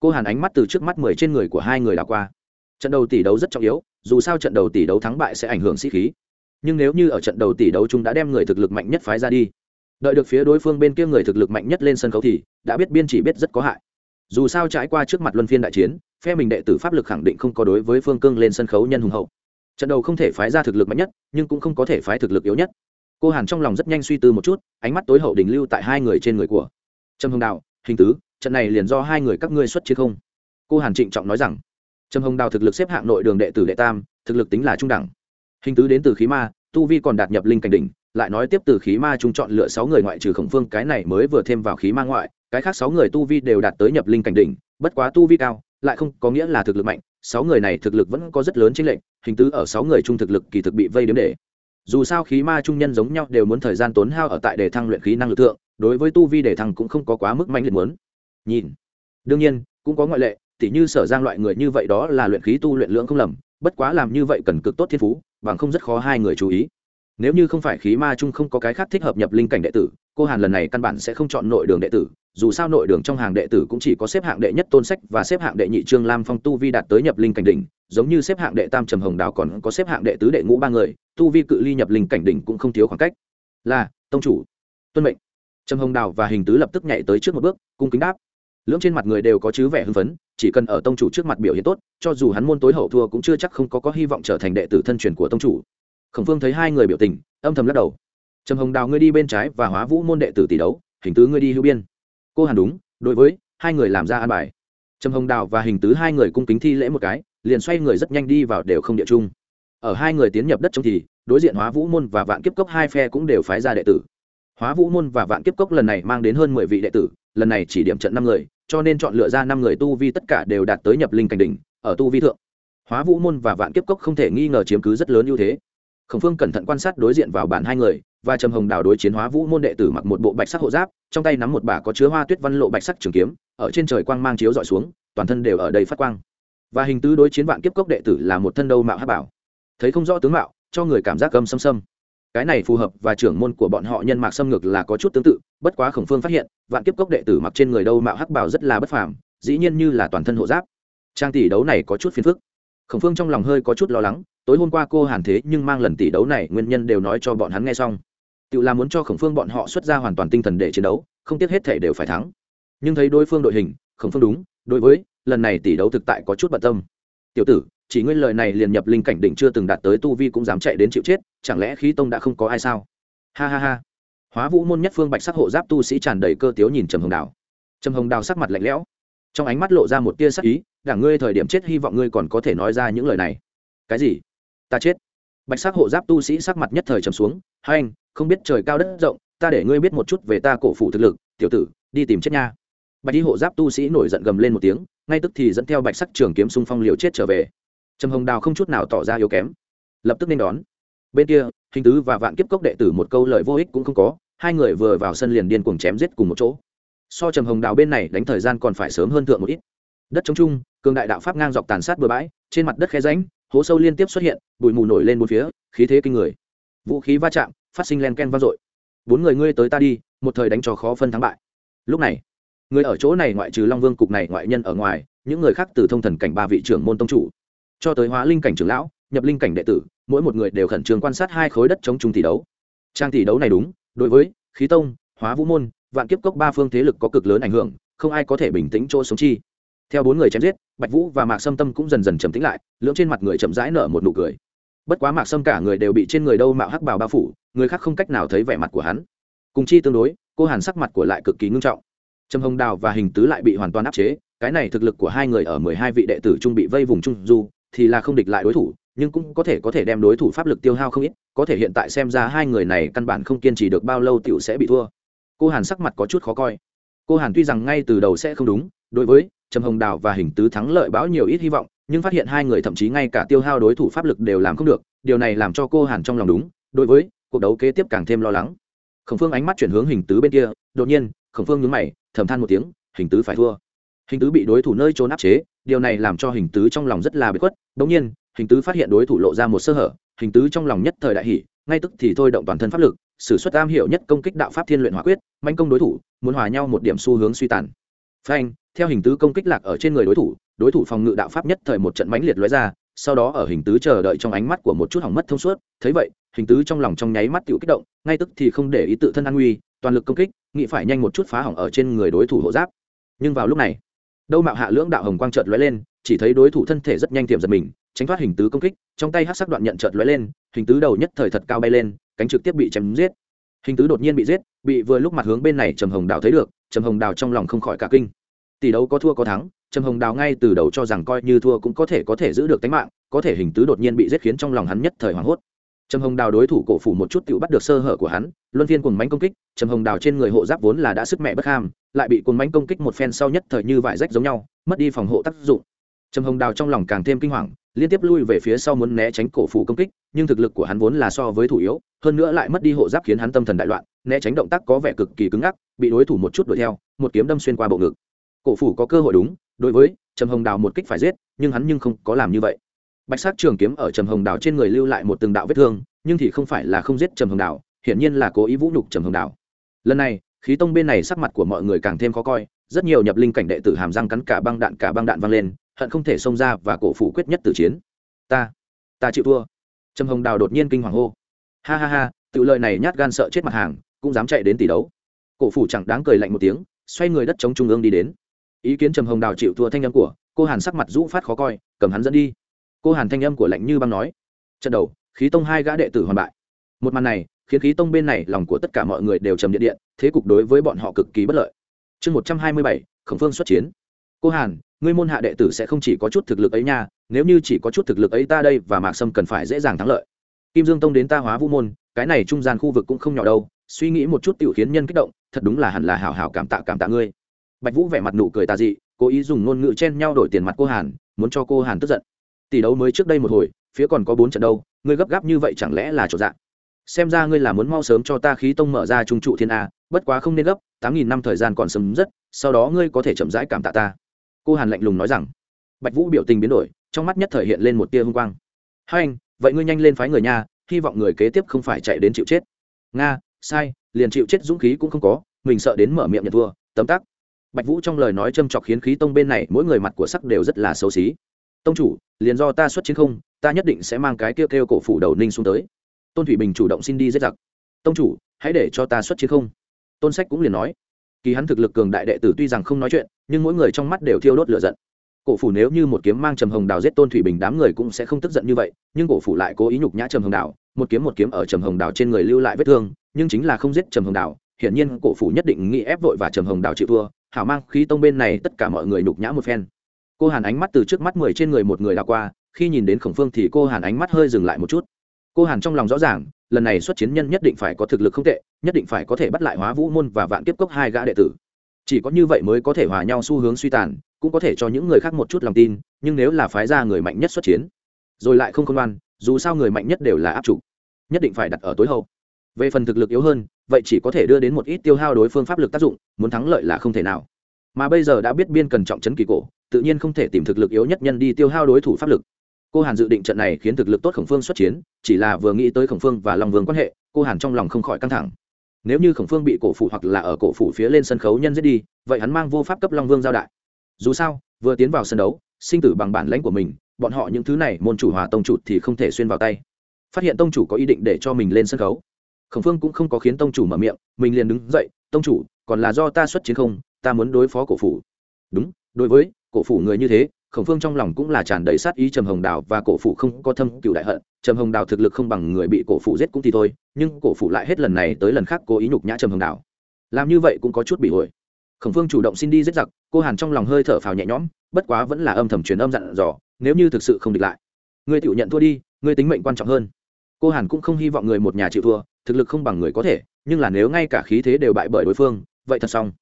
Cô hàn ánh mắt từ trước mắt mười trên người của hai người đảo qua. Trận đầu tỷ đấu rất trọng yếu, dù sao trận đầu tỷ đấu thắng bại sẽ ảnh hưởng sĩ khí. Nhưng nếu như ở trận đầu tỷ đấu chúng đã đem người thực lực mạnh nhất phái ra đi, đợi được phía đối phương bên kia người thực lực mạnh nhất lên sân khấu thì đã biết biên chỉ biết rất có hại. Dù sao trải qua trước mặt luân phiên đại chiến, phe mình đệ tử pháp lực khẳng định không có đối với phương cương lên sân khấu nhân hùng hậu trận đầu không thể phái ra thực lực mạnh nhất, nhưng cũng không có thể phái thực lực yếu nhất. Cô hàn trong lòng rất nhanh suy tư một chút, ánh mắt tối hậu đình lưu tại hai người trên người của. Trâm hồng đạo hình tứ, trận này liền do hai người các ngươi xuất chiến không? Cô hàn trịnh trọng nói rằng. Trâm hồng đào thực lực xếp hạng nội đường đệ tử đệ tam, thực lực tính là trung đẳng. Hình tứ đến từ khí ma, tu vi còn đạt nhập linh cảnh đỉnh, lại nói tiếp từ khí ma chúng chọn lựa sáu người ngoại trừ khổng phương, cái này mới vừa thêm vào khí ma ngoại, cái khác sáu người tu vi đều đạt tới nhập linh cảnh đỉnh, bất quá tu vi cao, lại không có nghĩa là thực lực mạnh sáu người này thực lực vẫn có rất lớn chênh lệnh hình tứ ở sáu người trung thực lực kỳ thực bị vây đếm để. Dù sao khí ma trung nhân giống nhau đều muốn thời gian tốn hao ở tại để thăng luyện khí năng lực thượng, đối với tu vi để thăng cũng không có quá mức mạnh liệt muốn. Nhìn. Đương nhiên, cũng có ngoại lệ, tỉ như sở giang loại người như vậy đó là luyện khí tu luyện lượng không lầm, bất quá làm như vậy cần cực tốt thiên phú, bằng không rất khó hai người chú ý nếu như không phải khí ma chung không có cái khác thích hợp nhập linh cảnh đệ tử, cô hàn lần này căn bản sẽ không chọn nội đường đệ tử, dù sao nội đường trong hàng đệ tử cũng chỉ có xếp hạng đệ nhất tôn sách và xếp hạng đệ nhị trương lam phong tu vi đạt tới nhập linh cảnh đỉnh, giống như xếp hạng đệ tam trầm hồng đào còn có xếp hạng đệ tứ đệ ngũ ba người, tu vi cự ly nhập linh cảnh đỉnh cũng không thiếu khoảng cách. Là, tông chủ. Tuân mệnh. Trầm hồng đào và hình tứ lập tức nhảy tới trước một bước, cung kính đáp. Lưỡng trên mặt người đều có chứ vẻ hưng phấn, chỉ cần ở tông chủ trước mặt biểu hiện tốt, cho dù hắn môn tối hậu thua cũng chưa chắc không có có hy vọng trở thành đệ tử thân truyền của tông chủ khổng phương thấy hai người biểu tình, âm thầm lắc đầu. Trầm hồng đào, ngươi đi bên trái và hóa vũ môn đệ tử tỷ đấu, hình tứ ngươi đi hữu biên. Cô hàn đúng, đối với, hai người làm ra an bài. Trầm hồng đào và hình tứ hai người cung kính thi lễ một cái, liền xoay người rất nhanh đi vào đều không địa chung ở hai người tiến nhập đất trong thì, đối diện hóa vũ môn và vạn kiếp cốc hai phe cũng đều phái ra đệ tử. Hóa vũ môn và vạn kiếp cốc lần này mang đến hơn mười vị đệ tử, lần này chỉ điểm trận năm người, cho nên chọn lựa ra năm người tu vi tất cả đều đạt tới nhập linh cảnh đỉnh, ở tu vi thượng. Hóa vũ môn và vạn kiếp cốc không thể nghi ngờ chiếm cứ rất lớn ưu thế khổng phương cẩn thận quan sát đối diện vào bản hai người, và trầm hồng đào đối chiến hóa vũ môn đệ tử mặc một bộ bạch sắc hộ giáp, trong tay nắm một bả có chứa hoa tuyết văn lộ bạch sắc trường kiếm, ở trên trời quang mang chiếu dọi xuống, toàn thân đều ở đây phát quang. Và hình tứ đối chiến vạn kiếp cốc đệ tử là một thân đâu mạo hát bảo. Thấy không rõ tướng mạo, cho người cảm giác gầm xâm xâm. Cái này phù hợp và trưởng môn của bọn họ nhân mạc xâm ngược là có chút tương tự, bất quá khổng phương phát hiện, vạn kiếp cốc đệ tử mặc trên người đâu mạo hắc bảo rất là bất phàm, dĩ nhiên như là toàn thân hộ giáp. Trang tỷ đấu này có chút phiền phức khổng phương trong lòng hơi có chút lo lắng, tối hôm qua cô hàn thế nhưng mang lần tỷ đấu này, nguyên nhân đều nói cho bọn hắn nghe xong. Tự là muốn cho khổng phương bọn họ xuất ra hoàn toàn tinh thần để chiến đấu, không tiếc hết thể đều phải thắng. Nhưng thấy đối phương đội hình, khổng phương đúng, đối với, lần này tỷ đấu thực tại có chút bận tâm. Tiểu tử, chỉ nguyên lời này liền nhập linh cảnh đỉnh chưa từng đạt tới tu vi cũng dám chạy đến chịu chết, chẳng lẽ khí tông đã không có ai sao? Ha ha ha. Hóa vũ môn nhất phương bạch sắc hộ giáp tu sĩ tràn đầy cơ tiếu nhìn trầm hồng đào. Trầm hồng đào sắc mặt lạnh lẽo, trong ánh mắt lộ ra một tia sắc ý đảng ngươi thời điểm chết, hy vọng ngươi còn có thể nói ra những lời này. Cái gì? Ta chết. Bạch sắc hộ giáp tu sĩ sắc mặt nhất thời trầm xuống. Hai anh, không biết trời cao đất rộng, ta để ngươi biết một chút về ta cổ phủ thực lực. Tiểu tử, đi tìm chết nha. Bạch đi hộ giáp tu sĩ nổi giận gầm lên một tiếng, ngay tức thì dẫn theo bạch sắc trường kiếm xung phong liều chết trở về. Trầm hồng đào không chút nào tỏ ra yếu kém. Lập tức nên đón. Bên kia, hình tứ và vạn kiếp cốc đệ tử một câu lời vô ích cũng không có, hai người vừa vào sân liền điên cuồng chém giết cùng một chỗ. So trầm hồng đào bên này đánh thời gian còn phải sớm hơn thượng một ít đất chống trung cường đại đạo pháp ngang dọc tàn sát bừa bãi, trên mặt đất khe ránh hố sâu liên tiếp xuất hiện, bụi mù nổi lên bốn phía, khí thế kinh người. Vũ khí va chạm, phát sinh len ken vang dội. Bốn người ngươi tới ta đi, một thời đánh trò khó phân thắng bại. Lúc này, người ở chỗ này ngoại trừ long vương cục này ngoại nhân ở ngoài, những người khác từ thông thần cảnh ba vị trưởng môn tông chủ, cho tới hóa linh cảnh trưởng lão, nhập linh cảnh đệ tử, mỗi một người đều khẩn trương quan sát hai khối đất chống chung tỷ đấu. Trang tỷ đấu này đúng, đối với khí tông, hóa vũ môn, vạn kiếp cốc ba phương thế lực có cực lớn ảnh hưởng, không ai có thể bình tĩnh chỗ sống chi theo bốn người chém giết, bạch vũ và mạc sâm tâm cũng dần dần trầm tĩnh lại, lưỡng trên mặt người chậm rãi nở một nụ cười. Bất quá mạc sâm cả người đều bị trên người đâu mạo hắc bào bao phủ, người khác không cách nào thấy vẻ mặt của hắn. Cùng chi tương đối, cô hàn sắc mặt của lại cực kỳ ngưng trọng. Trầm hồng đào và hình tứ lại bị hoàn toàn áp chế, cái này thực lực của hai người ở mười hai vị đệ tử trung bị vây vùng trung du, thì là không địch lại đối thủ, nhưng cũng có thể có thể đem đối thủ pháp lực tiêu hao không ít, có thể hiện tại xem ra hai người này căn bản không kiên trì được bao lâu t i ể u sẽ bị thua. Cô hàn sắc mặt có chút khó coi cô hàn tuy rằng ngay từ đầu sẽ không đúng, đối với trầm hồng đào và hình tứ thắng lợi báo nhiều ít hy vọng, nhưng phát hiện hai người thậm chí ngay cả tiêu hao đối thủ pháp lực đều làm không được, điều này làm cho cô hàn trong lòng đúng, đối với cuộc đấu kế tiếp càng thêm lo lắng. Khổng phương ánh mắt chuyển hướng hình tứ bên kia, đột nhiên, khổng phương nhúng mày, thầm than một tiếng, hình tứ phải thua. Hình tứ bị đối thủ nơi trốn áp chế, điều này làm cho hình tứ trong lòng rất là bất khuất. Bỗng nhiên, hình tứ phát hiện đối thủ lộ ra một sơ hở, hình tứ trong lòng nhất thời đại hỷ ngay tức thì thôi động toàn thân pháp lực sử xuất am hiểu nhất công kích đạo pháp thiên luyện hỏa quyết, manh công đối thủ, muốn hòa nhau một điểm xu hướng suy tàn. Phanh, theo hình tứ công kích lạc ở trên người đối thủ đối thủ phòng ngự đạo pháp nhất thời một trận mãnh liệt lóe ra, sau đó ở hình tứ chờ đợi trong ánh mắt của một chút hỏng mất thông suốt, thấy vậy, hình tứ trong lòng trong nháy mắt tiểu kích động, ngay tức thì không để ý tự thân an nguy, toàn lực công kích, nghĩ phải nhanh một chút phá hỏng ở trên người đối thủ hộ giáp. Nhưng vào lúc này, đâu mạo hạ lưỡng đạo hồng quang chợt lóe lên, chỉ thấy đối thủ thân thể rất nhanh tiềm giật mình, tránh thoát hình tứ công kích, trong tay hát sắc đoạn nhận chợt lóe lên, hình tứ đầu nhất thời thật cao bay lên cánh trực tiếp bị chém giết. Hình tứ đột nhiên bị giết, bị vừa lúc mặt hướng bên này trầm hồng đào thấy được, trầm hồng đào trong lòng không khỏi cả kinh. Tỷ đấu có thua có thắng, trầm hồng đào ngay từ đầu cho rằng coi như thua cũng có thể có thể giữ được tính mạng, có thể hình tứ đột nhiên bị giết khiến trong lòng hắn nhất thời hoảng hốt. Trầm hồng đào đối thủ cổ phủ một chút tự bắt được sơ hở của hắn, luân phiên cùng mánh công kích, trầm hồng đào trên người hộ giáp vốn là đã sức mẹ bất ham, lại bị cùng mánh công kích một phen sau nhất thời như vải rách giống nhau, mất đi phòng hộ tác dụng. Trầm hồng đào trong lòng càng thêm kinh hoàng liên tiếp lui về phía sau muốn né tránh cổ phủ công kích, nhưng thực lực của hắn vốn là so với thủ yếu, hơn nữa lại mất đi hộ giáp khiến hắn tâm thần đại loạn, né tránh động tác có vẻ cực kỳ cứng ngắc, bị đối thủ một chút đuổi theo, một kiếm đâm xuyên qua bộ ngực. Cổ phủ có cơ hội đúng, đối với trầm hồng đào một kích phải giết, nhưng hắn nhưng không có làm như vậy. Bạch sát trường kiếm ở trầm hồng đào trên người lưu lại một từng đạo vết thương, nhưng thì không phải là không giết trầm hồng đào, hiển nhiên là cố ý vũ nhục trầm hồng đào. Lần này, khí tông bên này sắc mặt của mọi người càng thêm khó coi, rất nhiều nhập linh cảnh đệ tử hàm răng cắn cả băng đạn cả băng đạn văng lên hận không thể xông ra và cổ phủ quyết nhất tử chiến. Ta ta chịu thua. Trầm hồng đào đột nhiên kinh hoàng hô. Ha ha ha tự lợi này nhát gan sợ chết mặt hàng, cũng dám chạy đến tỷ đấu. Cổ phủ chẳng đáng cười lạnh một tiếng, xoay người đất chống trung ương đi đến. Ý kiến trầm hồng đào chịu thua thanh âm của, cô hàn sắc mặt rũ phát khó coi, cầm hắn dẫn đi. Cô hàn thanh âm của lạnh như băng nói. Trận đầu, khí tông hai gã đệ tử hoàn bại. Một màn này, khiến khí tông bên này lòng của tất cả mọi người đều trầm điện điện, thế cục đối với bọn họ cực kỳ bất lợi. Chương một trăm hai mươi bảy, khổng phương xuất chiến. Cô hàn ngươi môn hạ đệ tử sẽ không chỉ có chút thực lực ấy nha, nếu như chỉ có chút thực lực ấy ta đây và mạc sâm cần phải dễ dàng thắng lợi. Kim dương tông đến ta hóa vũ môn, cái này trung gian khu vực cũng không nhỏ đâu, suy nghĩ một chút tiểu khiến nhân kích động, thật đúng là hẳn là hảo hảo cảm tạ cảm tạ ngươi. Bạch vũ vẻ mặt nụ cười tà dị, cố ý dùng ngôn ngữ chen nhau đổi tiền mặt cô hàn, muốn cho cô hàn tức giận. Tỷ đấu mới trước đây một hồi, phía còn có bốn trận đâu, ngươi gấp gáp như vậy chẳng lẽ là chỗ dạng xem ra ngươi là muốn mau sớm cho ta khí tông mở ra trung trụ thiên a, bất quá không nên gấp, tám nghìn năm thời gian còn sớm rất, sau đó ngươi có thể chậm rãi cảm tạ ta cô hàn lạnh lùng nói rằng, bạch vũ biểu tình biến đổi, trong mắt nhất thời hiện lên một tia hung quang. Hai anh, vậy ngươi nhanh lên phái người nha, hy vọng người kế tiếp không phải chạy đến chịu chết. Nga, sai, liền chịu chết dũng khí cũng không có, mình sợ đến mở miệng nhận thua, tấm tắc. Bạch vũ trong lời nói châm chọc khiến khí tông bên này mỗi người mặt của sắc đều rất là xấu xí. Tông chủ, liền do ta xuất chiến không, ta nhất định sẽ mang cái kêu kêu cổ phủ đầu ninh xuống tới. Tôn thủy bình chủ động xin đi giết giặc. Tông chủ, hãy để cho ta xuất chiến không. Tôn sách cũng liền nói kỳ hắn thực lực cường đại đệ tử tuy rằng không nói chuyện, nhưng mỗi người trong mắt đều thiêu đốt lửa giận. Cổ phủ nếu như một kiếm mang trầm hồng đào giết tôn thủy bình đám người cũng sẽ không tức giận như vậy, nhưng cổ phủ lại cố ý nhục nhã trầm hồng đào, một kiếm một kiếm ở trầm hồng đào trên người lưu lại vết thương, nhưng chính là không giết trầm hồng đào, hiển nhiên cổ phủ nhất định nghĩ ép vội và trầm hồng đào chịu thua, hảo mang khí tông bên này tất cả mọi người nhục nhã một phen. Cô hàn ánh mắt từ trước mắt mười trên người một người đào qua, khi nhìn đến khổng phương thì cô hàn ánh mắt hơi dừng lại một chút. Cô hàn trong lòng rõ ràng lần này xuất chiến nhân nhất định phải có thực lực không tệ, nhất định phải có thể bắt lại hóa vũ môn và vạn kiếp cốc hai gã đệ tử. Chỉ có như vậy mới có thể hòa nhau xu hướng suy tàn, cũng có thể cho những người khác một chút lòng tin, nhưng nếu là phái ra người mạnh nhất xuất chiến, rồi lại không công ngoan, dù sao người mạnh nhất đều là áp chủ, nhất định phải đặt ở tối hậu. Về phần thực lực yếu hơn, vậy chỉ có thể đưa đến một ít tiêu hao đối phương pháp lực tác dụng, muốn thắng lợi là không thể nào. Mà bây giờ đã biết biên cần trọng trấn kỳ cổ, tự nhiên không thể tìm thực lực yếu nhất nhân đi tiêu hao đối thủ pháp lực cô hàn dự định trận này khiến thực lực tốt khổng phương xuất chiến, chỉ là vừa nghĩ tới khổng phương và long vương quan hệ, cô hàn trong lòng không khỏi căng thẳng. Nếu như khổng phương bị cổ phủ hoặc là ở cổ phủ phía lên sân khấu nhân giết đi, vậy hắn mang vô pháp cấp long vương giao đại. Dù sao, vừa tiến vào sân đấu, sinh tử bằng bản lãnh của mình, bọn họ những thứ này môn chủ hòa tông chủ thì không thể xuyên vào tay. Phát hiện tông chủ có ý định để cho mình lên sân khấu. Khổng phương cũng không có khiến tông chủ mở miệng, mình liền đứng dậy, tông chủ, còn là do ta xuất chiến không? Ta muốn đối phó cổ phủ. Đúng, đối với, cổ phủ người như thế khổng phương trong lòng cũng là tràn đầy sát ý trầm hồng đào và cổ Phụ không có thâm cựu đại hận. Trầm hồng đào thực lực không bằng người bị cổ Phụ giết cũng thì thôi, nhưng cổ Phụ lại hết lần này tới lần khác cố ý nhục nhã trầm hồng đào. Làm như vậy cũng có chút bị hồi khổng phương chủ động xin đi giết giặc, cô hàn trong lòng hơi thở phào nhẹ nhõm, bất quá vẫn là âm thầm truyền âm dặn dò, nếu như thực sự không địch lại ngươi tự nhận thua đi ngươi tính mệnh quan trọng hơn. Cô hàn cũng không hy vọng người một nhà chịu thua, thực lực không bằng người có thể, nhưng là nếu ngay cả khí thế đều bại bởi đối phương, vậy thật xong.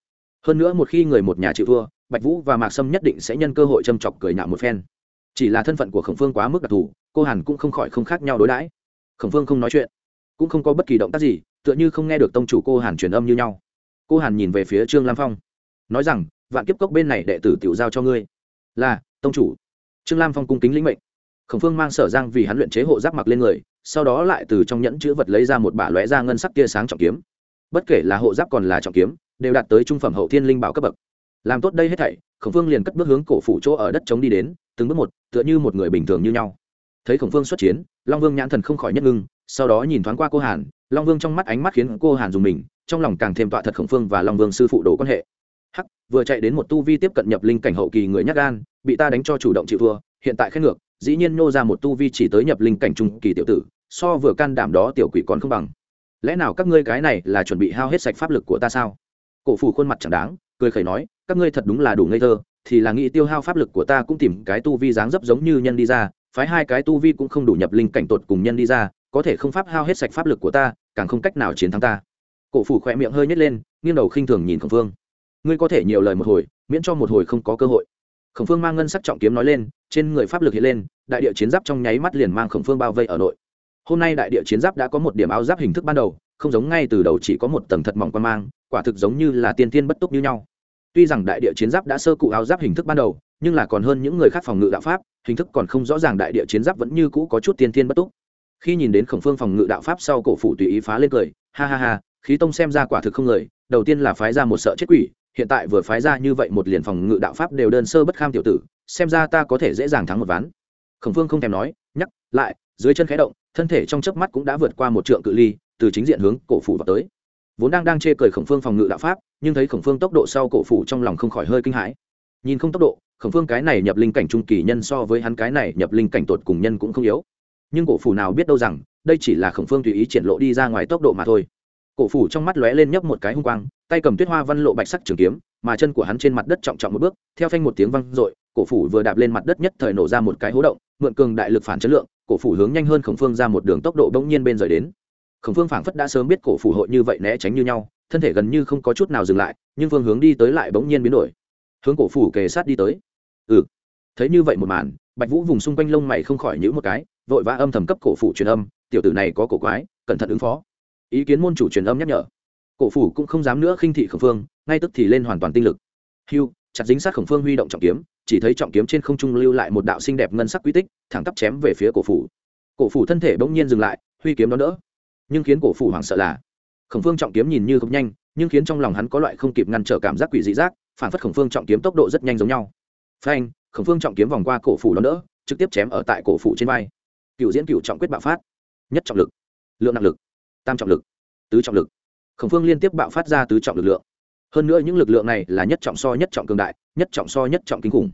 Hơn nữa một khi người một nhà chịu thua bạch vũ và mạc sâm nhất định sẽ nhân cơ hội châm chọc cười nhạo một phen. Chỉ là thân phận của khổng phương quá mức đặc thù, cô hàn cũng không khỏi không khác nhau đối đãi. Khổng phương không nói chuyện, cũng không có bất kỳ động tác gì, tựa như không nghe được tông chủ cô hàn truyền âm như nhau. Cô hàn nhìn về phía trương lam phong, nói rằng, vạn kiếp cốc bên này đệ tử tiểu giao cho ngươi. Là, tông chủ. Trương lam phong cung kính lĩnh mệnh. Khổng phương mang sở giang vì hắn luyện chế hộ giáp mặc lên người, sau đó lại từ trong nhẫn chữ vật lấy ra một bả lóe ra ngân sắc tia sáng trọng kiếm. Bất kể là hộ giáp còn là trọng kiếm, đều đạt tới trung phẩm hậu thiên linh bảo cấp bậc làm tốt đây hết thảy, khổng phương liền cất bước hướng cổ phủ chỗ ở đất chống đi đến, từng bước một, tựa như một người bình thường như nhau. Thấy khổng phương xuất chiến, long vương nhãn thần không khỏi nhất ngưng, sau đó nhìn thoáng qua cô hàn, long vương trong mắt ánh mắt khiến cô hàn dùng mình, trong lòng càng thêm tọa thật khổng phương và long vương sư phụ đổ quan hệ. Hắc, vừa chạy đến một tu vi tiếp cận nhập linh cảnh hậu kỳ người nhắc gan, bị ta đánh cho chủ động chịu thua, hiện tại khen ngược, dĩ nhiên nô ra một tu vi chỉ tới nhập linh cảnh trung kỳ tiểu tử, so vừa can đảm đó tiểu quỷ còn không bằng. Lẽ nào các ngươi cái này là chuẩn bị hao hết sạch pháp lực của ta sao? Cổ phủ khuôn mặt chẳng đáng, cười khẩy nói các ngươi thật đúng là đủ ngây thơ, thì là nghĩ tiêu hao pháp lực của ta cũng tìm cái tu vi dáng dấp giống như nhân đi ra, phái hai cái tu vi cũng không đủ nhập linh cảnh tột cùng nhân đi ra, có thể không pháp hao hết sạch pháp lực của ta, càng không cách nào chiến thắng ta. Cổ phủ khỏe miệng hơi nhét lên, nghiêng đầu khinh thường nhìn khổng phương. Ngươi có thể nhiều lời một hồi, miễn cho một hồi không có cơ hội. Khổng phương mang ngân sắc trọng kiếm nói lên, trên người pháp lực hiện lên, đại địa chiến giáp trong nháy mắt liền mang khổng phương bao vây ở nội. Hôm nay đại địa chiến giáp đã có một điểm áo giáp hình thức ban đầu, không giống ngay từ đầu chỉ có một tầng thật mỏng quan mang, quả thực giống như là tiên tiên bất túc như nhau tuy rằng đại địa chiến giáp đã sơ cụ áo giáp hình thức ban đầu, nhưng là còn hơn những người khác phòng ngự đạo pháp, hình thức còn không rõ ràng đại địa chiến giáp vẫn như cũ có chút tiên thiên bất túc. Khi nhìn đến khổng phương phòng ngự đạo pháp sau cổ phủ tùy ý phá lên cười, ha ha ha, khí tông xem ra quả thực không người đầu tiên là phái ra một sợ chết quỷ, hiện tại vừa phái ra như vậy một liền phòng ngự đạo pháp đều đơn sơ bất kham tiểu tử, xem ra ta có thể dễ dàng thắng một ván. Khổng phương không thèm nói, nhắc, lại, dưới chân khẽ động, thân thể trong chớp mắt cũng đã vượt qua một trượng cự ly, từ chính diện hướng cổ phủ vào tới vốn đang đang chê cười khổng phương phòng ngự đạo pháp, nhưng thấy khổng phương tốc độ sau cổ phủ trong lòng không khỏi hơi kinh hãi. Nhìn không tốc độ, khổng phương cái này nhập linh cảnh trung kỳ nhân so với hắn cái này nhập linh cảnh tột cùng nhân cũng không yếu. Nhưng cổ phủ nào biết đâu rằng, đây chỉ là khổng phương tùy ý triển lộ đi ra ngoài tốc độ mà thôi. Cổ phủ trong mắt lóe lên nhấp một cái hung quang, tay cầm tuyết hoa văn lộ bạch sắc trường kiếm, mà chân của hắn trên mặt đất trọng trọng một bước, theo phanh một tiếng văng r ộ i cổ phủ vừa đạp lên mặt đất nhất thời nổ ra một cái hố động, mượn cường đại lực phản chất lượng, cổ phủ hướng nhanh hơn khổng phương ra một đường tốc độ bỗng nhiên bên rời đến khổng phương phảng phất đã sớm biết cổ phủ hội như vậy né tránh như nhau thân thể gần như không có chút nào dừng lại nhưng phương hướng đi tới lại bỗng nhiên biến đổi. Hướng cổ phủ kề sát đi tới. Ừ. Thấy như vậy một màn bạch vũ vùng xung quanh lông mày không khỏi nhữ một cái vội vã âm thầm cấp cổ phủ truyền âm tiểu tử này có cổ quái cẩn thận ứng phó. Ý kiến môn chủ truyền âm nhắc nhở. Cổ phủ cũng không dám nữa khinh thị khổng phương ngay tức thì lên hoàn toàn tinh lực. Hưu, chặt dính sát khổng phương huy động trọng kiếm chỉ thấy trọng kiếm trên không trung lưu lại một đạo xinh đẹp ngân sắc quy tích thẳng tắp chém về phía cổ phủ. Cổ phủ thân thể bỗng nhiên dừng lại huy kiếm đó đỡ nhưng khiến cổ phủ hoảng sợ là, khổng phương trọng kiếm nhìn như không nhanh, nhưng khiến trong lòng hắn có loại không kịp ngăn trở cảm giác quỷ dị giác, phản phất khổng phương trọng kiếm tốc độ rất nhanh giống nhau. Phanh, khổng phương trọng kiếm vòng qua cổ phủ đó đỡ, trực tiếp chém ở tại cổ phủ trên vai. Cựu diễn cựu trọng quyết bạo phát. Nhất trọng lực, lượng năng lực, tam trọng lực, tứ trọng lực. Khổng phương liên tiếp bạo phát ra tứ trọng lực lượng. Hơn nữa những lực lượng này là nhất trọng so nhất trọng cường đại, nhất trọng so nhất trọng kinh khủng.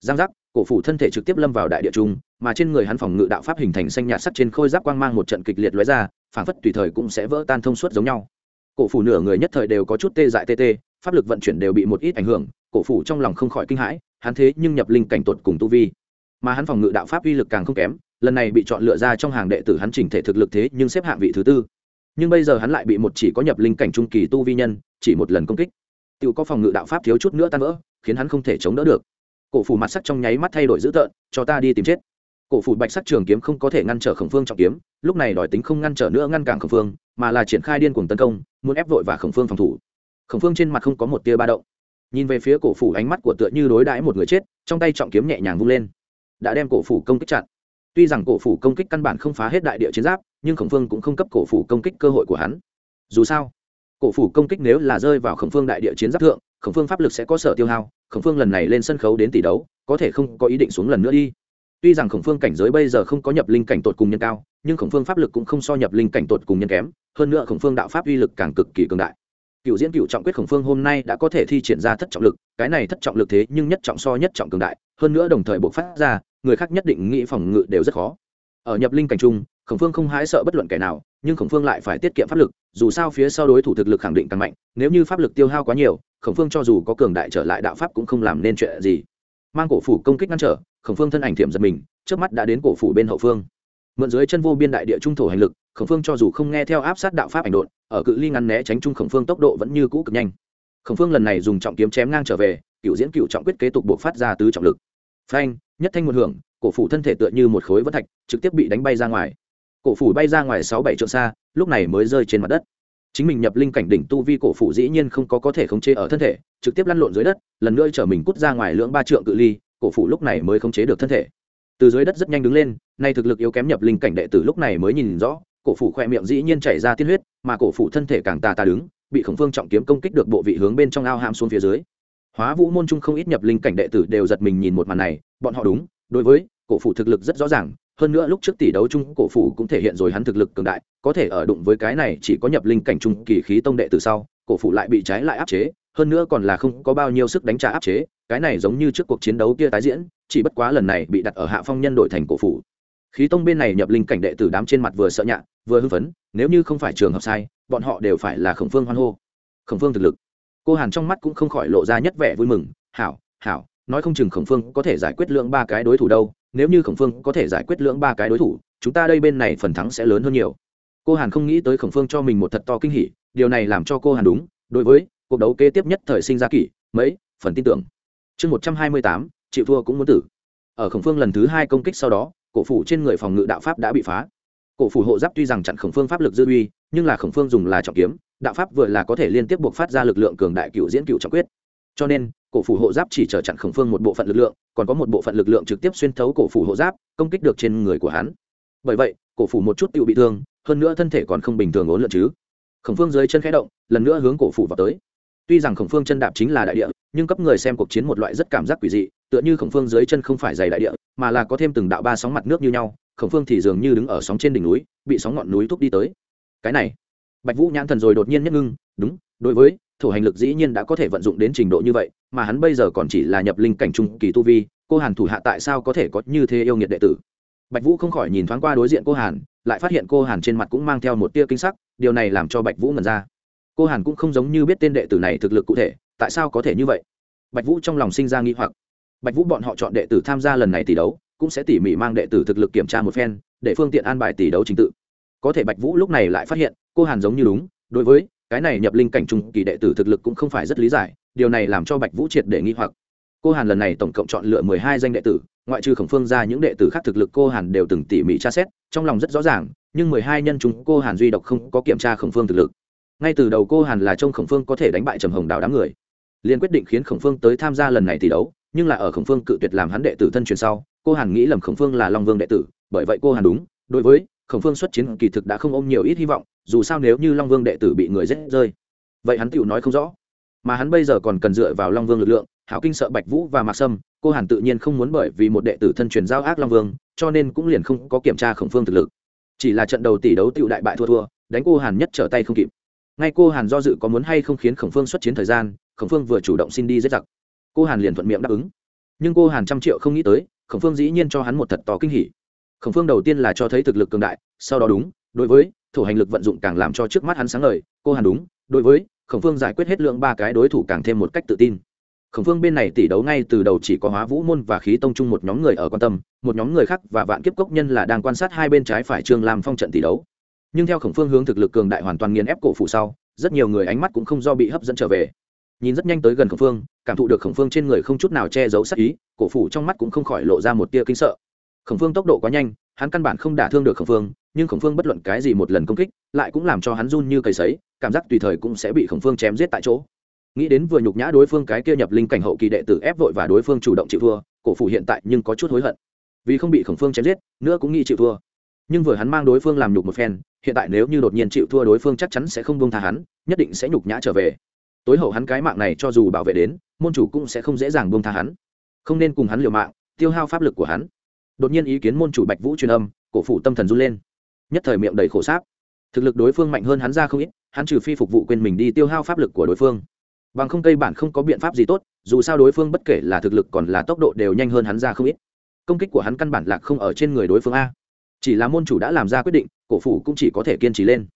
Giang giác, cổ phủ thân thể trực tiếp lâm vào đại địa trung, mà trên người hắn phòng ngự đạo pháp hình thành xanh nhạt sắt trên khôi giáp quang mang một trận kịch liệt lóe ra phảng phất tùy thời cũng sẽ vỡ tan thông suốt giống nhau. Cổ phủ nửa người nhất thời đều có chút tê dại tê tê, pháp lực vận chuyển đều bị một ít ảnh hưởng, cổ phủ trong lòng không khỏi kinh hãi, hắn thế nhưng nhập linh cảnh tột cùng tu vi. Mà hắn phòng ngự đạo pháp uy lực càng không kém, lần này bị chọn lựa ra trong hàng đệ tử hắn chỉnh thể thực lực thế nhưng xếp hạng vị thứ tư. Nhưng bây giờ hắn lại bị một chỉ có nhập linh cảnh trung kỳ tu vi nhân, chỉ một lần công kích. Tự có phòng ngự đạo pháp thiếu chút nữa tan vỡ, khiến hắn không thể chống đỡ được. Cổ phủ mặt sắc trong nháy mắt thay đổi dữ tợn, cho ta đi tìm chết cổ phủ bạch sắc trường kiếm không có thể ngăn trở khổng phương trọng kiếm, lúc này đòi tính không ngăn trở nữa ngăn cản khổng phương, mà là triển khai điên cuồng tấn công, muốn ép vội và khổng phương phòng thủ. Khổng phương trên mặt không có một tia ba động. Nhìn về phía cổ phủ, ánh mắt của tựa như đối đãi một người chết, trong tay trọng kiếm nhẹ nhàng vung lên. Đã đem cổ phủ công kích chặn. Tuy rằng cổ phủ công kích căn bản không phá hết đại địa chiến giáp, nhưng khổng phương cũng không cấp cổ phủ công kích cơ hội của hắn. Dù sao, cổ phủ công kích nếu là rơi vào khổng phương đại địa chiến giáp thượng, khổng phương pháp lực sẽ có sở tiêu hao, khổng phương lần này lên sân khấu đến tỷ đấu, có thể không có ý định xuống lần nữa đi tuy rằng khổng phương cảnh giới bây giờ không có nhập linh cảnh tột cùng nhân cao, nhưng khổng phương pháp lực cũng không so nhập linh cảnh tột cùng nhân kém, hơn nữa khổng phương đạo pháp uy lực càng cực kỳ cường đại. Cựu diễn cựu trọng quyết khổng phương hôm nay đã có thể thi triển ra thất trọng lực, cái này thất trọng lực thế nhưng nhất trọng so nhất trọng cường đại, hơn nữa đồng thời buộc phát ra, người khác nhất định nghĩ phòng ngự đều rất khó. Ở nhập linh cảnh trung, khổng phương không hái sợ bất luận kẻ nào, nhưng khổng phương lại phải tiết kiệm pháp lực, dù sao phía sau đối thủ thực lực khẳng định càng mạnh, nếu như pháp lực tiêu hao quá nhiều, khổng phương cho dù có cường đại trở lại đạo pháp cũng không làm nên chuyện gì. Mang cổ phủ công kích ngăn trở khổng phương thân ảnh thiệm giật mình, trước mắt đã đến cổ phủ bên hậu phương. Mượn dưới chân vô biên đại địa trung thổ hành lực, khổng phương cho dù không nghe theo áp sát đạo pháp ảnh đột ở cự ly ngăn né tránh trung khổng phương tốc độ vẫn như cũ cực nhanh. Khổng phương lần này dùng trọng kiếm chém ngang trở về, cựu diễn cựu trọng quyết kế tục buộc phát ra tứ trọng lực. Phanh, nhất thanh một hưởng, cổ phủ thân thể tựa như một khối vân thạch, trực tiếp bị đánh bay ra ngoài. Cổ phủ bay ra ngoài sáu bảy trượng xa, lúc này mới rơi trên mặt đất. Chính mình nhập linh cảnh đỉnh tu vi cổ phủ dĩ nhiên không có có thể khống chế ở thân thể, trực tiếp lăn lộn dưới đất, lần nữa chở mình cút ra ngoài lưỡng ba trượng cự ly cổ phủ lúc này mới khống chế được thân thể. Từ dưới đất rất nhanh đứng lên, nay thực lực yếu kém nhập linh cảnh đệ tử lúc này mới nhìn rõ, cổ phủ khoe miệng dĩ nhiên chảy ra tiên huyết, mà cổ phủ thân thể càng tà tà đứng, bị khổng phương trọng kiếm công kích được bộ vị hướng bên trong ao hàm xuống phía dưới. Hóa vũ môn trung không ít nhập linh cảnh đệ tử đều giật mình nhìn một màn này, bọn họ đúng, đối với cổ phủ thực lực rất rõ ràng, hơn nữa lúc trước tỷ đấu chung cổ phủ cũng thể hiện rồi hắn thực lực cường đại, có thể ở đụng với cái này chỉ có nhập linh cảnh trung kỳ khí tông đệ từ sau, cổ phủ lại bị trái lại áp chế hơn nữa còn là không có bao nhiêu sức đánh trả áp chế, cái này giống như trước cuộc chiến đấu kia tái diễn, chỉ bất quá lần này bị đặt ở hạ phong nhân đội thành cổ phủ. Khí tông bên này nhập linh cảnh đệ tử đám trên mặt vừa sợ nhạ, vừa hưng phấn, nếu như không phải trường hợp sai, bọn họ đều phải là khổng phương hoan hô. Khổng phương thực lực. Cô hàn trong mắt cũng không khỏi lộ ra nhất vẻ vui mừng, hảo hảo, nói không chừng khổng phương có thể giải quyết lượng ba cái đối thủ đâu, nếu như khổng phương có thể giải quyết lượng ba cái đối thủ, chúng ta đây bên này phần thắng sẽ lớn hơn nhiều. Cô hàn không nghĩ tới khổng phương cho mình một thật to kinh hỉ, điều này làm cho cô hàn đúng, đối với cuộc đấu kế tiếp nhất thời sinh ra kỷ, mấy, phần tin tưởng. Chương một trăm hai mươi tám, chịu thua cũng muốn tử. Ở khổng phương lần thứ hai công kích sau đó, cổ phủ trên người phòng ngự đạo pháp đã bị phá. Cổ phủ hộ giáp tuy rằng chặn khổng phương pháp lực dư uy, nhưng là khổng phương dùng là trọng kiếm, đạo pháp vừa là có thể liên tiếp buộc phát ra lực lượng cường đại cựu diễn cựu trọng quyết. Cho nên, cổ phủ hộ giáp chỉ trở chặn khổng phương một bộ phận lực lượng, còn có một bộ phận lực lượng trực tiếp xuyên thấu cổ phủ hộ giáp, công kích được trên người của hắn. Bởi vậy, cổ phủ một chút tự bị thương, hơn nữa thân thể còn không bình thường ốn lượn chứ. Khổng phương dưới chân khẽ động, lần nữa hướng cổ phủ vào tới tuy rằng khổng phương chân đạp chính là đại địa, nhưng cấp người xem cuộc chiến một loại rất cảm giác quỷ dị, tựa như khổng phương dưới chân không phải dày đại địa, mà là có thêm từng đạo ba sóng mặt nước như nhau, khổng phương thì dường như đứng ở sóng trên đỉnh núi, bị sóng ngọn núi thúc đi tới. Cái này, bạch vũ nhãn thần rồi đột nhiên nhất ngưng, đúng, đối với thủ hành lực dĩ nhiên đã có thể vận dụng đến trình độ như vậy, mà hắn bây giờ còn chỉ là nhập linh cảnh trung kỳ tu vi, cô hàn thủ hạ tại sao có thể có như thế yêu nghiệt đệ tử? Bạch vũ không khỏi nhìn thoáng qua đối diện cô hàn, lại phát hiện cô hàn trên mặt cũng mang theo một tia kinh sắc, điều này làm cho bạch vũ ngần ra cô hàn cũng không giống như biết tên đệ tử này thực lực cụ thể, tại sao có thể như vậy? Bạch vũ trong lòng sinh ra nghi hoặc. Bạch vũ bọn họ chọn đệ tử tham gia lần này tỷ đấu, cũng sẽ tỉ mỉ mang đệ tử thực lực kiểm tra một phen, để phương tiện an bài tỷ đấu trình tự. Có thể bạch vũ lúc này lại phát hiện, cô hàn giống như đúng, đối với cái này nhập linh cảnh trung kỳ đệ tử thực lực cũng không phải rất lý giải, điều này làm cho bạch vũ triệt để nghi hoặc. Cô hàn lần này tổng cộng chọn lựa mười hai danh đệ tử, ngoại trừ khổng phương ra những đệ tử khác thực lực cô hàn đều từng tỉ mỉ tra xét, trong lòng rất rõ ràng, nhưng mười hai nhân chúng cô hàn duy độc không có kiểm tra khổng phương thực lực ngay từ đầu cô hàn là trông khổng phương có thể đánh bại trầm hồng đào đám người. Liền quyết định khiến khổng phương tới tham gia lần này tỷ đấu, nhưng là ở khổng phương cự tuyệt làm hắn đệ tử thân truyền sau, cô hàn nghĩ lầm khổng phương là long vương đệ tử, bởi vậy cô hàn đúng, đối với khổng phương xuất chiến kỳ thực đã không ôm nhiều ít hy vọng, dù sao nếu như long vương đệ tử bị người rết rơi, vậy hắn tựu nói không rõ. Mà hắn bây giờ còn cần dựa vào long vương lực lượng, hảo kinh sợ bạch vũ và mạc sâm, cô hàn tự nhiên không muốn bởi vì một đệ tử thân truyền giao ác long vương, cho nên cũng liền không có kiểm tra khổng phương thực lực. Chỉ là trận đầu tỷ đấu tựu đại bại thua thua, đánh cô hàn nhất trở tay không kịp ngay cô hàn do dự có muốn hay không khiến khổng phương xuất chiến thời gian, khổng phương vừa chủ động xin đi giết giặc. Cô hàn liền thuận miệng đáp ứng. Nhưng cô hàn trăm triệu không nghĩ tới, khổng phương dĩ nhiên cho hắn một thật to kinh hỉ. Khổng phương đầu tiên là cho thấy thực lực cường đại, sau đó đúng, đối với thủ hành lực vận dụng càng làm cho trước mắt hắn sáng lời cô hàn đúng, đối với khổng phương giải quyết hết lượng ba cái đối thủ càng thêm một cách tự tin. Khổng phương bên này tỷ đấu ngay từ đầu chỉ có hóa vũ môn và khí tông chung một nhóm người ở quan tâm, một nhóm người khác và vạn kiếp cốc nhân là đang quan sát hai bên trái phải trương làm phong trận tỷ đấu nhưng theo khổng phương hướng thực lực cường đại hoàn toàn nghiền ép cổ phủ sau, rất nhiều người ánh mắt cũng không do bị hấp dẫn trở về. Nhìn rất nhanh tới gần khổng phương, cảm thụ được khổng phương trên người không chút nào che giấu sắc ý, cổ phủ trong mắt cũng không khỏi lộ ra một tia kinh sợ. Khổng phương tốc độ quá nhanh, hắn căn bản không đả thương được khổng phương, nhưng khổng phương bất luận cái gì một lần công kích, lại cũng làm cho hắn run như cầy sấy, cảm giác tùy thời cũng sẽ bị khổng phương chém giết tại chỗ. Nghĩ đến vừa nhục nhã đối phương cái kia nhập linh cảnh hậu kỳ đệ tử ép vội và đối phương chủ động chịu thua, cổ phủ hiện tại nhưng có chút hối hận. Vì không bị khổng phương chém giết, nữa cũng nghĩ chịu thua. Nhưng vừa hắn mang đối phương làm nhục một phen hiện tại nếu như đột nhiên chịu thua đối phương chắc chắn sẽ không buông tha hắn, nhất định sẽ nhục nhã trở về. Tối hậu hắn cái mạng này cho dù bảo vệ đến, môn chủ cũng sẽ không dễ dàng buông tha hắn. Không nên cùng hắn liều mạng, tiêu hao pháp lực của hắn. Đột nhiên ý kiến môn chủ bạch vũ truyền âm, cổ phủ tâm thần run lên. Nhất thời miệng đầy khổ sáp. Thực lực đối phương mạnh hơn hắn ra không ít, hắn trừ phi phục vụ quên mình đi tiêu hao pháp lực của đối phương. Bằng không cây bản không có biện pháp gì tốt, dù sao đối phương bất kể là thực lực còn là tốc độ đều nhanh hơn hắn ra không ít. Công kích của hắn căn bản lạc không ở trên người đối phương a chỉ là môn chủ đã làm ra quyết định, cổ phủ cũng chỉ có thể kiên trì lên.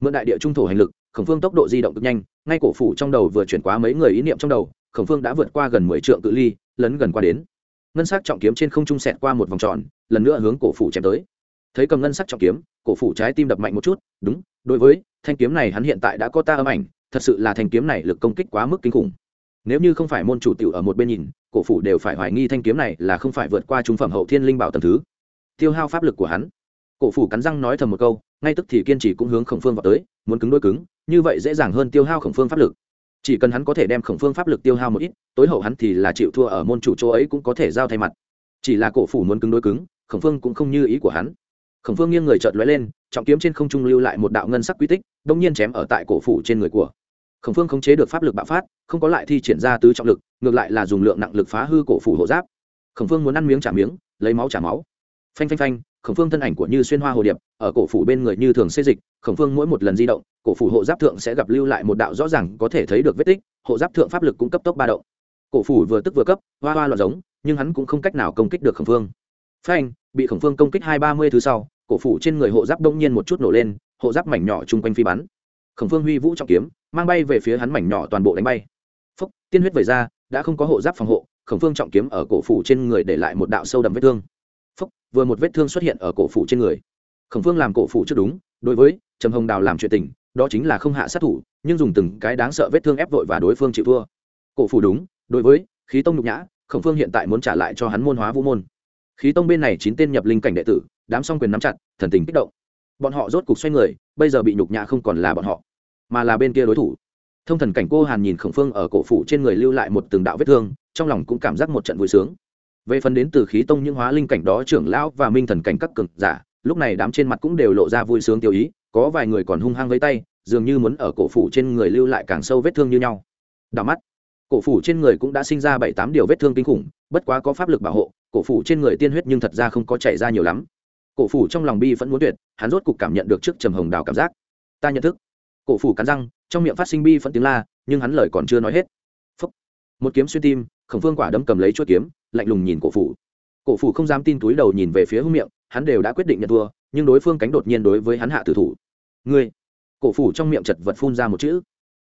Mượn đại địa trung thổ hành lực, khổng phương tốc độ di động cực nhanh, ngay cổ phủ trong đầu vừa chuyển qua mấy người ý niệm trong đầu, khổng phương đã vượt qua gần mười trượng cự ly, lấn gần qua đến. Ngân sắc trọng kiếm trên không trung sẹt qua một vòng tròn, lần nữa hướng cổ phủ chém tới. Thấy cầm ngân sắc trọng kiếm, cổ phủ trái tim đập mạnh một chút, đúng, đối với, thanh kiếm này hắn hiện tại đã có ta âm ảnh, thật sự là thanh kiếm này lực công kích quá mức kinh khủng. Nếu như không phải môn chủ tiểu ở một bên nhìn, cổ phủ đều phải hoài nghi thanh kiếm này là không phải vượt qua trung phẩm hậu thiên linh bảo tầm thứ tiêu hao pháp lực của hắn. Cổ phủ cắn răng nói thầm một câu, ngay tức thì kiên trì cũng hướng khổng phương vào tới, muốn cứng đôi cứng, như vậy dễ dàng hơn tiêu hao khổng phương pháp lực. Chỉ cần hắn có thể đem khổng phương pháp lực tiêu hao một ít, tối hậu hắn thì là chịu thua ở môn chủ chỗ ấy cũng có thể giao thay mặt. Chỉ là cổ phủ muốn cứng đối cứng, khổng phương cũng không như ý của hắn. Khổng phương nghiêng người chợt lóe lên, trọng kiếm trên không trung lưu lại một đạo ngân sắc quy tích, đông nhiên chém ở tại cổ phủ trên người của. Khổng phương khống chế được pháp lực bạo phát, không có lại thi triển ra tứ trọng lực, ngược lại là dùng lượng nặng lực phá hư cổ phủ hộ giáp. Khổng phương muốn ăn miếng trả miếng, lấy máu trả máu phanh phanh phanh, khổng phương thân ảnh của như xuyên hoa hồ điệp, ở cổ phủ bên người như thường xê dịch, khổng phương mỗi một lần di động, cổ phủ hộ giáp thượng sẽ gặp lưu lại một đạo rõ ràng có thể thấy được vết tích, hộ giáp thượng pháp lực cũng cấp tốc ba động. Cổ phủ vừa tức vừa cấp, hoa hoa loạn giống, nhưng hắn cũng không cách nào công kích được khổng phương. Phanh, bị khổng phương công kích hai ba mươi thứ sau, cổ phủ trên người hộ giáp đông nhiên một chút nổ lên, hộ giáp mảnh nhỏ chung quanh phi bắn. Khổng phương huy vũ trọng kiếm, mang bay về phía hắn mảnh nhỏ toàn bộ đánh bay. Phúc, tiên huyết về ra, đã không có hộ giáp phòng hộ, khổng phương trọng kiếm ở cổ phủ trên người để lại một đạo sâu đậm vết thương vừa một vết thương xuất hiện ở cổ phủ trên người. Khổng phương làm cổ phủ chưa đúng, đối với trầm hồng đào làm chuyện tình, đó chính là không hạ sát thủ, nhưng dùng từng cái đáng sợ vết thương ép vội và đối phương chịu thua. Cổ phủ đúng, đối với khí tông nhục nhã, khổng phương hiện tại muốn trả lại cho hắn môn hóa vũ môn. Khí tông bên này chín tên nhập linh cảnh đệ tử, đám song quyền nắm chặt, thần tình kích động. Bọn họ rốt cục xoay người, bây giờ bị nhục nhã không còn là bọn họ, mà là bên kia đối thủ. Thông thần cảnh cô hàn nhìn khổng phương ở cổ phủ trên người lưu lại một từng đạo vết thương, trong lòng cũng cảm giác một trận vui sướng về phần đến từ khí tông những hóa linh cảnh đó, trưởng lão và minh thần cảnh các cực giả, lúc này đám trên mặt cũng đều lộ ra vui sướng tiêu ý, có vài người còn hung hăng với tay, dường như muốn ở cổ phủ trên người lưu lại càng sâu vết thương như nhau. Đào mắt, cổ phủ trên người cũng đã sinh ra bảy tám điều vết thương kinh khủng, bất quá có pháp lực bảo hộ, cổ phủ trên người tiên huyết nhưng thật ra không có chảy ra nhiều lắm. Cổ phủ trong lòng bi vẫn muốn tuyệt, hắn rốt cục cảm nhận được trước trầm hồng đào cảm giác. Ta nhận thức. Cổ phủ cắn răng, trong miệng phát sinh bi vẫn tiếng la, nhưng hắn lời còn chưa nói hết. Phúc. một kiếm xuyên tim, khổng phương quả đấm cầm lấy chuỗi kiếm lạnh lùng nhìn cổ phủ. Cổ phủ không dám tin túi đầu nhìn về phía hưng miệng, hắn đều đã quyết định nhận thua, nhưng đối phương cánh đột nhiên đối với hắn hạ tử thủ. Ngươi! Cổ phủ trong miệng chật vật phun ra một chữ.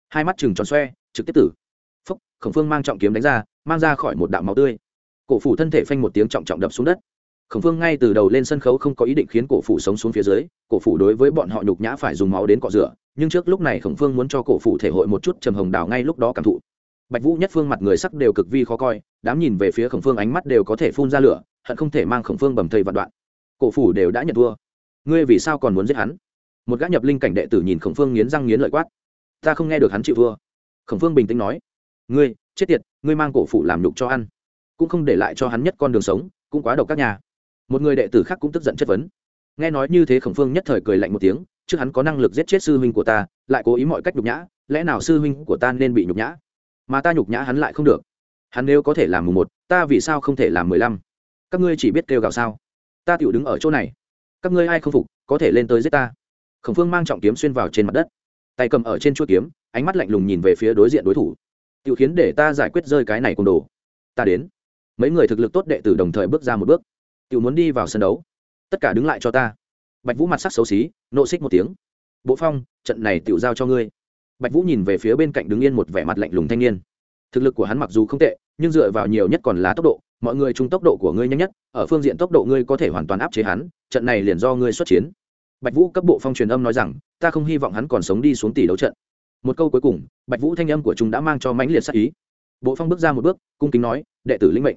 Hai mắt chừng tròn xoe, trực tiếp tử. Phúc, khổng phương mang trọng kiếm đánh ra, mang ra khỏi một đạo máu tươi. Cổ phủ thân thể phanh một tiếng trọng trọng đập xuống đất. Khổng phương ngay từ đầu lên sân khấu không có ý định khiến cổ phủ sống xuống phía dưới, cổ phủ đối với bọn họ nhục nhã phải dùng máu đến cọ rửa, nhưng trước lúc này khổng phương muốn cho cổ phủ thể hội một chút trầm hồng đào ngay lúc đó cảm thụ bạch vũ nhất phương mặt người sắc đều cực vi khó coi, đám nhìn về phía khổng phương ánh mắt đều có thể phun ra lửa, hận không thể mang khổng phương bầm thầy vạn đoạn. Cổ phủ đều đã nhận thua. Ngươi vì sao còn muốn giết hắn? Một gã nhập linh cảnh đệ tử nhìn khổng phương nghiến răng nghiến lợi quát. Ta không nghe được hắn chịu thua. Khổng phương bình tĩnh nói. Ngươi, chết tiệt, ngươi mang cổ phủ làm nhục cho ăn. Cũng không để lại cho hắn nhất con đường sống, cũng quá độc các nhà. Một người đệ tử khác cũng tức giận chất vấn. Nghe nói như thế khổng phương nhất thời cười lạnh một tiếng, trước hắn có năng lực giết chết sư huynh của ta, lại cố ý mọi cách nhục nhã, lẽ nào sư huynh của ta nên bị nhục nhã? Mà ta nhục nhã hắn lại không được. Hắn nếu có thể làm mùng một, ta vì sao không thể làm mười lăm? Các ngươi chỉ biết kêu gào sao? Ta tựu đứng ở chỗ này. Các ngươi ai không phục, có thể lên tới giết ta. Khổng phương mang trọng kiếm xuyên vào trên mặt đất. Tay cầm ở trên chuỗi kiếm, ánh mắt lạnh lùng nhìn về phía đối diện đối thủ. Tựu khiến để ta giải quyết rơi cái này cùng đồ. Ta đến. Mấy người thực lực tốt đệ tử đồng thời bước ra một bước. Tựu muốn đi vào sân đấu. Tất cả đứng lại cho ta. Bạch vũ mặt sắc xấu xí, nộ xích một tiếng. Bộ phong, trận này tựu giao cho ngươi bạch vũ nhìn về phía bên cạnh đứng yên một vẻ mặt lạnh lùng thanh niên. Thực lực của hắn mặc dù không tệ, nhưng dựa vào nhiều nhất còn là tốc độ. Mọi người chung tốc độ của ngươi nhanh nhất, ở phương diện tốc độ ngươi có thể hoàn toàn áp chế hắn, trận này liền do ngươi xuất chiến. Bạch vũ cấp bộ phong truyền âm nói rằng, ta không hy vọng hắn còn sống đi xuống tỷ đấu trận. Một câu cuối cùng, bạch vũ thanh âm của chúng đã mang cho mãnh liệt sắc ý. Bộ phong bước ra một bước, cung kính nói, đệ tử linh mệnh.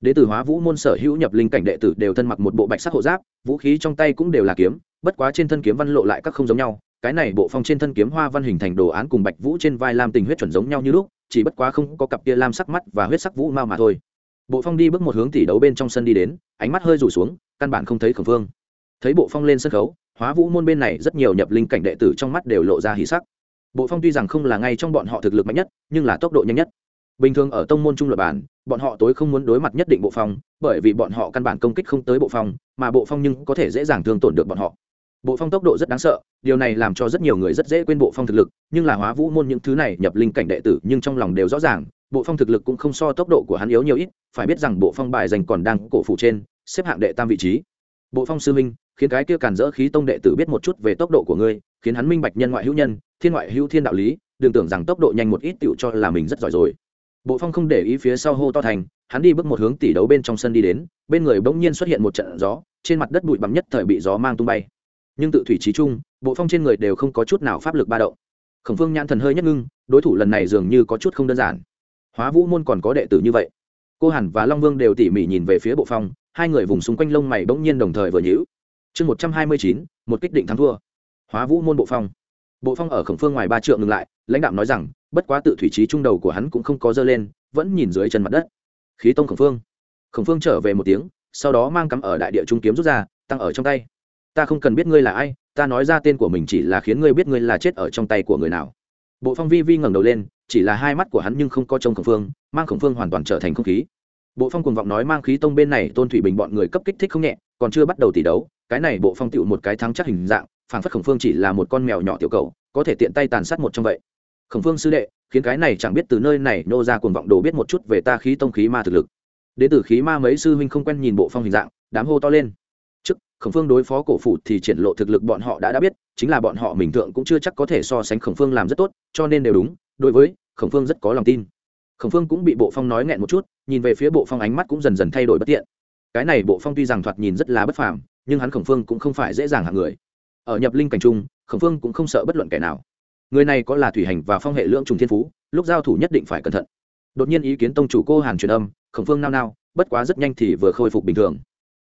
Đệ tử hóa vũ môn sở hữu nhập linh cảnh đệ tử đều thân mặc một bộ bạch sắc hộ giáp, vũ khí trong tay cũng đều là kiếm, bất quá trên thân kiếm văn lộ lại các không giống nhau cái này bộ phong trên thân kiếm hoa văn hình thành đồ án cùng bạch vũ trên vai lam tình huyết chuẩn giống nhau như lúc, chỉ bất quá không có cặp kia lam sắc mắt và huyết sắc vũ mao mà thôi. Bộ phong đi bước một hướng tỷ đấu bên trong sân đi đến, ánh mắt hơi rủ xuống, căn bản không thấy khẩn phương thấy bộ phong lên sân khấu, hóa vũ môn bên này rất nhiều nhập linh cảnh đệ tử trong mắt đều lộ ra hỉ sắc. Bộ phong tuy rằng không là ngay trong bọn họ thực lực mạnh nhất, nhưng là tốc độ nhanh nhất. Bình thường ở tông môn trung luật bản, bọn họ tối không muốn đối mặt nhất định bộ phong, bởi vì bọn họ căn bản công kích không tới bộ phong, mà bộ phong nhưng có thể dễ dàng thương tổn được bọn họ bộ phong tốc độ rất đáng sợ, điều này làm cho rất nhiều người rất dễ quên bộ phong thực lực, nhưng là hóa vũ môn những thứ này nhập linh cảnh đệ tử nhưng trong lòng đều rõ ràng, bộ phong thực lực cũng không so tốc độ của hắn yếu nhiều ít, phải biết rằng bộ phong bài dành còn đang cổ phủ trên, xếp hạng đệ tam vị trí. Bộ phong sư minh, khiến cái kia càn dỡ khí tông đệ tử biết một chút về tốc độ của ngươi, khiến hắn minh bạch nhân ngoại hữu nhân, thiên ngoại hữu thiên đạo lý, đừng tưởng rằng tốc độ nhanh một ít tựu cho là mình rất giỏi rồi. Bộ phong không để ý phía sau hô to thành, hắn đi bước một hướng tỷ đấu bên trong sân đi đến, bên người bỗng nhiên xuất hiện một trận gió, trên mặt đất bụi bặm nhất thời bị gió mang tung bay nhưng tự thủy trí chung, bộ phong trên người đều không có chút nào pháp lực ba động. Khổng phương nhãn thần hơi nhất ngưng, đối thủ lần này dường như có chút không đơn giản. Hóa vũ môn còn có đệ tử như vậy. Cô hẳn và long vương đều tỉ mỉ nhìn về phía bộ phong, hai người vùng xung quanh lông mày bỗng nhiên đồng thời vừa nhữ chương một trăm hai mươi chín, một kích định thắng thua. Hóa vũ môn bộ phong. Bộ phong ở khổng phương ngoài ba trượng ngừng lại, lãnh đạo nói rằng, bất quá tự thủy trí trung đầu của hắn cũng không có dơ lên, vẫn nhìn dưới chân mặt đất. Khí tông khổng phương. Khổng phương trở về một tiếng, sau đó mang cắm ở đại địa trung kiếm rút ra, tăng ở trong tay ta không cần biết ngươi là ai, ta nói ra tên của mình chỉ là khiến ngươi biết ngươi là chết ở trong tay của người nào. Bộ phong vi vi ngẩng đầu lên, chỉ là hai mắt của hắn nhưng không có trông khổng phương, mang khổng phương hoàn toàn trở thành không khí. Bộ phong cùng vọng nói mang khí tông bên này, tôn thủy bình bọn người cấp kích thích không nhẹ, còn chưa bắt đầu tỷ đấu, cái này bộ phong tựu một cái thắng chắc hình dạng phản phất khổng phương chỉ là một con mèo nhỏ tiểu cầu, có thể tiện tay tàn sát một trong vậy. Khổng phương sư đệ, khiến cái này chẳng biết từ nơi này nô ra cuồng vọng đồ biết một chút về ta khí tông khí ma thực lực. Đến từ khí ma mấy sư huynh không quen nhìn bộ phong hình dạng, đám hô to lên khổng phương đối phó cổ phủ thì triển lộ thực lực bọn họ đã đã biết, chính là bọn họ mình thượng cũng chưa chắc có thể so sánh khổng phương làm rất tốt, cho nên đều đúng, đối với khổng phương rất có lòng tin. Khổng phương cũng bị bộ phong nói nghẹn một chút, nhìn về phía bộ phong ánh mắt cũng dần dần thay đổi bất tiện. Cái này bộ phong tuy rằng thoạt nhìn rất là bất phàm, nhưng hắn khổng phương cũng không phải dễ dàng hạng người. Ở nhập linh cảnh trung, khổng phương cũng không sợ bất luận kẻ nào. Người này có là thủy hành và phong hệ lưỡng trùng thiên phú, lúc giao thủ nhất định phải cẩn thận. Đột nhiên ý kiến tông chủ cô hàn truyền âm, khổng phương nao nao, bất quá rất nhanh thì vừa khôi phục bình thường.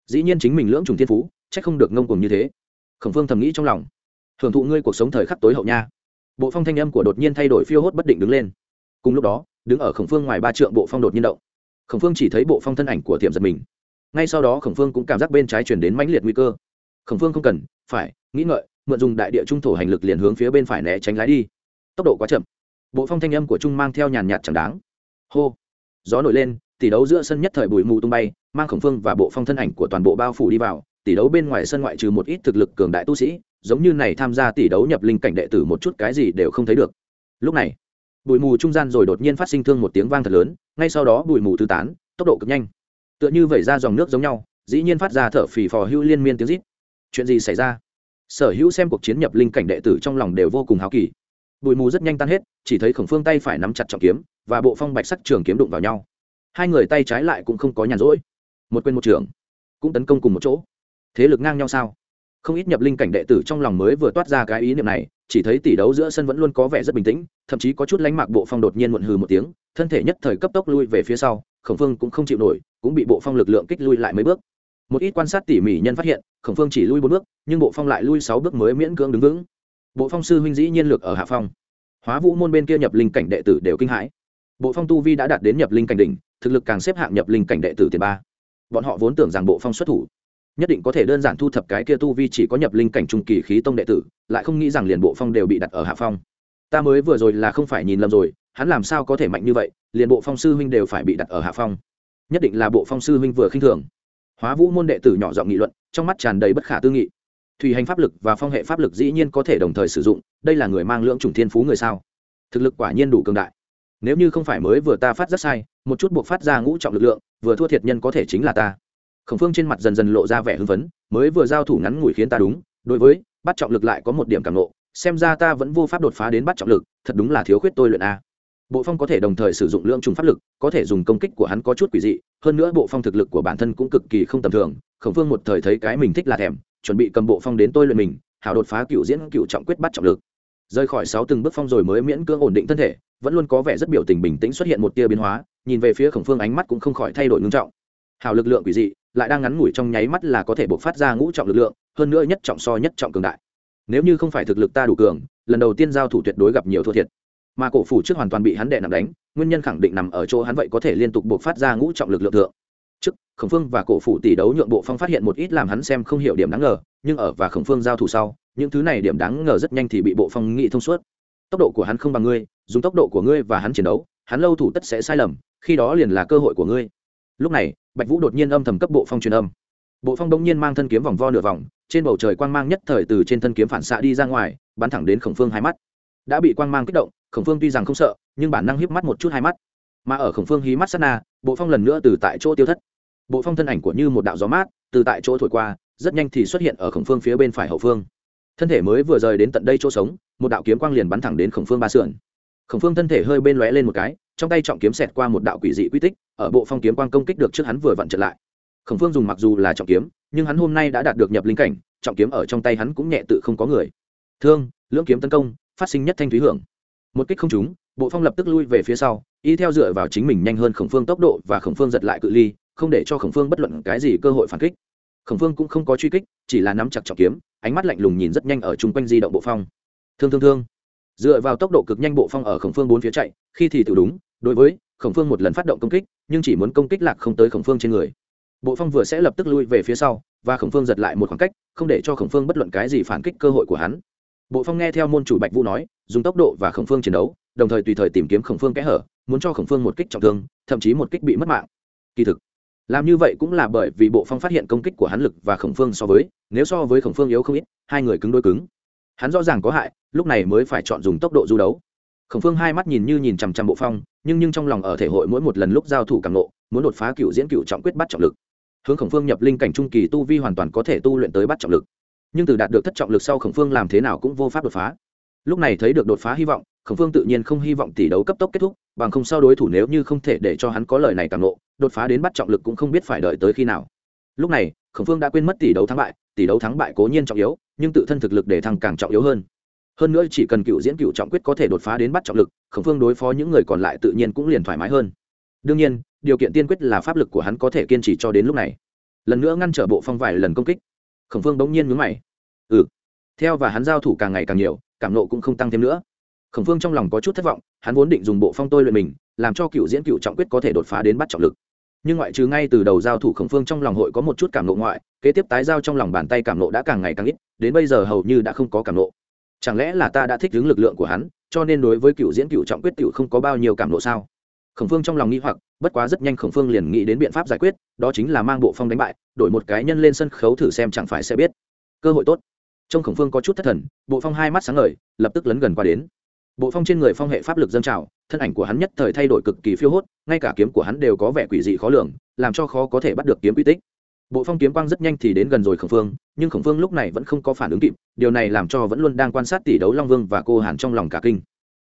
Dĩ nhiên chính mình lưỡng trùng thiên phú c h ắ c không được ngông cuồng như thế. Khổng phương thầm nghĩ trong lòng. Hưởng thụ ngươi cuộc sống thời khắc tối hậu nha. Bộ phong thanh âm của đột nhiên thay đổi phiêu hốt bất định đứng lên. Cùng lúc đó, đứng ở khổng phương ngoài ba trượng bộ phong đột nhiên động. Khổng phương chỉ thấy bộ phong thân ảnh của tiệm giật mình. Ngay sau đó khổng phương cũng cảm giác bên trái chuyển đến mãnh liệt nguy cơ. Khổng phương không cần, phải, nghĩ ngợi, mượn dùng đại địa trung thổ hành lực liền hướng phía bên phải né tránh lái đi. Tốc độ quá chậm. Bộ phong thanh âm của trung mang theo nhàn nhạt chẳng đáng. Hô. Gió nổi lên, tỷ đấu giữa sân nhất thời bụi mù tung bay, mang khổng phương và bộ phong thân ảnh của toàn bộ bao phủ đi vào tỷ đấu bên ngoài sân ngoại trừ một ít thực lực cường đại tu sĩ, giống như này tham gia tỷ đấu nhập linh cảnh đệ tử một chút cái gì đều không thấy được. Lúc này, bụi mù trung gian rồi đột nhiên phát sinh thương một tiếng vang thật lớn, ngay sau đó bụi mù tứ tán, tốc độ cực nhanh. Tựa như vẩy ra dòng nước giống nhau, dĩ nhiên phát ra thở phì phò hữu liên miên tiếng rít. Chuyện gì xảy ra? Sở hữu xem cuộc chiến nhập linh cảnh đệ tử trong lòng đều vô cùng háo kỳ. Bụi mù rất nhanh tan hết, chỉ thấy khổng phương tay phải nắm chặt trọng kiếm, và bộ phong bạch sắc trường kiếm đụng vào nhau. Hai người tay trái lại cũng không có nhàn rỗi. Một quên một trường, cũng tấn công cùng một chỗ thế lực ngang nhau sao? Không ít nhập linh cảnh đệ tử trong lòng mới vừa toát ra cái ý niệm này, chỉ thấy tỷ đấu giữa sân vẫn luôn có vẻ rất bình tĩnh, thậm chí có chút lánh mạc bộ phong đột nhiên muộn hừ một tiếng, thân thể nhất thời cấp tốc lui về phía sau, khổng phương cũng không chịu nổi, cũng bị bộ phong lực lượng kích lui lại mấy bước. Một ít quan sát tỉ mỉ nhân phát hiện, khổng phương chỉ lui bốn bước, nhưng bộ phong lại lui sáu bước mới miễn cưỡng đứng vững. Bộ phong sư huynh dĩ nhiên lược ở hạ phong. Hóa vũ môn bên kia nhập linh cảnh đệ tử đều kinh hãi. Bộ phong tu vi đã đạt đến nhập linh cảnh đỉnh, thực lực càng xếp hạng nhập linh cảnh đệ tử tiền ba. Bọn họ vốn tưởng rằng bộ phong xuất thủ nhất định có thể đơn giản thu thập cái kia tu vi chỉ có nhập linh cảnh trung kỳ khí tông đệ tử, lại không nghĩ rằng liền bộ phong đều bị đặt ở hạ phong. Ta mới vừa rồi là không phải nhìn lầm rồi, hắn làm sao có thể mạnh như vậy, liền bộ phong sư huynh đều phải bị đặt ở hạ phong. Nhất định là bộ phong sư huynh vừa khinh thường. Hóa vũ môn đệ tử nhỏ giọng nghị luận, trong mắt tràn đầy bất khả tư nghị. Thủy hành pháp lực và phong hệ pháp lực dĩ nhiên có thể đồng thời sử dụng, đây là người mang lưỡng chủng thiên phú người sao? Thực lực quả nhiên đủ cường đại. Nếu như không phải mới vừa ta phát rất sai, một chút buộc phát ra ngũ trọng lực lượng, vừa thua thiệt nhân có thể chính là ta khổng phương trên mặt dần dần lộ ra vẻ hưng phấn, mới vừa giao thủ ngắn ngủi khiến ta đúng, đối với bắt trọng lực lại có một điểm cảm nộ, xem ra ta vẫn vô pháp đột phá đến bắt trọng lực, thật đúng là thiếu khuyết tôi luyện a. Bộ phong có thể đồng thời sử dụng lượng trùng pháp lực, có thể dùng công kích của hắn có chút quỷ dị, hơn nữa bộ phong thực lực của bản thân cũng cực kỳ không tầm thường, khổng phương một thời thấy cái mình thích là thèm, chuẩn bị cầm bộ phong đến tôi luyện mình, hảo đột phá cựu diễn cựu trọng quyết bắt trọng lực. Rời khỏi sáu từng bước phong rồi mới miễn cưỡng ổn định thân thể, vẫn luôn có vẻ rất biểu tình bình tĩnh xuất hiện một tia biến hóa, nhìn về phía khổng phương ánh mắt cũng không khỏi thay đổi ngưng trọng. Hảo lực lượng quỷ dị lại đang ngắn ngủi trong nháy mắt là có thể bộc phát ra ngũ trọng lực lượng, hơn nữa nhất trọng so nhất trọng cường đại. Nếu như không phải thực lực ta đủ cường, lần đầu tiên giao thủ tuyệt đối gặp nhiều thua thiệt. Mà cổ phủ trước hoàn toàn bị hắn đệ nằm đánh, nguyên nhân khẳng định nằm ở chỗ hắn vậy có thể liên tục bộc phát ra ngũ trọng lực lượng thượng. Trước, khổng phương và cổ phủ tỷ đấu nhượng bộ phong phát hiện một ít làm hắn xem không hiểu điểm đáng ngờ, nhưng ở và khổng phương giao thủ sau, những thứ này điểm đáng ngờ rất nhanh thì bị bộ phong nghị thông suốt. Tốc độ của hắn không bằng ngươi, dùng tốc độ của ngươi và hắn chiến đấu, hắn lâu thủ tất sẽ sai lầm, khi đó liền là cơ hội của ngươi lúc này, bạch vũ đột nhiên âm thầm cấp bộ phong truyền âm. Bộ phong đông nhiên mang thân kiếm vòng vo nửa vòng, trên bầu trời quang mang nhất thời từ trên thân kiếm phản xạ đi ra ngoài, bắn thẳng đến khổng phương hai mắt. Đã bị quang mang kích động, khổng phương tuy rằng không sợ, nhưng bản năng hiếp mắt một chút hai mắt. Mà ở khổng phương hí mắt sát na, bộ phong lần nữa từ tại chỗ tiêu thất. Bộ phong thân ảnh của như một đạo gió mát, từ tại chỗ thổi qua, rất nhanh thì xuất hiện ở khổng phương phía bên phải hậu phương. Thân thể mới vừa rời đến tận đây chỗ sống, một đạo kiếm quang liền bắn thẳng đến khổng phương ba sườn. Khổng phương thân thể hơi bên lóe lên một cái trong tay trọng kiếm xẹt qua một đạo quỷ dị quy tích, ở bộ phong kiếm quang công kích được trước hắn vừa vặn trở lại. Khổng phương dùng mặc dù là trọng kiếm, nhưng hắn hôm nay đã đạt được nhập linh cảnh, trọng kiếm ở trong tay hắn cũng nhẹ tự không có người. Thương, lưỡng kiếm tấn công, phát sinh nhất thanh thúy hưởng. Một kích không trúng, bộ phong lập tức lui về phía sau, y theo dựa vào chính mình nhanh hơn khổng phương tốc độ và khổng phương giật lại cự ly, không để cho khổng phương bất luận cái gì cơ hội phản kích. Khổng phương cũng không có truy kích, chỉ là nắm chặt trọng kiếm, ánh mắt lạnh lùng nhìn rất nhanh ở chung quanh di động bộ phong. Thương thương thương. Dựa vào tốc độ cực nhanh bộ phong ở khổng phương bốn phía chạy, khi thì tự đúng đối với khổng phương một lần phát động công kích nhưng chỉ muốn công kích lạc không tới khổng phương trên người bộ phong vừa sẽ lập tức lui về phía sau và khổng phương giật lại một khoảng cách không để cho khổng phương bất luận cái gì phản kích cơ hội của hắn bộ phong nghe theo môn chủ bạch vũ nói dùng tốc độ và khổng phương chiến đấu đồng thời tùy thời tìm kiếm khổng phương kẽ hở muốn cho khổng phương một kích trọng thương thậm chí một kích bị mất mạng kỳ thực làm như vậy cũng là bởi vì bộ phong phát hiện công kích của hắn lực và khổng phương so với nếu so với khổng phương yếu không ít hai người cứng đôi cứng hắn rõ ràng có hại lúc này mới phải chọn dùng tốc độ du đấu khổng phương hai mắt nhìn như nhìn chằm chằm bộ phong nhưng nhưng trong lòng ở thể hội mỗi một lần lúc giao thủ càng nộ muốn đột phá cựu diễn cựu trọng quyết bắt trọng lực. Hướng khổng phương nhập linh cảnh trung kỳ tu vi hoàn toàn có thể tu luyện tới bắt trọng lực. Nhưng từ đạt được thất trọng lực sau khổng phương làm thế nào cũng vô pháp đột phá. Lúc này thấy được đột phá hy vọng, khổng phương tự nhiên không hy vọng tỷ đấu cấp tốc kết thúc, bằng không sao đối thủ nếu như không thể để cho hắn có lời này càng nộ đột phá đến bắt trọng lực cũng không biết phải đợi tới khi nào. Lúc này, khổng phương đã quên mất tỷ đấu thắng bại, tỷ đấu thắng bại cố nhiên trọng yếu, nhưng tự thân thực lực để thăng càng trọng yếu hơn hơn nữa chỉ cần cựu diễn cựu trọng quyết có thể đột phá đến bắt trọng lực, khổng phương đối phó những người còn lại tự nhiên cũng liền thoải mái hơn. Đương nhiên, điều kiện tiên quyết là pháp lực của hắn có thể kiên trì cho đến lúc này. Lần nữa ngăn trở bộ phong vài lần công kích, khổng phương bỗng nhiên mướn mày. Ừ theo và hắn giao thủ càng ngày càng nhiều, cảm nộ cũng không tăng thêm nữa. Khổng phương trong lòng có chút thất vọng, hắn vốn định dùng bộ phong tôi luyện mình, làm cho cựu diễn cựu trọng quyết có thể đột phá đến bắt trọng lực. Nhưng ngoại trừ ngay từ đầu giao thủ khổng phương trong lòng hội có một chút cảm nộ ngoại, kế tiếp tái giao trong lòng bàn tay cảm nộ đã càng ngày càng ít, đến bây giờ hầu như đã không có cảm nộ chẳng lẽ là ta đã thích ứng lực lượng của hắn, cho nên đối với cựu diễn cựu trọng quyết cựu không có bao nhiêu cảm lộ sao? Khổng phương trong lòng nghĩ hoặc, bất quá rất nhanh khổng phương liền nghĩ đến biện pháp giải quyết, đó chính là mang bộ phong đánh bại, đổi một cái nhân lên sân khấu thử xem chẳng phải sẽ biết. Cơ hội tốt. Trong khổng phương có chút thất thần, bộ phong hai mắt sáng ngời, lập tức lấn gần qua đến. Bộ phong trên người phong hệ pháp lực dâng trào, thân ảnh của hắn nhất thời thay đổi cực kỳ phiêu hốt, ngay cả kiếm của hắn đều có vẻ quỷ dị khó lường, làm cho khó có thể bắt được kiếm quy tích bộ phong kiếm quang rất nhanh thì đến gần rồi khổng phương, nhưng khổng phương lúc này vẫn không có phản ứng kịp, điều này làm cho vẫn luôn đang quan sát tỷ đấu long vương và cô hàn trong lòng cả kinh.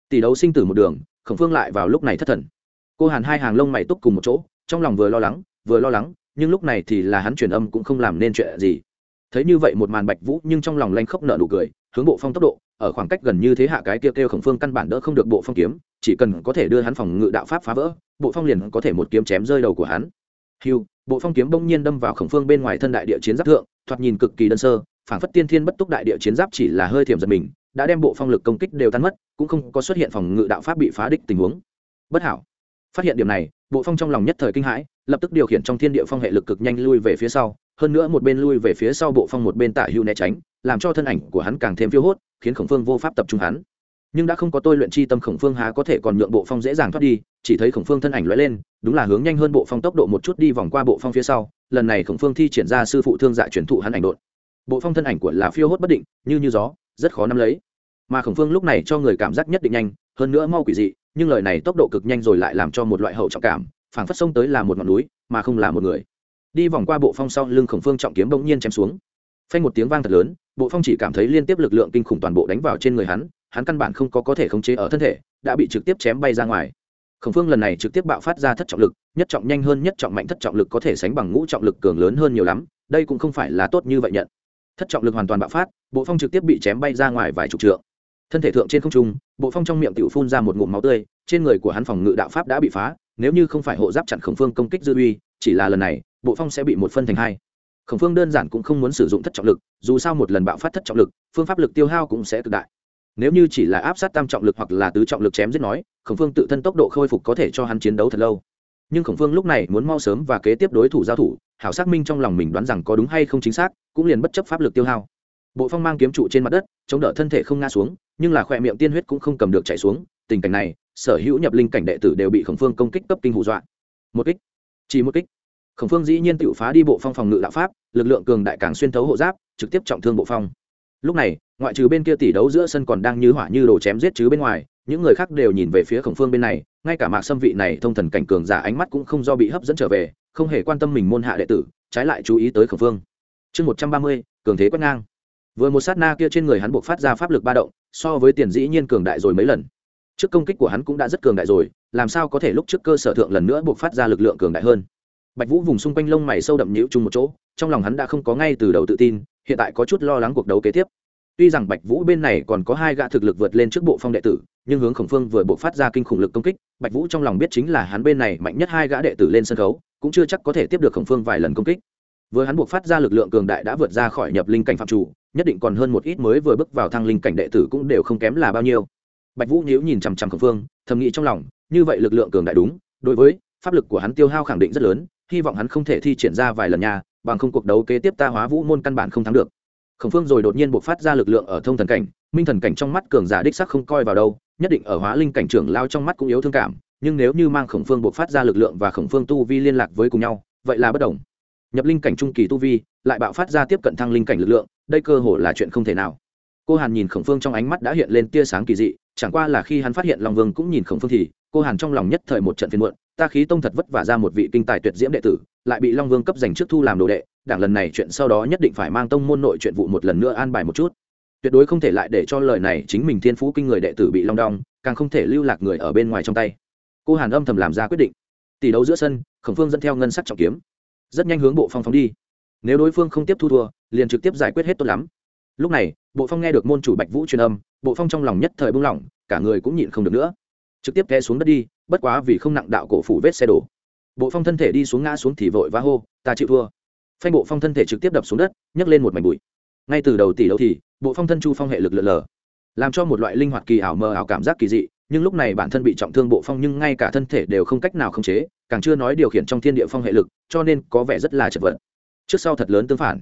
Tỷ đấu sinh tử một đường, khổng phương lại vào lúc này thất thần. Cô hàn hai hàng lông mày túc cùng một chỗ, trong lòng vừa lo lắng, vừa lo lắng, nhưng lúc này thì là hắn truyền âm cũng không làm nên chuyện gì. Thấy như vậy một màn bạch vũ nhưng trong lòng lanh khóc nợ nụ cười, hướng bộ phong tốc độ, ở khoảng cách gần như thế hạ cái kia kêu khổng phương căn bản đỡ không được bộ phong kiếm, chỉ cần có thể đưa hắn phòng ngự đạo pháp phá vỡ, bộ phong liền có thể một kiếm chém rơi đầu của hắn hiu bộ phong kiếm bỗng nhiên đâm vào khổng phương bên ngoài thân đại địa chiến giáp thượng, thoạt nhìn cực kỳ đơn sơ phản phất tiên thiên bất túc đại địa chiến giáp chỉ là hơi thiểm giật mình, đã đem bộ phong lực công kích đều tan mất, cũng không có xuất hiện phòng ngự đạo pháp bị phá đích tình huống. Bất hảo. Phát hiện điểm này, bộ phong trong lòng nhất thời kinh hãi, lập tức điều khiển trong thiên địa phong hệ lực cực nhanh lui về phía sau, hơn nữa một bên lui về phía sau bộ phong một bên tả hưu né tránh, làm cho thân ảnh của hắn càng thêm phiêu hốt, khiến khổng phương vô pháp tập trung hắn nhưng đã không có tôi luyện chi tâm khổng phương há có thể còn nhượng bộ phong dễ dàng thoát đi, chỉ thấy khổng phương thân ảnh lóe lên, đúng là hướng nhanh hơn bộ phong tốc độ một chút đi vòng qua bộ phong phía sau, lần này khổng phương thi triển ra sư phụ thương dạ chuyển thụ hắn ảnh đột bộ phong thân ảnh của là phiêu hốt bất định, như như gió, rất khó nắm lấy. Mà khổng phương lúc này cho người cảm giác nhất định nhanh, hơn nữa mau quỷ dị, nhưng lời này tốc độ cực nhanh rồi lại làm cho một loại hậu trọng cảm, phảng phất sông tới là một ngọn núi, mà không là một người. Đi vòng qua bộ phong sau lưng khổng phương trọng kiếm bỗng nhiên chém xuống. Phanh một tiếng vang thật lớn, bộ phong chỉ cảm thấy liên tiếp lực lượng kinh khủng toàn bộ đánh vào trên người hắn hắn căn bản không có có thể khống chế ở thân thể, đã bị trực tiếp chém bay ra ngoài. Khổng phương lần này trực tiếp bạo phát ra thất trọng lực, nhất trọng nhanh hơn, nhất trọng mạnh thất trọng lực có thể sánh bằng ngũ trọng lực cường lớn hơn nhiều lắm, đây cũng không phải là tốt như vậy nhận. Thất trọng lực hoàn toàn bạo phát, bộ phong trực tiếp bị chém bay ra ngoài vài chục trượng. Thân thể thượng trên không trung, bộ phong trong miệng tiểu phun ra một ngụm máu tươi, trên người của hắn phòng ngự đạo pháp đã bị phá, nếu như không phải hộ giáp chặn khổng phương công kích dư uy, chỉ là lần này, bộ phong sẽ bị một phân thành hai. Khổng phương đơn giản cũng không muốn sử dụng thất trọng lực, dù sao một lần bạo phát thất trọng lực, phương pháp lực tiêu hao cũng sẽ cực đại nếu như chỉ là áp sát tam trọng lực hoặc là tứ trọng lực chém giết nói, khổng phương tự thân tốc độ khôi phục có thể cho hắn chiến đấu thật lâu. Nhưng khổng phương lúc này muốn mau sớm và kế tiếp đối thủ giao thủ, hảo xác minh trong lòng mình đoán rằng có đúng hay không chính xác, cũng liền bất chấp pháp lực tiêu hao. Bộ phong mang kiếm trụ trên mặt đất, chống đỡ thân thể không ngã xuống, nhưng là khỏe miệng tiên huyết cũng không cầm được chạy xuống, tình cảnh này, sở hữu nhập linh cảnh đệ tử đều bị khổng phương công kích cấp kinh hù dọa. Một kích, chỉ một kích. Khổng phương dĩ nhiên tự phá đi bộ phong phòng ngự đạo pháp, lực lượng cường đại càng xuyên thấu hộ giáp, trực tiếp trọng thương bộ phong lúc này, ngoại trừ bên kia tỷ đấu giữa sân còn đang như hỏa như đồ chém giết chứ bên ngoài, những người khác đều nhìn về phía khổng phương bên này, ngay cả mạc xâm vị này thông thần cảnh cường giả ánh mắt cũng không do bị hấp dẫn trở về, không hề quan tâm mình môn hạ đệ tử, trái lại chú ý tới khổng phương. Chương một trăm ba mươi, cường thế quét ngang. Vừa một sát na kia trên người hắn buộc phát ra pháp lực ba động, so với tiền dĩ nhiên cường đại rồi mấy lần. Trước công kích của hắn cũng đã rất cường đại rồi, làm sao có thể lúc trước cơ sở thượng lần nữa buộc phát ra lực lượng cường đại hơn? Bạch vũ vùng xung quanh lông mày sâu đậm nhữ chung một chỗ, trong lòng hắn đã không có ngay từ đầu tự tin hiện tại có chút lo lắng cuộc đấu kế tiếp. Tuy rằng bạch vũ bên này còn có hai gã thực lực vượt lên trước bộ phong đệ tử, nhưng hướng khổng phương vừa buộc phát ra kinh khủng lực công kích, bạch vũ trong lòng biết chính là hắn bên này mạnh nhất hai gã đệ tử lên sân khấu, cũng chưa chắc có thể tiếp được khổng phương vài lần công kích. Vừa hắn buộc phát ra lực lượng cường đại đã vượt ra khỏi nhập linh cảnh phạm chủ, nhất định còn hơn một ít mới vừa bước vào thăng linh cảnh đệ tử cũng đều không kém là bao nhiêu. Bạch vũ nhíu nhìn chằm chằm khổng phương, thầm nghĩ trong lòng, như vậy lực lượng cường đại đúng, đối với pháp lực của hắn tiêu hao khẳng định rất lớn, hy vọng hắn không thể thi triển ra vài lần nha bằng không cuộc đấu kế tiếp ta hóa vũ môn căn bản không thắng được. Khổng phương rồi đột nhiên buộc phát ra lực lượng ở thông thần cảnh, minh thần cảnh trong mắt cường giả đích sắc không coi vào đâu, nhất định ở hóa linh cảnh trưởng lao trong mắt cũng yếu thương cảm, nhưng nếu như mang khổng phương buộc phát ra lực lượng và khổng phương tu vi liên lạc với cùng nhau, vậy là bất đồng. Nhập linh cảnh trung kỳ tu vi, lại bạo phát ra tiếp cận thăng linh cảnh lực lượng, đây cơ hồ là chuyện không thể nào. Cô hàn nhìn khổng phương trong ánh mắt đã hiện lên tia sáng kỳ dị, chẳng qua là khi hắn phát hiện long vương cũng nhìn khổng phương thì, cô hàn trong lòng nhất thời một trận phiên muộn, ta khí tông thật vất vả ra một vị kinh tài tuyệt diễm đệ tử lại bị long vương cấp dành trước thu làm đồ đệ, đảng lần này chuyện sau đó nhất định phải mang tông môn nội chuyện vụ một lần nữa an bài một chút. Tuyệt đối không thể lại để cho lời này chính mình thiên phú kinh người đệ tử bị long đong, càng không thể lưu lạc người ở bên ngoài trong tay. Cô hàn âm thầm làm ra quyết định. Tỷ đấu giữa sân, khổng phương dẫn theo ngân sắc trọng kiếm. Rất nhanh hướng bộ phong phóng đi. Nếu đối phương không tiếp thu thua, liền trực tiếp giải quyết hết tốt lắm. Lúc này, bộ phong nghe được môn chủ bạch vũ truyền âm, bộ phong trong lòng nhất thời bung lỏng, cả người cũng nhịn không được nữa. Trực tiếp té xuống đất đi, bất quá vì không nặng đạo cổ phủ vết xe đổ bộ phong thân thể đi xuống ngã xuống thì vội vã hô, ta chịu thua. Phanh bộ phong thân thể trực tiếp đập xuống đất, nhấc lên một mảnh bụi. Ngay từ đầu tỷ đấu thì, bộ phong thân chu phong hệ lực lượn lờ, làm cho một loại linh hoạt kỳ ảo mờ ảo cảm giác kỳ dị, nhưng lúc này bản thân bị trọng thương bộ phong nhưng ngay cả thân thể đều không cách nào khống chế, càng chưa nói điều khiển trong thiên địa phong hệ lực, cho nên có vẻ rất là chật vật. Trước sau thật lớn tương phản,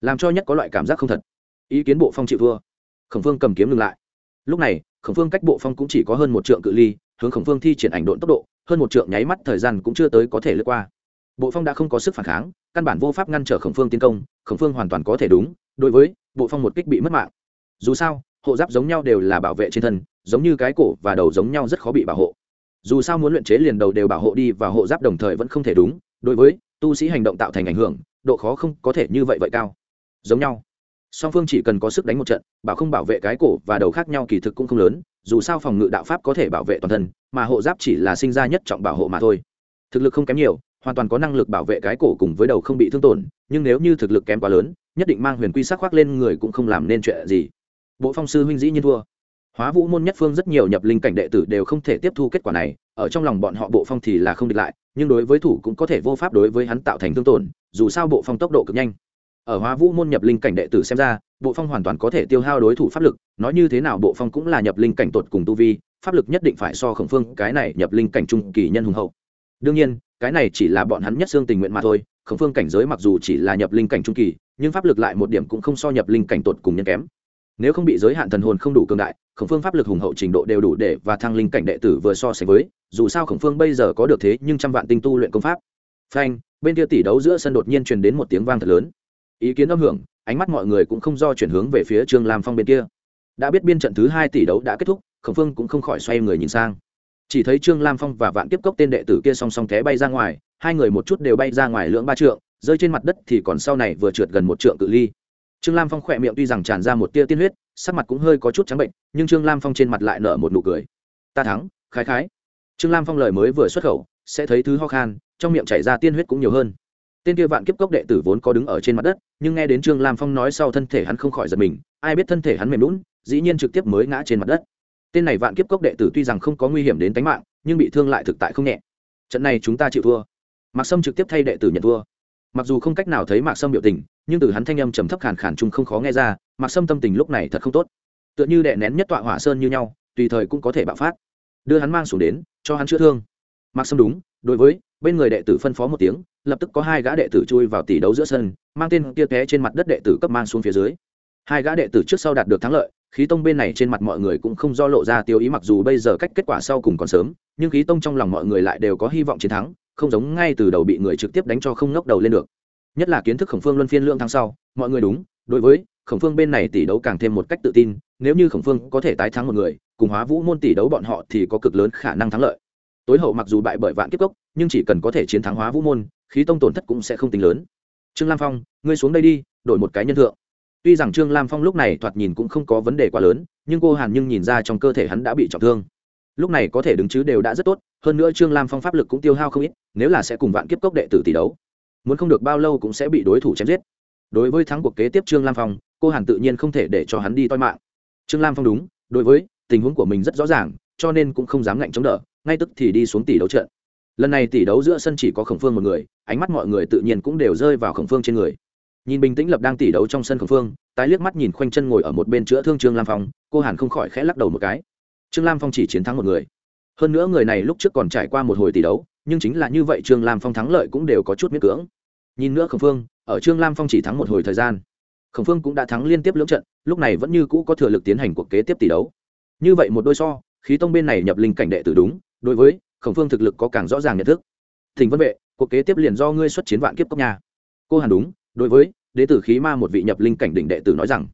làm cho nhất có loại cảm giác không thật. Ý kiến bộ phong chịu thua. Khổng phương cầm kiếm ngừng lại. Lúc này, khổng phương cách bộ phong cũng chỉ có hơn một trượng cự ly hướng khổng phương thi triển ảnh độn tốc độ, hơn một trượng nháy mắt thời gian cũng chưa tới có thể lướt qua. Bộ phong đã không có sức phản kháng, căn bản vô pháp ngăn trở khổng phương tiến công, khổng phương hoàn toàn có thể đúng, đối với bộ phong một kích bị mất mạng. Dù sao, hộ giáp giống nhau đều là bảo vệ trên thân, giống như cái cổ và đầu giống nhau rất khó bị bảo hộ. Dù sao muốn luyện chế liền đầu đều bảo hộ đi và hộ giáp đồng thời vẫn không thể đúng, đối với tu sĩ hành động tạo thành ảnh hưởng, độ khó không có thể như vậy vậy cao. Giống nhau. Song phương chỉ cần có sức đánh một trận, bảo không bảo vệ cái cổ và đầu khác nhau kỳ thực cũng không lớn dù sao phòng ngự đạo pháp có thể bảo vệ toàn thân, mà hộ giáp chỉ là sinh ra nhất trọng bảo hộ mà thôi. Thực lực không kém nhiều, hoàn toàn có năng lực bảo vệ cái cổ cùng với đầu không bị thương tổn, nhưng nếu như thực lực kém quá lớn, nhất định mang huyền quy sắc khoác lên người cũng không làm nên chuyện gì. Bộ phong sư huynh dĩ nhiên thua. Hóa vũ môn nhất phương rất nhiều nhập linh cảnh đệ tử đều không thể tiếp thu kết quả này, ở trong lòng bọn họ bộ phong thì là không địch lại, nhưng đối với thủ cũng có thể vô pháp đối với hắn tạo thành thương tổn, dù sao bộ phong tốc độ cực nhanh ở hóa vũ môn nhập linh cảnh đệ tử xem ra, bộ phong hoàn toàn có thể tiêu hao đối thủ pháp lực, nói như thế nào bộ phong cũng là nhập linh cảnh tột cùng tu vi, pháp lực nhất định phải so khổng phương, cái này nhập linh cảnh trung kỳ nhân hùng hậu. Đương nhiên, cái này chỉ là bọn hắn nhất xương tình nguyện mà thôi, khổng phương cảnh giới mặc dù chỉ là nhập linh cảnh trung kỳ, nhưng pháp lực lại một điểm cũng không so nhập linh cảnh tột cùng nhân kém. Nếu không bị giới hạn thần hồn không đủ cường đại, khổng phương pháp lực hùng hậu trình độ đều đủ để và thăng linh cảnh đệ tử vừa so sánh với, dù sao khổng phương bây giờ có được thế nhưng trăm vạn tinh tu luyện công pháp. Phanh, bên kia tỷ đấu giữa sân đột nhiên truyền đến một tiếng vang thật lớn ý kiến âm hưởng, ánh mắt mọi người cũng không do chuyển hướng về phía trương lam phong bên kia. Đã biết biên trận thứ hai tỷ đấu đã kết thúc, khổng phương cũng không khỏi xoay người nhìn sang. Chỉ thấy trương lam phong và vạn tiếp cốc tên đệ tử kia song song té bay ra ngoài, hai người một chút đều bay ra ngoài lưỡng ba trượng, rơi trên mặt đất thì còn sau này vừa trượt gần một trượng cự ly. Trương lam phong khỏe miệng tuy rằng tràn ra một tia tiên huyết, sắc mặt cũng hơi có chút trắng bệnh, nhưng trương lam phong trên mặt lại nở một nụ cười. Ta thắng, khái khái. Trương lam phong lời mới vừa xuất khẩu, sẽ thấy thứ ho khan, trong miệng chảy ra tiên huyết cũng nhiều hơn tên kia vạn kiếp cốc đệ tử vốn có đứng ở trên mặt đất, nhưng nghe đến trương lam phong nói sau thân thể hắn không khỏi giật mình, ai biết thân thể hắn mềm lún dĩ nhiên trực tiếp mới ngã trên mặt đất. Tên này vạn kiếp cốc đệ tử tuy rằng không có nguy hiểm đến tính mạng, nhưng bị thương lại thực tại không nhẹ. Trận này chúng ta chịu thua. Mạc sâm trực tiếp thay đệ tử nhận thua. Mặc dù không cách nào thấy mạc sâm biểu tình, nhưng từ hắn thanh âm trầm thấp khàn khàn chung không khó nghe ra, mạc sâm tâm tình lúc này thật không tốt. Tựa như đệ nén nhất tọa hỏa sơn như nhau, tùy thời cũng có thể bạo phát. Đưa hắn mang xuống đến, cho hắn chữa thương. Mạc sâm đúng, đối với, bên người đệ tử phân phó một tiếng lập tức có hai gã đệ tử chui vào tỷ đấu giữa sân, mang tên kia té trên mặt đất đệ tử cấp mang xuống phía dưới. Hai gã đệ tử trước sau đạt được thắng lợi, khí tông bên này trên mặt mọi người cũng không do lộ ra tiêu ý mặc dù bây giờ cách kết quả sau cùng còn sớm, nhưng khí tông trong lòng mọi người lại đều có hy vọng chiến thắng, không giống ngay từ đầu bị người trực tiếp đánh cho không ngóc đầu lên được. Nhất là kiến thức khổng phương luân phiên lượng tháng sau, mọi người đúng, đối với khổng phương bên này tỷ đấu càng thêm một cách tự tin, nếu như khổng phương có thể tái thắng một người, cùng hóa vũ môn tỷ đấu bọn họ thì có cực lớn khả năng thắng lợi. Tối hậu mặc dù bại bởi vạn kiếp cốc, nhưng chỉ cần có thể chiến thắng hóa vũ môn khí tông tổn thất cũng sẽ không tính lớn. Trương lam phong, ngươi xuống đây đi, đổi một cái nhân thượng. Tuy rằng trương lam phong lúc này thoạt nhìn cũng không có vấn đề quá lớn, nhưng cô hàn nhưng nhìn ra trong cơ thể hắn đã bị trọng thương. Lúc này có thể đứng chứ đều đã rất tốt, hơn nữa trương lam phong pháp lực cũng tiêu hao không ít, nếu là sẽ cùng vạn kiếp cốc đệ tử tỷ đấu, muốn không được bao lâu cũng sẽ bị đối thủ chém giết. Đối với thắng cuộc kế tiếp trương lam phong, cô hàn tự nhiên không thể để cho hắn đi toi mạng. Trương lam phong đúng, đối với tình huống của mình rất rõ ràng, cho nên cũng không dám ngạnh chống đỡ, ngay tức thì đi xuống tỷ đấu trận lần này tỷ đấu giữa sân chỉ có khổng phương một người, ánh mắt mọi người tự nhiên cũng đều rơi vào khổng phương trên người. Nhìn bình tĩnh lập đang tỷ đấu trong sân khổng phương, tái liếc mắt nhìn khoanh chân ngồi ở một bên chữa thương trương lam phong, cô hàn không khỏi khẽ lắc đầu một cái. Trương lam phong chỉ chiến thắng một người. Hơn nữa người này lúc trước còn trải qua một hồi tỷ đấu, nhưng chính là như vậy trương lam phong thắng lợi cũng đều có chút miễn cưỡng. Nhìn nữa khổng phương, ở trương lam phong chỉ thắng một hồi thời gian, khổng phương cũng đã thắng liên tiếp lưỡng trận, lúc này vẫn như cũ có thừa lực tiến hành cuộc kế tiếp tỷ đấu. Như vậy một đôi so, khí tông bên này nhập linh cảnh đệ tử đúng, đối với khổng phương thực lực có càng rõ ràng nhận thức. Thỉnh vân vệ, cuộc kế tiếp liền do ngươi xuất chiến vạn kiếp cốc nhà cô hàn đúng, đối với đệ tử khí ma một vị nhập linh cảnh đỉnh đệ tử nói rằng,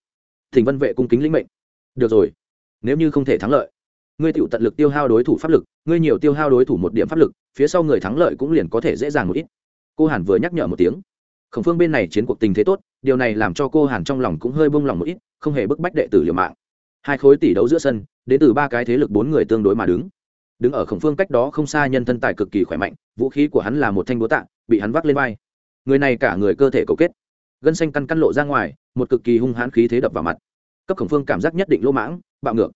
thỉnh vân vệ cung kính lĩnh mệnh. Được rồi, nếu như không thể thắng lợi, ngươi tựu tận lực tiêu hao đối thủ pháp lực, ngươi nhiều tiêu hao đối thủ một điểm pháp lực, phía sau người thắng lợi cũng liền có thể dễ dàng một ít. Cô hàn vừa nhắc nhở một tiếng. Khổng phương bên này chiến cuộc tình thế tốt, điều này làm cho cô hàn trong lòng cũng hơi bông lòng một ít, không hề bức bách đệ tử liều mạng. Hai khối tỷ đấu giữa sân đến từ ba cái thế lực bốn người tương đối mà đứng đứng ở khổng phương cách đó không xa nhân thân tài cực kỳ khỏe mạnh, vũ khí của hắn là một thanh búa tạ, bị hắn vác lên vai. Người này cả người cơ thể cấu kết. Gân xanh căn căn lộ ra ngoài, một cực kỳ hung hãn khí thế đập vào mặt. Cấp khổng phương cảm giác nhất định lỗ mãng, bạo ngược.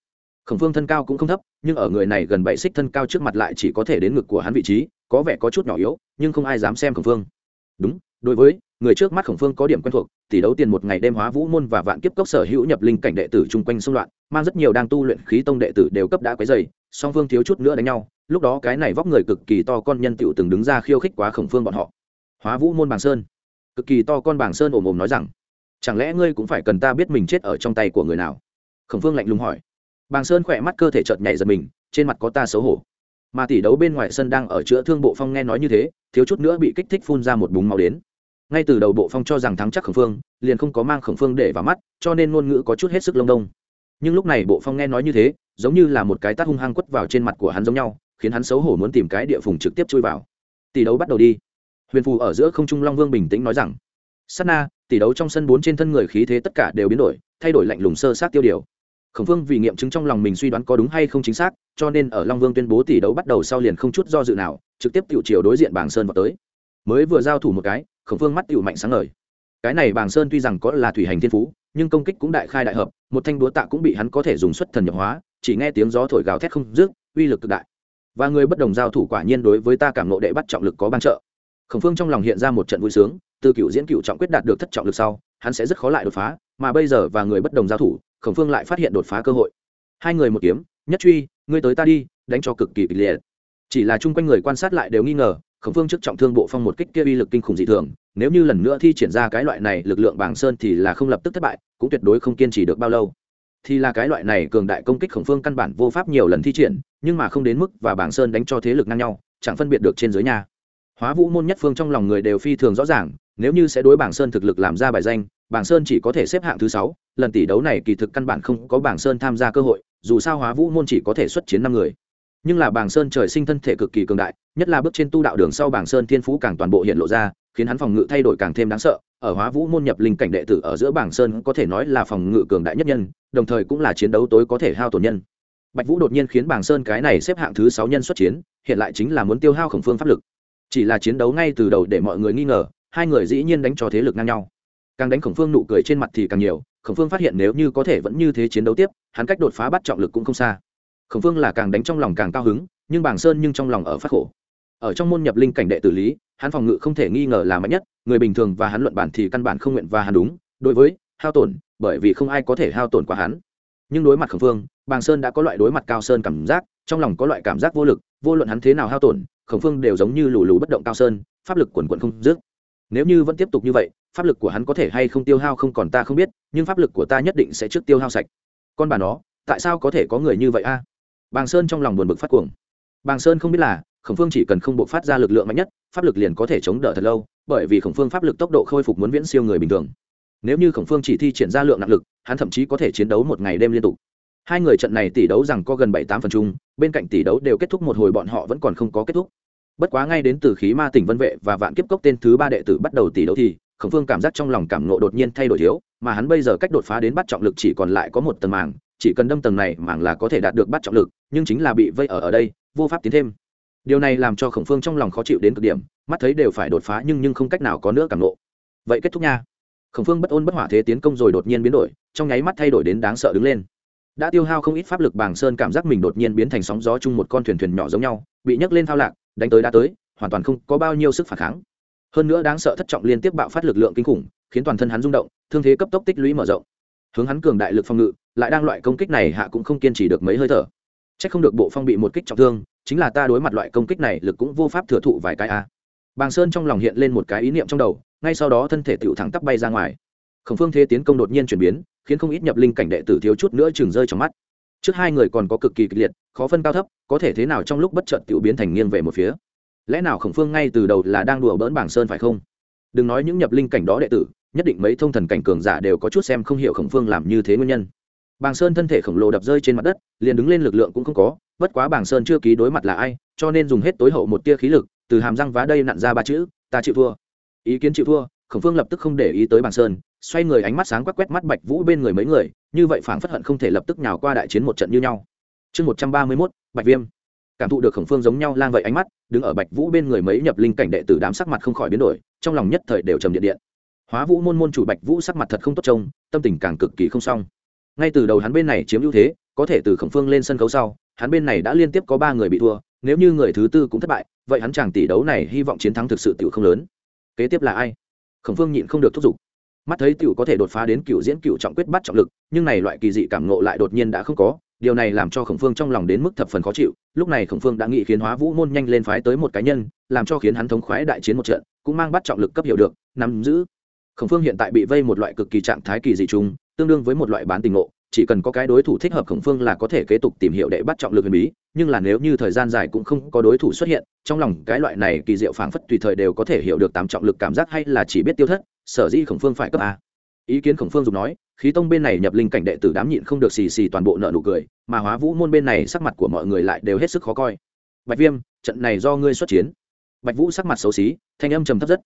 Khổng phương thân cao cũng không thấp, nhưng ở người này gần bảy xích thân cao trước mặt lại chỉ có thể đến ngực của hắn vị trí, có vẻ có chút nhỏ yếu, nhưng không ai dám xem khổng phương. Đúng, đối với, người trước mắt khổng phương có điểm quen thuộc, tỷ đấu tiền một ngày đêm hóa vũ môn và vạn kiếp cốc sở hữu nhập linh cảnh đệ tử chung quanh xung loạn, mang rất nhiều đang tu luyện khí tông đệ tử đều cấp đã quấy dày song phương thiếu chút nữa đánh nhau, lúc đó cái này vóc người cực kỳ to con nhân tựu từng đứng ra khiêu khích quá khổng phương bọn họ. Hóa vũ môn bàng sơn. Cực kỳ to con bàng sơn ồm ồm nói rằng, chẳng lẽ ngươi cũng phải cần ta biết mình chết ở trong tay của người nào? Khổng phương lạnh lùng hỏi. Bàng sơn khỏe mắt cơ thể chợt nhảy giật mình, trên mặt có ta xấu hổ. Mà tỷ đấu bên ngoài sân đang ở chữa thương bộ phong nghe nói như thế, thiếu chút nữa bị kích thích phun ra một búng máu đến. Ngay từ đầu bộ phong cho rằng thắng chắc khổng phương, liền không có mang khổng phương để vào mắt, cho nên ngôn ngữ có chút hết sức lông đông. Nhưng lúc này bộ phong nghe nói như thế giống như là một cái tát hung hăng quất vào trên mặt của hắn giống nhau, khiến hắn xấu hổ muốn tìm cái địa phùng trực tiếp chui vào. Tỷ đấu bắt đầu đi. Huyền phù ở giữa không trung long vương bình tĩnh nói rằng, sát na, tỷ đấu trong sân bốn trên thân người khí thế tất cả đều biến đổi, thay đổi lạnh lùng sơ sát tiêu điều. Khổng phương vì nghiệm chứng trong lòng mình suy đoán có đúng hay không chính xác, cho nên ở long vương tuyên bố tỷ đấu bắt đầu sau liền không chút do dự nào, trực tiếp tiểu chiều đối diện bảng sơn vào tới. Mới vừa giao thủ một cái, khổng phương mắt tiểu mạnh sáng ngời. Cái này bàng sơn tuy rằng có là thủy hành thiên phú, nhưng công kích cũng đại khai đại hợp, một thanh đúa tạ cũng bị hắn có thể dùng xuất thần nhập hóa chỉ nghe tiếng gió thổi gào thét không dứt, uy lực cực đại. Và người bất đồng giao thủ quả nhiên đối với ta cảm ngộ đệ bắt trọng lực có ban trợ. Khổng phương trong lòng hiện ra một trận vui sướng, từ cựu diễn cựu trọng quyết đạt được thất trọng lực sau, hắn sẽ rất khó lại đột phá, mà bây giờ và người bất đồng giao thủ, khổng phương lại phát hiện đột phá cơ hội. Hai người một kiếm, nhất truy, ngươi tới ta đi, đánh cho cực kỳ kịch liệt. Chỉ là chung quanh người quan sát lại đều nghi ngờ, khổng phương trước trọng thương bộ phong một kích kia uy lực kinh khủng dị thường, nếu như lần nữa thi triển ra cái loại này lực lượng bảng sơn thì là không lập tức thất bại, cũng tuyệt đối không kiên trì được bao lâu thì là cái loại này cường đại công kích khổng phương căn bản vô pháp nhiều lần thi triển, nhưng mà không đến mức và bảng sơn đánh cho thế lực ngang nhau, chẳng phân biệt được trên dưới nhà hóa vũ môn nhất phương trong lòng người đều phi thường rõ ràng, nếu như sẽ đối bảng sơn thực lực làm ra bài danh, bảng sơn chỉ có thể xếp hạng thứ sáu, lần tỷ đấu này kỳ thực căn bản không có bảng sơn tham gia cơ hội, dù sao hóa vũ môn chỉ có thể xuất chiến năm người. Nhưng là bảng sơn trời sinh thân thể cực kỳ cường đại, nhất là bước trên tu đạo đường sau bảng sơn thiên phú càng toàn bộ hiện lộ ra, khiến hắn phòng ngự thay đổi càng thêm đáng sợ ở hóa vũ môn nhập linh cảnh đệ tử ở giữa bảng sơn có thể nói là phòng ngự cường đại nhất nhân, đồng thời cũng là chiến đấu tối có thể hao tổn nhân. Bạch vũ đột nhiên khiến bảng sơn cái này xếp hạng thứ sáu nhân xuất chiến, hiện lại chính là muốn tiêu hao khổng phương pháp lực. Chỉ là chiến đấu ngay từ đầu để mọi người nghi ngờ, hai người dĩ nhiên đánh cho thế lực ngang nhau. Càng đánh khổng phương nụ cười trên mặt thì càng nhiều, khổng phương phát hiện nếu như có thể vẫn như thế chiến đấu tiếp, hắn cách đột phá bắt trọng lực cũng không xa. Khổng phương là càng đánh trong lòng càng cao hứng, nhưng bảng sơn nhưng trong lòng ở phát khổ ở trong môn nhập linh cảnh đệ tử lý, hắn phòng ngự không thể nghi ngờ là mạnh nhất, người bình thường và hắn luận bản thì căn bản không nguyện và hắn đúng, đối với hao tổn, bởi vì không ai có thể hao tổn quá hắn. Nhưng đối mặt khẩn phương bàng sơn đã có loại đối mặt cao sơn cảm giác, trong lòng có loại cảm giác vô lực, vô luận hắn thế nào hao tổn, khổng phương đều giống như lù lù bất động cao sơn, pháp lực quần quận không dứt. Nếu như vẫn tiếp tục như vậy, pháp lực của hắn có thể hay không tiêu hao không còn ta không biết, nhưng pháp lực của ta nhất định sẽ trước tiêu hao sạch. Con bà nó, tại sao có thể có người như vậy a? Bàng sơn trong lòng buồn bực phát cuồng. Bàng sơn không biết là khổng phương chỉ cần không buộc phát ra lực lượng mạnh nhất, pháp lực liền có thể chống đỡ thật lâu, bởi vì khổng phương pháp lực tốc độ khôi phục muốn viễn siêu người bình thường. Nếu như khổng phương chỉ thi triển ra lượng nặng lực, hắn thậm chí có thể chiến đấu một ngày đêm liên tục. Hai người trận này tỷ đấu rằng có gần bảy tám phần chung, bên cạnh tỷ đấu đều kết thúc một hồi bọn họ vẫn còn không có kết thúc. Bất quá ngay đến từ khí ma tỉnh vân vệ và vạn kiếp cốc tên thứ ba đệ tử bắt đầu tỷ đấu thì, khổng phương cảm giác trong lòng cảm nộ đột nhiên thay đổi thiếu, mà hắn bây giờ cách đột phá đến bắt trọng lực chỉ còn lại có một tầng màng, chỉ cần đâm tầng này màng là có thể đạt được bắt trọng lực, nhưng chính là bị vây ở ở đây, vô pháp tiến thêm điều này làm cho khổng phương trong lòng khó chịu đến cực điểm, mắt thấy đều phải đột phá nhưng nhưng không cách nào có nữa cảm nộ vậy kết thúc nha. Khổng phương bất ôn bất hỏa thế tiến công rồi đột nhiên biến đổi, trong nháy mắt thay đổi đến đáng sợ đứng lên. Đã tiêu hao không ít pháp lực bàng sơn cảm giác mình đột nhiên biến thành sóng gió chung một con thuyền thuyền nhỏ giống nhau, bị nhấc lên thao lạc, đánh tới đã tới, hoàn toàn không có bao nhiêu sức phản kháng. Hơn nữa đáng sợ thất trọng liên tiếp bạo phát lực lượng kinh khủng, khiến toàn thân hắn rung động, thương thế cấp tốc tích lũy mở rộng. Hướng hắn cường đại lực phòng ngự, lại đang loại công kích này hạ cũng không kiên trì được mấy hơi thở chắc không được bộ phong bị một kích trọng thương, chính là ta đối mặt loại công kích này lực cũng vô pháp thừa thụ vài cái a. Bàng sơn trong lòng hiện lên một cái ý niệm trong đầu, ngay sau đó thân thể tiểu thẳng tắp bay ra ngoài. Khổng phương thế tiến công đột nhiên chuyển biến, khiến không ít nhập linh cảnh đệ tử thiếu chút nữa chừng rơi trong mắt. Trước hai người còn có cực kỳ kịch liệt, khó phân cao thấp, có thể thế nào trong lúc bất chợt tiểu biến thành nghiêng về một phía? Lẽ nào khổng phương ngay từ đầu là đang đùa bỡn Bàng sơn phải không? Đừng nói những nhập linh cảnh đó đệ tử, nhất định mấy thông thần cảnh cường giả đều có chút xem không hiểu khổng phương làm như thế nguyên nhân bàng sơn thân thể khổng lồ đập rơi trên mặt đất, liền đứng lên lực lượng cũng không có, bất quá bàng sơn chưa ký đối mặt là ai, cho nên dùng hết tối hậu một tia khí lực, từ hàm răng vá đây nặn ra ba chữ, ta chịu thua. Ý kiến chịu thua, khổng phương lập tức không để ý tới bàng sơn, xoay người ánh mắt sáng quắc quét mắt bạch vũ bên người mấy người, như vậy phảng phất hận không thể lập tức nhào qua đại chiến một trận như nhau. Chương một trăm ba mươi mốt, bạch viêm. Cảm thụ được khổng phương giống nhau lang vậy ánh mắt, đứng ở bạch vũ bên người mấy nhập linh cảnh đệ tử đám sắc mặt không khỏi biến đổi, trong lòng nhất thời đều trầm điện điện. Hóa vũ môn môn chủ bạch vũ sắc mặt thật không tốt trông, tâm tình càng cực kỳ không xong ngay từ đầu hắn bên này chiếm ưu thế, có thể từ khổng phương lên sân khấu sau, hắn bên này đã liên tiếp có ba người bị thua, nếu như người thứ tư cũng thất bại, vậy hắn chàng tỷ đấu này hy vọng chiến thắng thực sự tiểu không lớn. Kế tiếp là ai? Khổng phương nhịn không được thúc giục. Mắt thấy tiểu có thể đột phá đến cựu diễn cựu trọng quyết bắt trọng lực, nhưng này loại kỳ dị cảm ngộ lại đột nhiên đã không có, điều này làm cho khổng phương trong lòng đến mức thập phần khó chịu. Lúc này khổng phương đã nghĩ khiến hóa vũ môn nhanh lên phái tới một cá nhân, làm cho khiến hắn thống khoái đại chiến một trận, cũng mang bắt trọng lực cấp hiểu được, nắm giữ. Khổng phương hiện tại bị vây một loại cực kỳ trạng thái kỳ dị chung tương đương với một loại bán tình ngộ, chỉ cần có cái đối thủ thích hợp khổng phương là có thể kế tục tìm hiểu để bắt trọng lực huyền bí, nhưng là nếu như thời gian dài cũng không có đối thủ xuất hiện, trong lòng cái loại này kỳ diệu phảng phất tùy thời đều có thể hiểu được tám trọng lực cảm giác hay là chỉ biết tiêu thất, sở dĩ khổng phương phải cấp a. Ý kiến khổng phương dùng nói, khí tông bên này nhập linh cảnh đệ tử đám nhịn không được xì xì toàn bộ nợ nụ cười, mà hóa vũ môn bên này sắc mặt của mọi người lại đều hết sức khó coi. Bạch viêm, trận này do ngươi xuất chiến. Bạch vũ sắc mặt xấu xí, thanh âm trầm thấp rất.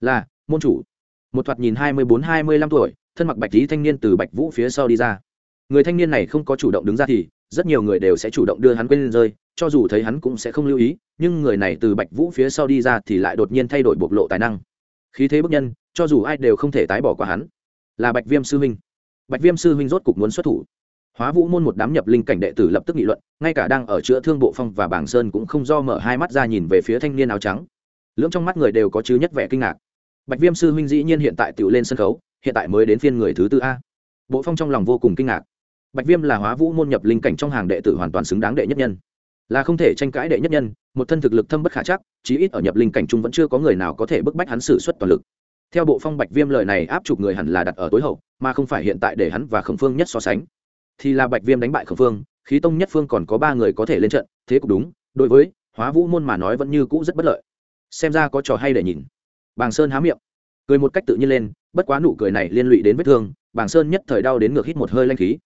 Là, môn chủ một thoạt nhìn hai mươi bốn, hai mươi lăm tuổi, thân mặc bạch lý thanh niên từ bạch vũ phía sau đi ra. Người thanh niên này không có chủ động đứng ra thì, rất nhiều người đều sẽ chủ động đưa hắn quên lên rơi, cho dù thấy hắn cũng sẽ không lưu ý, nhưng người này từ bạch vũ phía sau đi ra thì lại đột nhiên thay đổi bộc lộ tài năng. Khí thế bức nhân, cho dù ai đều không thể tái bỏ qua hắn. Là bạch viêm sư huynh. Bạch viêm sư huynh rốt cục muốn xuất thủ. Hóa vũ môn một đám nhập linh cảnh đệ tử lập tức nghị luận, ngay cả đang ở chữa thương bộ phong và bảng sơn cũng không do mở hai mắt ra nhìn về phía thanh niên áo trắng. Lưỡng trong mắt người đều có chứ nhất vẻ kinh ngạc bạch viêm sư huynh dĩ nhiên hiện tại tự lên sân khấu, hiện tại mới đến phiên người thứ tư a. Bộ phong trong lòng vô cùng kinh ngạc. Bạch viêm là hóa vũ môn nhập linh cảnh trong hàng đệ tử hoàn toàn xứng đáng đệ nhất nhân. Là không thể tranh cãi đệ nhất nhân, một thân thực lực thâm bất khả chắc, chí ít ở nhập linh cảnh trung vẫn chưa có người nào có thể bức bách hắn xử suất toàn lực. Theo bộ phong bạch viêm lời này áp chụp người hẳn là đặt ở tối hậu, mà không phải hiện tại để hắn và khổng phương nhất so sánh. Thì là bạch viêm đánh bại khẩn phương, khí tông nhất phương còn có ba người có thể lên trận, thế cũng đúng, đối với hóa vũ môn mà nói vẫn như cũ rất bất lợi. Xem ra có trò hay để nhìn bàng sơn há miệng. Cười một cách tự nhiên lên, bất quá nụ cười này liên lụy đến vết thương, bàng sơn nhất thời đau đến ngược hít một hơi lanh khí.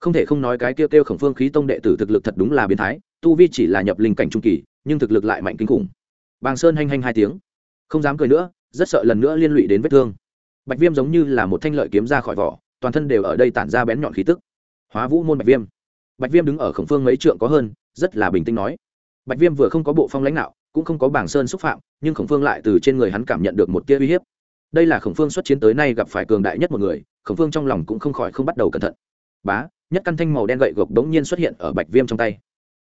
Không thể không nói cái kêu kêu khổng phương khí tông đệ tử thực lực thật đúng là biến thái, tu vi chỉ là nhập linh cảnh trung kỳ, nhưng thực lực lại mạnh kinh khủng. Bàng sơn hanh hanh hai tiếng. Không dám cười nữa, rất sợ lần nữa liên lụy đến vết thương. Bạch viêm giống như là một thanh lợi kiếm ra khỏi vỏ, toàn thân đều ở đây tản ra bén nhọn khí tức. Hóa vũ môn bạch viêm. Bạch viêm đứng ở khổng phương mấy trượng có hơn, rất là bình tĩnh nói. Bạch viêm vừa không có bộ phong lãnh đạo cũng không có bảng sơn xúc phạm, nhưng khổng phương lại từ trên người hắn cảm nhận được một tia uy hiếp. Đây là khổng phương xuất chiến tới nay gặp phải cường đại nhất một người, khổng phương trong lòng cũng không khỏi không bắt đầu cẩn thận. Bá, nhất căn thanh màu đen gậy gộc đống nhiên xuất hiện ở bạch viêm trong tay.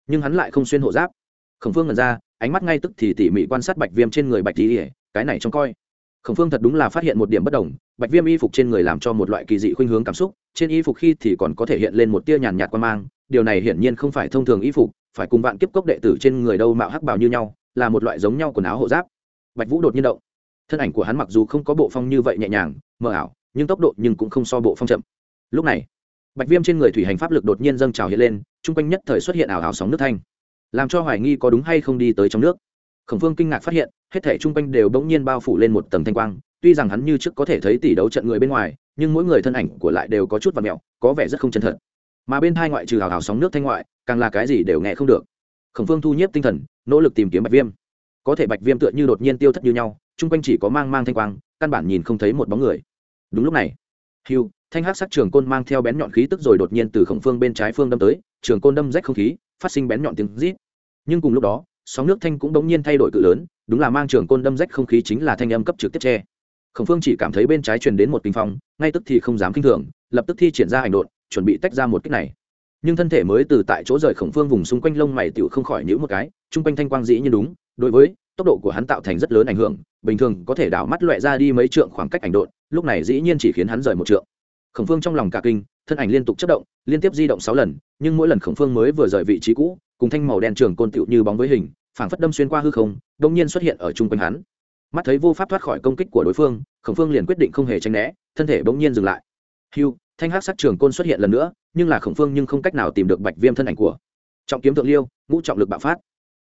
Nhưng hắn lại không xuyên hộ giáp. Khổng phương ngẩn ra, ánh mắt ngay tức thì tỉ mỉ quan sát bạch viêm trên người bạch tỉ cái này trông coi. Khổng phương thật đúng là phát hiện một điểm bất đồng, bạch viêm y phục trên người làm cho một loại kỳ dị khuynh hướng cảm xúc, trên y phục khi thì còn có thể hiện lên một tia nhàn nhạt quan mang, điều này hiển nhiên không phải thông thường y phục, phải cùng vạn kiếp cốc đệ tử trên người đâu mạo hắc bào như nhau là một loại giống nhau quần áo hộ giáp. Bạch vũ đột nhiên động. Thân ảnh của hắn mặc dù không có bộ phong như vậy nhẹ nhàng, mờ ảo, nhưng tốc độ nhưng cũng không so bộ phong chậm. Lúc này, bạch viêm trên người thủy hành pháp lực đột nhiên dâng trào hiện lên, chung quanh nhất thời xuất hiện ảo ảo sóng nước thanh, làm cho hoài nghi có đúng hay không đi tới trong nước. Khổng phương kinh ngạc phát hiện, hết thể chung quanh đều bỗng nhiên bao phủ lên một tầng thanh quang, tuy rằng hắn như trước có thể thấy tỷ đấu trận người bên ngoài, nhưng mỗi người thân ảnh của lại đều có chút và mẹo, có vẻ rất không chân thật. Mà bên hai ngoại trừ hào hào sóng nước thanh ngoại, càng là cái gì đều nghe không được khổng phương thu nhiếp tinh thần, nỗ lực tìm kiếm bạch viêm. Có thể bạch viêm tựa như đột nhiên tiêu thất như nhau, chung quanh chỉ có mang mang thanh quang, căn bản nhìn không thấy một bóng người. Đúng lúc này hiu thanh hắc sắc trường côn mang theo bén nhọn khí tức rồi đột nhiên từ khổng phương bên trái phương đâm tới, trường côn đâm rách không khí, phát sinh bén nhọn tiếng rít. Nhưng cùng lúc đó, sóng nước thanh cũng bỗng nhiên thay đổi cự lớn, đúng là mang trường côn đâm rách không khí chính là thanh âm cấp trực tiếp che. Khổng phương chỉ cảm thấy bên trái truyền đến một kinh phong, ngay tức thì không dám kinh thường, lập tức thi triển ra hành động chuẩn bị tách ra một kích này nhưng thân thể mới từ tại chỗ rời khổng phương vùng xung quanh lông mày tựu không khỏi nhữ một cái, chung quanh thanh quang dĩ như đúng, đối với, tốc độ của hắn tạo thành rất lớn ảnh hưởng, bình thường có thể đảo mắt loẹ ra đi mấy trượng khoảng cách ảnh độn, lúc này dĩ nhiên chỉ khiến hắn rời một trượng. Khổng phương trong lòng cả kinh, thân ảnh liên tục chất động, liên tiếp di động sáu lần, nhưng mỗi lần khổng phương mới vừa rời vị trí cũ, cùng thanh màu đen trường côn tựu như bóng với hình, phảng phất đâm xuyên qua hư không đông nhiên xuất hiện ở chung quanh hắn. Mắt thấy vô pháp thoát khỏi công kích của đối phương, khổng phương liền quyết định không hề tránh né, thân thể bỗng nhiên dừng lại. Hiu thanh hắc sắc trường côn xuất hiện lần nữa, nhưng là khổng phương nhưng không cách nào tìm được bạch viêm thân ảnh của. Trọng kiếm thượng liêu, ngũ trọng lực bạo phát.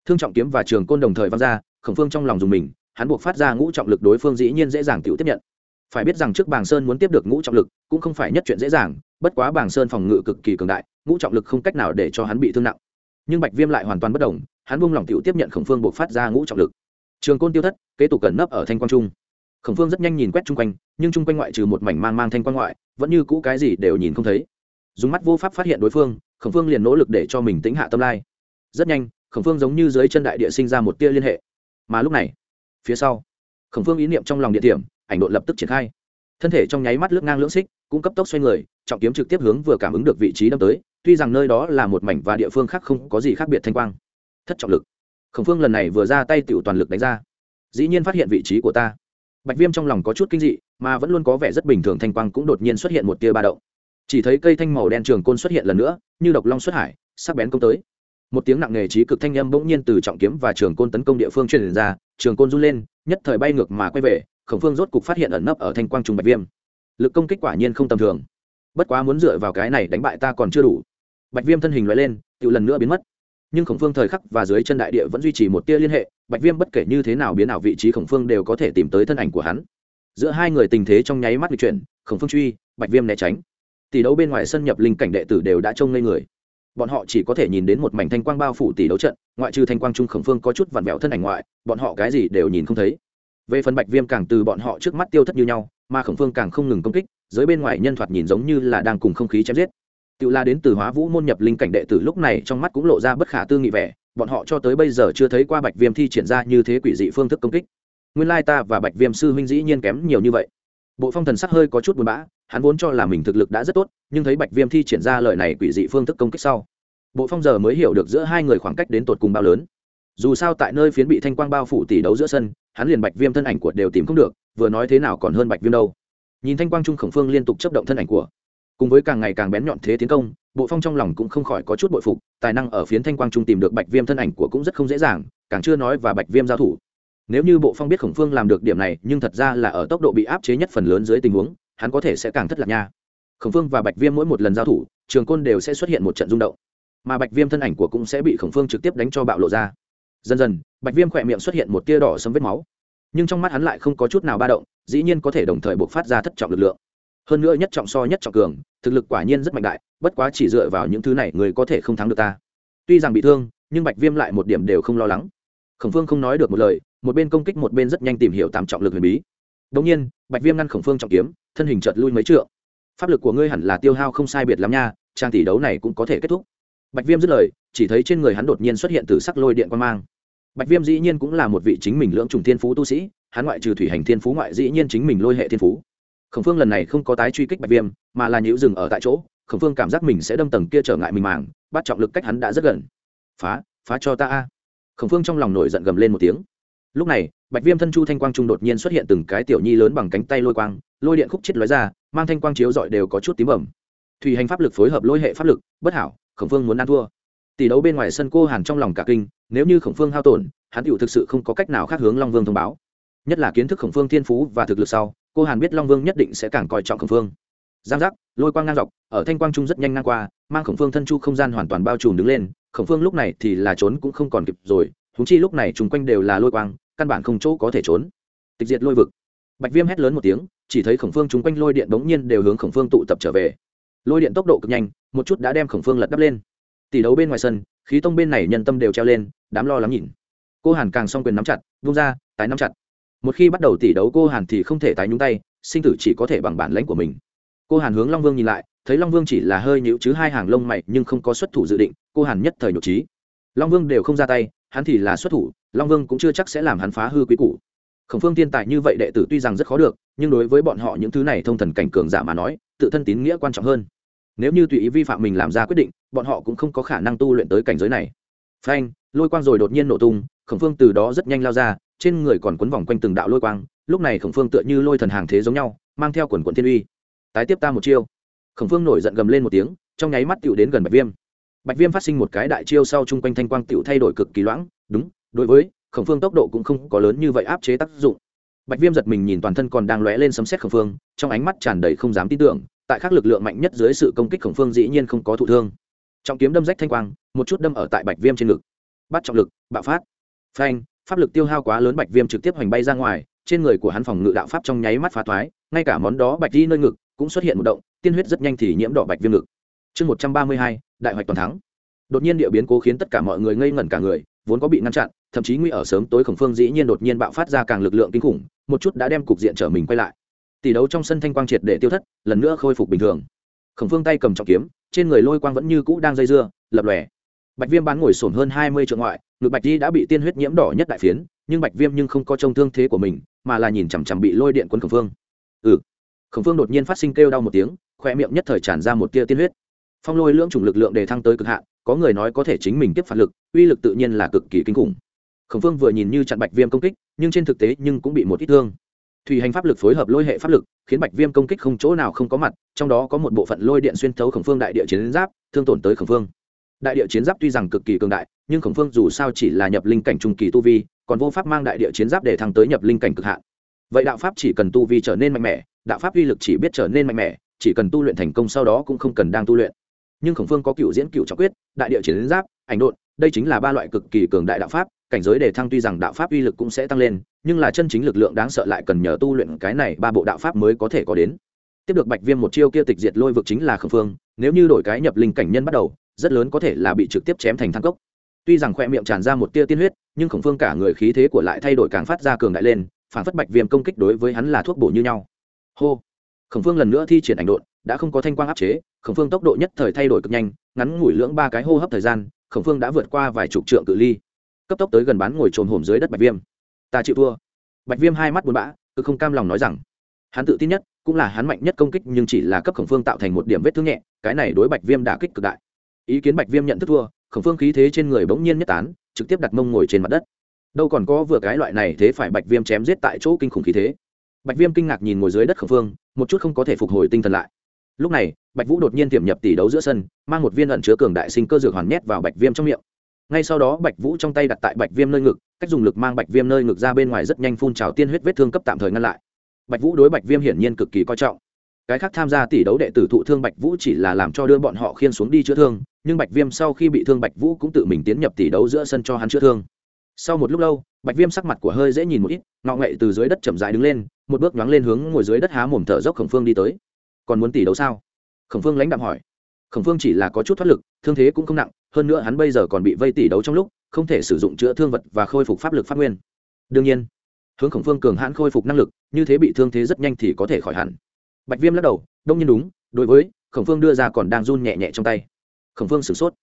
Thương trọng kiếm và trường côn đồng thời văng ra, khổng phương trong lòng dùng mình, hắn buộc phát ra ngũ trọng lực đối phương dĩ nhiên dễ dàng tự tiếp nhận. Phải biết rằng trước bàng sơn muốn tiếp được ngũ trọng lực, cũng không phải nhất chuyện dễ dàng, bất quá bàng sơn phòng ngự cực kỳ cường đại, ngũ trọng lực không cách nào để cho hắn bị thương nặng. Nhưng bạch viêm lại hoàn toàn bất đồng hắn buông lỏng t tiếp nhận khổng phương buộc phát ra ngũ trọng lực. Trường côn tiêu thất, kế tục cẩn nấp ở thanh quang trung khổng phương rất nhanh nhìn quét chung quanh, nhưng chung quanh ngoại trừ một mảnh mang mang thanh quang ngoại, vẫn như cũ cái gì đều nhìn không thấy. Dùng mắt vô pháp phát hiện đối phương, khổng phương liền nỗ lực để cho mình tính hạ tâm lai. Rất nhanh, khổng phương giống như dưới chân đại địa sinh ra một tia liên hệ. Mà lúc này, phía sau, khổng phương ý niệm trong lòng địa điểm, ảnh độ lập tức triển khai. Thân thể trong nháy mắt lướt ngang lưỡng xích, cũng cấp tốc xoay người, trọng kiếm trực tiếp hướng vừa cảm ứng được vị trí đâm tới, tuy rằng nơi đó là một mảnh và địa phương khác không có gì khác biệt thanh quang. Thất trọng lực. Khổng phương lần này vừa ra tay tựu toàn lực đánh ra. Dĩ nhiên phát hiện vị trí của ta bạch viêm trong lòng có chút kinh dị, mà vẫn luôn có vẻ rất bình thường thanh quang cũng đột nhiên xuất hiện một tia ba động. Chỉ thấy cây thanh màu đen trường côn xuất hiện lần nữa, như độc long xuất hải, sắc bén công tới. Một tiếng nặng nề trí cực thanh âm bỗng nhiên từ trọng kiếm và trường côn tấn công địa phương truyền ra, trường côn run lên, nhất thời bay ngược mà quay về, khổng phương rốt cục phát hiện ẩn nấp ở thanh quang trung bạch viêm. Lực công kích quả nhiên không tầm thường. Bất quá muốn dựa vào cái này đánh bại ta còn chưa đủ. Bạch viêm thân hình loại lên tự lần nữa biến mất nhưng khổng phương thời khắc và dưới chân đại địa vẫn duy trì một tia liên hệ, bạch viêm bất kể như thế nào biến ảo vị trí khổng phương đều có thể tìm tới thân ảnh của hắn. Giữa hai người tình thế trong nháy mắt lịch chuyển, khổng phương truy, bạch viêm né tránh. Tỷ đấu bên ngoài sân nhập linh cảnh đệ tử đều đã trông ngây người. Bọn họ chỉ có thể nhìn đến một mảnh thanh quang bao phủ tỷ đấu trận, ngoại trừ thanh quang trung khổng phương có chút vặn vẹo thân ảnh ngoại, bọn họ cái gì đều nhìn không thấy. Về phần bạch viêm càng từ bọn họ trước mắt tiêu thất như nhau, mà khổng phương càng không ngừng công kích dưới bên ngoài nhân thoạt nhìn giống như là đang cùng không khí chém giết tự la đến từ hóa vũ môn nhập linh cảnh đệ tử lúc này trong mắt cũng lộ ra bất khả tư nghị vẻ, bọn họ cho tới bây giờ chưa thấy qua bạch viêm thi triển ra như thế quỷ dị phương thức công kích. Nguyên lai ta và bạch viêm sư huynh dĩ nhiên kém nhiều như vậy. Bộ phong thần sắc hơi có chút buồn bã, hắn vốn cho là mình thực lực đã rất tốt, nhưng thấy bạch viêm thi triển ra lời này quỷ dị phương thức công kích sau, bộ phong giờ mới hiểu được giữa hai người khoảng cách đến tột cùng bao lớn. Dù sao tại nơi phiến bị thanh quang bao phủ tỷ đấu giữa sân, hắn liền bạch viêm thân ảnh của đều tìm không được, vừa nói thế nào còn hơn bạch viêm đâu. Nhìn thanh quang trung khổng phương liên tục chấp động thân ảnh của cùng với càng ngày càng bén nhọn thế tiến công, bộ phong trong lòng cũng không khỏi có chút bội phục, tài năng ở phiến thanh quang trung tìm được bạch viêm thân ảnh của cũng rất không dễ dàng, càng chưa nói và bạch viêm giao thủ. Nếu như bộ phong biết khổng phương làm được điểm này, nhưng thật ra là ở tốc độ bị áp chế nhất phần lớn dưới tình huống, hắn có thể sẽ càng thất lạc nha. Khổng phương và bạch viêm mỗi một lần giao thủ, trường côn đều sẽ xuất hiện một trận rung động. Mà bạch viêm thân ảnh của cũng sẽ bị khổng phương trực tiếp đánh cho bạo lộ ra. Dần dần, bạch viêm khỏe miệng xuất hiện một tia đỏ sấm vết máu. Nhưng trong mắt hắn lại không có chút nào ba động, dĩ nhiên có thể đồng thời buộc phát ra thất trọng lực lượng hơn nữa nhất trọng so nhất trọng cường, thực lực quả nhiên rất mạnh đại, bất quá chỉ dựa vào những thứ này người có thể không thắng được ta. Tuy rằng bị thương, nhưng bạch viêm lại một điểm đều không lo lắng. Khổng phương không nói được một lời, một bên công kích một bên rất nhanh tìm hiểu tám trọng lực huyền bí. Đ ỗ n g nhiên, bạch viêm ngăn khổng phương trọng kiếm, thân hình chợt lui mấy trượng. Pháp lực của ngươi hẳn là tiêu hao không sai biệt lắm nha, trang tỷ đấu này cũng có thể kết thúc. Bạch viêm dứt lời, chỉ thấy trên người hắn đột nhiên xuất hiện từ sắc lôi điện quan mang. Bạch viêm dĩ nhiên cũng là một vị chính mình lưỡng trùng thiên phú tu sĩ, hắn ngoại trừ thủy hành thiên phú ngoại dĩ nhiên chính mình lôi hệ thiên phú khổng phương lần này không có tái truy kích bạch viêm, mà là nhữ dừng ở tại chỗ, khổng phương cảm giác mình sẽ đâm tầng kia trở ngại mình màng, bắt trọng lực cách hắn đã rất gần. Phá phá cho ta a. Khổng phương trong lòng nổi giận gầm lên một tiếng. Lúc này, bạch viêm thân chu thanh quang trung đột nhiên xuất hiện từng cái tiểu nhi lớn bằng cánh tay lôi quang, lôi điện khúc chết lói ra, mang thanh quang chiếu dọi đều có chút tím bẩm thủy hành pháp lực phối hợp lôi hệ pháp lực, bất hảo, khổng phương muốn ăn thua. Tỷ đấu bên ngoài sân cô hàn trong lòng cả kinh, nếu như khổng phương hao tổn, hắn tựu thực sự không có cách nào khác hướng long vương thông báo. Nhất là kiến thức khổng phương thiên phú và thực lực sau cô hàn biết long vương nhất định sẽ càng coi trọng khổng phương giang giác lôi quang ngang dọc ở thanh quang trung rất nhanh ngang qua mang khổng phương thân chu không gian hoàn toàn bao trùm đứng lên khổng phương lúc này thì là trốn cũng không còn kịp rồi húng chi lúc này chung quanh đều là lôi quang căn bản không chỗ có thể trốn tịch diệt lôi vực bạch viêm hét lớn một tiếng chỉ thấy khổng phương chung quanh lôi điện bỗng nhiên đều hướng khổng phương tụ tập trở về lôi điện tốc độ cực nhanh một chút đã đem khổng phương lật đắp lên tỷ đấu bên ngoài sân khí tông bên này nhân tâm đều treo lên đám lo lắng nhìn cô hàn càng s o n g quyền nắm chặt vung ra tái nắm chặt một khi bắt đầu tỷ đấu, cô hàn thì không thể tái nhúng tay, sinh tử chỉ có thể bằng bản lãnh của mình. Cô hàn hướng long vương nhìn lại, thấy long vương chỉ là hơi nhịu chứ hai hàng lông mày nhưng không có xuất thủ dự định, cô hàn nhất thời nhục trí long vương đều không ra tay, hắn thì là xuất thủ, long vương cũng chưa chắc sẽ làm hắn phá hư quý củ. Khổng phương thiên tài như vậy đệ tử tuy rằng rất khó được, nhưng đối với bọn họ những thứ này thông thần cảnh cường giả mà nói, tự thân tín nghĩa quan trọng hơn. Nếu như tùy ý vi phạm mình làm ra quyết định, bọn họ cũng không có khả năng tu luyện tới cảnh giới này. Phanh, lôi quang rồi đột nhiên nổ tung, khổng phương từ đó rất nhanh lao ra trên người còn quấn vòng quanh từng đạo lôi quang, lúc này khổng phương tựa như lôi thần hàng thế giống nhau, mang theo quần quận thiên uy. Tái tiếp ta một chiêu. Khổng phương nổi giận gầm lên một tiếng, trong nháy mắt tựu đến gần bạch viêm. Bạch viêm phát sinh một cái đại chiêu sau chung quanh thanh quang tựu thay đổi cực kỳ loãng, đúng, đối với, khổng phương tốc độ cũng không có lớn như vậy áp chế tác dụng. Bạch viêm giật mình nhìn toàn thân còn đang lóe lên sấm xét khổng phương, trong ánh mắt tràn đầy không dám tin tưởng, tại các lực lượng mạnh nhất dưới sự công kích khổng phương dĩ nhiên không có thụ thương. Trọng kiếm đâm rách thanh quang, một chút đâm ở tại bạch viêm trên ngực. Bắt trọng lực, bạo phát. Phanh pháp lực tiêu hao quá lớn bạch viêm trực tiếp hoành bay ra ngoài, trên người của hắn phòng ngự đạo pháp trong nháy mắt phá thoái, ngay cả món đó bạch đi nơi ngực cũng xuất hiện một động, tiên huyết rất nhanh thì nhiễm đỏ bạch viêm ngực. Chương một trăm ba mươi hai, đại hoạch toàn thắng. Đột nhiên địa biến cố khiến tất cả mọi người ngây ngẩn cả người, vốn có bị ngăn chặn, thậm chí nguy ở sớm tối khổng phương dĩ nhiên đột nhiên bạo phát ra càng lực lượng kinh khủng, một chút đã đem cục diện trở mình quay lại. Tỷ đấu trong sân thanh quang triệt để tiêu thất, lần nữa khôi phục bình thường. Khổng phương tay cầm trọng kiếm, trên người lôi quang vẫn như cũ đang dây dưa, lập lòe. Bạch viêm bán ngồi sổn hơn hai mươi triệu ngoại ngực bạch di đã bị tiên huyết nhiễm đỏ nhất đại phiến, nhưng bạch viêm nhưng không có trông thương thế của mình, mà là nhìn chằm chằm bị lôi điện quân khổng phương. Ừ. Khổng phương đột nhiên phát sinh kêu đau một tiếng, khoe miệng nhất thời tràn ra một tia tiên huyết. Phong lôi lưỡng chủng lực lượng đề thăng tới cực hạn, có người nói có thể chính mình tiếp phản lực, uy lực tự nhiên là cực kỳ kinh khủng. Khổng phương vừa nhìn như chặn bạch viêm công kích, nhưng trên thực tế nhưng cũng bị một ít thương. Thủy hành pháp lực phối hợp lôi hệ pháp lực, khiến bạch viêm công kích không chỗ nào không có mặt, trong đó có một bộ phận lôi điện xuyên thấu khổng phương đại địa chiến giáp, thương tổn tới khổng phương đại địa chiến giáp tuy rằng cực kỳ cường đại, nhưng khổng phương dù sao chỉ là nhập linh cảnh trung kỳ tu vi, còn vô pháp mang đại địa chiến giáp để thăng tới nhập linh cảnh cực hạn. Vậy đạo pháp chỉ cần tu vi trở nên mạnh mẽ, đạo pháp uy lực chỉ biết trở nên mạnh mẽ, chỉ cần tu luyện thành công sau đó cũng không cần đang tu luyện. Nhưng khổng phương có cựu diễn cựu trọng quyết, đại địa chiến giáp, ảnh độn, đây chính là ba loại cực kỳ cường đại đạo pháp, cảnh giới đề thăng tuy rằng đạo pháp uy lực cũng sẽ tăng lên, nhưng là chân chính lực lượng đáng sợ lại cần nhờ tu luyện cái này ba bộ đạo pháp mới có thể có đến. Tiếp được bạch viêm một chiêu kia tịch diệt lôi vực chính là khổng phương, nếu như đổi cái nhập linh cảnh nhân bắt đầu rất lớn có thể là bị trực tiếp chém thành thang cốc. Tuy rằng khoe miệng tràn ra một tia tiên huyết, nhưng khổng phương cả người khí thế của lại thay đổi càng phát ra cường đại lên, phản phất bạch viêm công kích đối với hắn là thuốc bổ như nhau. Hô! Khổng phương lần nữa thi triển ảnh độn, đã không có thanh quang áp chế, khổng phương tốc độ nhất thời thay đổi cực nhanh, ngắn ngủi lưỡng ba cái hô hấp thời gian, khổng phương đã vượt qua vài chục trượng cự ly. Cấp tốc tới gần bán ngồi trồn hổm dưới đất bạch viêm. Ta chịu thua. Bạch viêm hai mắt buồn bã cứ không cam lòng nói rằng, hắn tự tin nhất, cũng là hắn mạnh nhất công kích, nhưng chỉ là cấp khổng phương tạo thành một điểm vết thương nhẹ, cái này đối bạch viêm đã kích cực đại ý kiến bạch viêm nhận thức thua, khổng phương khí thế trên người bỗng nhiên nhất tán, trực tiếp đặt mông ngồi trên mặt đất. Đâu còn có vừa cái loại này thế phải bạch viêm chém giết tại chỗ kinh khủng khí thế. Bạch viêm kinh ngạc nhìn ngồi dưới đất khổng phương, một chút không có thể phục hồi tinh thần lại. Lúc này, bạch vũ đột nhiên tiềm nhập tỷ đấu giữa sân, mang một viên ẩn chứa cường đại sinh cơ dược hoàn nhét vào bạch viêm trong miệng. Ngay sau đó, bạch vũ trong tay đặt tại bạch viêm nơi ngực, cách dùng lực mang bạch viêm nơi ngực ra bên ngoài rất nhanh phun trào tiên huyết vết thương cấp tạm thời ngăn lại. Bạch vũ đối bạch viêm hiển nhiên cực kỳ coi trọng cái khác tham gia tỷ đấu đệ tử thụ thương bạch vũ chỉ là làm cho đưa bọn họ khiên xuống đi chữa thương, nhưng bạch viêm sau khi bị thương bạch vũ cũng tự mình tiến nhập tỷ đấu giữa sân cho hắn chữa thương. Sau một lúc lâu, bạch viêm sắc mặt của hơi dễ nhìn một ít, ngọ ngậy từ dưới đất chậm dại đứng lên, một bước nhoáng lên hướng ngồi dưới đất há mồm thở dốc khổng phương đi tới. Còn muốn tỷ đấu sao? Khổng phương lãnh đạm hỏi. Khổng phương chỉ là có chút thoát lực, thương thế cũng không nặng, hơn nữa hắn bây giờ còn bị vây tỷ đấu trong lúc, không thể sử dụng chữa thương vật và khôi phục pháp lực pháp nguyên. Đương nhiên, hướng khổng phương cường hãn khôi phục năng lực, như thế bị thương thế rất nhanh thì có thể khỏi hẳn bạch viêm lắc đầu, đông nhiên đúng, đối với khổng phương đưa ra còn đang run nhẹ nhẹ trong tay. Khổng phương sửng sốt.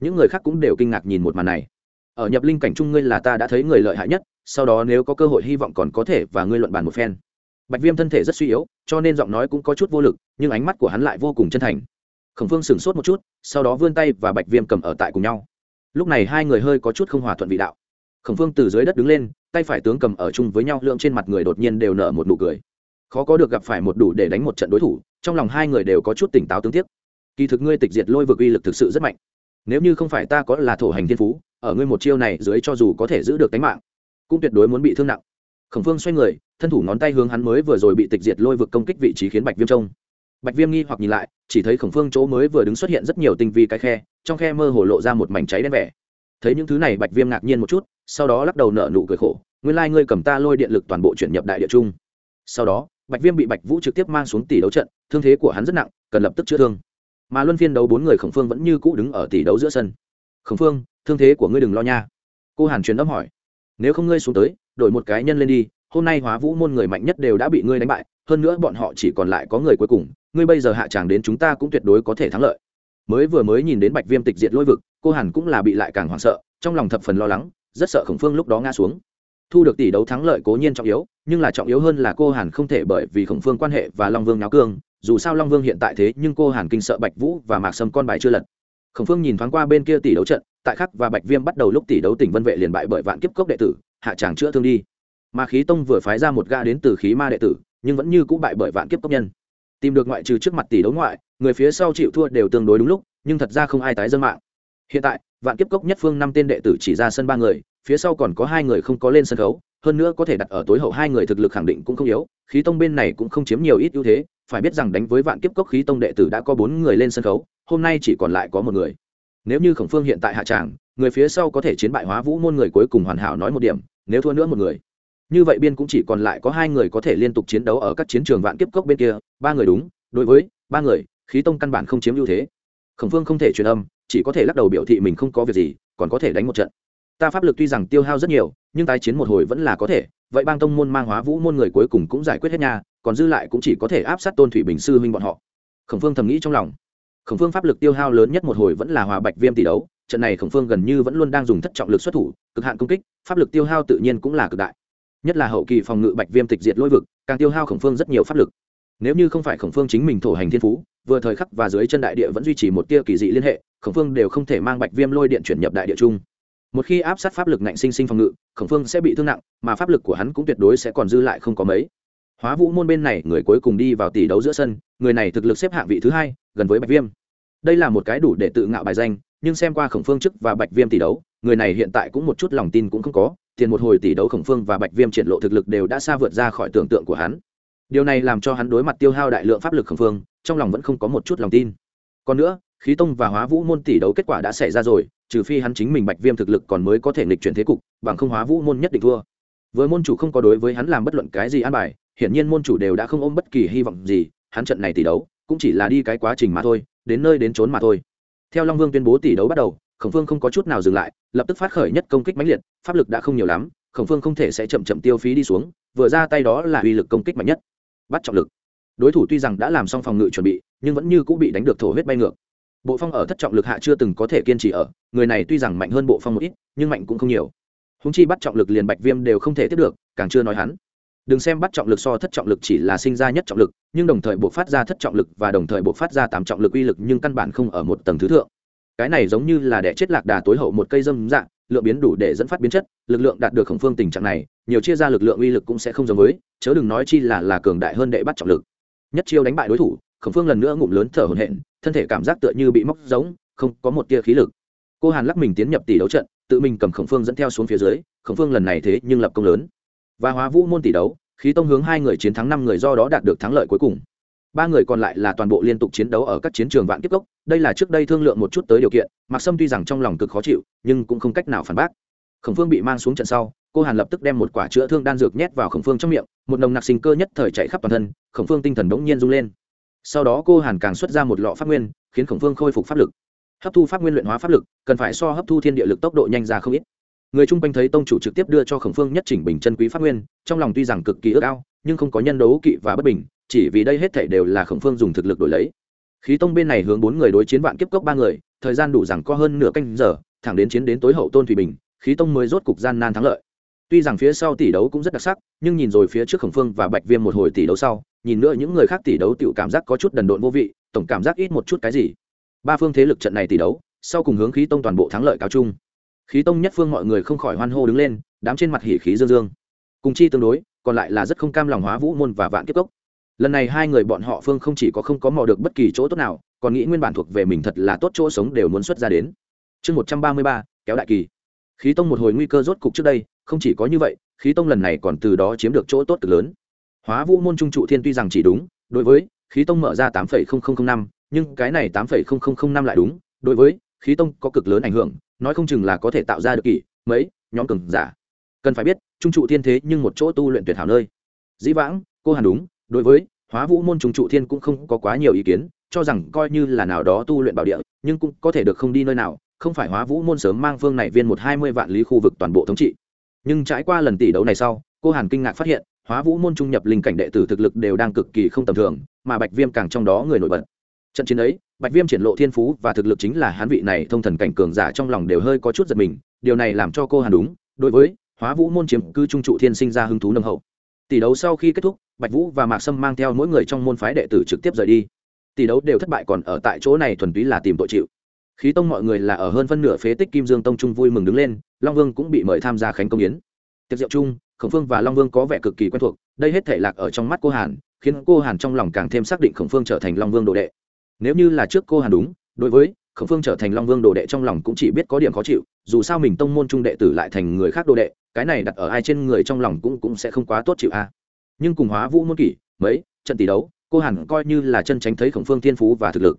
Những người khác cũng đều kinh ngạc nhìn một màn này. Ở nhập linh cảnh trung ngươi là ta đã thấy người lợi hại nhất, sau đó nếu có cơ hội hy vọng còn có thể và ngươi luận bàn một phen. Bạch viêm thân thể rất suy yếu, cho nên giọng nói cũng có chút vô lực, nhưng ánh mắt của hắn lại vô cùng chân thành. Khổng phương sửng sốt một chút, sau đó vươn tay và bạch viêm cầm ở tại cùng nhau. Lúc này hai người hơi có chút không hòa thuận vị đạo. Khổng phương từ dưới đất đứng lên, tay phải tướng cầm ở chung với nhau, lượng trên mặt người đột nhiên đều nở một nụ cười khó có được gặp phải một đủ để đánh một trận đối thủ, trong lòng hai người đều có chút tỉnh táo tương tiếc. Kỳ thực ngươi tịch diệt lôi vực uy lực thực sự rất mạnh. Nếu như không phải ta có là thổ hành thiên phú, ở ngươi một chiêu này dưới cho dù có thể giữ được tính mạng, cũng tuyệt đối muốn bị thương nặng. Khổng phương xoay người, thân thủ ngón tay hướng hắn mới vừa rồi bị tịch diệt lôi vực công kích vị trí khiến bạch viêm trông. Bạch viêm nghi hoặc nhìn lại, chỉ thấy khổng phương chỗ mới vừa đứng xuất hiện rất nhiều tinh vi cái khe, trong khe mơ hồ lộ ra một mảnh cháy đen vẻ. Thấy những thứ này, bạch viêm ngạc nhiên một chút, sau đó lắc đầu nở nụ cười khổ, nguyên lai ngươi cầm ta lôi điện lực toàn bộ chuyển nhập đại địa trung. Sau đó bạch viêm bị bạch vũ trực tiếp mang xuống tỷ đấu trận, thương thế của hắn rất nặng, cần lập tức chữa thương. Mà luân phiên đấu bốn người khổng phương vẫn như cũ đứng ở tỷ đấu giữa sân. Khổng phương, thương thế của ngươi đừng lo nha. Cô hàn truyền âm hỏi. Nếu không ngươi xuống tới, đổi một cái nhân lên đi, hôm nay hóa vũ môn người mạnh nhất đều đã bị ngươi đánh bại, hơn nữa bọn họ chỉ còn lại có người cuối cùng, ngươi bây giờ hạ tràng đến chúng ta cũng tuyệt đối có thể thắng lợi. Mới vừa mới nhìn đến bạch viêm tịch diệt lôi vực, cô hàn cũng là bị lại càng hoảng sợ, trong lòng thập phần lo lắng, rất sợ khổng phương lúc đó ngã xuống thu được tỷ đấu thắng lợi cố nhiên trọng yếu, nhưng là trọng yếu hơn là cô hàn không thể bởi vì khổng phương quan hệ và long vương nháo cương, dù sao long vương hiện tại thế nhưng cô hàn kinh sợ bạch vũ và mạc sâm con bài chưa lật. Khổng phương nhìn thoáng qua bên kia tỷ đấu trận, tại khắc và bạch viêm bắt đầu lúc tỷ đấu tỉnh vân vệ liền bại bởi vạn kiếp cốc đệ tử, hạ tràng chữa thương đi. Mà khí tông vừa phái ra một ga đến từ khí ma đệ tử, nhưng vẫn như cũ bại bởi vạn kiếp cốc nhân. Tìm được ngoại trừ trước mặt tỷ đấu ngoại, người phía sau chịu thua đều tương đối đúng lúc, nhưng thật ra không ai tái dân mạng. Hiện tại, vạn kiếp cốc nhất phương năm tên đệ tử chỉ ra sân ba người phía sau còn có hai người không có lên sân khấu, hơn nữa có thể đặt ở tối hậu hai người thực lực khẳng định cũng không yếu, khí tông bên này cũng không chiếm nhiều ít ưu thế, phải biết rằng đánh với vạn kiếp cốc khí tông đệ tử đã có bốn người lên sân khấu, hôm nay chỉ còn lại có một người. Nếu như khổng phương hiện tại hạ tràng, người phía sau có thể chiến bại hóa vũ môn người cuối cùng hoàn hảo nói một điểm, nếu thua nữa một người. Như vậy biên cũng chỉ còn lại có hai người có thể liên tục chiến đấu ở các chiến trường vạn kiếp cốc bên kia, ba người đúng, đối với ba người, khí tông căn bản không chiếm ưu thế. Khổng phương không thể truyền âm, chỉ có thể lắc đầu biểu thị mình không có việc gì, còn có thể đánh một trận ta pháp lực tuy rằng tiêu hao rất nhiều, nhưng tái chiến một hồi vẫn là có thể. Vậy bang tông môn mang hóa vũ môn người cuối cùng cũng giải quyết hết nha, còn dư lại cũng chỉ có thể áp sát tôn thủy bình sư huynh bọn họ. Khổng phương thầm nghĩ trong lòng. Khổng phương pháp lực tiêu hao lớn nhất một hồi vẫn là hòa bạch viêm tỷ đấu, trận này khổng phương gần như vẫn luôn đang dùng thất trọng lực xuất thủ, cực hạn công kích, pháp lực tiêu hao tự nhiên cũng là cực đại. Nhất là hậu kỳ phòng ngự bạch viêm tịch diệt lôi vực, càng tiêu hao khổng phương rất nhiều pháp lực. Nếu như không phải khổng phương chính mình thổ hành thiên phú, vừa thời khắc và dưới chân đại địa vẫn duy trì một tia kỳ dị liên hệ, khổng phương đều không thể mang bạch viêm lôi điện chuyển nhập đại địa chung một khi áp sát pháp lực ngạnh sinh sinh phòng ngự, khổng phương sẽ bị thương nặng, mà pháp lực của hắn cũng tuyệt đối sẽ còn dư lại không có mấy. Hóa vũ môn bên này, người cuối cùng đi vào tỷ đấu giữa sân, người này thực lực xếp hạng vị thứ hai, gần với bạch viêm. Đây là một cái đủ để tự ngạo bài danh, nhưng xem qua khổng phương chức và bạch viêm tỷ đấu, người này hiện tại cũng một chút lòng tin cũng không có, tiền một hồi tỷ đấu khổng phương và bạch viêm triển lộ thực lực đều đã xa vượt ra khỏi tưởng tượng của hắn. Điều này làm cho hắn đối mặt tiêu hao đại lượng pháp lực khổng phương, trong lòng vẫn không có một chút lòng tin. Còn nữa, khí tông và hóa vũ môn tỷ đấu kết quả đã xảy ra rồi trừ phi hắn chính mình bạch viêm thực lực còn mới có thể nghịch chuyển thế cục, bằng không hóa vũ môn nhất định thua. Với môn chủ không có đối với hắn làm bất luận cái gì an bài, hiển nhiên môn chủ đều đã không ôm bất kỳ hy vọng gì, hắn trận này tỷ đấu, cũng chỉ là đi cái quá trình mà thôi, đến nơi đến trốn mà thôi. Theo long vương tuyên bố tỷ đấu bắt đầu, khổng phương không có chút nào dừng lại, lập tức phát khởi nhất công kích mãnh liệt, pháp lực đã không nhiều lắm, khổng phương không thể sẽ chậm chậm tiêu phí đi xuống, vừa ra tay đó là uy lực công kích mạnh nhất. Bắt trọng lực. Đối thủ tuy rằng đã làm xong phòng ngự chuẩn bị, nhưng vẫn như cũng bị đánh được thổ huyết bay ngược bộ phong ở thất trọng lực hạ chưa từng có thể kiên trì ở, người này tuy rằng mạnh hơn bộ phong một ít, nhưng mạnh cũng không nhiều. Húng chi bắt trọng lực liền bạch viêm đều không thể tiếp được, càng chưa nói hắn. Đừng xem bắt trọng lực so thất trọng lực chỉ là sinh ra nhất trọng lực, nhưng đồng thời buộc phát ra thất trọng lực và đồng thời buộc phát ra tám trọng lực uy lực nhưng căn bản không ở một tầng thứ thượng. Cái này giống như là đẻ chết lạc đà tối hậu một cây dâm dạng, lượng biến đủ để dẫn phát biến chất, lực lượng đạt được khổng phương tình trạng này, nhiều chia ra lực lượng uy lực cũng sẽ không giống với, chớ đừng nói chi là là cường đại hơn đệ bắt trọng lực. Nhất chiêu đánh bại đối thủ, khổng phương lần nữa ngụm lớn thở hổn hển thân thể cảm giác tựa như bị móc giống, không có một tia khí lực. Cô hàn lắc mình tiến nhập tỷ đấu trận, tự mình cầm khổng phương dẫn theo xuống phía dưới, khổng phương lần này thế nhưng lập công lớn. Và hóa vũ môn tỷ đấu, khí tông hướng hai người chiến thắng năm người do đó đạt được thắng lợi cuối cùng. Ba người còn lại là toàn bộ liên tục chiến đấu ở các chiến trường vạn kiếp cốc, đây là trước đây thương lượng một chút tới điều kiện, mạc sâm tuy rằng trong lòng cực khó chịu, nhưng cũng không cách nào phản bác. Khổng phương bị mang xuống trận sau, cô hàn lập tức đem một quả chữa thương đan dược nhét vào khổng phương trong miệng, một nồng nặc sinh cơ nhất thời chạy khắp toàn thân, khổng phương tinh thần bỗng nhiên rung lên sau đó cô hàn càng xuất ra một lọ pháp nguyên, khiến khổng phương khôi phục pháp lực. Hấp thu pháp nguyên luyện hóa pháp lực, cần phải so hấp thu thiên địa lực tốc độ nhanh ra không ít. Người chung quanh thấy tông chủ trực tiếp đưa cho khổng phương nhất chỉnh bình chân quý pháp nguyên, trong lòng tuy rằng cực kỳ ước ao, nhưng không có nhân đấu kỵ và bất bình, chỉ vì đây hết thể đều là khổng phương dùng thực lực đổi lấy. Khí tông bên này hướng bốn người đối chiến vạn kiếp cốc ba người, thời gian đủ rằng có hơn nửa canh giờ, thẳng đến chiến đến tối hậu tôn thủy bình, khí tông mới rốt cục gian nan thắng lợi tuy rằng phía sau tỷ đấu cũng rất đặc sắc, nhưng nhìn rồi phía trước khổng phương và bạch viêm một hồi tỷ đấu sau, nhìn nữa những người khác tỷ đấu tự cảm giác có chút đần độn vô vị, tổng cảm giác ít một chút cái gì. Ba phương thế lực trận này tỷ đấu, sau cùng hướng khí tông toàn bộ thắng lợi cao chung khí tông nhất phương mọi người không khỏi hoan hô đứng lên, đám trên mặt hỉ khí dương dương. Cùng chi tương đối, còn lại là rất không cam lòng hóa vũ môn và vạn kiếp cốc. Lần này hai người bọn họ phương không chỉ có không có mò được bất kỳ chỗ tốt nào, còn nghĩ nguyên bản thuộc về mình thật là tốt chỗ sống đều muốn xuất ra đến. Chương một trăm ba mươi ba, kéo đại kỳ. Khí tông một hồi nguy cơ rốt cục trước đây không chỉ có như vậy, khí tông lần này còn từ đó chiếm được chỗ tốt cực lớn. Hóa vũ môn trung trụ thiên tuy rằng chỉ đúng, đối với khí tông mở ra tám năm, nhưng cái này tám năm lại đúng, đối với khí tông có cực lớn ảnh hưởng, nói không chừng là có thể tạo ra được kỷ, mấy, nhóm cường giả. Cần phải biết, trung trụ thiên thế nhưng một chỗ tu luyện tuyệt hảo nơi. Dĩ vãng, cô hàn đúng, đối với hóa vũ môn trung trụ thiên cũng không có quá nhiều ý kiến, cho rằng coi như là nào đó tu luyện bảo địa, nhưng cũng có thể được không đi nơi nào, không phải hóa vũ môn sớm mang vương này viên một hai mươi vạn lý khu vực toàn bộ thống trị nhưng trải qua lần tỷ đấu này sau, cô hàn kinh ngạc phát hiện, hóa vũ môn trung nhập linh cảnh đệ tử thực lực đều đang cực kỳ không tầm thường, mà bạch viêm càng trong đó người nổi bật. Trận chiến ấy, bạch viêm triển lộ thiên phú và thực lực chính là hán vị này thông thần cảnh cường giả trong lòng đều hơi có chút giật mình, điều này làm cho cô hàn đúng, đối với hóa vũ môn chiếm cư trung trụ thiên sinh ra hứng thú nâng hậu. Tỷ đấu sau khi kết thúc, bạch vũ và mạc sâm mang theo mỗi người trong môn phái đệ tử trực tiếp rời đi. Tỷ đấu đều thất bại còn ở tại chỗ này thuần túy là tìm tội chịu khí tông mọi người là ở hơn phân nửa phế tích kim dương tông trung vui mừng đứng lên, long vương cũng bị mời tham gia khánh công yến. Tiệc rượu chung, khổng phương và long vương có vẻ cực kỳ quen thuộc, đây hết thể lạc ở trong mắt cô hàn, khiến cô hàn trong lòng càng thêm xác định khổng phương trở thành long vương đồ đệ. Nếu như là trước cô hàn đúng, đối với khổng phương trở thành long vương đồ đệ trong lòng cũng chỉ biết có điểm khó chịu, dù sao mình tông môn trung đệ tử lại thành người khác đồ đệ, cái này đặt ở ai trên người trong lòng cũng cũng sẽ không quá tốt chịu a. Nhưng cùng hóa vũ môn kỷ, mấy, trận tỷ đấu, cô Hàn coi như là chân tránh thấy khổng phương thiên phú và thực lực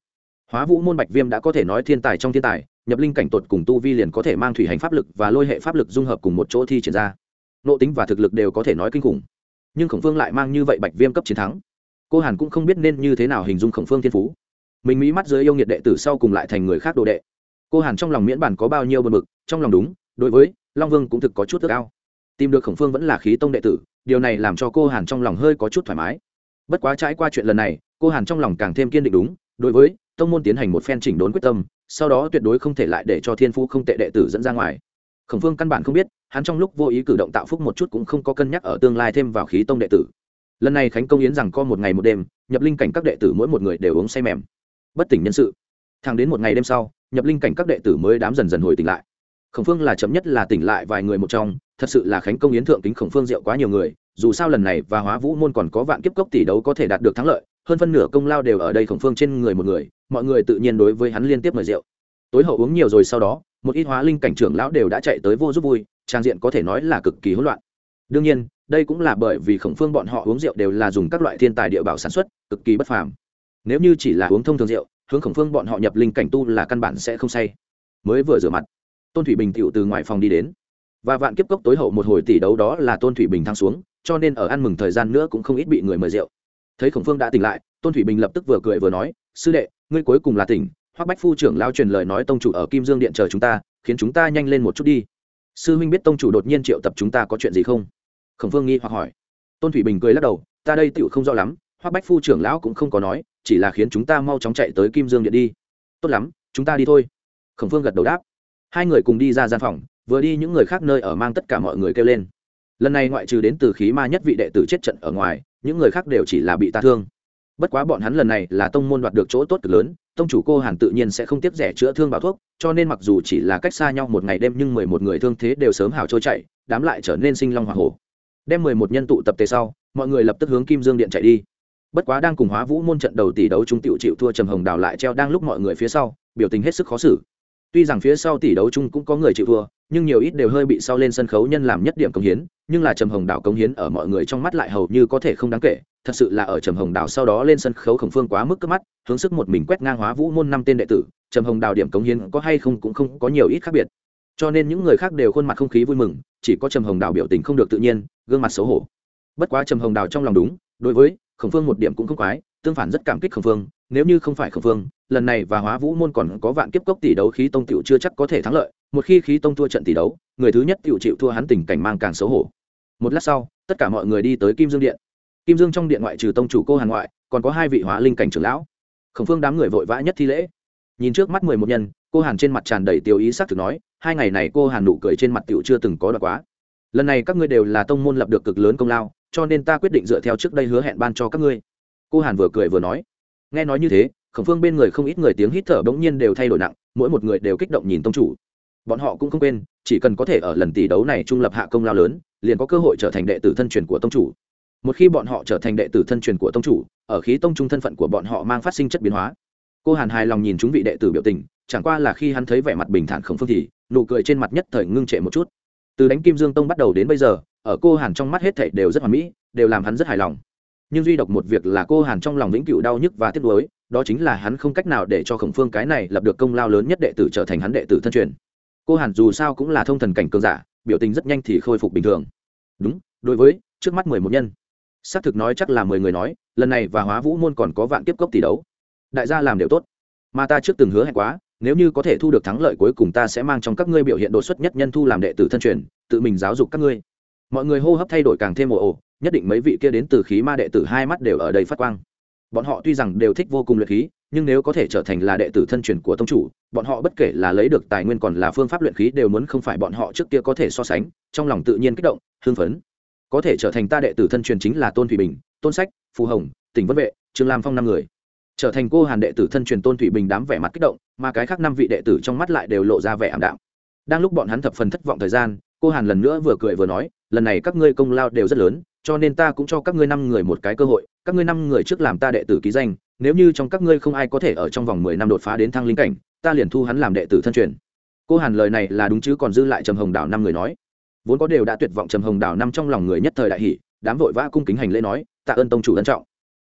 hóa vũ môn bạch viêm đã có thể nói thiên tài trong thiên tài, nhập linh cảnh tột cùng tu vi liền có thể mang thủy hành pháp lực và lôi hệ pháp lực dung hợp cùng một chỗ thi triển ra. Nộ tính và thực lực đều có thể nói kinh khủng. Nhưng khổng phương lại mang như vậy bạch viêm cấp chiến thắng. Cô hàn cũng không biết nên như thế nào hình dung khổng phương thiên phú. Mình mỹ mắt dưới yêu nghiệt đệ tử sau cùng lại thành người khác đồ đệ. Cô hàn trong lòng miễn bản có bao nhiêu bờ mực trong lòng đúng, đối với long vương cũng thực có chút ước ao. Tìm được khổng phương vẫn là khí tông đệ tử, điều này làm cho cô hàn trong lòng hơi có chút thoải mái. Bất quá trái qua chuyện lần này, cô hàn trong lòng càng thêm kiên định đúng, đối với tông môn tiến hành một phen chỉnh đốn quyết tâm, sau đó tuyệt đối không thể lại để cho thiên phú không tệ đệ tử dẫn ra ngoài. Khổng phương căn bản không biết, hắn trong lúc vô ý cử động tạo phúc một chút cũng không có cân nhắc ở tương lai thêm vào khí tông đệ tử. Lần này khánh công yến rằng có một ngày một đêm, nhập linh cảnh các đệ tử mỗi một người đều uống say mềm. Bất tỉnh nhân sự. Thẳng đến một ngày đêm sau, nhập linh cảnh các đệ tử mới đám dần dần hồi tỉnh lại. Khổng phương là chậm nhất là tỉnh lại vài người một trong, thật sự là khánh công yến thượng kính khổng phương rượu quá nhiều người, dù sao lần này và hóa vũ môn còn có vạn kiếp cốc tỷ đấu có thể đạt được thắng lợi hơn phân nửa công lao đều ở đây khổng phương trên người một người, mọi người tự nhiên đối với hắn liên tiếp mời rượu. Tối hậu uống nhiều rồi sau đó, một ít hóa linh cảnh trưởng lão đều đã chạy tới vô giúp vui, trang diện có thể nói là cực kỳ hỗn loạn. Đương nhiên, đây cũng là bởi vì khổng phương bọn họ uống rượu đều là dùng các loại thiên tài địa bảo sản xuất, cực kỳ bất phàm. Nếu như chỉ là uống thông thường rượu, hướng khổng phương bọn họ nhập linh cảnh tu là căn bản sẽ không say. Mới vừa rửa mặt, tôn thủy bình tựu từ ngoài phòng đi đến. Và vạn kiếp cốc tối hậu một hồi tỷ đấu đó là tôn thủy bình thăng xuống, cho nên ở ăn mừng thời gian nữa cũng không ít bị người mời rượu thấy khổng phương đã tỉnh lại, tôn thủy bình lập tức vừa cười vừa nói, sư đệ, ngươi cuối cùng là tỉnh hoắc bách phu trưởng lao truyền lời nói tông chủ ở kim dương điện chờ chúng ta, khiến chúng ta nhanh lên một chút đi. Sư huynh biết tông chủ đột nhiên triệu tập chúng ta có chuyện gì không? Khổng phương nghi hoặc hỏi. Tôn thủy bình cười lắc đầu, ta đây tựu không rõ lắm hoắc bách phu trưởng lão cũng không có nói, chỉ là khiến chúng ta mau chóng chạy tới kim dương điện đi. Tốt lắm, chúng ta đi thôi. Khổng phương gật đầu đáp. Hai người cùng đi ra gian phòng, vừa đi những người khác nơi ở mang tất cả mọi người kêu lên. Lần này ngoại trừ đến từ khí ma nhất vị đệ tử chết trận ở ngoài những người khác đều chỉ là bị ta thương. Bất quá bọn hắn lần này là tông môn đoạt được chỗ tốt cực lớn, tông chủ cô hàn tự nhiên sẽ không tiếp rẻ chữa thương bảo thuốc, cho nên mặc dù chỉ là cách xa nhau một ngày đêm nhưng mười một người thương thế đều sớm hào trôi chạy đám lại trở nên sinh long h o hổ. Đem mười một nhân tụ tập tề sau, mọi người lập tức hướng kim dương điện chạy đi. Bất quá đang cùng hóa vũ môn trận đầu tỷ đấu trung tiểu chịu thua trầm hồng đào lại treo đang lúc mọi người phía sau, biểu tình hết sức khó xử tuy rằng phía sau tỷ đấu chung cũng có người chịu thua, nhưng nhiều ít đều hơi bị sau lên sân khấu nhân làm nhất điểm công hiến, nhưng là trầm hồng đảo công hiến ở mọi người trong mắt lại hầu như có thể không đáng kể, thật sự là ở trầm hồng đảo sau đó lên sân khấu khổng phương quá mức cấp mắt, hướng sức một mình quét ngang hóa vũ môn năm tên đệ tử, trầm hồng đảo điểm công hiến có hay không cũng không có nhiều ít khác biệt. Cho nên những người khác đều khuôn mặt không khí vui mừng, chỉ có trầm hồng đảo biểu tình không được tự nhiên, gương mặt xấu hổ. Bất quá trầm hồng đảo trong lòng đúng, đối với khổng phương một điểm cũng không quái, tương phản rất cảm kích khổng phương nếu như không phải khổng phương lần này và hóa vũ môn còn có vạn kiếp cốc tỷ đấu khí tông tiểu chưa chắc có thể thắng lợi một khi khí tông thua trận tỷ đấu người thứ nhất tiểu chịu thua hắn tình cảnh mang càng xấu hổ. Một lát sau tất cả mọi người đi tới kim dương điện. Kim dương trong điện ngoại trừ tông chủ cô hàn ngoại còn có hai vị hóa linh cảnh trưởng lão. Khổng phương đám người vội vã nhất thi lễ. Nhìn trước mắt mười một nhân cô hàn trên mặt tràn đầy tiêu ý sắc, thực nói hai ngày này cô hàn nụ cười trên mặt tiểu chưa từng có đoạn quá. Lần này các ngươi đều là tông môn lập được cực lớn công lao cho nên ta quyết định dựa theo trước đây hứa hẹn ban cho các ngươi. Cô hàn vừa cười vừa nói nghe nói như thế, khổng phương bên người không ít người tiếng hít thở bỗng nhiên đều thay đổi nặng, mỗi một người đều kích động nhìn tông chủ. Bọn họ cũng không quên, chỉ cần có thể ở lần tỷ đấu này trung lập hạ công lao lớn, liền có cơ hội trở thành đệ tử thân truyền của tông chủ. Một khi bọn họ trở thành đệ tử thân truyền của tông chủ, ở khí tông trung thân phận của bọn họ mang phát sinh chất biến hóa. Cô hàn hài lòng nhìn chúng vị đệ tử biểu tình, chẳng qua là khi hắn thấy vẻ mặt bình thản khổng phương thì nụ cười trên mặt nhất thời ngưng trệ một chút. Từ đánh kim dương tông bắt đầu đến bây giờ, ở cô hàn trong mắt hết thảy đều rất hoàn mỹ, đều làm hắn rất hài lòng nhưng duy độc một việc là cô hàn trong lòng vĩnh cửu đau nhức và tiếc nuối, đó chính là hắn không cách nào để cho khổng phương cái này lập được công lao lớn nhất đệ tử trở thành hắn đệ tử thân truyền. Cô hàn dù sao cũng là thông thần cảnh cường giả, biểu tình rất nhanh thì khôi phục bình thường. Đúng, đối với, trước mắt mười một nhân. Xác thực nói chắc là mười người nói, lần này và hóa vũ môn còn có vạn kiếp cốc tỷ đấu. Đại gia làm đều tốt. Mà ta trước từng hứa hẹn quá, nếu như có thể thu được thắng lợi cuối cùng ta sẽ mang trong các ngươi biểu hiện đột xuất nhất nhân thu làm đệ tử thân truyền, tự mình giáo dục các ngươi. Mọi người hô hấp thay đổi càng thêm ồ ồ nhất định mấy vị kia đến từ khí ma đệ tử hai mắt đều ở đây phát quang. Bọn họ tuy rằng đều thích vô cùng luyện khí, nhưng nếu có thể trở thành là đệ tử thân truyền của tông chủ, bọn họ bất kể là lấy được tài nguyên còn là phương pháp luyện khí đều muốn không phải bọn họ trước kia có thể so sánh, trong lòng tự nhiên kích động, hưng phấn. Có thể trở thành ta đệ tử thân truyền chính là tôn thủy bình, tôn sách, phù hồng, tỉnh vân vệ, trương lam phong năm người. Trở thành cô hàn đệ tử thân truyền tôn thủy bình đám vẻ mặt kích động, mà cái khác năm vị đệ tử trong mắt lại đều lộ ra vẻ ảm đạm. Đang lúc bọn hắn thập phần thất vọng thời gian, cô hàn lần nữa vừa cười vừa nói, lần này các ngươi công lao đều rất lớn cho nên ta cũng cho các ngươi năm người một cái cơ hội, các ngươi năm người trước làm ta đệ tử ký danh, nếu như trong các ngươi không ai có thể ở trong vòng mười năm đột phá đến thăng linh cảnh, ta liền thu hắn làm đệ tử thân truyền. Cô hàn lời này là đúng chứ, còn dư lại trầm hồng đảo năm người nói. Vốn có đều đã tuyệt vọng trầm hồng đảo năm trong lòng người nhất thời đại hỷ đám vội vã cung kính hành lễ nói, tạ ơn tông chủ ân trọng.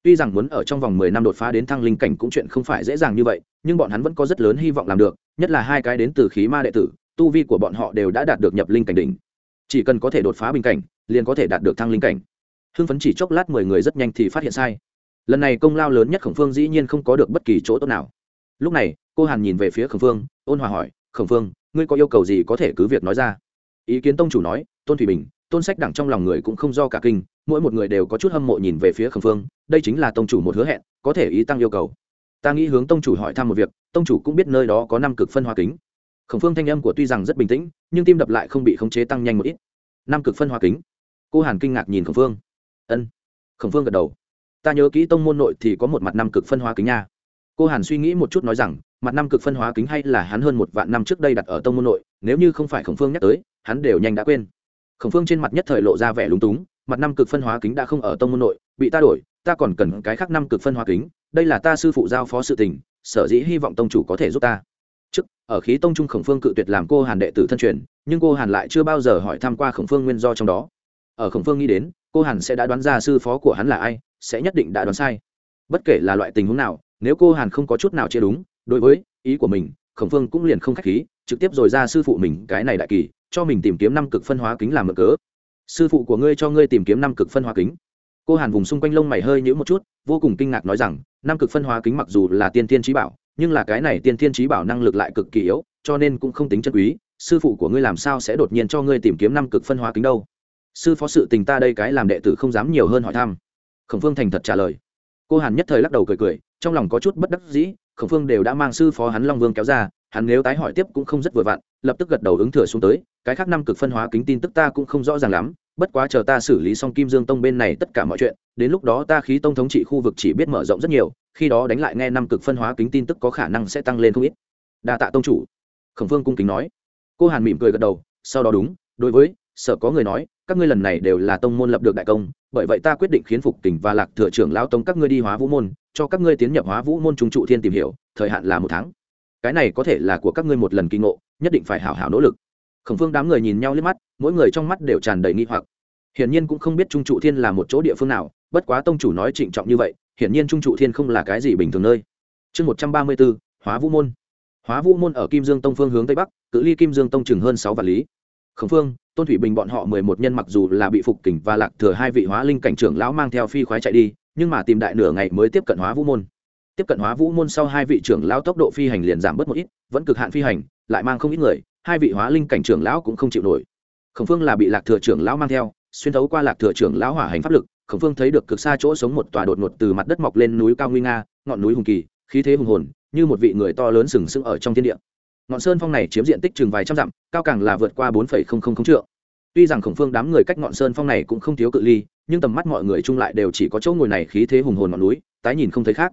Tuy rằng muốn ở trong vòng mười năm đột phá đến thăng linh cảnh cũng chuyện không phải dễ dàng như vậy, nhưng bọn hắn vẫn có rất lớn hy vọng làm được, nhất là hai cái đến từ khí ma đệ tử, tu vi của bọn họ đều đã đạt được nhập linh cảnh đỉnh. Chỉ cần có thể đột phá bình cảnh liền có thể đạt được thăng linh cảnh. Hưng phấn chỉ chốc lát mười người rất nhanh thì phát hiện sai. Lần này công lao lớn nhất khổng phương dĩ nhiên không có được bất kỳ chỗ tốt nào. Lúc này, cô hàn nhìn về phía khổng phương, ôn hòa hỏi, khổng phương, ngươi có yêu cầu gì có thể cứ việc nói ra? Ý kiến tông chủ nói, tôn thủy bình, tôn sách đẳng trong lòng người cũng không do cả kinh, mỗi một người đều có chút hâm mộ nhìn về phía khổng phương, đây chính là tông chủ một hứa hẹn, có thể ý tăng yêu cầu. Ta nghĩ hướng tông chủ hỏi thăm một việc, tông chủ cũng biết nơi đó có năm cực phân hóa kính. Khổng phương thanh âm của tuy rằng rất bình tĩnh, nhưng tim đập lại không bị khống chế tăng nhanh một ít. Năm cực phân hóa kính? Cô hàn kinh ngạc nhìn khổng phương. Ân. Khổng phương gật đầu. Ta nhớ kỹ tông môn nội thì có một mặt năm cực phân hóa kính nha. Cô hàn suy nghĩ một chút nói rằng, mặt năm cực phân hóa kính hay là hắn hơn một vạn năm trước đây đặt ở tông môn nội, nếu như không phải khổng phương nhắc tới, hắn đều nhanh đã quên. Khổng phương trên mặt nhất thời lộ ra vẻ lúng túng, mặt năm cực phân hóa kính đã không ở tông môn nội, bị ta đổi, ta còn cần cái khác năm cực phân hóa kính, đây là ta sư phụ giao phó sự tình, sở dĩ hy vọng tông chủ có thể giúp ta. Trước, ở khí tông trung khổng phương cự tuyệt làm cô hàn đệ tử thân truyền, nhưng cô hàn lại chưa bao giờ hỏi thăm qua khổng phương nguyên do trong đó ở khổng phương nghĩ đến, cô hàn sẽ đã đoán ra sư phó của hắn là ai, sẽ nhất định đã đoán sai. Bất kể là loại tình huống nào, nếu cô hàn không có chút nào chia đúng, đối với ý của mình, khổng phương cũng liền không k h á c h khí, trực tiếp rồi ra sư phụ mình cái này đại kỳ, cho mình tìm kiếm năm cực phân hóa kính làm mở cớ. Sư phụ của ngươi cho ngươi tìm kiếm năm cực phân hóa kính. Cô hàn vùng xung quanh lông mày hơi nhữ một chút, vô cùng kinh ngạc nói rằng, năm cực phân hóa kính mặc dù là tiên tiên trí bảo, nhưng là cái này tiên tiên trí bảo năng lực lại cực kỳ yếu, cho nên cũng không tính chân quý. Sư phụ của ngươi làm sao sẽ đột nhiên cho ngươi tìm kiếm năm cực phân hóa kính đâu? Sư phó sự tình ta đây cái làm đệ tử không dám nhiều hơn hỏi thăm. Khổng phương thành thật trả lời. Cô hàn nhất thời lắc đầu cười cười, trong lòng có chút bất đắc dĩ, khổng phương đều đã mang sư phó hắn long vương kéo ra, hắn nếu tái hỏi tiếp cũng không rất vừa vặn, lập tức gật đầu ứng thừa xuống tới, cái khác năm cực phân hóa kính tin tức ta cũng không rõ ràng lắm, bất quá chờ ta xử lý xong kim dương tông bên này tất cả mọi chuyện, đến lúc đó ta khí tông thống trị khu vực chỉ biết mở rộng rất nhiều, khi đó đánh lại nghe năm cực phân hóa kính tin tức có khả năng sẽ tăng lên không ít. Đa tạ tông chủ. Khổng phương cung kính nói. Cô hàn mỉm cười gật đầu, sau đó đúng, đối với sở có người nói, các ngươi lần này đều là tông môn lập được đại công, bởi vậy ta quyết định khiến phục tỉnh và lạc thừa trưởng lão tông các ngươi đi hóa vũ môn, cho các ngươi tiến nhập hóa vũ môn trung trụ thiên tìm hiểu, thời hạn là một tháng. Cái này có thể là của các ngươi một lần kinh ngộ, nhất định phải hảo hảo nỗ lực. Khổng phương đám người nhìn nhau liếc mắt, mỗi người trong mắt đều tràn đầy nghi hoặc. Hiển nhiên cũng không biết trung trụ thiên là một chỗ địa phương nào, bất quá tông chủ nói trịnh trọng như vậy, hiển nhiên trung trụ thiên không là cái gì bình thường nơi. Chương một trăm ba mươi bốn, hóa vũ môn. Hóa vũ môn ở kim dương tông phương hướng tây bắc, cự ly kim dương tông chừng hơn sáu vạn lý. Khổng phương tôn thủy bình bọn họ mười một nhân mặc dù là bị phục kình và lạc thừa hai vị hóa linh cảnh trưởng lão mang theo phi khoái chạy đi, nhưng mà tìm đại nửa ngày mới tiếp cận hóa vũ môn. Tiếp cận hóa vũ môn sau hai vị trưởng lão tốc độ phi hành liền giảm bớt một ít, vẫn cực hạn phi hành, lại mang không ít người, hai vị hóa linh cảnh trưởng lão cũng không chịu nổi. Khổng phương là bị lạc thừa trưởng lão mang theo, xuyên thấu qua lạc thừa trưởng lão hỏa hành pháp lực, khổng phương thấy được cực xa chỗ sống một tòa đột ngột từ mặt đất mọc lên núi cao nguy nga, ngọn núi hùng kỳ, khí thế hùng hồn, như một vị người to lớn sừng sững ở trong thiên địa ngọn sơn phong này chiếm diện tích chừng vài trăm dặm, cao càng là vượt qua bốn trượng. Tuy rằng khổng phương đám người cách ngọn sơn phong này cũng không thiếu cự ly, nhưng tầm mắt mọi người chung lại đều chỉ có chỗ ngồi này khí thế hùng hồn ngọn núi, tái nhìn không thấy khác.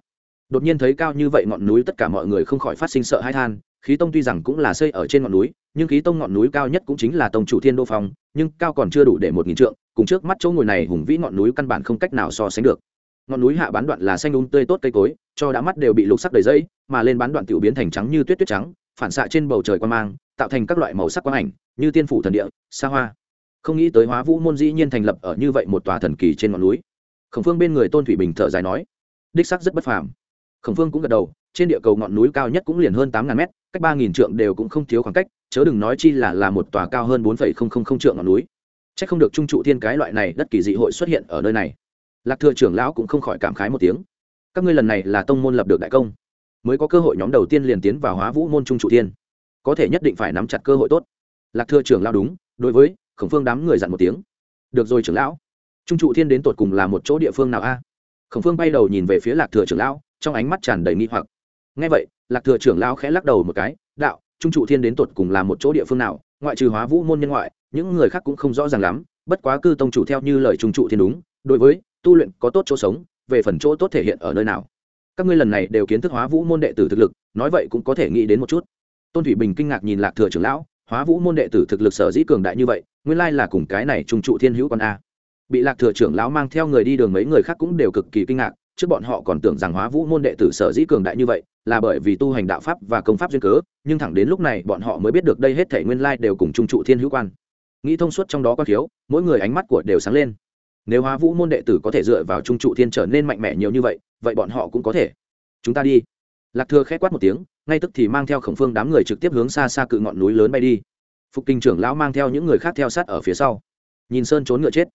Đột nhiên thấy cao như vậy ngọn núi tất cả mọi người không khỏi phát sinh sợ hãi than, khí tông tuy rằng cũng là xây ở trên ngọn núi, nhưng khí tông ngọn núi cao nhất cũng chính là tông chủ thiên đô phong, nhưng cao còn chưa đủ để một nghìn trượng, cùng trước mắt chỗ ngồi này hùng vĩ ngọn núi căn bản không cách nào so sánh được. Ngọn núi hạ bán đoạn là xanh um tươi tốt cây cối, cho đã mắt đều bị lục sắc đầy dây mà lên bán đoạn tiểu biến thành trắng như tuyết tuyết trắng phản xạ trên bầu trời quan mang, tạo thành các loại màu sắc quang ảnh, như tiên phủ thần địa, xa hoa. Không nghĩ tới hóa vũ môn dĩ nhiên thành lập ở như vậy một tòa thần kỳ trên ngọn núi. Khổng phương bên người tôn thủy bình thở dài nói, đích sắc rất bất phàm. Khổng phương cũng gật đầu, trên địa cầu ngọn núi cao nhất cũng liền hơn tám ngàn mét, cách ba nghìn trượng đều cũng không thiếu khoảng cách, chớ đừng nói chi là là một tòa cao hơn bốn phẩy không không không trượng ngọn núi. C h ắ c không được trung trụ thiên cái loại này đất kỳ dị hội xuất hiện ở nơi này. Lạc thừa trưởng lão cũng không khỏi cảm khái một tiếng. Các ngươi lần này là tông môn lập được đại công mới có cơ hội nhóm đầu tiên liền tiến vào hóa vũ môn trung trụ thiên. Có thể nhất định phải nắm chặt cơ hội tốt. Lạc thừa trưởng lão đúng, đối với khổng phương đám người dặn một tiếng. Được rồi trưởng lão. Trung trụ thiên đến tột cùng là một chỗ địa phương nào a? Khổng phương bay đầu nhìn về phía lạc thừa trưởng lão, trong ánh mắt tràn đầy nghi hoặc. Ngay vậy, lạc thừa trưởng lão khẽ lắc đầu một cái, đạo, trung trụ thiên đến tột cùng là một chỗ địa phương nào? Ngoại trừ hóa vũ môn nhân ngoại, những người khác cũng không rõ ràng lắm. Bất quá cư tông chủ theo như lời trung trụ thiên đúng, đối với tu luyện có tốt chỗ sống, về phần chỗ tốt thể hiện ở nơi nào? Các ngươi lần này đều kiến thức hóa vũ môn đệ tử thực lực, nói vậy cũng có thể nghĩ đến một chút. Tôn thủy bình kinh ngạc nhìn lạc thừa trưởng lão, hóa vũ môn đệ tử thực lực sở dĩ cường đại như vậy, nguyên lai là cùng cái này trung trụ thiên hữu con a. Bị lạc thừa trưởng lão mang theo người đi đường mấy người khác cũng đều cực kỳ kinh ngạc, trước bọn họ còn tưởng rằng hóa vũ môn đệ tử sở dĩ cường đại như vậy, là bởi vì tu hành đạo pháp và công pháp duyên cớ, nhưng thẳng đến lúc này bọn họ mới biết được đây hết thể nguyên lai đều cùng trung trụ thiên hữu quan. Nghĩ thông suốt trong đó có thiếu, mỗi người ánh mắt của đều sáng lên. Nếu hóa vũ môn đệ tử có thể dựa vào trung trụ thiên trở nên mạnh mẽ nhiều như vậy vậy bọn họ cũng có thể. Chúng ta đi. Lạc thừa khẽ quát một tiếng, ngay tức thì mang theo khổng phương đám người trực tiếp hướng xa xa cự ngọn núi lớn bay đi. Phục kinh trưởng lão mang theo những người khác theo sát ở phía sau. Nhìn sơn trốn ngựa chết.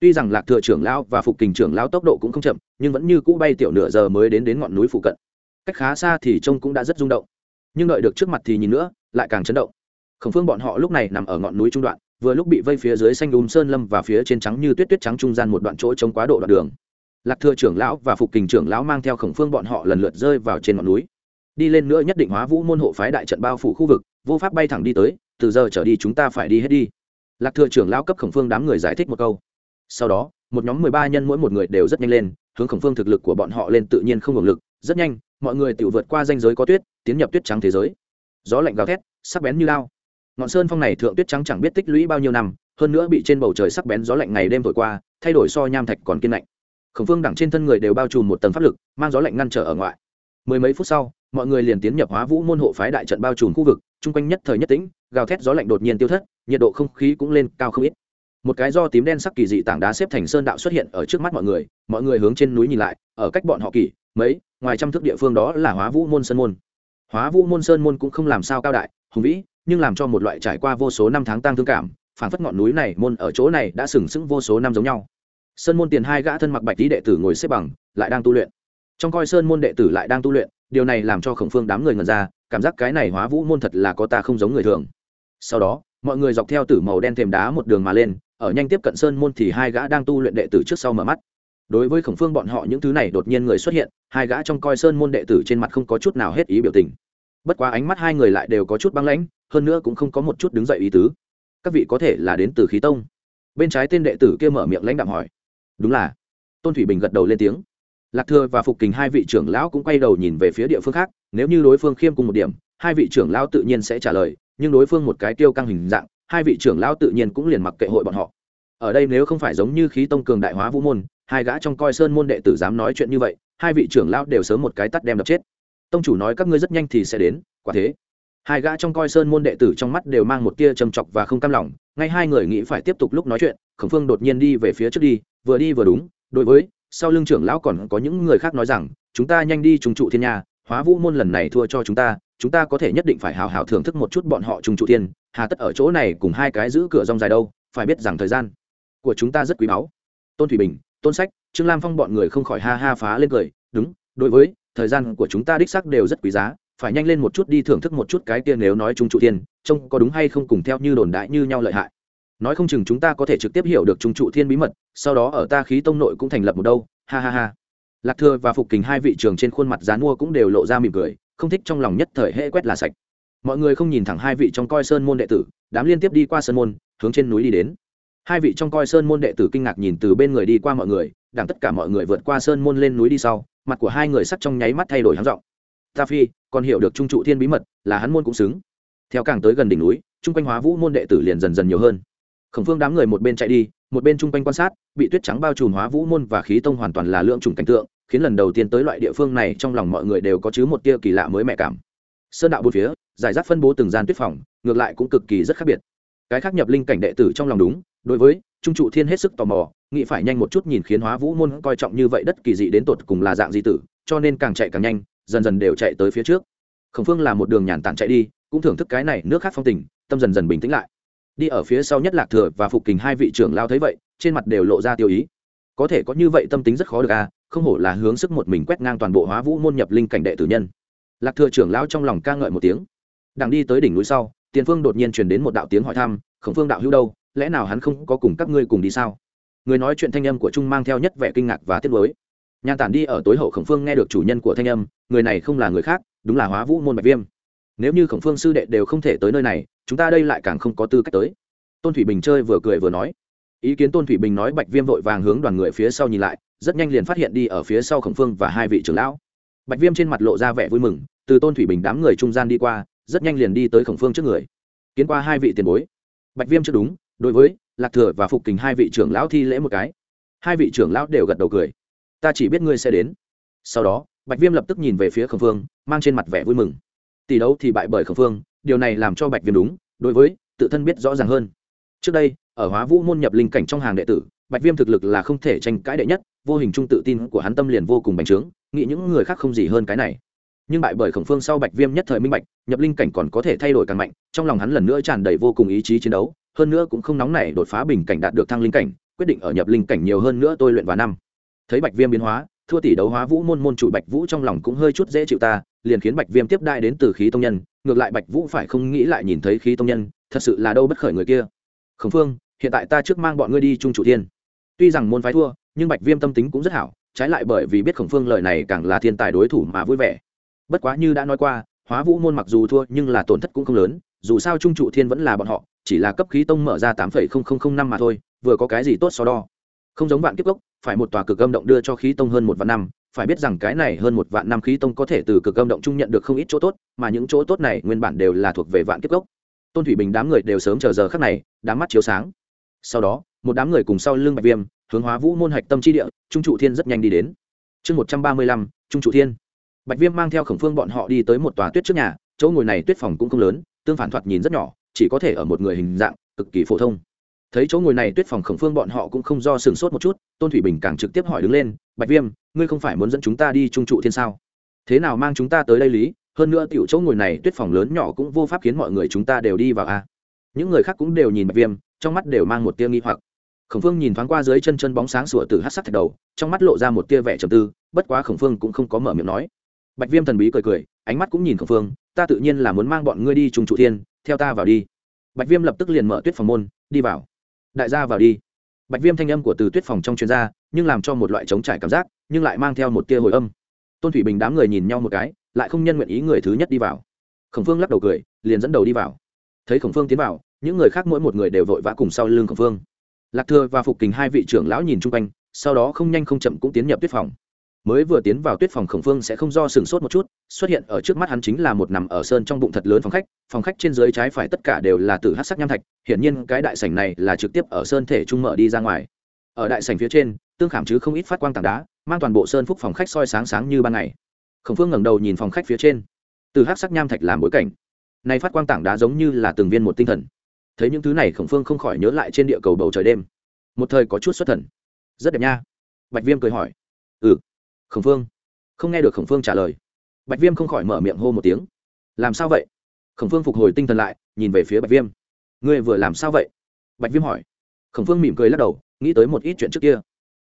Tuy rằng lạc thừa trưởng lão và phục kình trưởng lão tốc độ cũng không chậm, nhưng vẫn như cũ bay tiểu nửa giờ mới đến đến ngọn núi phụ cận. Cách khá xa thì trông cũng đã rất rung động. Nhưng đợi được trước mặt thì nhìn nữa, lại càng chấn động. Khổng phương bọn họ lúc này nằm ở ngọn núi trung đoạn, vừa lúc bị vây phía dưới xanh đùm sơn lâm và phía trên trắng như tuyết tuyết trắng trung gian một đoạn chỗ trông quá độ đoạn đường lạc thừa trưởng lão và phục kình trưởng lão mang theo khổng phương bọn họ lần lượt rơi vào trên ngọn núi. Đi lên nữa nhất định hóa vũ môn hộ phái đại trận bao phủ khu vực, vô pháp bay thẳng đi tới, từ giờ trở đi chúng ta phải đi hết đi. Lạc thừa trưởng lão cấp khổng phương đám người giải thích một câu. Sau đó, một nhóm mười ba nhân mỗi một người đều rất nhanh lên, hướng khổng phương thực lực của bọn họ lên tự nhiên không ngừng lực, rất nhanh, mọi người tự vượt qua danh giới có tuyết, tiến nhập tuyết trắng thế giới. Gió lạnh gào thét, sắc bén như lao. Ngọn sơn phong này thượng tuyết trắng chẳng biết tích lũy bao nhiêu năm, hơn nữa bị trên bầu trời sắc bén gió lạnh ngày đêm thổi qua, thay đổi so nham thạch còn kiên lạnh khổng phương đẳng trên thân người đều bao trùm một tầng pháp lực, mang gió lạnh ngăn trở ở ngoại. Mười mấy phút sau, mọi người liền tiến nhập hóa vũ môn hộ phái đại trận bao trùm khu vực, chung quanh nhất thời nhất tĩnh, gào thét gió lạnh đột nhiên tiêu thất, nhiệt độ không khí cũng lên cao không ít. Một cái do tím đen sắc kỳ dị tảng đá xếp thành sơn đạo xuất hiện ở trước mắt mọi người mọi người hướng trên núi nhìn lại, ở cách bọn họ kỳ, mấy, ngoài trăm thước địa phương đó là hóa vũ môn sơn môn. Hóa vũ môn sơn môn cũng không làm sao cao đại, hùng vĩ, nhưng làm cho một loại trải qua vô số năm tháng tăng thương cảm phản phất ngọn núi này môn ở chỗ này đã sừng sững vô số năm giống nhau sơn môn tiền hai gã thân mặc bạch tý đệ tử ngồi xếp bằng, lại đang tu luyện. Trong coi sơn môn đệ tử lại đang tu luyện, điều này làm cho khổng phương đám người ngần ra, cảm giác cái này hóa vũ môn thật là có ta không giống người thường. Sau đó, mọi người dọc theo tử màu đen thềm đá một đường mà lên, ở nhanh tiếp cận sơn môn thì hai gã đang tu luyện đệ tử trước sau mở mắt. Đối với khổng phương bọn họ những thứ này đột nhiên người xuất hiện, hai gã trong coi sơn môn đệ tử trên mặt không có chút nào hết ý biểu tình. Bất quá ánh mắt hai người lại đều có chút băng lãnh, hơn nữa cũng không có một chút đứng dậy ý tứ. Các vị có thể là đến từ khí tông. Bên trái tên đệ tử kia mở miệng lãnh đạm hỏi đúng là. Tôn thủy bình gật đầu lên tiếng. Lạc thừa và phục kình hai vị trưởng lão cũng quay đầu nhìn về phía địa phương khác, nếu như đối phương khiêm cùng một điểm, hai vị trưởng lão tự nhiên sẽ trả lời, nhưng đối phương một cái tiêu căng hình dạng, hai vị trưởng lão tự nhiên cũng liền mặc kệ hội bọn họ. Ở đây nếu không phải giống như khí tông cường đại hóa vũ môn, hai gã trong coi sơn môn đệ tử dám nói chuyện như vậy, hai vị trưởng lão đều sớm một cái tắt đem đập chết. Tông chủ nói các ngươi rất nhanh thì sẽ đến, quả thế. Hai gã trong coi sơn môn đệ tử trong mắt đều mang một tia trầm trọc và không cam lòng, ngay hai người nghĩ phải tiếp tục lúc nói chuyện, khổng phương đột nhiên đi về phía trước đi vừa đi vừa đúng, đối với, sau lưng trưởng lão còn có những người khác nói rằng, chúng ta nhanh đi trùng trụ thiên nhà hóa vũ môn lần này thua cho chúng ta chúng ta có thể nhất định phải hào hào thưởng thức một chút bọn họ trùng trụ thiên, hà tất ở chỗ này cùng hai cái giữ cửa rong dài đâu, phải biết rằng thời gian của chúng ta rất quý báu. Tôn thủy bình, tôn sách, trương lam phong bọn người không khỏi ha ha phá lên cười, đúng, đối với, thời gian của chúng ta đích xác đều rất quý giá, phải nhanh lên một chút đi thưởng thức một chút cái kia nếu nói trùng trụ thiên, trông có đúng hay không cùng theo như đồn đại như nhau lợi hại nói không chừng chúng ta có thể trực tiếp hiểu được trung trụ thiên bí mật, sau đó ở ta khí tông nội cũng thành lập một đâu, ha ha ha. Lạc thừa và phục kình hai vị trường trên khuôn mặt dán mua cũng đều lộ ra mỉm cười, không thích trong lòng nhất thời hệ quét là sạch. Mọi người không nhìn thẳng hai vị trong coi sơn môn đệ tử, đám liên tiếp đi qua sơn môn, hướng trên núi đi đến. Hai vị trong coi sơn môn đệ tử kinh ngạc nhìn từ bên người đi qua mọi người đảng tất cả mọi người vượt qua sơn môn lên núi đi sau, mặt của hai người sắc trong nháy mắt thay đổi hắn giọng. Ta phi, còn hiểu được trung trụ thiên bí mật, là hắn môn cũng xứng. Theo càng tới gần đỉnh núi, chung quanh hóa vũ môn đệ tử liền dần dần nhiều hơn khổng phương đám người một bên chạy đi, một bên chung quanh quan sát, bị tuyết trắng bao trùm hóa vũ môn và khí tông hoàn toàn là lượng trùng cảnh tượng, khiến lần đầu tiên tới loại địa phương này trong lòng mọi người đều có chứ một tia kỳ lạ mới mẹ cảm. Sơn đạo bốn phía, giải rác phân bố từng gian tuyết phòng, ngược lại cũng cực kỳ rất khác biệt. Cái khác nhập linh cảnh đệ tử trong lòng đúng, đối với trung trụ thiên hết sức tò mò, nghĩ phải nhanh một chút nhìn khiến hóa vũ môn coi trọng như vậy đất kỳ dị đến tột cùng là dạng di tử, cho nên càng chạy càng nhanh, dần dần đều chạy tới phía trước. Khổng phương là một đường nhàn tản chạy đi, cũng thưởng thức cái này nước khác phong tình, tâm dần dần bình tĩnh lại đi ở phía sau nhất lạc thừa và phục kình hai vị trưởng lao thấy vậy, trên mặt đều lộ ra tiêu ý. Có thể có như vậy tâm tính rất khó được à không hổ là hướng sức một mình quét ngang toàn bộ hóa vũ môn nhập linh cảnh đệ tử nhân. Lạc thừa trưởng lao trong lòng ca ngợi một tiếng. Đằng đi tới đỉnh núi sau, tiền phương đột nhiên truyền đến một đạo tiếng hỏi thăm, khổng phương đạo hữu đâu, lẽ nào hắn không có cùng các ngươi cùng đi sao? Người nói chuyện thanh âm của trung mang theo nhất vẻ kinh ngạc và tiếc nuối. Nhàn tản đi ở tối hậu khổng phương nghe được chủ nhân của thanh âm, người này không là người khác, đúng là hóa vũ môn bạch viêm. Nếu như khổng phương sư đệ đều không thể tới nơi này chúng ta đây lại càng không có tư cách tới. Tôn thủy bình chơi vừa cười vừa nói. Ý kiến tôn thủy bình nói bạch viêm vội vàng hướng đoàn người phía sau nhìn lại, rất nhanh liền phát hiện đi ở phía sau khổng phương và hai vị trưởng lão. Bạch viêm trên mặt lộ ra vẻ vui mừng, từ tôn thủy bình đám người trung gian đi qua, rất nhanh liền đi tới khổng phương trước người. Kiến qua hai vị tiền bối. Bạch viêm chưa đúng, đối với lạc thừa và phục kình hai vị trưởng lão thi lễ một cái. Hai vị trưởng lão đều gật đầu cười. Ta chỉ biết ngươi sẽ đến. Sau đó, bạch viêm lập tức nhìn về phía khổng phương, mang trên mặt vẻ vui mừng. Tỷ đấu thì bại bởi khổng phương điều này làm cho bạch viêm đúng, đối với, tự thân biết rõ ràng hơn. Trước đây, ở hóa vũ môn nhập linh cảnh trong hàng đệ tử, bạch viêm thực lực là không thể tranh cãi đệ nhất, vô hình trung tự tin của hắn tâm liền vô cùng bành trướng, nghĩ những người khác không gì hơn cái này. Nhưng bại bởi khổng phương sau bạch viêm nhất thời minh bạch, nhập linh cảnh còn có thể thay đổi càng mạnh, trong lòng hắn lần nữa tràn đầy vô cùng ý chí chiến đấu, hơn nữa cũng không nóng nảy đột phá bình cảnh đạt được thăng linh cảnh, quyết định ở nhập linh cảnh nhiều hơn nữa tôi luyện vào năm. Thấy bạch viêm biến hóa, thua tỷ đấu hóa vũ môn môn chủ bạch vũ trong lòng cũng hơi chút dễ chịu ta, liền khiến bạch viêm tiếp đại đến từ khí tông nhân ngược lại bạch vũ phải không nghĩ lại nhìn thấy khí tông nhân, thật sự là đâu bất khởi người kia. Khổng phương, hiện tại ta trước mang bọn ngươi đi trung chủ thiên. Tuy rằng môn phái thua, nhưng bạch viêm tâm tính cũng rất hảo, trái lại bởi vì biết khổng phương lời này càng là thiên tài đối thủ mà vui vẻ. Bất quá như đã nói qua, hóa vũ môn mặc dù thua nhưng là tổn thất cũng không lớn, dù sao trung trụ thiên vẫn là bọn họ, chỉ là cấp khí tông mở ra tám phẩy không không không năm mà thôi, vừa có cái gì tốt so đo. Không giống vạn kiếp gốc, phải một tòa cực âm động đưa cho khí tông hơn một vạn năm phải biết rằng cái này hơn một vạn năm khí tông có thể từ cực âm động trung nhận được không ít chỗ tốt, mà những chỗ tốt này nguyên bản đều là thuộc về vạn kiếp gốc. Tôn thủy bình đám người đều sớm chờ giờ khắc này, đám mắt chiếu sáng. Sau đó, một đám người cùng sau lưng bạch viêm, hướng hóa vũ môn hạch tâm chi địa, trung trụ thiên rất nhanh đi đến. Chương một trăm ba mươi lăm, trung trụ thiên. Bạch viêm mang theo khổng phương bọn họ đi tới một tòa tuyết trước nhà, chỗ ngồi này tuyết phòng cũng không lớn, tương phản thoạt nhìn rất nhỏ, chỉ có thể ở một người hình dạng, cực kỳ phổ thông thấy chỗ ngồi này tuyết phòng khổng phương bọn họ cũng không do sừng sốt một chút, tôn thủy bình càng trực tiếp hỏi đứng lên, bạch viêm, ngươi không phải muốn dẫn chúng ta đi trung trụ thiên sao? Thế nào mang chúng ta tới đây lý? Hơn nữa tiểu chỗ ngồi này tuyết phòng lớn nhỏ cũng vô pháp khiến mọi người chúng ta đều đi vào a. À. những người khác cũng đều nhìn bạch viêm, trong mắt đều mang một tia nghi hoặc. Khổng phương nhìn thoáng qua dưới chân chân bóng sáng sủa từ hát sắc thạch đầu, trong mắt lộ ra một tia vẻ trầm tư, bất quá khổng phương cũng không có mở miệng nói. Bạch viêm thần bí cười cười, ánh mắt cũng nhìn khổng phương, ta tự nhiên là muốn mang bọn ngươi đi trùng trụ thiên, theo ta vào đi. Bạch viêm lập tức liền mở tuyết phòng môn, đi vào đại gia vào đi. Bạch viêm thanh âm của từ tuyết phòng trong chuyên gia, nhưng làm cho một loại trống trải cảm giác, nhưng lại mang theo một tia hồi âm. Tôn thủy bình đám người nhìn nhau một cái, lại không nhân nguyện ý người thứ nhất đi vào. Khổng phương lắc đầu cười, liền dẫn đầu đi vào. Thấy khổng phương tiến vào, những người khác mỗi một người đều vội vã cùng sau lưng khổng phương. Lạc thừa và phục kình hai vị trưởng lão nhìn chung quanh, sau đó không nhanh không chậm cũng tiến nhập tuyết phòng mới vừa tiến vào tuyết phòng khổng phương sẽ không do sừng sốt một chút, xuất hiện ở trước mắt hắn chính là một nằm ở sơn trong bụng thật lớn phòng khách phòng khách trên dưới trái phải tất cả đều là từ hát sắc nham thạch, hiển nhiên cái đại sảnh này là trực tiếp ở sơn thể trung mở đi ra ngoài. Ở đại sảnh phía trên, tương khảm chứ không ít phát quang tảng đá, mang toàn bộ sơn phúc phòng khách soi sáng sáng như ban ngày. Khổng phương ngẩng đầu nhìn phòng khách phía trên. Từ hát sắc nham thạch làm bối cảnh. Nay phát quang tảng đá giống như là từng viên một tinh thần. Thấy những thứ này, khổng phương không khỏi nhớ lại trên địa cầu bầu trời đêm. Một thời có chút xuất thần. Rất đẹp nha. Bạch viêm cười hỏi khổng phương. Không nghe được khổng phương trả lời. Bạch viêm không khỏi mở miệng hô một tiếng. Làm sao vậy? Khổng phương phục hồi tinh thần lại, nhìn về phía bạch viêm. Ngươi vừa làm sao vậy? Bạch viêm hỏi. Khổng phương mỉm cười lắc đầu, nghĩ tới một ít chuyện trước kia.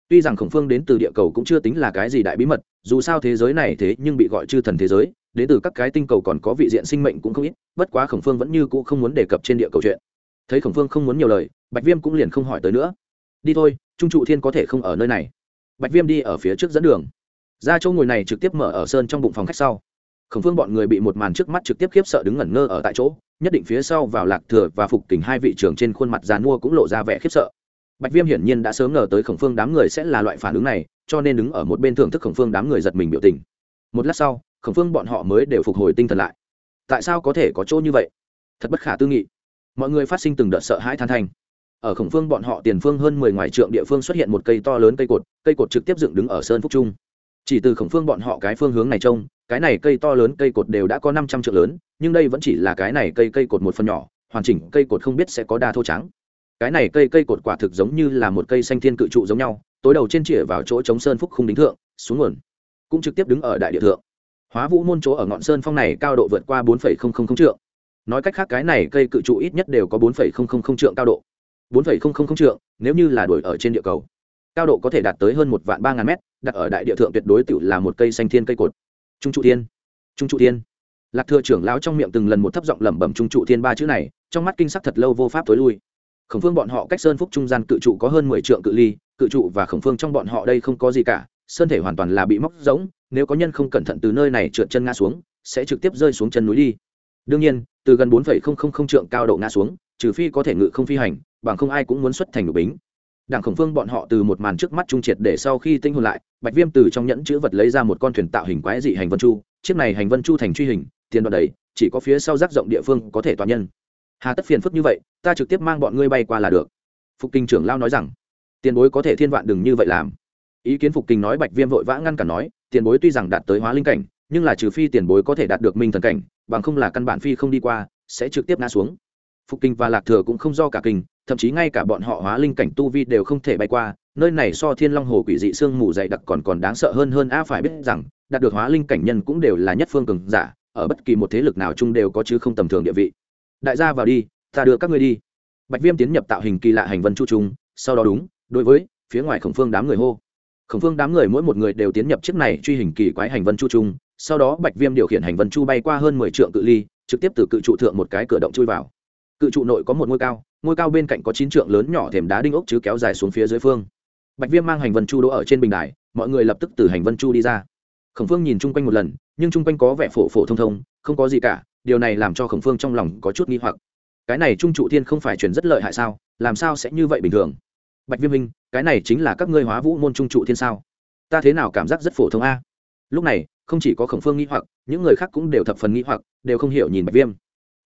Tuy rằng khổng phương đến từ địa cầu cũng chưa tính là cái gì đại bí mật, dù sao thế giới này thế nhưng bị gọi chư thần thế giới, đến từ các cái tinh cầu còn có vị diện sinh mệnh cũng không ít, bất quá khổng phương vẫn như cũ không muốn đề cập trên địa cầu chuyện. Thấy khổng phương không muốn nhiều lời, bạch viêm cũng liền không hỏi tới nữa. Đi thôi, trung trụ thiên có thể không ở nơi này. Bạch viêm đi ở phía trước dẫn đường ra chỗ ngồi này trực tiếp mở ở sơn trong bụng phòng khách sau. Khổng phương bọn người bị một màn trước mắt trực tiếp khiếp sợ đứng ngẩn ngơ ở tại chỗ, nhất định phía sau vào lạc thừa và phục kình hai vị trưởng trên khuôn mặt dàn mua cũng lộ ra vẻ khiếp sợ. Bạch viêm hiển nhiên đã sớm ngờ tới khổng phương đám người sẽ là loại phản ứng này, cho nên đứng ở một bên thưởng thức khổng phương đám người giật mình biểu tình. Một lát sau, khổng phương bọn họ mới đều phục hồi tinh thần lại. Tại sao có thể có chỗ như vậy? Thật bất khả tư nghị. Mọi người phát sinh từng đợt sợ hãi than thanh. Ở khổng phương bọn họ tiền phương hơn mười ngoài trượng địa phương xuất hiện một cây to lớn cây cột cây cột trực tiếp dựng đứng ở sơn phúc trung chỉ từ khổng phương bọn họ cái phương hướng này trông, cái này cây to lớn, cây cột đều đã có năm trăm triệu lớn, nhưng đây vẫn chỉ là cái này cây cây cột một phần nhỏ, hoàn chỉnh cây cột không biết sẽ có đa thô trắng. Cái này cây cây cột quả thực giống như là một cây xanh thiên cự trụ giống nhau, tối đầu trên chĩa vào chỗ chống sơn phúc không đính thượng, xuống nguồn, cũng trực tiếp đứng ở đại địa thượng. Hóa vũ môn chỗ ở ngọn sơn phong này cao độ vượt qua bốn phẩy không không không trượng. Nói cách khác cái này cây cự trụ ít nhất đều có bốn phẩy không không không trượng cao độ. bốn phẩy không không không trượng, nếu như là đuổi ở trên địa cầu, cao độ có thể đạt tới hơn một vạn ba ngàn mét đặt ở đại địa thượng tuyệt đối tự là một cây xanh thiên cây cột. Trung trụ thiên. Trung trụ thiên. Lạc thừa trưởng lão trong miệng từng lần một thấp giọng lẩm bẩm trung trụ thiên ba chữ này, trong mắt kinh sắc thật lâu vô pháp tối lui. Khổng phương bọn họ cách sơn phúc trung gian cự trụ có hơn mười trượng cự ly, cự trụ và khổng phương trong bọn họ đây không có gì cả, sơn thể hoàn toàn là bị móc rỗng, nếu có nhân không cẩn thận từ nơi này trượt chân ngã xuống, sẽ trực tiếp rơi xuống chân núi đi. Đương nhiên, từ gần bốn trượng cao độ ngã xuống, trừ phi có thể ngự không phi hành, bằng không ai cũng muốn xuất thành đục bính đảng khổng phương bọn họ từ một màn trước mắt trung triệt để sau khi tinh hồn lại, bạch viêm từ trong nhẫn chữ vật lấy ra một con thuyền tạo hình quái dị hành vân chu. Chiếc này hành vân chu thành truy hình, tiền đoạn đấy, chỉ có phía sau rác rộng địa phương có thể toàn nhân. Hà tất phiền phức như vậy, ta trực tiếp mang bọn ngươi bay qua là được. Phục kinh trưởng lao nói rằng, tiền bối có thể thiên vạn đừng như vậy làm. Ý kiến phục kinh nói bạch viêm vội vã ngăn cản nói, tiền bối tuy rằng đạt tới hóa linh cảnh, nhưng là trừ phi tiền bối có thể đạt được minh thần cảnh, bằng không là căn bản phi không đi qua, sẽ trực tiếp ngã xuống. Phục kinh và lạc thừa cũng không do cả kinh thậm chí ngay cả bọn họ hóa linh cảnh tu vi đều không thể bay qua, nơi này so thiên long hồ quỷ dị sương mù dày đặc còn còn đáng sợ hơn hơn a phải biết rằng, đạt được hóa linh cảnh nhân cũng đều là nhất phương cường giả, ở bất kỳ một thế lực nào chung đều có chứ không tầm thường địa vị. Đại gia vào đi, ta đưa các ngươi đi. Bạch viêm tiến nhập tạo hình kỳ lạ hành vân chu trung, sau đó đúng, đối với phía ngoài khổng phương đám người hô. Khổng phương đám người mỗi một người đều tiến nhập chiếc này truy hình kỳ quái hành vân chu trung, sau đó bạch viêm điều khiển hành vân chu bay qua hơn mười triệu cự ly, trực tiếp từ cự trụ thượng một cái cửa động chui vào. Cự trụ nội có một ngôi cao ngôi cao bên cạnh có chín trượng lớn nhỏ thềm đá đinh ốc chứ kéo dài xuống phía dưới phương. Bạch viêm mang hành vân chu đỗ ở trên bình đài, mọi người lập tức từ hành vân chu đi ra. Khổng phương nhìn chung quanh một lần, nhưng chung quanh có vẻ phổ phổ thông thông, không có gì cả, điều này làm cho khổng phương trong lòng có chút nghi hoặc. Cái này trung trụ thiên không phải truyền rất lợi hại sao, làm sao sẽ như vậy bình thường? Bạch viêm minh cái này chính là các ngươi hóa vũ môn trung trụ thiên sao? Ta thế nào cảm giác rất phổ thông a? Lúc này, không chỉ có khổng phương nghi hoặc, những người khác cũng đều thập phần nghi hoặc, đều không hiểu nhìn bạch viêm.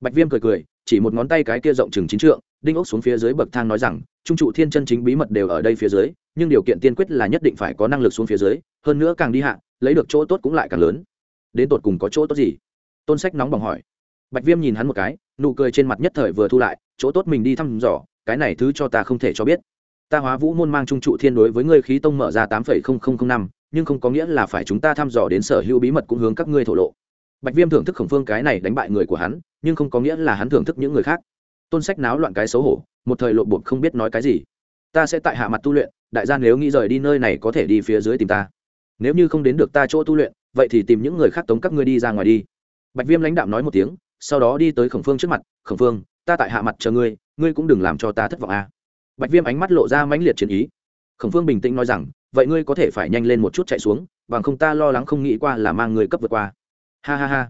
Bạch viêm cười cười, chỉ một ngón tay cái kia rộng chừng chín trượng đinh ốc xuống phía dưới bậc thang nói rằng, trung trụ thiên chân chính bí mật đều ở đây phía dưới, nhưng điều kiện tiên quyết là nhất định phải có năng lực xuống phía dưới, hơn nữa càng đi hạ, lấy được chỗ tốt cũng lại càng lớn. Đến tột cùng có chỗ tốt gì? Tôn sách nóng bỏng hỏi. Bạch viêm nhìn hắn một cái, nụ cười trên mặt nhất thời vừa thu lại, chỗ tốt mình đi thăm dò, cái này thứ cho ta không thể cho biết. Ta hóa vũ môn mang trung trụ thiên đối với ngươi khí tông mở ra tám năm, nhưng không có nghĩa là phải chúng ta thăm dò đến sở hữu bí mật cũng hướng các ngươi thổ lộ. Bạch viêm thưởng thức khổng phương cái này đánh bại người của hắn, nhưng không có nghĩa là hắn thưởng thức những người khác tôn sách náo loạn cái xấu hổ, một thời lộn bột không biết nói cái gì. Ta sẽ tại hạ mặt tu luyện, đại gia nếu nghĩ rời đi nơi này có thể đi phía dưới tìm ta. Nếu như không đến được ta chỗ tu luyện, vậy thì tìm những người khác tống các ngươi đi ra ngoài đi. Bạch viêm lãnh đạo nói một tiếng, sau đó đi tới khổng phương trước mặt, khổng phương, ta tại hạ mặt chờ ngươi ngươi cũng đừng làm cho ta thất vọng a bạch viêm ánh mắt lộ ra mãnh liệt chiến ý. Khổng phương bình tĩnh nói rằng, vậy ngươi có thể phải nhanh lên một chút chạy xuống, bằng không ta lo lắng không nghĩ qua là mang ngươi cấp vượt qua. Ha ha ha.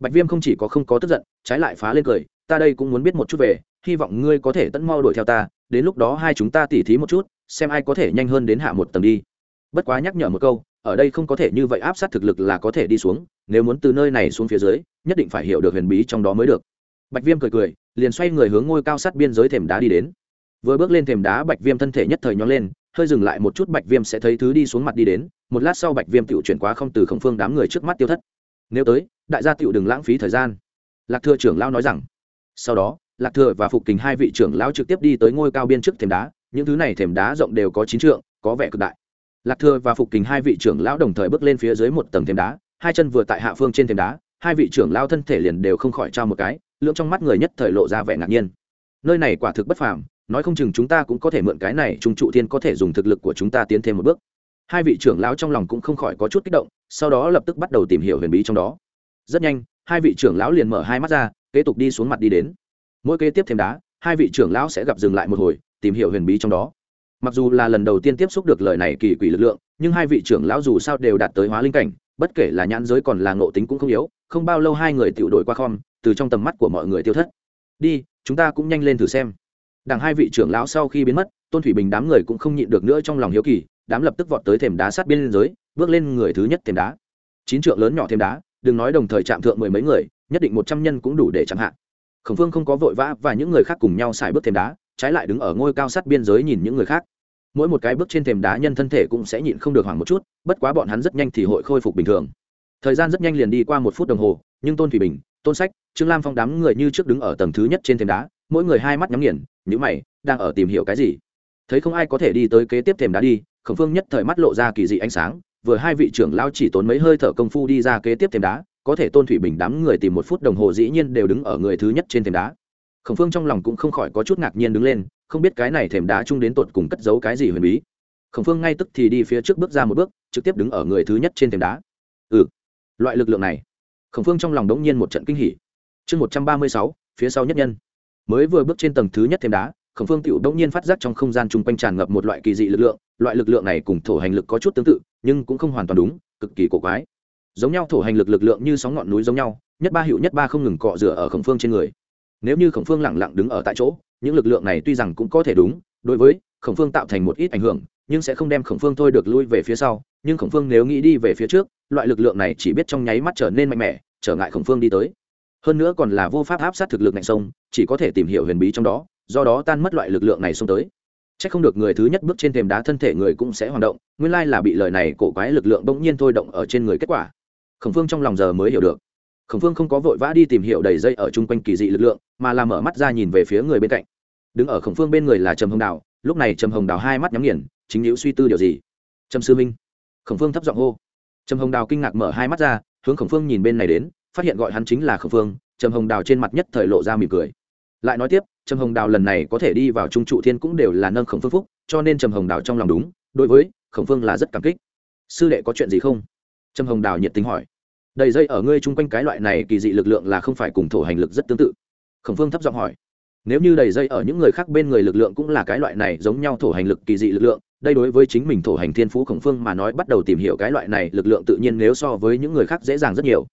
Bạch viêm không chỉ có không có tức giận, trái lại phá lên cười ta đây cũng muốn biết một chút về, hy vọng ngươi có thể tận mau đuổi theo ta, đến lúc đó hai chúng ta tỉ thí một chút, xem ai có thể nhanh hơn đến hạ một tầng đi. Bất quá nhắc nhở một câu, ở đây không có thể như vậy áp sát thực lực là có thể đi xuống, nếu muốn từ nơi này xuống phía dưới, nhất định phải hiểu được huyền bí trong đó mới được. Bạch viêm cười cười, liền xoay người hướng ngôi cao sát biên giới thềm đá đi đến. Vừa bước lên thềm đá, bạch viêm thân thể nhất thời nhón lên, hơi dừng lại một chút, bạch viêm sẽ thấy thứ đi xuống mặt đi đến, một lát sau bạch viêm tự chuyển quá không từ không phương đám người trước mắt tiêu thất. Nếu tới, đại gia tựu đừng lãng phí thời gian. Lạc thừa trưởng lao nói rằng sau đó, lạc thừa và phục kình hai vị trưởng lão trực tiếp đi tới ngôi cao biên trước thềm đá, những thứ này thềm đá rộng đều có chín trượng, có vẻ cực đại. Lạc thừa và phục kình hai vị trưởng lão đồng thời bước lên phía dưới một tầng thềm đá, hai chân vừa tại hạ phương trên thềm đá, hai vị trưởng lão thân thể liền đều không khỏi trao một cái lưỡng trong mắt người nhất thời lộ ra vẻ ngạc nhiên. Nơi này quả thực bất phàm, nói không chừng chúng ta cũng có thể mượn cái này, trung trụ thiên có thể dùng thực lực của chúng ta tiến thêm một bước. Hai vị trưởng lão trong lòng cũng không khỏi có chút kích động, sau đó lập tức bắt đầu tìm hiểu huyền bí trong đó. Rất nhanh, hai vị trưởng lão liền mở hai mắt ra kế tục đi xuống mặt đi đến. Mỗi kế tiếp thêm đá, hai vị trưởng lão sẽ gặp dừng lại một hồi, tìm hiểu huyền bí trong đó. Mặc dù là lần đầu tiên tiếp xúc được lời này kỳ quỷ lực lượng, nhưng hai vị trưởng lão dù sao đều đạt tới hóa linh cảnh, bất kể là nhãn giới còn là ngộ tính cũng không yếu, không bao lâu hai người tự đổi qua khom, từ trong tầm mắt của mọi người tiêu thất. Đi, chúng ta cũng nhanh lên thử xem. Đằng hai vị trưởng lão sau khi biến mất, tôn thủy bình đám người cũng không nhịn được nữa trong lòng hiếu kỳ, đám lập tức vọt tới thềm đá sát biên giới, bước lên người thứ nhất thềm đá. Chín trượng lớn nhỏ thêm đá, đừng nói đồng thời chạm thượng mười mấy người nhất định một trăm nhân cũng đủ để chẳng hạn. Khổng phương không có vội vã và những người khác cùng nhau xài bước thềm đá, trái lại đứng ở ngôi cao sát biên giới nhìn những người khác. Mỗi một cái bước trên thềm đá nhân thân thể cũng sẽ nhịn không được hoảng một chút, bất quá bọn hắn rất nhanh thì hội khôi phục bình thường. Thời gian rất nhanh liền đi qua một phút đồng hồ, nhưng tôn thủy bình, tôn sách, trương lam phong đám người như trước đứng ở tầng thứ nhất trên thềm đá, mỗi người hai mắt nhắm nghiền nhữ mày, đang ở tìm hiểu cái gì. Thấy không ai có thể đi tới kế tiếp thềm đá đi, khổng phương nhất thời mắt lộ ra kỳ dị ánh sáng, vừa hai vị trưởng lao chỉ tốn mấy hơi thở công phu đi ra kế tiếp thềm đá có thể tôn thủy bình đám người tìm một phút đồng hồ dĩ nhiên đều đứng ở người thứ nhất trên thềm đá. Khổng phương trong lòng cũng không khỏi có chút ngạc nhiên đứng lên, không biết cái này thềm đá chung đến tột cùng cất giấu cái gì huyền bí. Khổng phương ngay tức thì đi phía trước bước ra một bước, trực tiếp đứng ở người thứ nhất trên thềm đá. Ừ loại lực lượng này. Khổng phương trong lòng đống nhiên một trận kinh hỉ. Chương một trăm ba mươi sáu, phía sau nhất nhân. Mới vừa bước trên tầng thứ nhất thềm đá, khổng phương tựu đống nhiên phát giác trong không gian chung quanh tràn ngập một loại kỳ dị lực lượng, loại lực lượng này cùng thổ hành lực có chút tương tự, nhưng cũng không hoàn toàn đúng, cực kỳ cổ quái giống nhau thổ hành lực lực lượng như sóng ngọn núi giống nhau nhất ba hiệu nhất ba không ngừng cọ rửa ở khổng phương trên người. Nếu như khổng phương lẳng lặng đứng ở tại chỗ những lực lượng này tuy rằng cũng có thể đúng đối với khổng phương tạo thành một ít ảnh hưởng nhưng sẽ không đem khổng phương thôi được lui về phía sau. Nhưng khổng phương nếu nghĩ đi về phía trước loại lực lượng này chỉ biết trong nháy mắt trở nên mạnh mẽ trở ngại khổng phương đi tới. Hơn nữa còn là vô pháp áp sát thực lực ngạnh sông chỉ có thể tìm hiểu huyền bí trong đó do đó tan mất loại lực lượng này xông tới. Chắc không được người thứ nhất bước trên thềm đá thân thể người cũng sẽ hoạt động, nguyên lai là bị lời này cổ quái lực lượng bỗng nhiên thôi động ở trên người kết quả. Khổng Phương trong lòng giờ mới hiểu được. Khổng Phương không có vội vã đi tìm hiểu đầy dây ở chung quanh kỳ dị lực lượng, mà là mở mắt ra nhìn về phía người bên cạnh. Đứng ở Khổng Phương bên người là Trầm Hồng Đào, lúc này Trầm Hồng Đào hai mắt nhắm nghiền, chính hữu suy tư điều gì. Trầm sư minh. Khổng Phương thấp giọng hô. Trầm Hồng Đào kinh ngạc mở hai mắt ra, hướng Khổng Phương nhìn bên này đến, phát hiện gọi hắn chính là Khổng Phương, Trầm Hồng Đào trên mặt nhất thời lộ ra mỉm cười lại nói tiếp trầm hồng đào lần này có thể đi vào trung trụ thiên cũng đều là nâng khổng phương phúc cho nên trầm hồng đào trong lòng đúng đối với khổng phương là rất cảm kích sư đệ có chuyện gì không Trâm hồng đào nhiệt tình hỏi. Đầy dây ở ngươi chung quanh cái loại này kỳ dị lực lượng là không phải cùng thổ hành lực rất tương tự. Khổng phương thấp giọng hỏi. Nếu như đầy dây ở những người khác bên người lực lượng cũng là cái loại này giống nhau thổ hành lực kỳ dị lực lượng, đây đối với chính mình thổ hành thiên phú khổng phương mà nói bắt đầu tìm hiểu cái loại này lực lượng tự nhiên nếu so với những người khác dễ dàng rất nhiều.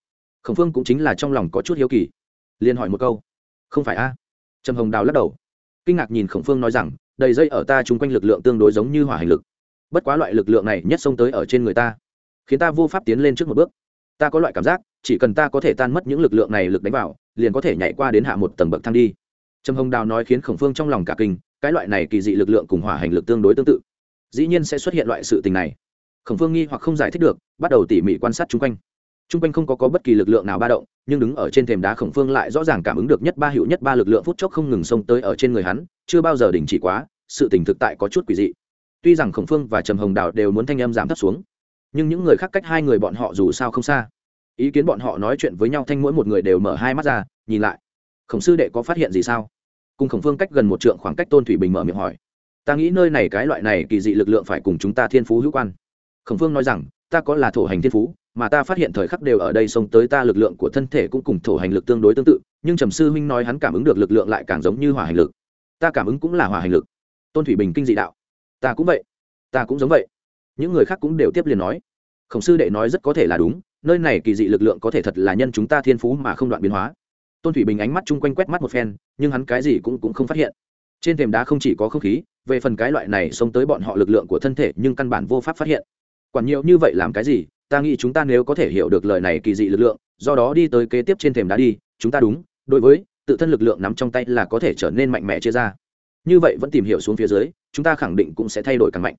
Khổng phương cũng chính là trong lòng có chút hiếu kỳ. Liên hỏi một câu. Không phải a? Trầm hồng đào lắc đầu. Kinh ngạc nhìn khổng phương nói rằng, đầy dây ở ta chung quanh lực lượng tương đối giống như hỏa hành lực. Bất quá loại lực lượng này nhất xông tới ở trên người ta khiến ta vô pháp tiến lên trước một bước. Ta có loại cảm giác chỉ cần ta có thể tan mất những lực lượng này lực đánh vào liền có thể nhảy qua đến hạ một tầng bậc thang đi. Trầm hồng đào nói khiến khổng phương trong lòng cả kinh cái loại này kỳ dị lực lượng cùng hỏa hành lực tương đối tương tự. Dĩ nhiên sẽ xuất hiện loại sự tình này. Khổng phương nghi hoặc không giải thích được bắt đầu tỉ mỉ quan sát chung quanh. Chung quanh không có, có bất kỳ lực lượng nào ba động nhưng đứng ở trên thềm đá khổng phương lại rõ ràng cảm ứng được nhất ba hiệu nhất ba lực lượng phút chốc không ngừng xông tới ở trên người hắn chưa bao giờ đình chỉ quá sự tình thực tại có chút quỷ dị. Tuy rằng khổng phương và trầm hồng đào đều muốn thanh âm giảm thấp xuống nhưng những người khác cách hai người bọn họ dù sao không xa. Ý kiến bọn họ nói chuyện với nhau thanh mỗi một người đều mở hai mắt ra, nhìn lại. Khổng sư đệ có phát hiện gì sao? Cùng khổng phương cách gần một trượng khoảng cách tôn thủy bình mở miệng hỏi. Ta nghĩ nơi này cái loại này kỳ dị lực lượng phải cùng chúng ta thiên phú hữu quan. Khổng phương nói rằng, ta có là thổ hành thiên phú, mà ta phát hiện thời khắc đều ở đây xông tới ta lực lượng của thân thể cũng cùng thổ hành lực tương đối tương tự, nhưng trầm sư huynh nói hắn cảm ứng được lực lượng lại càng giống như hỏa hành lực. Ta cảm ứng cũng là hỏa hành lực. Tôn thủy bình kinh dị đạo. Ta cũng vậy. Ta cũng giống vậy những người khác cũng đều tiếp liền nói khổng sư đệ nói rất có thể là đúng nơi này kỳ dị lực lượng có thể thật là nhân chúng ta thiên phú mà không đoạn biến hóa. Tôn thủy bình ánh mắt chung quanh quét mắt một phen nhưng hắn cái gì cũng, cũng không phát hiện. Trên thềm đá không chỉ có không khí về phần cái loại này xông tới bọn họ lực lượng của thân thể nhưng căn bản vô pháp phát hiện. Quản nhiều như vậy làm cái gì ta nghĩ chúng ta nếu có thể hiểu được lời này kỳ dị lực lượng do đó đi tới kế tiếp trên thềm đá đi chúng ta đúng đối với tự thân lực lượng nắm trong tay là có thể trở nên mạnh mẽ chia ra. Như vậy vẫn tìm hiểu xuống phía dưới chúng ta khẳng định cũng sẽ thay đổi càng mạnh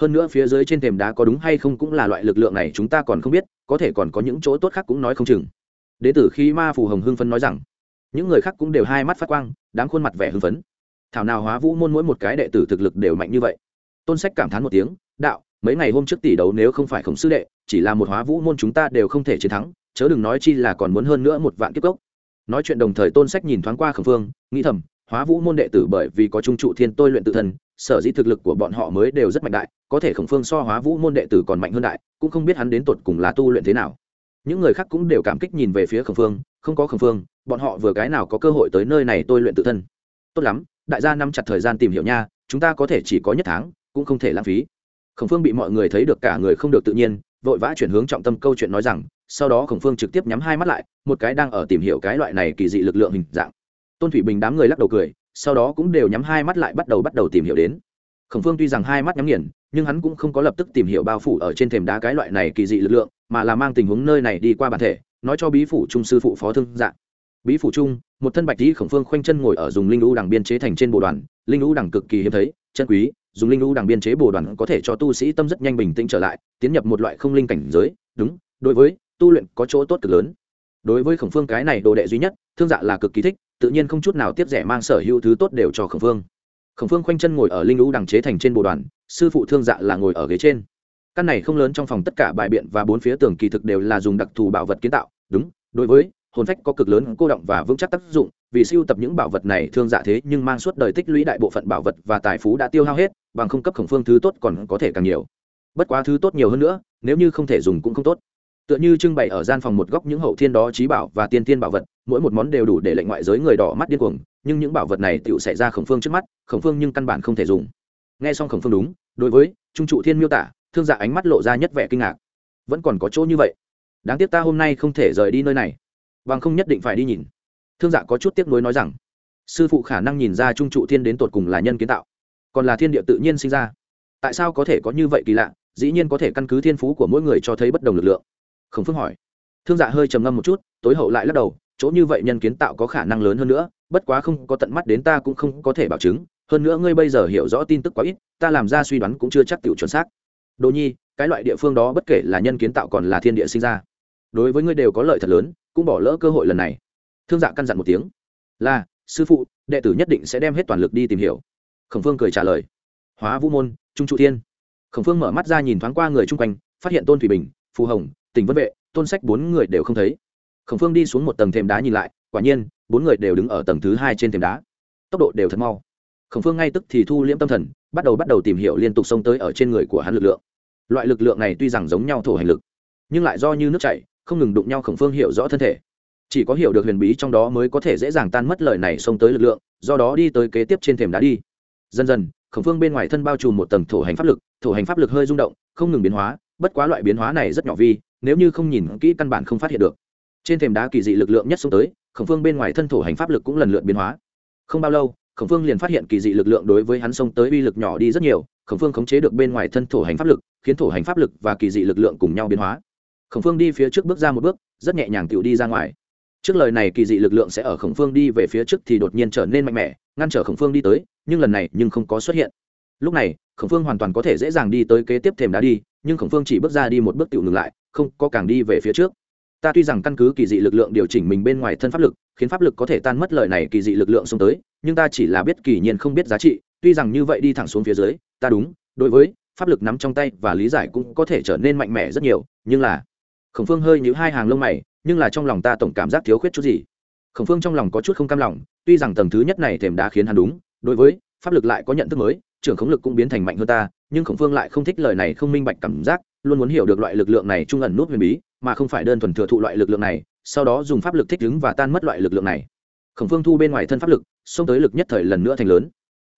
hơn nữa phía dưới trên thềm đá có đúng hay không cũng là loại lực lượng này chúng ta còn không biết, có thể còn có những chỗ tốt khác cũng nói không chừng. Đ ế tử khi ma phù hồng hưng phấn nói rằng, những người khác cũng đều hai mắt phát quang đáng khuôn mặt vẻ hưng phấn. Thảo nào hóa vũ môn mỗi một cái đệ tử thực lực đều mạnh như vậy. Tôn sách cảm thán một tiếng, đạo, mấy ngày hôm trước tỷ đấu nếu không phải khổng sư đệ, chỉ là một hóa vũ môn chúng ta đều không thể chiến thắng, chớ đừng nói chi là còn muốn hơn nữa một vạn kiếp cốc nói chuyện đồng thời tôn sách nhìn thoáng qua khổng phương, nghĩ thầm hóa vũ môn đệ tử bởi vì có trung trụ thiên tôi luyện tự thân, sở dĩ thực lực của bọn họ mới đều rất mạnh đại, có thể khổng phương so hóa vũ môn đệ tử còn mạnh hơn đại, cũng không biết hắn đến tột cùng là tu luyện thế nào. Những người khác cũng đều cảm kích nhìn về phía khổng phương, không có khổng phương, bọn họ vừa cái nào có cơ hội tới nơi này tôi luyện tự thân. Tốt lắm, đại gia nắm chặt thời gian tìm hiểu nha, chúng ta có thể chỉ có nhất tháng, cũng không thể lãng phí. Khổng phương bị mọi người thấy được cả người không được tự nhiên, vội vã chuyển hướng trọng tâm câu chuyện nói rằng, sau đó khổng phương trực tiếp nhắm hai mắt lại, một cái đang ở tìm hiểu cái loại này kỳ dị lực lượng hình dạng tôn thủy bình đám người lắc đầu cười, sau đó cũng đều nhắm hai mắt lại bắt đầu bắt đầu tìm hiểu đến. Khổng phương tuy rằng hai mắt nhắm nghiền, nhưng hắn cũng không có lập tức tìm hiểu bao phủ ở trên thềm đá cái loại này kỳ dị lực lượng, mà là mang tình huống nơi này đi qua bản thể, nói cho bí phủ trung sư phụ phó thương dạng bí phủ trung, một thân bạch tí khổng phương khoanh chân ngồi ở dùng linh lũ đằng biên chế thành trên bộ đoàn, linh lũ đằng cực kỳ hiếm thấy, chân quý, dùng linh lũ đằng biên chế bồ đoàn có thể cho tu sĩ tâm rất nhanh bình tĩnh trở lại, tiến nhập một loại không linh cảnh giới, đúng, đối với, tu luyện có chỗ tốt cực lớn đối với khổng phương cái này đồ đệ duy nhất, thương dạ là cực kỳ thích, tự nhiên không chút nào tiếp rẻ mang sở hữu thứ tốt đều cho khổng phương. Khổng phương khoanh chân ngồi ở linh lũ đằng chế thành trên bồ đoàn, sư phụ thương dạ là ngồi ở ghế trên. Căn này không lớn trong phòng tất cả bài biện và bốn phía tường kỳ thực đều là dùng đặc thù bảo vật kiến tạo, đúng, đối với, hồn phách có cực lớn cô động và vững chắc tác dụng, vì siêu tập những bảo vật này thương dạ thế nhưng mang suốt đời tích lũy đại bộ phận bảo vật và tài phú đã tiêu hao hết, bằng không cấp khổng phương thứ tốt còn có thể càng nhiều. Bất quá thứ tốt nhiều hơn nữa, nếu như không thể dùng cũng không tốt tựa như trưng bày ở gian phòng một góc những hậu thiên đó trí bảo và tiên tiên bảo vật, mỗi một món đều đủ để lệnh ngoại giới người đỏ mắt điên cuồng, nhưng những bảo vật này tựu xảy ra khổng phương trước mắt, khổng phương nhưng căn bản không thể dùng. Nghe xong khổng phương đúng, đối với trung trụ thiên miêu tả, thương dạ ánh mắt lộ ra nhất vẻ kinh ngạc. Vẫn còn có chỗ như vậy. Đáng tiếc ta hôm nay không thể rời đi nơi này. Bằng không nhất định phải đi nhìn. Thương dạ có chút tiếc nuối nói rằng, sư phụ khả năng nhìn ra trung trụ thiên đến tột cùng là nhân kiến tạo, còn là thiên địa tự nhiên sinh ra. Tại sao có thể có như vậy kỳ lạ? Dĩ nhiên có thể căn cứ thiên phú của mỗi người cho thấy bất đồng lực lượng khổng phương hỏi. Thương dạ hơi trầm ngâm một chút, tối hậu lại lắc đầu, chỗ như vậy nhân kiến tạo có khả năng lớn hơn nữa, bất quá không có tận mắt đến ta cũng không có thể bảo chứng, hơn nữa ngươi bây giờ hiểu rõ tin tức quá ít, ta làm ra suy đoán cũng chưa chắc tiểu chuẩn xác. Đồ nhi, cái loại địa phương đó bất kể là nhân kiến tạo còn là thiên địa sinh ra, đối với ngươi đều có lợi thật lớn, cũng bỏ lỡ cơ hội lần này. Thương dạ căn dặn một tiếng. Là, sư phụ, đệ tử nhất định sẽ đem hết toàn lực đi tìm hiểu. Khổng phương cười trả lời. Hóa vũ môn, trung trụ thiên. Khổng phương mở mắt ra nhìn thoáng qua người chung quanh, phát hiện tôn thủy bình, phù hồng tỉnh vân vệ, tôn sách bốn người đều không thấy. Khổng phương đi xuống một tầng thềm đá nhìn lại, quả nhiên, bốn người đều đứng ở tầng thứ hai trên thềm đá. Tốc độ đều thật mau. Khổng phương ngay tức thì thu liễm tâm thần, bắt đầu bắt đầu tìm hiểu liên tục xông tới ở trên người của hắn lực lượng. Loại lực lượng này tuy rằng giống nhau thổ hành lực, nhưng lại do như nước chảy, không ngừng đụng nhau khổng phương hiểu rõ thân thể. Chỉ có hiểu được huyền bí trong đó mới có thể dễ dàng tan mất lời này xông tới lực lượng, do đó đi tới kế tiếp trên thềm đá đi. Dần dần, khổng phương bên ngoài thân bao trùm một tầng thổ hành pháp lực, thổ hành pháp lực hơi rung động, không ngừng biến hóa, bất quá loại biến hóa này rất nhỏ vi nếu như không nhìn kỹ căn bản không phát hiện được. Trên thềm đá kỳ dị lực lượng nhất xuống tới, khổng phương bên ngoài thân thổ hành pháp lực cũng lần lượt biến hóa. Không bao lâu, khổng phương liền phát hiện kỳ dị lực lượng đối với hắn xông tới uy lực nhỏ đi rất nhiều, khổng phương khống chế được bên ngoài thân thổ hành pháp lực, khiến thổ hành pháp lực và kỳ dị lực lượng cùng nhau biến hóa. Khổng phương đi phía trước bước ra một bước, rất nhẹ nhàng tựu đi ra ngoài. Trước lời này kỳ dị lực lượng sẽ ở khổng phương đi về phía trước thì đột nhiên trở nên mạnh mẽ, ngăn trở khổng phương đi tới, nhưng lần này nhưng không có xuất hiện. Lúc này, khổng phương hoàn toàn có thể dễ dàng đi tới kế tiếp thềm đá đi, nhưng khổng phương chỉ bước ra đi một bước tựu ngừng lại không có càng đi về phía trước. Ta tuy rằng căn cứ kỳ dị lực lượng điều chỉnh mình bên ngoài thân pháp lực, khiến pháp lực có thể tan mất lời này kỳ dị lực lượng xông tới, nhưng ta chỉ là biết kỳ nhiên không biết giá trị, tuy rằng như vậy đi thẳng xuống phía dưới, ta đúng, đối với pháp lực nắm trong tay và lý giải cũng có thể trở nên mạnh mẽ rất nhiều, nhưng là, khổng phương hơi nhíu hai hàng lông mày, nhưng là trong lòng ta tổng cảm giác thiếu khuyết chút gì. Khổng phương trong lòng có chút không cam lòng, tuy rằng tầng thứ nhất này thềm đá khiến hắn đúng, đối với pháp lực lại có nhận thức mới, trưởng khống lực cũng biến thành mạnh hơn ta, nhưng khổng phương lại không thích lời này không minh bạch cảm giác luôn muốn hiểu được loại lực lượng này trung ẩn nút huyền bí, mà không phải đơn thuần thừa thụ loại lực lượng này, sau đó dùng pháp lực thích ứng và tan mất loại lực lượng này. Khổng phương thu bên ngoài thân pháp lực, xông tới lực nhất thời lần nữa thành lớn.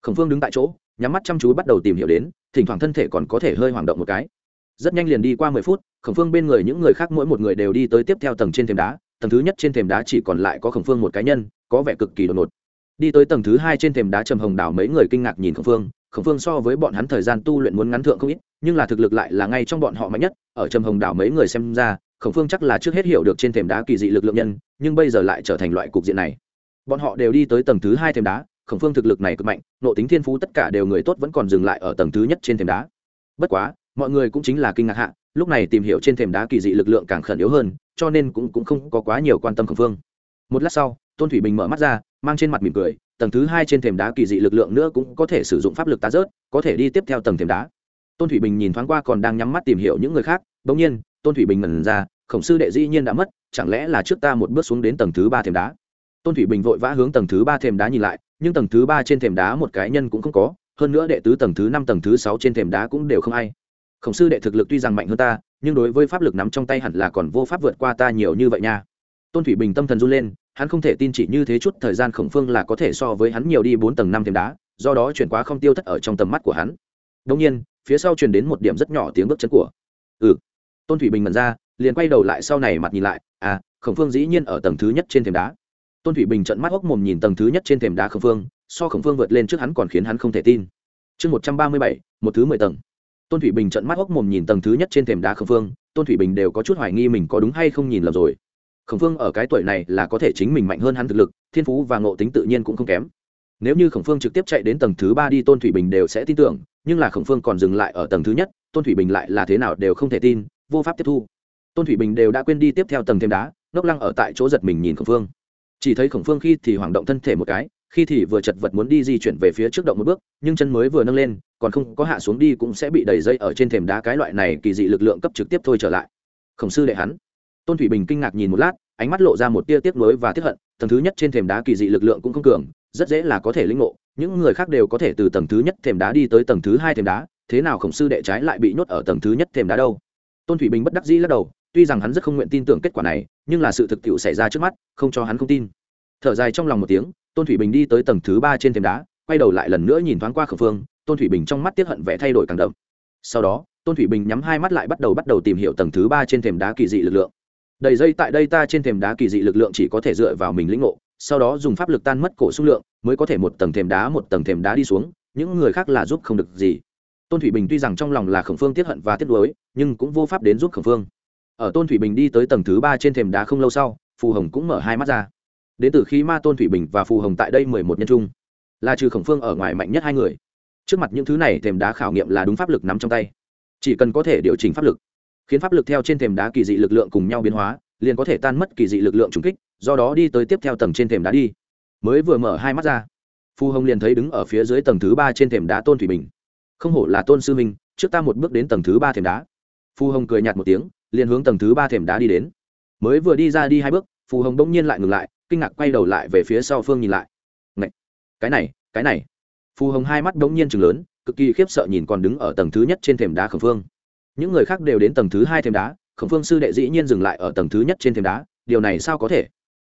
Khổng phương đứng tại chỗ, nhắm mắt chăm chú bắt đầu tìm hiểu đến, thỉnh thoảng thân thể còn có thể hơi hoảng động một cái. Rất nhanh liền đi qua mười phút, khổng phương bên người những người khác mỗi một người đều đi tới tiếp theo tầng trên thềm đá, tầng thứ nhất trên thềm đá chỉ còn lại có khổng phương một cá nhân, có vẻ cực kỳ đột ngột. Đi tới tầng thứ hai trên thềm đá trầm hồng đảo mấy người kinh ngạc nhìn khổng phương khổng phương so với bọn hắn thời gian tu luyện muốn ngắn thượng không ít nhưng là thực lực lại là ngay trong bọn họ mạnh nhất ở trầm hồng đảo mấy người xem ra khổng phương chắc là trước hết hiểu được trên thềm đá kỳ dị lực lượng nhân nhưng bây giờ lại trở thành loại cục diện này. Bọn họ đều đi tới tầng thứ hai thềm đá khổng phương thực lực này cực mạnh nộ tính thiên phú tất cả đều người tốt vẫn còn dừng lại ở tầng thứ nhất trên thềm đá. Bất quá mọi người cũng chính là kinh ngạc hạ lúc này tìm hiểu trên thềm đá kỳ dị lực lượng càng khẩn yếu hơn cho nên cũng, cũng không có quá nhiều quan tâm khổng phương. Một lát sau tôn thủy bình mở mắt ra mang trên mặt mỉm cười tầng thứ hai trên thềm đá kỳ dị lực lượng nữa cũng có thể sử dụng pháp lực tá rớt có thể đi tiếp theo tầng thềm đá tôn thủy bình nhìn thoáng qua còn đang nhắm mắt tìm hiểu những người khác, bỗng nhiên, tôn thủy bình ngẩn ra, khổng sư đệ dĩ nhiên đã mất, chẳng lẽ là trước ta một bước xuống đến tầng thứ ba thềm đá? Tôn thủy bình vội vã hướng tầng thứ ba thềm đá nhìn lại, nhưng tầng thứ ba trên thềm đá một cái nhân cũng không có, hơn nữa đệ tứ tầng thứ năm tầng thứ sáu trên thềm đá cũng đều không ai. Khổng sư đệ thực lực tuy rằng mạnh hơn ta, nhưng đối với pháp lực nắm trong tay hẳn là còn vô pháp vượt qua ta nhiều như vậy nha. Tôn thủy bình tâm thần run lên, hắn không thể tin chỉ như thế chút thời gian khổng phương là có thể so với hắn nhiều đi bốn tầng năm thềm đá, do đó chuyển quá không tiêu thất ở trong tầm mắt của hắn. Đông nhiên phía sau truyền đến một điểm rất nhỏ tiếng bước chân của. Ừ. Tôn thủy bình mật ra, liền quay đầu lại sau này mặt nhìn lại à khổng phương dĩ nhiên ở tầng thứ nhất trên thềm đá. Tôn thủy bình trận mắt hốc mồm nhìn tầng thứ nhất trên thềm đá khổng phương, so khổng phương vượt lên trước hắn còn khiến hắn không thể tin. Chương một trăm ba mươi bảy, một thứ mười tầng. Tôn thủy bình trận mắt hốc mồm nhìn tầng thứ nhất trên thềm đá khổng phương, tôn thủy bình đều có chút hoài nghi mình có đúng hay không nhìn lầm rồi. Khổng phương ở cái tuổi này là có thể chính mình mạnh hơn hắn thực lực, thiên phú và ngộ tính tự nhiên cũng không kém nếu như khổng phương trực tiếp chạy đến tầng thứ ba đi, tôn thủy bình đều sẽ tin tưởng, nhưng là khổng phương còn dừng lại ở tầng thứ nhất, tôn thủy bình lại là thế nào đều không thể tin, vô pháp tiếp thu. Tôn thủy bình đều đã quên đi tiếp theo tầng thêm đá, ngốc lăng ở tại chỗ giật mình nhìn khổng phương. Chỉ thấy khổng phương khi thì hoảng động thân thể một cái, khi thì vừa chật vật muốn đi di chuyển về phía trước động một bước, nhưng chân mới vừa nâng lên, còn không có hạ xuống đi cũng sẽ bị đẩy dây ở trên thềm đá cái loại này kỳ dị lực lượng cấp trực tiếp thôi trở lại. Khổng sư đệ hắn. Tôn thủy bình kinh ngạc nhìn một lát, ánh mắt lộ ra một tia tiếc nuối và tiếc hận, tầng thứ nhất trên thềm đá kỳ dị lực lượng cũng không cường rất dễ là có thể linh ngộ, những người khác đều có thể từ tầng thứ nhất thềm đá đi tới tầng thứ hai thềm đá, thế nào khổng sư đệ trái lại bị nhốt ở tầng thứ nhất thềm đá đâu? Tôn thủy bình bất đắc dĩ lắc đầu, tuy rằng hắn rất không nguyện tin tưởng kết quả này, nhưng là sự thực tiệu xảy ra trước mắt, không cho hắn không tin. Thở dài trong lòng một tiếng, tôn thủy bình đi tới tầng thứ ba trên thềm đá, quay đầu lại lần nữa nhìn thoáng qua khẩu phương, tôn thủy bình trong mắt tiếp hận vẻ thay đổi càng đậm. Sau đó, tôn thủy bình nhắm hai mắt lại bắt đầu bắt đầu tìm hiểu tầng thứ ba trên thềm đá kỳ dị lực lượng. Đầy dây tại đây ta trên thềm đá kỳ dị lực lượng chỉ có thể dựa vào mình lĩnh ngộ sau đó dùng pháp lực tan mất cổ xung lượng, mới có thể một tầng thềm đá một tầng thềm đá đi xuống, những người khác là giúp không được gì. Tôn thủy bình tuy rằng trong lòng là khổng phương tiết hận và tiết đối nhưng cũng vô pháp đến giúp khổng phương. Ở tôn thủy bình đi tới tầng thứ ba trên thềm đá không lâu sau, phù hồng cũng mở hai mắt ra. Đến từ khi ma tôn thủy bình và phù hồng tại đây mười một nhân trung. Là trừ khổng phương ở ngoài mạnh nhất hai người. Trước mặt những thứ này thềm đá khảo nghiệm là đúng pháp lực nắm trong tay. Chỉ cần có thể điều chỉnh pháp lực, khiến pháp lực theo trên thềm đá kỳ dị lực lượng cùng nhau biến hóa, liền có thể tan mất kỳ dị lực lượng trùng kích do đó đi tới tiếp theo tầng trên thềm đá đi. Mới vừa mở hai mắt ra phù hồng liền thấy đứng ở phía dưới tầng thứ ba trên thềm đá tôn thủy bình. Không hổ là tôn sư minh trước ta một bước đến tầng thứ ba thềm đá. Phù hồng cười nhạt một tiếng liền hướng tầng thứ ba thềm đá đi đến. Mới vừa đi ra đi hai bước phù hồng bỗng nhiên lại ngừng lại kinh ngạc quay đầu lại về phía sau phương nhìn lại. Này, cái này cái này. Phù hồng hai mắt bỗng nhiên chừng lớn cực kỳ khiếp sợ nhìn còn đứng ở tầng thứ nhất trên thềm đá khẩn phương. Những người khác đều đến tầng thứ hai thềm đá khổng phương sư đệ dĩ nhiên dừng lại ở tầng thứ nhất trên thềm đá điều này sao có thể?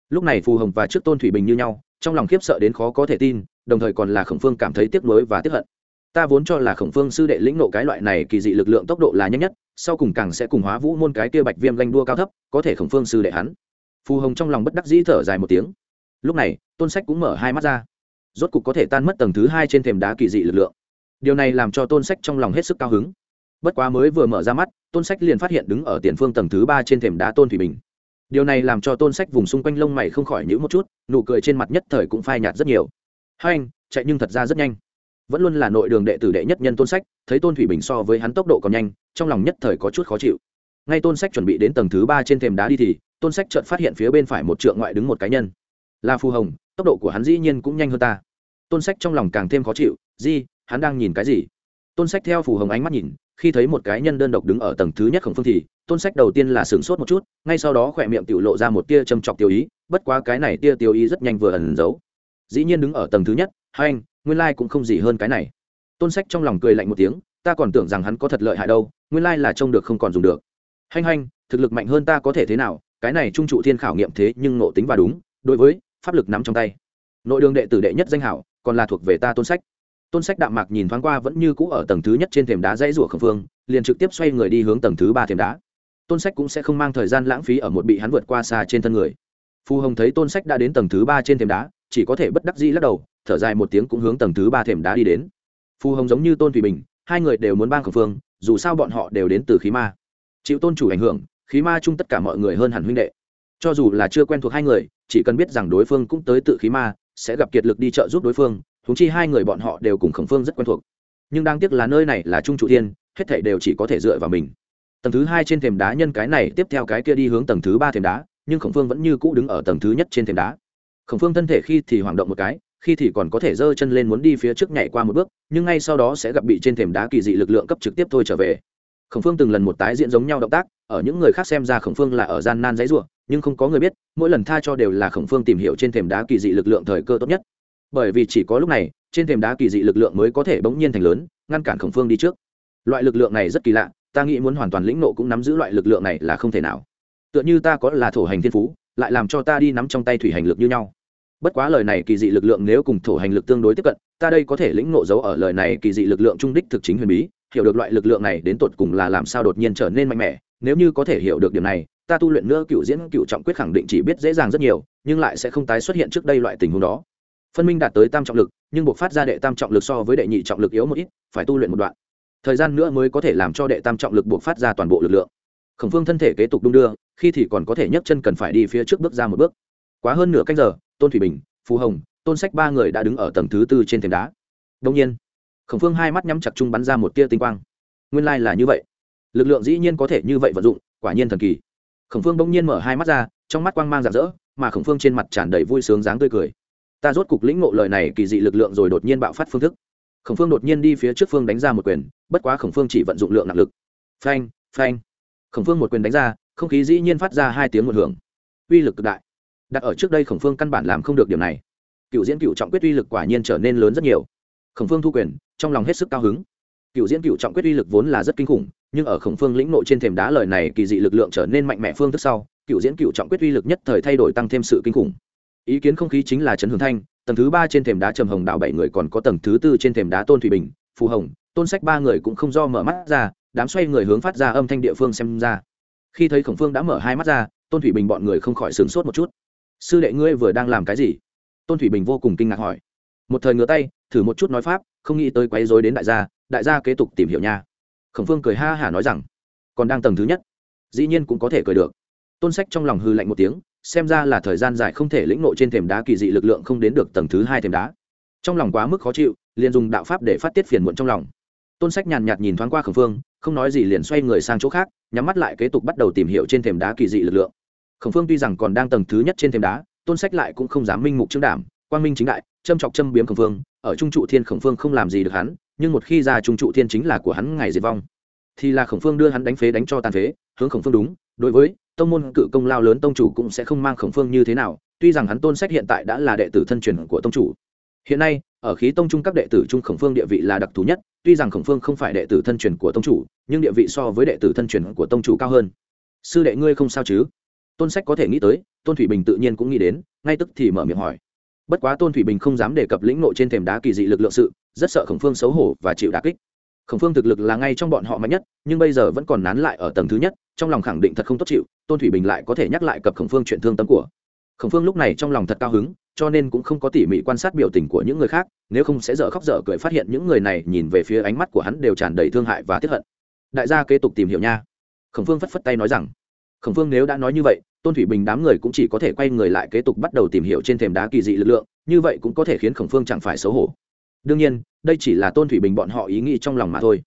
Lúc này phù hồng và trước tôn thủy bình như nhau, trong lòng khiếp sợ đến khó có thể tin, đồng thời còn là khổng phương cảm thấy tiếc nuối và tiếc hận. Ta vốn cho là khổng phương sư đệ lĩnh nộ cái loại này kỳ dị lực lượng tốc độ là nhanh nhất, sau cùng càng sẽ cùng hóa vũ môn cái kia bạch viêm lanh đua cao thấp, có thể khổng phương sư đệ hắn. Phù hồng trong lòng bất đắc dĩ thở dài một tiếng. Lúc này, tôn sách cũng mở hai mắt ra. Rốt cục có thể tan mất tầng thứ hai trên thềm đá kỳ dị lực lượng. Điều này làm cho tôn sách trong lòng hết sức cao hứng. Bất quá mới vừa mở ra mắt, tôn sách liền phát hiện đứng ở tiền phương tầng thứ ba trên thềm đá tôn thủy bình điều này làm cho tôn sách vùng xung quanh lông mày không khỏi nhữ một chút, nụ cười trên mặt nhất thời cũng phai nhạt rất nhiều. Hai anh, chạy nhưng thật ra rất nhanh. Vẫn luôn là nội đường đệ tử đệ nhất nhân tôn sách, thấy tôn thủy bình so với hắn tốc độ còn nhanh, trong lòng nhất thời có chút khó chịu. Ngay tôn sách chuẩn bị đến tầng thứ ba trên thềm đá đi thì, tôn sách chợt phát hiện phía bên phải một trượng ngoại đứng một cá nhân. Là phù hồng, tốc độ của hắn dĩ nhiên cũng nhanh hơn ta. Tôn sách trong lòng càng thêm khó chịu, di, hắn đang nhìn cái gì? Tôn sách theo phù hồng ánh mắt nhìn khi thấy một cái nhân đơn độc đứng ở tầng thứ nhất khổng phương thì, tôn sách đầu tiên là sửng sốt một chút, ngay sau đó khỏe miệng tự lộ ra một tia châm chọc tiêu ý, bất quá cái này tia tiêu ý rất nhanh vừa ẩn giấu. Dĩ nhiên đứng ở tầng thứ nhất, hai anh, nguyên lai cũng không gì hơn cái này. Tôn sách trong lòng cười lạnh một tiếng, ta còn tưởng rằng hắn có thật lợi hại đâu, nguyên lai là trông được không còn dùng được. Hanh hanh, thực lực mạnh hơn ta có thể thế nào, cái này trung trụ thiên khảo nghiệm thế nhưng nộ tính và đúng, đối với, pháp lực nắm trong tay. Nội đường đệ tử đệ nhất danh hảo, còn là thuộc về ta tôn sách tôn sách đạm mạc nhìn thoáng qua vẫn như cũ ở tầng thứ nhất trên thềm đá dãy rủa khẩn phương liền trực tiếp xoay người đi hướng tầng thứ ba thềm đá. Tôn sách cũng sẽ không mang thời gian lãng phí ở một bị hắn vượt qua xa trên thân người. Phù hồng thấy tôn sách đã đến tầng thứ ba trên thềm đá, chỉ có thể bất đắc dĩ lắc đầu, thở dài một tiếng cũng hướng tầng thứ ba thềm đá đi đến. Phù hồng giống như tôn thủy bình, hai người đều muốn bang khẩn phương dù sao bọn họ đều đến từ khí ma. Chịu tôn chủ ảnh hưởng, khí ma chung tất cả mọi người hơn hẳn huynh đệ. Cho dù là chưa quen thuộc hai người, chỉ cần biết rằng đối phương cũng tới tự khí ma, sẽ gặp kiệt lực đi trợ giúp đối phương thúng chi hai người bọn họ đều cùng khổng phương rất quen thuộc. Nhưng đáng tiếc là nơi này là trung trụ thiên, hết thảy đều chỉ có thể dựa vào mình. Tầng thứ hai trên thềm đá nhân cái này, tiếp theo cái kia đi hướng tầng thứ ba thềm đá, nhưng khổng phương vẫn như cũ đứng ở tầng thứ nhất trên thềm đá. Khổng phương thân thể khi thì hoảng động một cái, khi thì còn có thể giơ chân lên muốn đi phía trước nhảy qua một bước, nhưng ngay sau đó sẽ gặp bị trên thềm đá kỳ dị lực lượng cấp trực tiếp thôi trở về. Khổng phương từng lần một tái diễn giống nhau động tác, ở những người khác xem ra khổng phương là ở gian nan giấy ruộng nhưng không có người biết, mỗi lần tha cho đều là khổng phương tìm hiểu trên thềm đá kỳ dị lực lượng thời cơ tốt nhất bởi vì chỉ có lúc này, trên thềm đá kỳ dị lực lượng mới có thể bỗng nhiên thành lớn, ngăn cản khổng phương đi trước. Loại lực lượng này rất kỳ lạ, ta nghĩ muốn hoàn toàn lĩnh nộ cũng nắm giữ loại lực lượng này là không thể nào. Tựa như ta có là thổ hành thiên phú, lại làm cho ta đi nắm trong tay thủy hành lực như nhau. Bất quá lời này kỳ dị lực lượng nếu cùng thổ hành lực tương đối tiếp cận, ta đây có thể lĩnh nộ dấu ở lời này kỳ dị lực lượng trung đích thực chính huyền bí, hiểu được loại lực lượng này đến tột cùng là làm sao đột nhiên trở nên mạnh mẽ, nếu như có thể hiểu được điểm này, ta tu luyện nữa cựu diễn cựu trọng quyết khẳng định chỉ biết dễ dàng rất nhiều, nhưng lại sẽ không tái xuất hiện trước đây loại tình huống đó phân minh đạt tới tam trọng lực, nhưng buộc phát ra đệ tam trọng lực so với đệ nhị trọng lực yếu một ít, phải tu luyện một đoạn. Thời gian nữa mới có thể làm cho đệ tam trọng lực buộc phát ra toàn bộ lực lượng. Khẩn phương thân thể kế tục đung đưa, khi thì còn có thể nhấc chân cần phải đi phía trước bước ra một bước. Quá hơn nửa canh giờ, tôn thủy bình, phù hồng, tôn sách ba người đã đứng ở tầng thứ tư trên thềm đá. Đông nhiên khẩn phương hai mắt nhắm chặt chung bắn ra một tia tinh quang. Nguyên lai、like、là như vậy. Lực lượng dĩ nhiên có thể như vậy vận dụng, quả nhiên thần kỳ. Khẩn phương bỗng nhiên mở hai mắt ra, trong mắt quang mang rạng rỡ, mà khẩn phương trên mặt tràn đầy vui sướng dáng tươi cười ta rốt cục lĩnh ngộ lời này kỳ dị lực lượng rồi đột nhiên bạo phát phương thức. Khổng phương đột nhiên đi phía trước phương đánh ra một quyền, bất quá khổng phương chỉ vận dụng lượng nặng lực. Phanh phanh. Khổng phương một quyền đánh ra, không khí dĩ nhiên phát ra hai tiếng một hưởng. Uy lực cực đại. Đặt ở trước đây khổng phương căn bản làm không được điều này. Cựu diễn cựu trọng quyết uy lực quả nhiên trở nên lớn rất nhiều. Khổng phương thu quyền, trong lòng hết sức cao hứng. Cựu diễn cựu trọng quyết uy lực vốn là rất kinh khủng, nhưng ở khổng phương lĩnh nội trên thềm đá lời này kỳ dị lực lượng trở nên mạnh mẽ phương thức sau, cựu diễn cựu trọng quyết uy lực nhất thời thay đổi tăng thêm sự kinh khủng ý kiến không khí chính là trấn hưởng thanh, tầng thứ ba trên thềm đá trầm hồng đạo bảy người còn có tầng thứ tư trên thềm đá tôn thủy bình, phù hồng, tôn sách ba người cũng không do mở mắt ra, đám xoay người hướng phát ra âm thanh địa phương xem ra. Khi thấy khổng phương đã mở hai mắt ra, tôn thủy bình bọn người không khỏi sửng sốt một chút. Sư đệ ngươi vừa đang làm cái gì? Tôn thủy bình vô cùng kinh ngạc hỏi. Một thời ngửa tay, thử một chút nói pháp, không nghĩ tới quấy rối đến đại gia đại gia kế tục tìm hiểu nha. Khổng phương cười ha hả nói rằng, còn đang tầng thứ nhất, dĩ nhiên cũng có thể cười được. Tôn sách trong lòng hư lạnh một tiếng xem ra là thời gian dài không thể lĩnh nội trên thềm đá kỳ dị lực lượng không đến được tầng thứ hai thềm đá. Trong lòng quá mức khó chịu, liền dùng đạo pháp để phát tiết phiền muộn trong lòng. Tôn sách nhàn nhạt nhìn thoáng qua khẩn phương, không nói gì liền xoay người sang chỗ khác, nhắm mắt lại kế tục bắt đầu tìm hiểu trên thềm đá kỳ dị lực lượng. Khẩn phương tuy rằng còn đang tầng thứ nhất trên thềm đá, tôn sách lại cũng không dám minh mục trương đảm, quang minh chính đại, châm chọc châm biếm khẩn phương, ở trung trụ thiên khẩn phương không làm gì được hắn, nhưng một khi ra trung trụ thiên chính là của hắn, ngày diệt vong. Thì là khổng phương đưa hắn đánh phế đánh cho tàn phế, hướng khổng phương đúng đối với, tông môn cự công lao lớn tông chủ cũng sẽ không mang khổng phương như thế nào, tuy rằng hắn tôn sách hiện tại đã là đệ tử thân truyền của tông chủ. Hiện nay, ở khí tông trung các đệ tử trung khổng phương địa vị là đặc thù nhất, tuy rằng khổng phương không phải đệ tử thân truyền của tông chủ, nhưng địa vị so với đệ tử thân truyền của tông chủ cao hơn. Sư đệ ngươi không sao chứ? Tôn sách có thể nghĩ tới, tôn thủy bình tự nhiên cũng nghĩ đến, ngay tức thì mở miệng hỏi. Bất quá tôn thủy bình không dám đề cập lĩnh nội trên thềm đá kỳ dị lực lượng sự, rất sợ khổng phương xấu hổ và chịu đà kích khổng phương thực lực là ngay trong bọn họ mạnh nhất, nhưng bây giờ vẫn còn nán lại ở tầng thứ nhất, trong lòng khẳng định thật không tốt chịu, tôn thủy bình lại có thể nhắc lại cập khổng phương chuyện thương tâm của. Khổng phương lúc này trong lòng thật cao hứng, cho nên cũng không có tỉ mỉ quan sát biểu tình của những người khác, nếu không sẽ dở khóc dở cười phát hiện những người này nhìn về phía ánh mắt của hắn đều tràn đầy thương hại và tiếp hận. Đại gia kế tục tìm hiểu nha. Khổng phương phất phất tay nói rằng, khổng phương nếu đã nói như vậy, tôn thủy bình đám người cũng chỉ có thể quay người lại kế tục bắt đầu tìm hiểu trên thềm đá kỳ dị lực lượng, như vậy cũng có thể khiến khổng phương chẳng phải xấu hổ đương nhiên, đây chỉ là tôn thủy bình bọn họ ý nghĩ trong lòng mà thôi.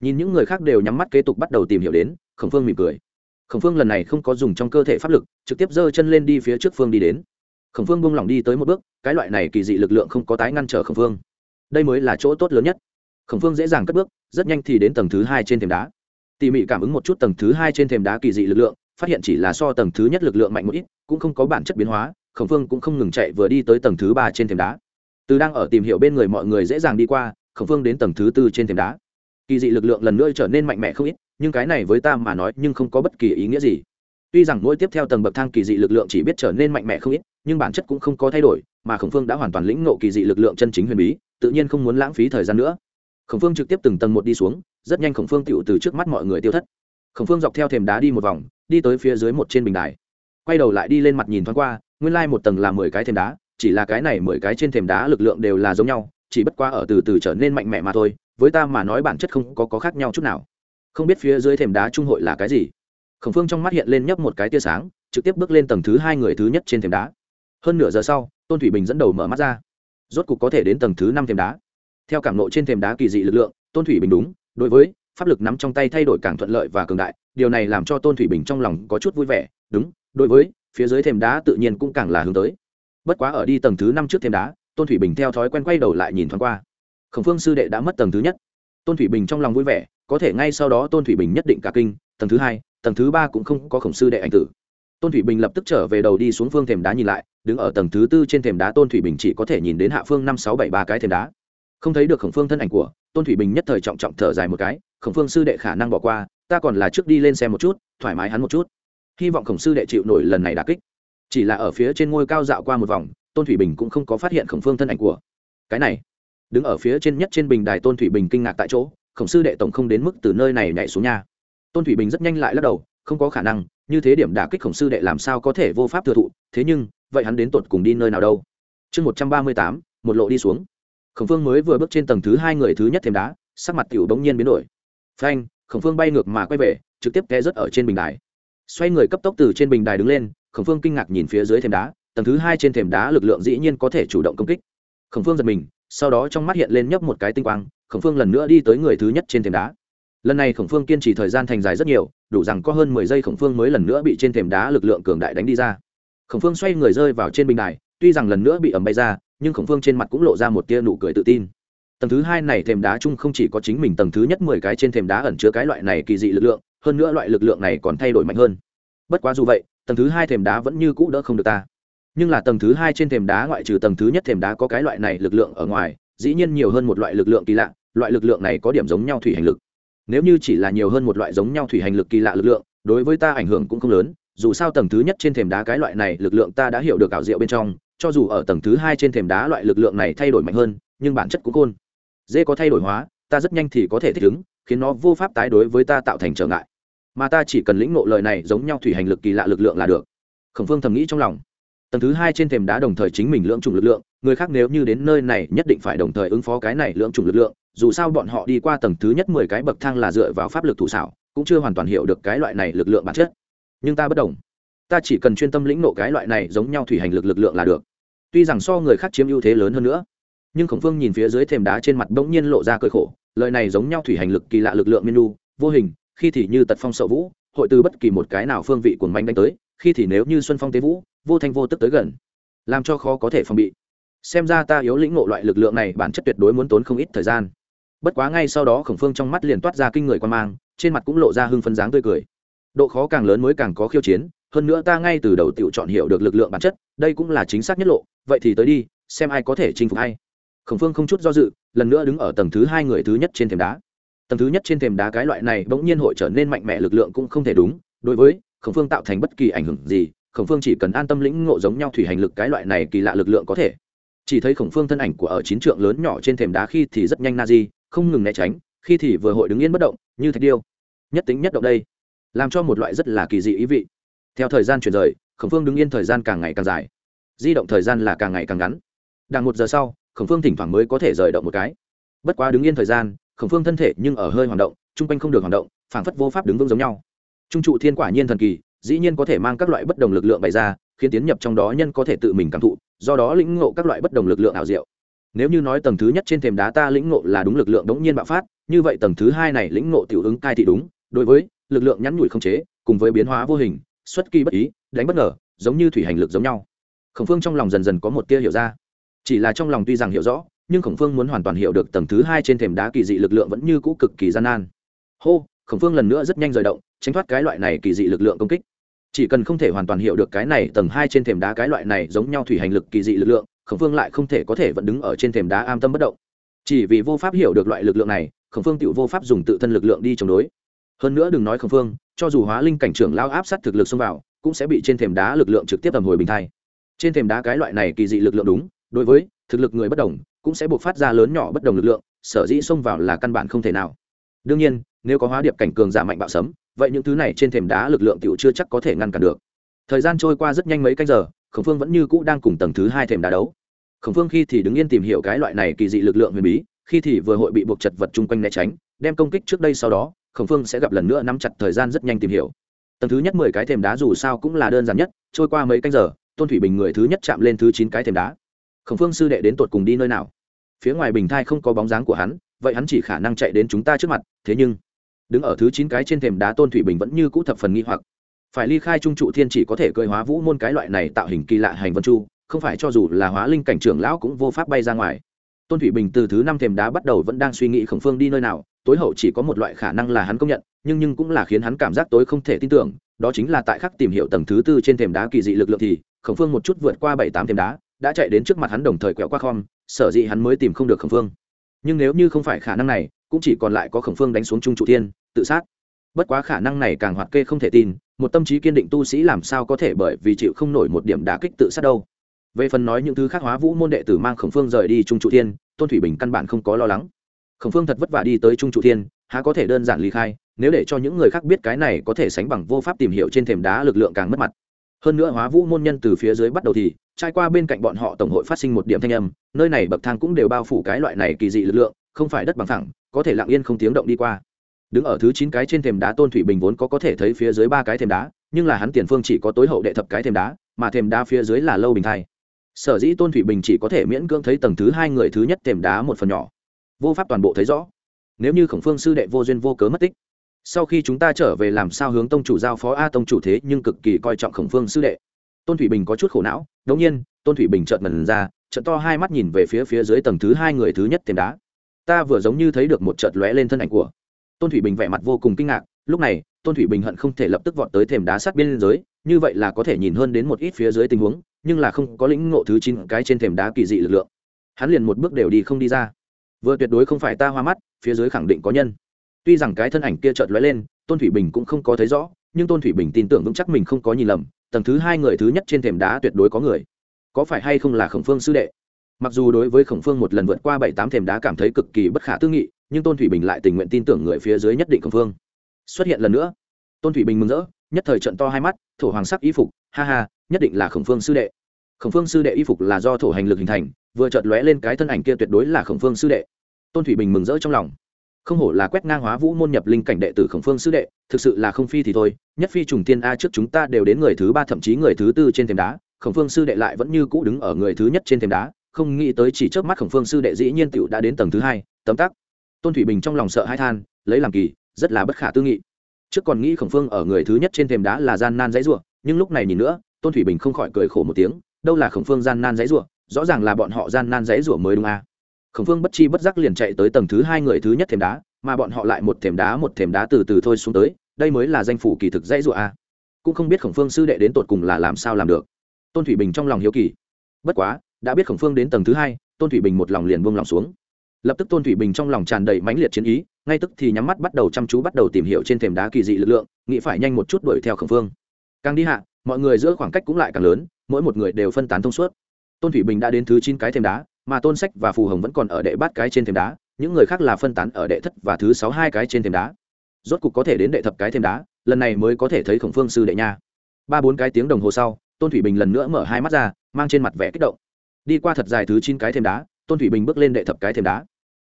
Nhìn những người khác đều nhắm mắt kế tục bắt đầu tìm hiểu đến, khổng phương mỉm cười. Khổng phương lần này không có dùng trong cơ thể pháp lực, trực tiếp giơ chân lên đi phía trước phương đi đến. Khổng phương buông lỏng đi tới một bước, cái loại này kỳ dị lực lượng không có tái ngăn trở khổng phương. Đây mới là chỗ tốt lớn nhất. Khổng phương dễ dàng cất bước, rất nhanh thì đến tầng thứ hai trên thềm đá. Tỉ mỉ cảm ứng một chút tầng thứ hai trên thềm đá kỳ dị lực lượng, phát hiện chỉ là so tầng thứ nhất lực lượng mạnh một ít, cũng không có bản chất biến hóa, khổng phương cũng không ngừng chạy vừa đi tới tầng thứ ba trên thềm đá từ đang ở tìm hiểu bên người mọi người dễ dàng đi qua, khổng phương đến tầng thứ tư trên thềm đá. Kỳ dị lực lượng lần nữa trở nên mạnh mẽ không ít, nhưng cái này với ta mà nói nhưng không có bất kỳ ý nghĩa gì. Tuy rằng mỗi tiếp theo tầng bậc thang kỳ dị lực lượng chỉ biết trở nên mạnh mẽ không ít, nhưng bản chất cũng không có thay đổi, mà khổng phương đã hoàn toàn lĩnh nộ kỳ dị lực lượng chân chính huyền bí, tự nhiên không muốn lãng phí thời gian nữa. Khổng phương trực tiếp từng tầng một đi xuống, rất nhanh khổng phương tựu từ trước mắt mọi người tiêu thất. Khổng phương dọc theo thềm đá đi một vòng, đi tới phía dưới một trên bình đài. Quay đầu lại đi lên mặt nhìn thoáng qua, nguyên lai một tầng là mười cái thềm đá chỉ là cái này mười cái trên thềm đá lực lượng đều là giống nhau chỉ bất quá ở từ từ trở nên mạnh mẽ mà thôi với ta mà nói bản chất không có, có khác nhau chút nào. Không biết phía dưới thềm đá trung hội là cái gì? Khổng phương trong mắt hiện lên nhấp một cái tia sáng trực tiếp bước lên tầng thứ hai người thứ nhất trên thềm đá. Hơn nửa giờ sau tôn thủy bình dẫn đầu mở mắt ra. Rốt cục có thể đến tầng thứ năm thềm đá. Theo cảm nộ trên thềm đá kỳ dị lực lượng tôn thủy bình đúng đối với pháp lực nắm trong tay thay đổi càng thuận lợi và cường đại điều này làm cho tôn thủy bình trong lòng có chút vui vẻ đúng đối với phía dưới thềm đá tự nhiên cũng càng là hướng tới bất quá ở đi tầng thứ năm trước thêm đá, tôn thủy bình theo thói quen quay đầu lại nhìn thoáng qua. Khổng phương sư đệ đã mất tầng thứ nhất. Tôn thủy bình trong lòng vui vẻ, có thể ngay sau đó tôn thủy bình nhất định cả kinh, tầng thứ hai, tầng thứ ba cũng không có khổng sư đệ anh tử. Tôn thủy bình lập tức trở về đầu đi xuống phương thềm đá nhìn lại, đứng ở tầng thứ tư trên thềm đá tôn thủy bình chỉ có thể nhìn đến hạ phương năm, sáu, bảy, ba cái thềm đá. Không thấy được khổng phương thân ảnh của tôn thủy bình nhất thời trọng trọng thở dài một cái, khổng phương sư đệ khả năng bỏ qua, ta còn là trước đi lên xem một chút, thoải mái hắn một chút. Hy vọng khổng sư đệ chịu nổi lần này đà kích chỉ là ở phía trên ngôi cao dạo qua một vòng, tôn thủy bình cũng không có phát hiện khổng phương thân ảnh của cái này. Đứng ở phía trên nhất trên bình đài tôn thủy bình kinh ngạc tại chỗ, khổng sư đệ tổng không đến mức từ nơi này nhảy xuống nhà tôn thủy bình rất nhanh lại lắc đầu, không có khả năng, như thế điểm đả kích khổng sư đệ làm sao có thể vô pháp thừa thụ, thế nhưng, vậy hắn đến tột cùng đi nơi nào đâu? Chương một trăm ba mươi tám, một lộ đi xuống. Khổng phương mới vừa bước trên tầng thứ hai người thứ nhất thêm đá, sắc mặt tiểu bỗng nhiên biến đổi. Phanh, khổng phương bay ngược mà quay về, trực tiếp té rớt ở trên bình đài. Xoay người cấp tốc từ trên bình đài đứng lên khổng phương kinh ngạc nhìn phía dưới thềm đá, tầng thứ hai trên thềm đá lực lượng dĩ nhiên có thể chủ động công kích. Khổng phương giật mình, sau đó trong mắt hiện lên nhấp một cái tinh quang, khổng phương lần nữa đi tới người thứ nhất trên thềm đá. Lần này khổng phương kiên trì thời gian thành dài rất nhiều, đủ rằng có hơn mười giây khổng phương mới lần nữa bị trên thềm đá lực lượng cường đại đánh đi ra. Khổng phương xoay người rơi vào trên bình đài, tuy rằng lần nữa bị ẩm bay ra, nhưng khổng phương trên mặt cũng lộ ra một tia nụ cười tự tin. Tầng thứ hai này thềm đá chung không chỉ có chính mình, tầng thứ nhất mười cái trên thềm đá ẩn chứa cái loại này kỳ dị lực lượng, hơn nữa loại lực lượng này còn thay đổi mạnh hơn. Bất quá dù vậy tầng thứ hai thềm đá vẫn như cũ đỡ không được ta. Nhưng là tầng thứ hai trên thềm đá ngoại trừ tầng thứ nhất thềm đá có cái loại này lực lượng ở ngoài, dĩ nhiên nhiều hơn một loại lực lượng kỳ lạ, loại lực lượng này có điểm giống nhau thủy hành lực. Nếu như chỉ là nhiều hơn một loại giống nhau thủy hành lực kỳ lạ lực lượng, đối với ta ảnh hưởng cũng không lớn, dù sao tầng thứ nhất trên thềm đá cái loại này lực lượng ta đã hiểu được ảo diệu bên trong, cho dù ở tầng thứ hai trên thềm đá loại lực lượng này thay đổi mạnh hơn, nhưng bản chất cũng côn dễ có thay đổi hóa, ta rất nhanh thì có thể thích ứng, khiến nó vô pháp tái đối với ta tạo thành trở ngại mà ta chỉ cần lĩnh ngộ lời này giống nhau thủy hành lực kỳ lạ lực lượng là được. Khổng phương thầm nghĩ trong lòng. Tầng thứ hai trên thềm đá đồng thời chính mình lưỡng chủng lực lượng, người khác nếu như đến nơi này nhất định phải đồng thời ứng phó cái này lưỡng chủng lực lượng, dù sao bọn họ đi qua tầng thứ nhất mười cái bậc thang là dựa vào pháp lực thủ xảo, cũng chưa hoàn toàn hiểu được cái loại này lực lượng bản chất. Nhưng ta bất đồng. Ta chỉ cần chuyên tâm lĩnh nộ cái loại này giống nhau thủy hành lực lực lượng là được. Tuy rằng so người khác chiếm ưu thế lớn hơn nữa, nhưng khổng phương nhìn phía dưới thềm đá trên mặt bỗng nhiên lộ ra cơi khổ, lời này giống nhau thủy hành lực kỳ lạ lực lượng menu, vô hình khi thì như tật phong sợ vũ, hội từ bất kỳ một cái nào phương vị cuồng manh đánh tới, khi thì nếu như xuân phong tế vũ, vô thanh vô tức tới gần, làm cho khó có thể phòng bị. Xem ra ta yếu lĩnh ngộ loại lực lượng này bản chất tuyệt đối muốn tốn không ít thời gian. Bất quá ngay sau đó khổng phương trong mắt liền toát ra kinh người quan mang, trên mặt cũng lộ ra hưng phấn dáng tươi cười. Độ khó càng lớn mới càng có khiêu chiến, hơn nữa ta ngay từ đầu tự chọn hiểu được lực lượng bản chất, đây cũng là chính xác nhất lộ, vậy thì tới đi, xem ai có thể chinh phục hay khổng phương không chút do dự, lần nữa đứng ở tầng thứ hai người thứ nhất trên thềm đá tầng thứ nhất trên thềm đá cái loại này bỗng nhiên hội trở nên mạnh mẽ, lực lượng cũng không thể đúng. Đối với khổng phương tạo thành bất kỳ ảnh hưởng gì, khổng phương chỉ cần an tâm lĩnh ngộ giống nhau thủy hành lực cái loại này kỳ lạ lực lượng có thể. Chỉ thấy khổng phương thân ảnh của ở chín trượng lớn nhỏ trên thềm đá khi thì rất nhanh na di, không ngừng né tránh, khi thì vừa hội đứng yên bất động, như thạch điêu. Nhất tính nhất động đây, làm cho một loại rất là kỳ dị ý vị. Theo thời gian chuyển rời, khổng phương đứng yên thời gian càng ngày càng dài. Di động thời gian là càng ngày càng ngắn. Đằng một giờ sau, khổng phương thỉnh thoảng mới có thể rời động một cái. Bất quá đứng yên thời gian khổng phương thân thể nhưng ở hơi hoạt động, chung quanh không được hoạt động, phảng phất vô pháp đứng vững giống nhau. Trung trụ thiên quả nhiên thần kỳ, dĩ nhiên có thể mang các loại bất đồng lực lượng bày ra, khiến tiến nhập trong đó nhân có thể tự mình cảm thụ, do đó lĩnh ngộ các loại bất đồng lực lượng ảo diệu. Nếu như nói tầng thứ nhất trên thềm đá ta lĩnh ngộ là đúng lực lượng đống nhiên bạo phát, như vậy tầng thứ hai này lĩnh ngộ tiểu ứng cai thị đúng, đối với lực lượng nhắn nhủi không chế, cùng với biến hóa vô hình, xuất kỳ bất ý, đánh bất ngờ, giống như thủy hành lực giống nhau. Khổng phương trong lòng dần dần có một tia hiểu ra. Chỉ là trong lòng tuy rằng hiểu rõ nhưng khổng phương muốn hoàn toàn hiểu được tầng thứ hai trên thềm đá kỳ dị lực lượng vẫn như cũ cực kỳ gian nan. Hô, khổng phương lần nữa rất nhanh rời động, tránh thoát cái loại này kỳ dị lực lượng công kích. Chỉ cần không thể hoàn toàn hiểu được cái này, tầng hai trên thềm đá cái loại này giống nhau thủy hành lực kỳ dị lực lượng, khổng phương lại không thể có thể vẫn đứng ở trên thềm đá am tâm bất động. Chỉ vì vô pháp hiểu được loại lực lượng này, khổng phương tự vô pháp dùng tự thân lực lượng đi chống đối. Hơn nữa đừng nói khổng phương, cho dù hóa linh cảnh trưởng lao áp sát thực lực xông vào, cũng sẽ bị trên thềm đá lực lượng trực tiếp tầm hồi bình thai. Trên thềm đá cái loại này kỳ dị lực lượng đúng, đối với thực lực người bất đồng cũng sẽ buộc phát ra lớn nhỏ bất đồng lực lượng, sở dĩ xông vào là căn bản không thể nào. Đương nhiên, nếu có hóa điệp cảnh cường giả mạnh bạo sấm, vậy những thứ này trên thềm đá lực lượng tiểu chưa chắc có thể ngăn cản được. Thời gian trôi qua rất nhanh mấy canh giờ, khổng phương vẫn như cũ đang cùng tầng thứ hai thềm đá đấu. Khổng phương khi thì đứng yên tìm hiểu cái loại này kỳ dị lực lượng huyền bí, khi thì vừa hội bị buộc chật vật chung quanh né tránh, đem công kích trước đây sau đó, khổng phương sẽ gặp lần nữa nắm chặt thời gian rất nhanh tìm hiểu. Tầng thứ nhất mười cái thềm đá dù sao cũng là đơn giản nhất, trôi qua mấy canh giờ, tôn thủy bình người thứ nhất chạm lên thứ chín cái thềm đá. Khổng phương sư đệ đến tột cùng đi nơi nào? Phía ngoài bình thai không có bóng dáng của hắn, vậy hắn chỉ khả năng chạy đến chúng ta trước mặt, thế nhưng, đứng ở thứ chín cái trên thềm đá tôn thủy bình vẫn như cũ thập phần nghi hoặc. Phải ly khai trung trụ thiên chỉ có thể cơi hóa vũ môn cái loại này tạo hình kỳ lạ hành vân chu, không phải cho dù là hóa linh cảnh trưởng lão cũng vô pháp bay ra ngoài. Tôn thủy bình từ thứ năm thềm đá bắt đầu vẫn đang suy nghĩ khổng phương đi nơi nào, tối hậu chỉ có một loại khả năng là hắn công nhận, nhưng nhưng cũng là khiến hắn cảm giác tối không thể tin tưởng, đó chính là tại khắc tìm hiểu tầng thứ tư trên thềm đá kỳ dị lực lượng thì, khổng phương một chút vượt qua bảy tám thềm đá, đã chạy đến trước mặt hắn đồng thời quẹo qua khom sở dĩ hắn mới tìm không được khổng phương. Nhưng nếu như không phải khả năng này, cũng chỉ còn lại có khổng phương đánh xuống trung trụ thiên, tự sát. Bất quá khả năng này càng hoạt kê không thể tin, một tâm trí kiên định tu sĩ làm sao có thể bởi vì chịu không nổi một điểm đả kích tự sát đâu. Về phần nói những thứ khác, hóa vũ môn đệ tử mang khổng phương rời đi trung trụ thiên, tôn thủy bình căn bản không có lo lắng. Khổng phương thật vất vả đi tới trung trụ thiên, há có thể đơn giản ly khai, nếu để cho những người khác biết cái này có thể sánh bằng vô pháp tìm hiểu trên thềm đá lực lượng càng mất mặt hơn nữa hóa vũ môn nhân từ phía dưới bắt đầu thì trai qua bên cạnh bọn họ tổng hội phát sinh một điểm thanh âm, nơi này bậc thang cũng đều bao phủ cái loại này kỳ dị lực lượng, không phải đất bằng thẳng có thể lặng yên không tiếng động đi qua. Đứng ở thứ chín cái trên thềm đá tôn thủy bình vốn có có thể thấy phía dưới ba cái thềm đá, nhưng là hắn tiền phương chỉ có tối hậu đệ thập cái thềm đá, mà thềm đá phía dưới là lâu bình thai. Sở dĩ tôn thủy bình chỉ có thể miễn cưỡng thấy tầng thứ hai người thứ nhất thềm đá một phần nhỏ. Vô pháp toàn bộ thấy rõ. Nếu như khổng phương sư đệ vô duyên vô cớ mất tích sau khi chúng ta trở về làm sao hướng tông chủ giao phó? A, tông chủ thế nhưng cực kỳ coi trọng khổng phương sư đệ. Tôn thủy bình có chút khổ não. Đống nhiên, tôn thủy bình trợn mần ra trận to hai mắt nhìn về phía phía dưới tầng thứ hai người thứ nhất thềm đá. Ta vừa giống như thấy được một trận lóe lên thân ảnh của tôn thủy bình vẻ mặt vô cùng kinh ngạc. Lúc này, tôn thủy bình hận không thể lập tức vọt tới thềm đá sát biên giới, như vậy là có thể nhìn hơn đến một ít phía dưới tình huống, nhưng là không có lĩnh ngộ thứ chín cái trên thềm đá kỳ dị lực lượng. Hắn liền một bước đều đi không đi ra. Vừa tuyệt đối không phải ta hoa mắt, phía dưới khẳng định có nhân tuy rằng cái thân ảnh kia chợt lóe lên, tôn thủy bình cũng không có thấy rõ, nhưng tôn thủy bình tin tưởng vững chắc mình không có nhìn lầm, tầng thứ hai người thứ nhất trên thềm đá tuyệt đối có người. Có phải hay không là khổng phương sư đệ? Mặc dù đối với khổng phương một lần vượt qua bảy tám thềm đá cảm thấy cực kỳ bất khả tư nghị, nhưng tôn thủy bình lại tình nguyện tin tưởng người phía dưới nhất định khổng phương. Xuất hiện lần nữa, tôn thủy bình mừng rỡ, nhất thời trận to hai mắt, thổ hoàng sắc y phục, ha ha, nhất định là khổng phương sư đệ. Khổng phương sư đệ y phục là do thổ hành lực hình thành, vừa chợt lóe lên cái thân ảnh kia tuyệt đối là khổng phương sư đệ. Tôn thủy bình mừng rỡ trong lòng không hổ là quét ngang hóa vũ môn nhập linh cảnh đệ tử khổng phương sư đệ, thực sự là không phi thì thôi, nhất phi trùng tiên a trước chúng ta đều đến người thứ ba thậm chí người thứ tư trên thềm đá, khổng phương sư đệ lại vẫn như cũ đứng ở người thứ nhất trên thềm đá, không nghĩ tới chỉ trước mắt khổng phương sư đệ dĩ nhiên tựu đã đến tầng thứ hai, tấm tắc. Tôn thủy bình trong lòng sợ hai than, lấy làm kỳ, rất là bất khả tư nghị. Trước còn nghĩ khổng phương ở người thứ nhất trên thềm đá là gian nan dãy ruộng nhưng lúc này nhìn nữa, tôn thủy bình không khỏi cười khổ một tiếng, đâu là khổng phương gian nan dãy ruộng rõ ràng là bọn họ gian nan dãy ruộng mới đúng a khổng phương bất chi bất giác liền chạy tới tầng thứ hai người thứ nhất thềm đá, mà bọn họ lại một thềm đá một thềm đá từ từ thôi xuống tới, đây mới là danh phủ kỳ thực dãy ruộng a. Cũng không biết khổng phương sư đệ đến tột cùng là làm sao làm được. Tôn thủy bình trong lòng hiếu kỳ. Bất quá, đã biết khổng phương đến tầng thứ hai, tôn thủy bình một lòng liền buông lòng xuống. Lập tức tôn thủy bình trong lòng tràn đầy mãnh liệt chiến ý, ngay tức thì nhắm mắt bắt đầu chăm chú bắt đầu tìm hiểu trên thềm đá kỳ dị lực lượng, nghĩ phải nhanh một chút đuổi theo khổng phương. Càng đi hạ, mọi người giữa khoảng cách cũng lại càng lớn, mỗi một người đều phân tán thông suốt. Tôn thủy bình đã đến thứ chín cái thềm đá mà tôn sách và phù hồng vẫn còn ở đệ bát cái trên thềm đá, những người khác là phân tán ở đệ thất và thứ sáu hai cái trên thềm đá. Rốt cục có thể đến đệ thập cái thềm đá, lần này mới có thể thấy khổng phương sư đệ nha. Ba bốn cái tiếng đồng hồ sau, tôn thủy bình lần nữa mở hai mắt ra, mang trên mặt vẻ kích động. Đi qua thật dài thứ chín cái thềm đá, tôn thủy bình bước lên đệ thập cái thềm đá.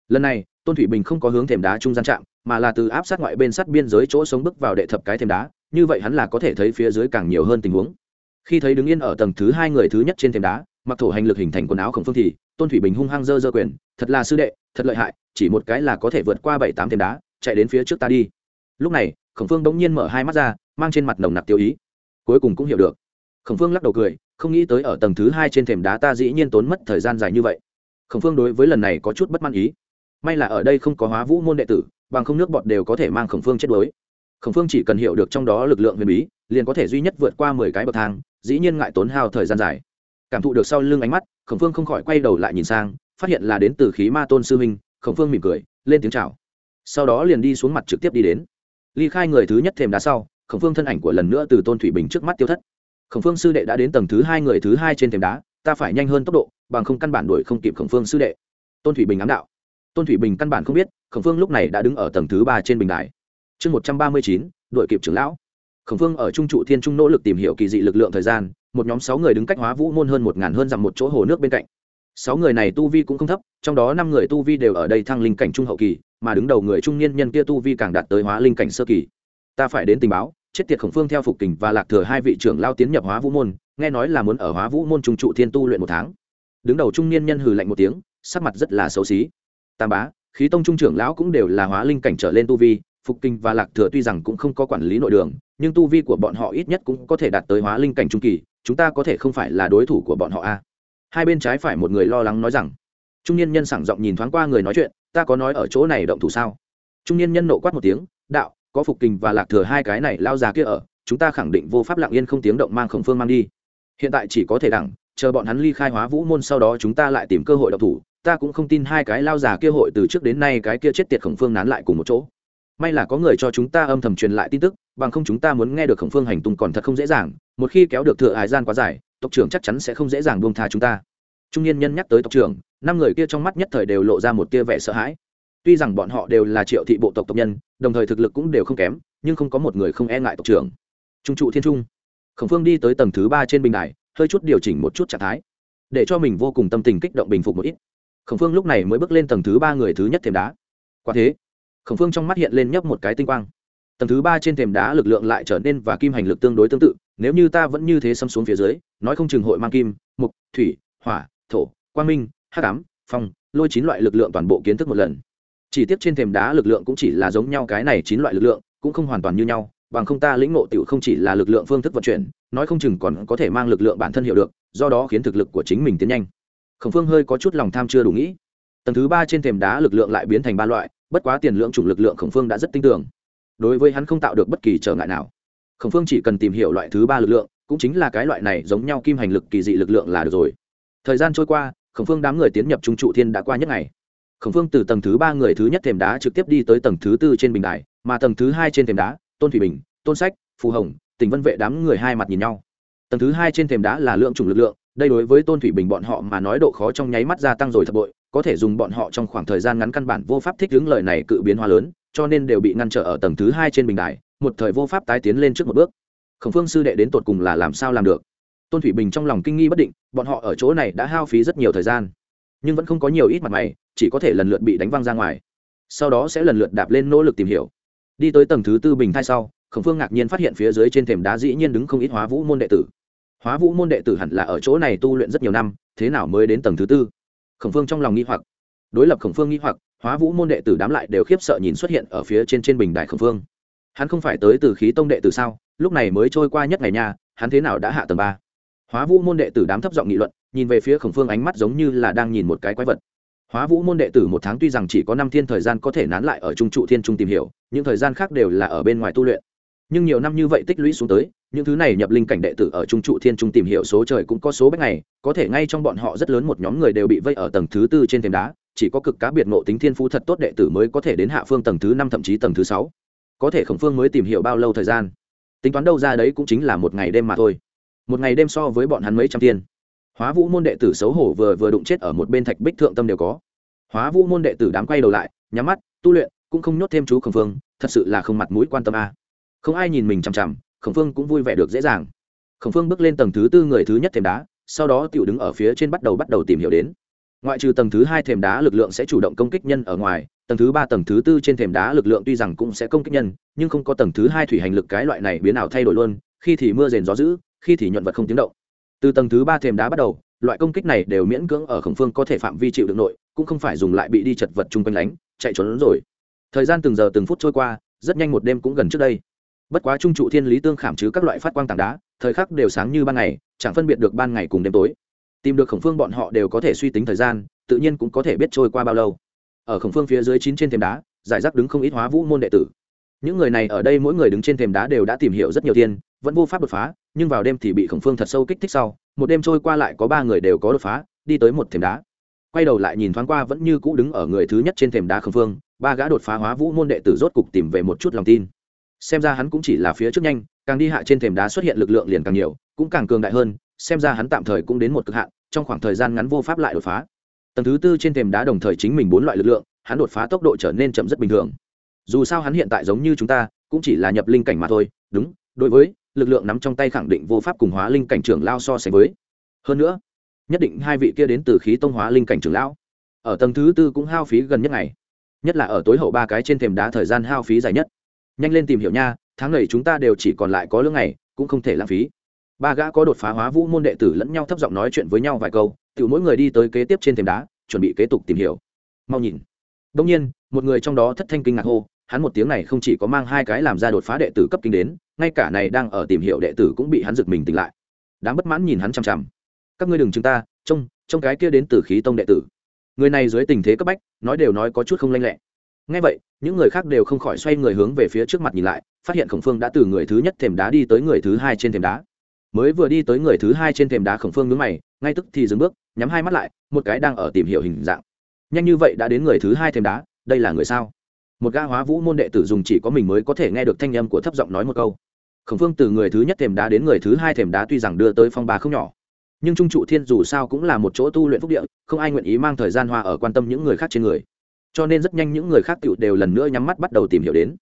Lần này, tôn thủy bình không có hướng thềm đá trung gian trạm mà là từ áp sát ngoại bên sát biên giới chỗ sống bước vào đệ thập cái thềm đá, như vậy hắn là có thể thấy phía dưới càng nhiều hơn tình huống. Khi thấy đứng yên ở tầng thứ hai người thứ nhất trên thềm đá, mặc thổ hành lực hình thành quần áo khổng phương thì tôn thủy bình hung hăng dơ dơ quyền, thật là sư đệ, thật lợi hại, chỉ một cái là có thể vượt qua bảy tám thềm đá, chạy đến phía trước ta đi. Lúc này, khổng phương bỗng nhiên mở hai mắt ra, mang trên mặt nồng nặc tiêu ý. Cuối cùng cũng hiểu được. Khổng phương lắc đầu cười, không nghĩ tới ở tầng thứ hai trên thềm đá ta dĩ nhiên tốn mất thời gian dài như vậy. Khổng phương đối với lần này có chút bất mãn ý. May là ở đây không có hóa vũ môn đệ tử, bằng không nước bọt đều có thể mang khổng phương chết đuối. Khổng phương chỉ cần hiểu được trong đó lực lượng huyền bí, liền có thể duy nhất vượt qua mười cái bậc thang, dĩ nhiên ngại tốn hao thời gian dài cảm thụ được sau lưng ánh mắt, khổng phương không khỏi quay đầu lại nhìn sang, phát hiện là đến từ khí ma tôn sư huynh, khổng phương mỉm cười, lên tiếng chào. Sau đó liền đi xuống mặt trực tiếp đi đến. Ly khai người thứ nhất thềm đá sau, khổng phương thân ảnh của lần nữa từ tôn thủy bình trước mắt tiêu thất. Khổng phương sư đệ đã đến tầng thứ hai người thứ hai trên thềm đá, ta phải nhanh hơn tốc độ, bằng không căn bản đuổi không kịp khổng phương sư đệ. Tôn thủy bình ám đạo. Tôn thủy bình căn bản không biết, khổng phương lúc này đã đứng ở tầng thứ ba trên bình đài. Chương một trăm ba mươi chín đội kịp trưởng lão. Khổng phương ở trung trụ thiên trung nỗ lực tìm hiểu kỳ dị lực lượng thời gian một nhóm sáu người đứng cách hóa vũ môn hơn một ngàn hơn dặm một chỗ hồ nước bên cạnh. Sáu người này tu vi cũng không thấp, trong đó năm người tu vi đều ở đây thăng linh cảnh trung hậu kỳ, mà đứng đầu người trung niên nhân kia tu vi càng đạt tới hóa linh cảnh sơ kỳ. Ta phải đến tình báo, chết tiệt khổng phương theo phục kình và lạc thừa hai vị trưởng lao tiến nhập hóa vũ môn, nghe nói là muốn ở hóa vũ môn trung trụ thiên tu luyện một tháng. Đứng đầu trung niên nhân hừ lạnh một tiếng, sắc mặt rất là xấu xí. Tam bá, khí tông trung trưởng lão cũng đều là hóa linh cảnh trở lên tu vi, phục kinh và lạc thừa tuy rằng cũng không có quản lý nội đường, nhưng tu vi của bọn họ ít nhất cũng có thể đạt tới hóa linh cảnh trung kỳ chúng ta có thể không phải là đối thủ của bọn họ a hai bên trái phải một người lo lắng nói rằng, trung niên nhân sảng giọng nhìn thoáng qua người nói chuyện, ta có nói ở chỗ này động thủ sao? Trung niên nhân nộ quát một tiếng, đạo, có phục kình và lạc thừa hai cái này lao già kia ở, chúng ta khẳng định vô pháp lặng yên không tiếng động mang khổng phương mang đi. Hiện tại chỉ có thể đẳng, chờ bọn hắn ly khai hóa vũ môn sau đó chúng ta lại tìm cơ hội động thủ, ta cũng không tin hai cái lao già kia hội từ trước đến nay cái kia chết tiệt khổng phương nán lại cùng một chỗ. May là có người cho chúng ta âm thầm truyền lại tin tức, bằng không chúng ta muốn nghe được khổng phương hành tung còn thật không dễ dàng một khi kéo được thừa hải gian quá dài, tộc trưởng chắc chắn sẽ không dễ dàng buông tha chúng ta. Trung niên nhân nhắc tới tộc trưởng, năm người kia trong mắt nhất thời đều lộ ra một tia vẻ sợ hãi. Tuy rằng bọn họ đều là triệu thị bộ tộc tộc nhân, đồng thời thực lực cũng đều không kém, nhưng không có một người không e ngại tộc trưởng. Trung trụ thiên trung, khổng phương đi tới tầng thứ ba trên bình đài, hơi chút điều chỉnh một chút trạng thái, để cho mình vô cùng tâm tình kích động bình phục một ít. Khổng phương lúc này mới bước lên tầng thứ ba người thứ nhất thềm đá. Quả thế, khổng phương trong mắt hiện lên nhấp một cái tinh quang. Tầng thứ ba trên thềm đá lực lượng lại trở nên và kim hành lực tương đối tương tự nếu như ta vẫn như thế xâm xuống phía dưới, nói không chừng hội mang kim, mục, thủy, hỏa, thổ, quang minh, hắc ám, phong, lôi chín loại lực lượng toàn bộ kiến thức một lần. Chỉ tiếp trên thềm đá lực lượng cũng chỉ là giống nhau cái này chín loại lực lượng, cũng không hoàn toàn như nhau, bằng không ta lĩnh ngộ tiểu không chỉ là lực lượng phương thức vận chuyển, nói không chừng còn có thể mang lực lượng bản thân hiểu được, do đó khiến thực lực của chính mình tiến nhanh. Khổng phương hơi có chút lòng tham chưa đủ nghĩ. Tầng thứ ba trên thềm đá lực lượng lại biến thành ba loại, bất quá tiền lượng chủng lực lượng khổng phương đã rất tin tưởng. Đối với hắn không tạo được bất kỳ trở ngại nào khổng phương chỉ cần tìm hiểu loại thứ ba lực lượng, cũng chính là cái loại này giống nhau kim hành lực kỳ dị lực lượng là được rồi. Thời gian trôi qua, khổng phương đám người tiến nhập trung trụ thiên đã qua nhất ngày. Khổng phương từ tầng thứ ba người thứ nhất thềm đá trực tiếp đi tới tầng thứ tư trên bình đài, mà tầng thứ hai trên thềm đá, tôn thủy bình, tôn sách, phù hồng tỉnh vân vệ đám người hai mặt nhìn nhau. Tầng thứ hai trên thềm đá là lượng chủng lực lượng, đây đối với tôn thủy bình bọn họ mà nói độ khó trong nháy mắt gia tăng rồi thập bội, có thể dùng bọn họ trong khoảng thời gian ngắn căn bản vô pháp thích ứng lời này cự biến hóa lớn, cho nên đều bị ngăn trở ở tầng thứ hai trên bình đài một thời vô pháp tái tiến lên trước một bước. Khổng phương sư đệ đến tột cùng là làm sao làm được? Tôn thủy bình trong lòng kinh nghi bất định, bọn họ ở chỗ này đã hao phí rất nhiều thời gian, nhưng vẫn không có nhiều ít mặt mày, chỉ có thể lần lượt bị đánh văng ra ngoài. Sau đó sẽ lần lượt đạp lên nỗ lực tìm hiểu. Đi tới tầng thứ tư bình thai sau, khổng phương ngạc nhiên phát hiện phía dưới trên thềm đá dĩ nhiên đứng không ít hóa vũ môn đệ tử. Hóa vũ môn đệ tử hẳn là ở chỗ này tu luyện rất nhiều năm, thế nào mới đến tầng thứ tư? Khổng phương trong lòng nghi hoặc. Đối lập khổng phương nghi hoặc, hóa vũ môn đệ tử đám lại đều khiếp sợ nhìn xuất hiện ở phía trên trên bình đài khổng phương hắn không phải tới từ khí tông đệ tử sao? Lúc này mới trôi qua nhất ngày nha, hắn thế nào đã hạ tầng ba? Hóa vũ môn đệ tử đám thấp giọng nghị luận, nhìn về phía khổng phương ánh mắt giống như là đang nhìn một cái quái vật. Hóa vũ môn đệ tử một tháng tuy rằng chỉ có năm thiên thời gian có thể nán lại ở trung trụ thiên trung tìm hiểu, những thời gian khác đều là ở bên ngoài tu luyện. Nhưng nhiều năm như vậy tích lũy xuống tới, những thứ này nhập linh cảnh đệ tử ở trung trụ thiên trung tìm hiểu số trời cũng có số bách ngày, có thể ngay trong bọn họ rất lớn một nhóm người đều bị vây ở tầng thứ tư trên thềm đá, chỉ có cực cá biệt ngộ tính thiên phú thật tốt đệ tử mới có thể đến hạ phương tầng thứ năm thậm chí tầng thứ sáu có thể khổng phương mới tìm hiểu bao lâu thời gian. Tính toán đâu ra đấy cũng chính là một ngày đêm mà thôi. Một ngày đêm so với bọn hắn mấy trăm tiên. Hóa vũ môn đệ tử xấu hổ vừa vừa đụng chết ở một bên thạch bích thượng tâm đều có. Hóa vũ môn đệ tử đám quay đầu lại, nhắm mắt, tu luyện, cũng không nhốt thêm chú khổng phương, thật sự là không mặt mũi quan tâm a. Không ai nhìn mình chằm chằm, khổng phương cũng vui vẻ được dễ dàng. Khổng phương bước lên tầng thứ tư người thứ nhất thềm đá, sau đó tiểu đứng ở phía trên bắt đầu bắt đầu tìm hiểu đến. Ngoại trừ tầng thứ hai thềm đá lực lượng sẽ chủ động công kích nhân ở ngoài tầng thứ ba tầng thứ tư trên thềm đá lực lượng tuy rằng cũng sẽ công kích nhân, nhưng không có tầng thứ hai thủy hành lực cái loại này biến ảo thay đổi luôn, khi thì mưa rền gió dữ, khi thì nhuận vật không tiếng động. Từ tầng thứ ba thềm đá bắt đầu, loại công kích này đều miễn cưỡng ở khổng phương có thể phạm vi chịu được nội, cũng không phải dùng lại bị đi chật vật chung quanh lánh, chạy trốn rồi. Thời gian từng giờ từng phút trôi qua, rất nhanh một đêm cũng gần trước đây. Bất quá trung trụ thiên lý tương khảm chứ các loại phát quang tảng đá, thời khắc đều sáng như ban ngày, chẳng phân biệt được ban ngày cùng đêm tối. Tìm được khổng phương bọn họ đều có thể suy tính thời gian, tự nhiên cũng có thể biết trôi qua bao lâu ở khổng phương phía dưới chín trên thềm đá, giải rác đứng không ít hóa vũ môn đệ tử. Những người này ở đây mỗi người đứng trên thềm đá đều đã tìm hiểu rất nhiều tiên, vẫn vô pháp đột phá, nhưng vào đêm thì bị khổng phương thật sâu kích thích sau, một đêm trôi qua lại có ba người đều có đột phá, đi tới một thềm đá. Quay đầu lại nhìn thoáng qua vẫn như cũ đứng ở người thứ nhất trên thềm đá khổng phương, ba gã đột phá hóa vũ môn đệ tử rốt cục tìm về một chút lòng tin. Xem ra hắn cũng chỉ là phía trước nhanh, càng đi hạ trên thềm đá xuất hiện lực lượng liền càng nhiều, cũng càng cường đại hơn, xem ra hắn tạm thời cũng đến một cực hạn, trong khoảng thời gian ngắn vô pháp lại đột phá tầng thứ tư trên thềm đá đồng thời chính mình bốn loại lực lượng, hắn đột phá tốc độ trở nên chậm rất bình thường. Dù sao hắn hiện tại giống như chúng ta, cũng chỉ là nhập linh cảnh mà thôi, đúng, đối với, lực lượng nắm trong tay khẳng định vô pháp cùng hóa linh cảnh trưởng lao so sánh với. Hơn nữa, nhất định hai vị kia đến từ khí tông hóa linh cảnh trưởng lão, ở tầng thứ tư cũng hao phí gần nhất ngày. Nhất là ở tối hậu ba cái trên thềm đá thời gian hao phí dài nhất. Nhanh lên tìm hiểu nha, tháng này chúng ta đều chỉ còn lại có lương ngày, cũng không thể lãng phí. Ba gã có đột phá hóa vũ môn đệ tử lẫn nhau thấp giọng nói chuyện với nhau vài câu tự mỗi người đi tới kế tiếp trên thềm đá, chuẩn bị kế tục tìm hiểu. Mau nhìn. Đông nhiên, một người trong đó thất thanh kinh ngạc hô, hắn một tiếng này không chỉ có mang hai cái làm ra đột phá đệ tử cấp kinh đến, ngay cả này đang ở tìm hiểu đệ tử cũng bị hắn giật mình tỉnh lại. Đáng bất mãn nhìn hắn chằm chằm. Các ngươi đừng chúng ta, trông trong cái kia đến từ khí tông đệ tử. Người này dưới tình thế cấp bách, nói đều nói có chút không lanh lẹ. Ngay vậy, những người khác đều không khỏi xoay người hướng về phía trước mặt nhìn lại, phát hiện khổng phương đã từ người thứ nhất thềm đá đi tới người thứ hai trên thềm đá mới vừa đi tới người thứ hai trên thềm đá khổng phương nhướng mày, ngay tức thì dừng bước, nhắm hai mắt lại, một cái đang ở tìm hiểu hình dạng. Nhanh như vậy đã đến người thứ hai thềm đá, đây là người sao? Một gã hóa vũ môn đệ tử dùng chỉ có mình mới có thể nghe được thanh âm của thấp giọng nói một câu. Khổng phương từ người thứ nhất thềm đá đến người thứ hai thềm đá tuy rằng đưa tới phong bà không nhỏ, nhưng trung trụ thiên dù sao cũng là một chỗ tu luyện phúc địa, không ai nguyện ý mang thời gian hoa ở quan tâm những người khác trên người. Cho nên rất nhanh những người khác tựu đều lần nữa nhắm mắt bắt đầu tìm hiểu đến.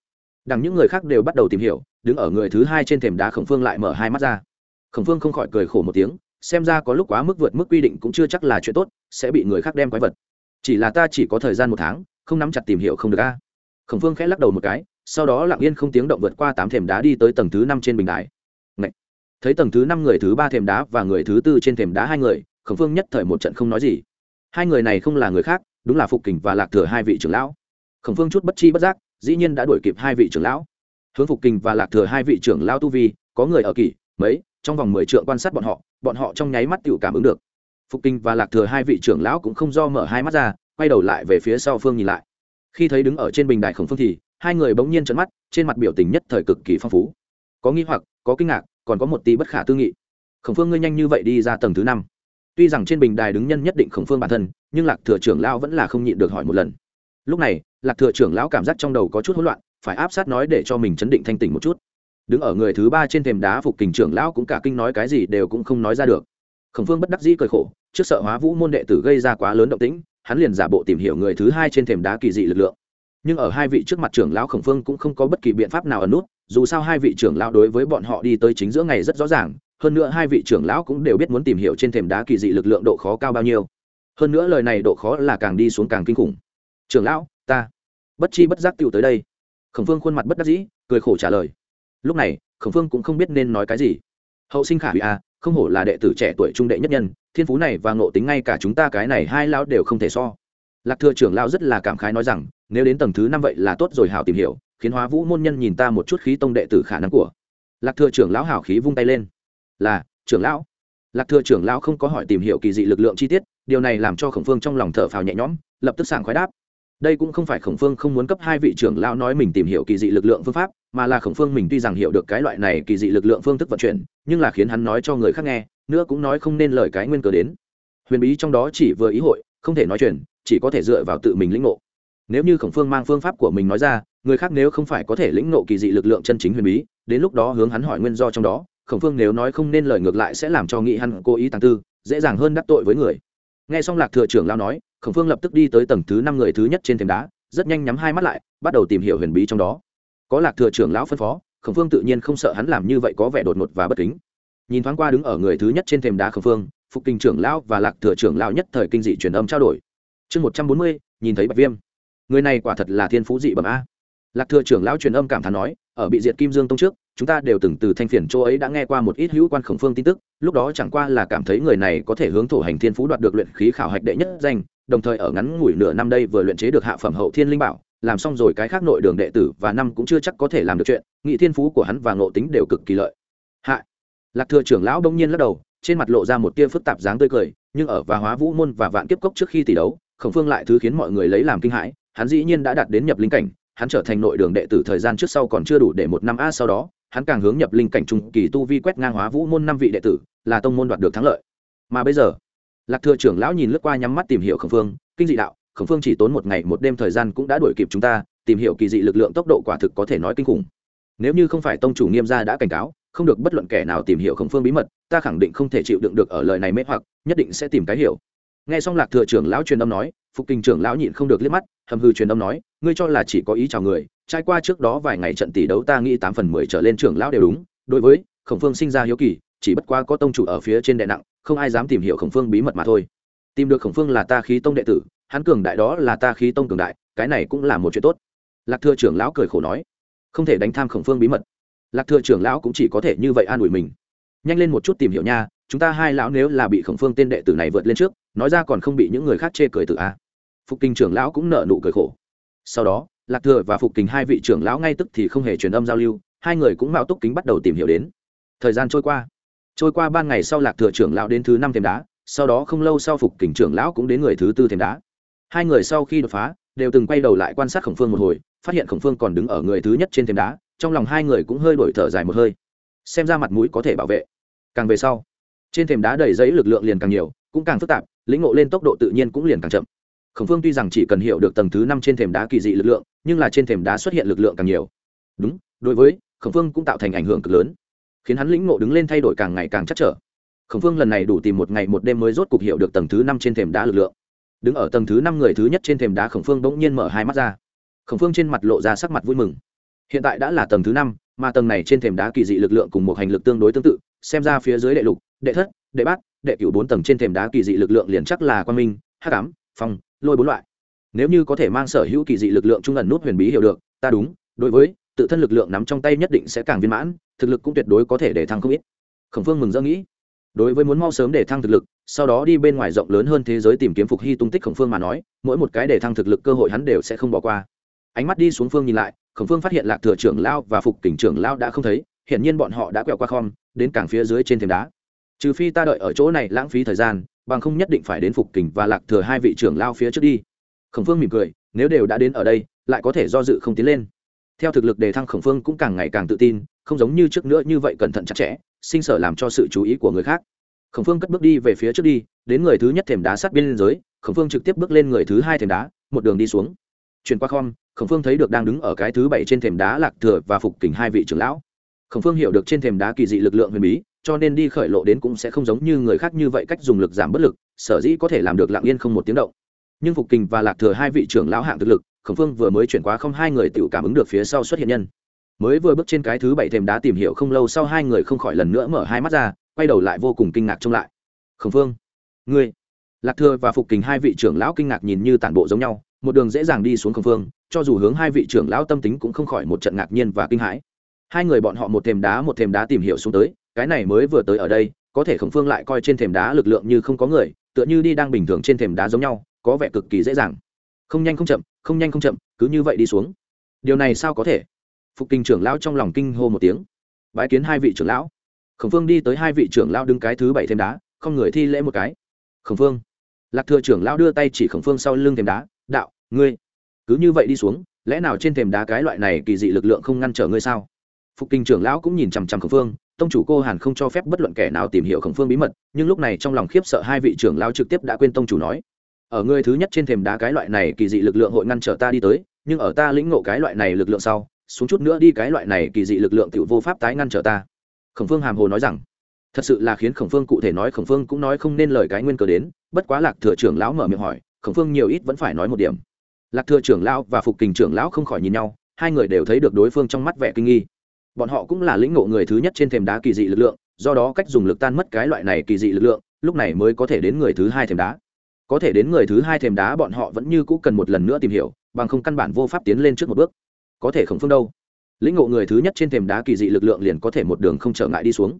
Đằng những người khác đều bắt đầu tìm hiểu, đứng ở người thứ hai trên thềm đá khổng phương lại mở hai mắt ra khổng phương không khỏi cười khổ một tiếng, xem ra có lúc quá mức vượt mức quy định cũng chưa chắc là chuyện tốt, sẽ bị người khác đem quái vật. Chỉ là ta chỉ có thời gian một tháng, không nắm chặt tìm hiểu không được a. Khổng phương khẽ lắc đầu một cái, sau đó lặng yên không tiếng động vượt qua tám thềm đá đi tới tầng thứ năm trên bình đài. Ngậy! thấy tầng thứ năm người thứ ba thềm đá và người thứ tư trên thềm đá hai người, khổng phương nhất thời một trận không nói gì. Hai người này không là người khác, đúng là phục kình và lạc thừa hai vị trưởng lão. Khổng phương chút bất chi bất giác, dĩ nhiên đã đuổi kịp hai vị trưởng lão. Hướng phục kình và lạc thừa hai vị trưởng lão tu vi, có người ở kỷ, mấy trong vòng mười trượng quan sát bọn họ bọn họ trong nháy mắt tự cảm ứng được. Phục kinh và lạc thừa hai vị trưởng lão cũng không do mở hai mắt ra, quay đầu lại về phía sau phương nhìn lại. Khi thấy đứng ở trên bình đài khổng phương thì, hai người bỗng nhiên trấn mắt, trên mặt biểu tình nhất thời cực kỳ phong phú. Có nghi hoặc, có kinh ngạc, còn có một tí bất khả tư nghị. Khổng phương ngươi nhanh như vậy đi ra tầng thứ năm. Tuy rằng trên bình đài đứng nhân nhất định khổng phương bản thân, nhưng lạc thừa trưởng lão vẫn là không nhịn được hỏi một lần. Lúc này, lạc thừa trưởng lão cảm giác trong đầu có chút hỗn loạn, phải áp sát nói để cho mình chấn định thanh tỉnh một chút đứng ở người thứ ba trên thềm đá phục kình trưởng lão cũng cả kinh nói cái gì đều cũng không nói ra được. Khổng phương bất đắc dĩ cười khổ, trước sợ hóa vũ môn đệ tử gây ra quá lớn động tĩnh, hắn liền giả bộ tìm hiểu người thứ hai trên thềm đá kỳ dị lực lượng. Nhưng ở hai vị trước mặt trưởng lão khổng phương cũng không có bất kỳ biện pháp nào ẩn nút, dù sao hai vị trưởng lão đối với bọn họ đi tới chính giữa ngày rất rõ ràng, hơn nữa hai vị trưởng lão cũng đều biết muốn tìm hiểu trên thềm đá kỳ dị lực lượng độ khó cao bao nhiêu. Hơn nữa lời này độ khó là càng đi xuống càng kinh khủng. Trưởng lão, ta. Bất chi bất giác tựu tới đây. Khổng phương khuôn mặt bất đắc dĩ, cười khổ trả lời lúc này, khổng phương cũng không biết nên nói cái gì. Hậu sinh khả hủy a không hổ là đệ tử trẻ tuổi trung đệ nhất nhân, thiên phú này và ngộ tính ngay cả chúng ta cái này hai lão đều không thể so. Lạc thừa trưởng lão rất là cảm khái nói rằng, nếu đến tầng thứ năm vậy là tốt rồi hảo tìm hiểu, khiến hóa vũ môn nhân nhìn ta một chút khí tông đệ tử khả năng của. Lạc thừa trưởng lão hảo khí vung tay lên. Là, trưởng lão. Lạc thừa trưởng lão không có hỏi tìm hiểu kỳ dị lực lượng chi tiết, điều này làm cho khổng phương trong lòng thở phào nhẹ nhõm, lập tức sảng khoái đáp đây cũng không phải khổng phương không muốn cấp hai vị trưởng lão nói mình tìm hiểu kỳ dị lực lượng phương pháp, mà là khổng phương mình tuy rằng hiểu được cái loại này kỳ dị lực lượng phương thức vận chuyển, nhưng là khiến hắn nói cho người khác nghe, nữa cũng nói không nên lời cái nguyên cớ đến. Huyền bí trong đó chỉ vừa ý hội, không thể nói chuyện, chỉ có thể dựa vào tự mình lĩnh ngộ. Nếu như khổng phương mang phương pháp của mình nói ra, người khác nếu không phải có thể lĩnh ngộ kỳ dị lực lượng chân chính huyền bí, đến lúc đó hướng hắn hỏi nguyên do trong đó, khổng phương nếu nói không nên lời ngược lại sẽ làm cho nghĩ hắn cố ý tàng tư, dễ dàng hơn đắc tội với người. Nghe xong lạc thừa trưởng lao nói khổng phương lập tức đi tới tầng thứ năm người thứ nhất trên thềm đá, rất nhanh nhắm hai mắt lại, bắt đầu tìm hiểu huyền bí trong đó. Có lạc thừa trưởng lão phân phó, khổng phương tự nhiên không sợ hắn làm như vậy có vẻ đột ngột và bất kính. Nhìn thoáng qua đứng ở người thứ nhất trên thềm đá khổng phương, phục kinh trưởng lão và lạc thừa trưởng lão nhất thời kinh dị truyền âm trao đổi. Chương một trăm bốn mươi, nhìn thấy bạch viêm. Người này quả thật là thiên phú dị bẩm a. Lạc thừa trưởng lão truyền âm cảm thán nói, ở bị diệt kim dương tông trước, chúng ta đều từng từ thanh phiền châu ấy đã nghe qua một ít hữu quan khổng phương tin tức, lúc đó chẳng qua là cảm thấy người này có thể hướng thổ hành thiên phú đoạt được luyện khí khảo hạch đệ nhất danh đồng thời ở ngắn ngủi nửa năm đây vừa luyện chế được hạ phẩm hậu thiên linh bảo, làm xong rồi cái khác nội đường đệ tử và năm cũng chưa chắc có thể làm được chuyện, nghị thiên phú của hắn và ngộ tính đều cực kỳ lợi. Hạ, lạc thừa trưởng lão đông nhiên lắc đầu, trên mặt lộ ra một tia phức tạp dáng tươi cười, nhưng ở và hóa vũ môn và vạn kiếp cốc trước khi tỷ đấu, khổng phương lại thứ khiến mọi người lấy làm kinh hãi, hắn dĩ nhiên đã đạt đến nhập linh cảnh, hắn trở thành nội đường đệ tử thời gian trước sau còn chưa đủ để một năm a sau đó, hắn càng hướng nhập linh cảnh trung kỳ tu vi quét ngang hóa vũ môn năm vị đệ tử, là tông môn đoạt được thắng lợi. Mà bây giờ lạc thừa trưởng lão nhìn lướt qua nhắm mắt tìm hiểu khẩn phương, kinh dị đạo khẩn phương chỉ tốn một ngày một đêm thời gian cũng đã đuổi kịp chúng ta, tìm hiểu kỳ dị lực lượng tốc độ quả thực có thể nói kinh khủng. Nếu như không phải tông chủ nghiêm gia đã cảnh cáo, không được bất luận kẻ nào tìm hiểu khẩn phương bí mật, ta khẳng định không thể chịu đựng được ở lời này mê hoặc, nhất định sẽ tìm cái hiểu. Nghe xong lạc thừa trưởng lão truyền âm nói, phục kinh trưởng lão nhịn không được liếc mắt, hầm hư truyền âm nói, ngươi cho là chỉ có ý chào người, trải qua trước đó vài ngày trận tỷ đấu ta nghĩ tám phần mười trở lên trưởng lão đều đúng, đối với khổng phương sinh ra hiếu kỳ, chỉ bất quá có tông chủ ở phía trên đệ nặng không ai dám tìm hiểu khổng phương bí mật mà thôi. Tìm được khổng phương là ta khí tông đệ tử, hắn cường đại đó là ta khí tông cường đại, cái này cũng là một chuyện tốt. Lạc thừa trưởng lão cười khổ nói, không thể đánh tham khổng phương bí mật. Lạc thừa trưởng lão cũng chỉ có thể như vậy an ủi mình. Nhanh lên một chút tìm hiểu nha, chúng ta hai lão nếu là bị khổng phương tên đệ tử này vượt lên trước, nói ra còn không bị những người khác chê cười tự a. Phục kinh trưởng lão cũng nợ nụ cười khổ. Sau đó, lạc thừa và phục kinh hai vị trưởng lão ngay tức thì không hề truyền âm giao lưu, hai người cũng mạo túc kính bắt đầu tìm hiểu đến. Thời gian trôi qua trôi qua ban ngày sau lạc thừa trưởng lão đến thứ năm thềm đá, sau đó không lâu sau phục kình trưởng lão cũng đến người thứ tư thềm đá. Hai người sau khi đột phá, đều từng quay đầu lại quan sát khổng phương một hồi, phát hiện khổng phương còn đứng ở người thứ nhất trên thềm đá, trong lòng hai người cũng hơi đổi thở dài một hơi. Xem ra mặt mũi có thể bảo vệ. Càng về sau, trên thềm đá đầy giấy lực lượng liền càng nhiều, cũng càng phức tạp, lĩnh ngộ lên tốc độ tự nhiên cũng liền càng chậm. Khổng phương tuy rằng chỉ cần hiểu được tầng thứ năm trên thềm đá kỳ dị lực lượng, nhưng là trên thềm đá xuất hiện lực lượng càng nhiều. Đúng, đối với khổng phương cũng tạo thành ảnh hưởng cực lớn khiến hắn lĩnh ngộ đứng lên thay đổi càng ngày càng chắc trở. Khổng phương lần này đủ tìm một ngày một đêm mới rốt cục hiểu được tầng thứ năm trên thềm đá lực lượng. Đứng ở tầng thứ năm người thứ nhất trên thềm đá khổng phương bỗng nhiên mở hai mắt ra. Khổng phương trên mặt lộ ra sắc mặt vui mừng. Hiện tại đã là tầng thứ năm, mà tầng này trên thềm đá kỳ dị lực lượng cùng một hành lực tương đối tương tự, xem ra phía dưới đệ lục, đệ thất, đệ bát, đệ cửu bốn tầng trên thềm đá kỳ dị lực lượng liền chắc là quan minh, hắc ám, phong, lôi bốn loại. Nếu như có thể mang sở hữu kỳ dị lực lượng trung ẩn nút huyền bí hiểu được, ta đúng, đối với tự thân lực lượng nắm trong tay nhất định sẽ càng viên mãn, thực lực cũng tuyệt đối có thể để thăng không ít. Khổng phương mừng rỡ nghĩ, đối với muốn mau sớm để thăng thực lực, sau đó đi bên ngoài rộng lớn hơn thế giới tìm kiếm phục hy tung tích khổng phương mà nói, mỗi một cái để thăng thực lực cơ hội hắn đều sẽ không bỏ qua. Ánh mắt đi xuống phương nhìn lại, khổng phương phát hiện lạc thừa trưởng lao và phục kỉnh trưởng lao đã không thấy, hiển nhiên bọn họ đã quẹo qua khom, đến cảng phía dưới trên thềm đá. Trừ phi ta đợi ở chỗ này lãng phí thời gian, bằng không nhất định phải đến phục kỉnh và lạc thừa hai vị trưởng lao phía trước đi. Khổng phương mỉm cười, nếu đều đã đến ở đây, lại có thể do dự không tiến lên theo thực lực đề thăng khổng phương cũng càng ngày càng tự tin, không giống như trước nữa như vậy cẩn thận chặt chẽ, sinh sở làm cho sự chú ý của người khác. Khổng phương cất bước đi về phía trước đi, đến người thứ nhất thềm đá sát biên giới, khổng phương trực tiếp bước lên người thứ hai thềm đá, một đường đi xuống. Chuyển qua khom, khổng phương thấy được đang đứng ở cái thứ bảy trên thềm đá lạc thừa và phục kình hai vị trưởng lão. Khổng phương hiểu được trên thềm đá kỳ dị lực lượng huyền bí, cho nên đi khởi lộ đến cũng sẽ không giống như người khác như vậy cách dùng lực giảm bất lực, sở dĩ có thể làm được lạng yên không một tiếng động. Nhưng phục kình và lạc thừa hai vị trưởng lão hạng thực lực khổng phương vừa mới chuyển qua không hai người tự cảm ứng được phía sau xuất hiện nhân. Mới vừa bước trên cái thứ bảy thềm đá tìm hiểu không lâu sau hai người không khỏi lần nữa mở hai mắt ra, quay đầu lại vô cùng kinh ngạc trông lại. Khổng phương, ngươi, lạc thừa và phục kình hai vị trưởng lão kinh ngạc nhìn như tản bộ giống nhau, một đường dễ dàng đi xuống khổng phương, cho dù hướng hai vị trưởng lão tâm tính cũng không khỏi một trận ngạc nhiên và kinh hãi. Hai người bọn họ một thềm đá một thềm đá tìm hiểu xuống tới, cái này mới vừa tới ở đây, có thể khổng phương lại coi trên thềm đá lực lượng như không có người, tựa như đi đang bình thường trên thềm đá giống nhau, có vẻ cực kỳ dễ dàng. Không nhanh không chậm không nhanh không chậm, cứ như vậy đi xuống. Điều này sao có thể? Phục kinh trưởng lão trong lòng kinh hô một tiếng. Bái kiến hai vị trưởng lão. Khổng phương đi tới hai vị trưởng lão đứng cái thứ bảy thêm đá, không người thi lễ một cái. Khổng phương lạc thừa trưởng lão đưa tay chỉ khổng phương sau lưng thềm đá, đạo, ngươi, cứ như vậy đi xuống, lẽ nào trên thềm đá cái loại này kỳ dị lực lượng không ngăn trở ngươi sao? Phục kinh trưởng lão cũng nhìn chằm chằm khổng phương tông chủ cô hàn không cho phép bất luận kẻ nào tìm hiểu khổng phương bí mật, nhưng lúc này trong lòng khiếp sợ hai vị trưởng lão trực tiếp đã quên tông chủ nói ở ngươi thứ nhất trên thềm đá cái loại này kỳ dị lực lượng hội ngăn trở ta đi tới, nhưng ở ta lĩnh ngộ cái loại này lực lượng sau, xuống chút nữa đi cái loại này kỳ dị lực lượng tự vô pháp tái ngăn trở ta. Khổng phương hàm hồ nói rằng. Thật sự là khiến khổng phương cụ thể nói, khổng phương cũng nói không nên lời cái nguyên cờ đến, bất quá lạc thừa trưởng lão mở miệng hỏi, khổng phương nhiều ít vẫn phải nói một điểm. Lạc thừa trưởng lão và phục kình trưởng lão không khỏi nhìn nhau, hai người đều thấy được đối phương trong mắt vẻ kinh nghi. Bọn họ cũng là lĩnh ngộ người thứ nhất trên thềm đá kỳ dị lực lượng, do đó cách dùng lực tan mất cái loại này kỳ dị lực lượng, lúc này mới có thể đến người thứ hai thềm đá có thể đến người thứ hai thềm đá bọn họ vẫn như cũ cần một lần nữa tìm hiểu, bằng không căn bản vô pháp tiến lên trước một bước. Có thể khổng phương đâu? Lĩnh ngộ người thứ nhất trên thềm đá kỳ dị lực lượng liền có thể một đường không trở ngại đi xuống.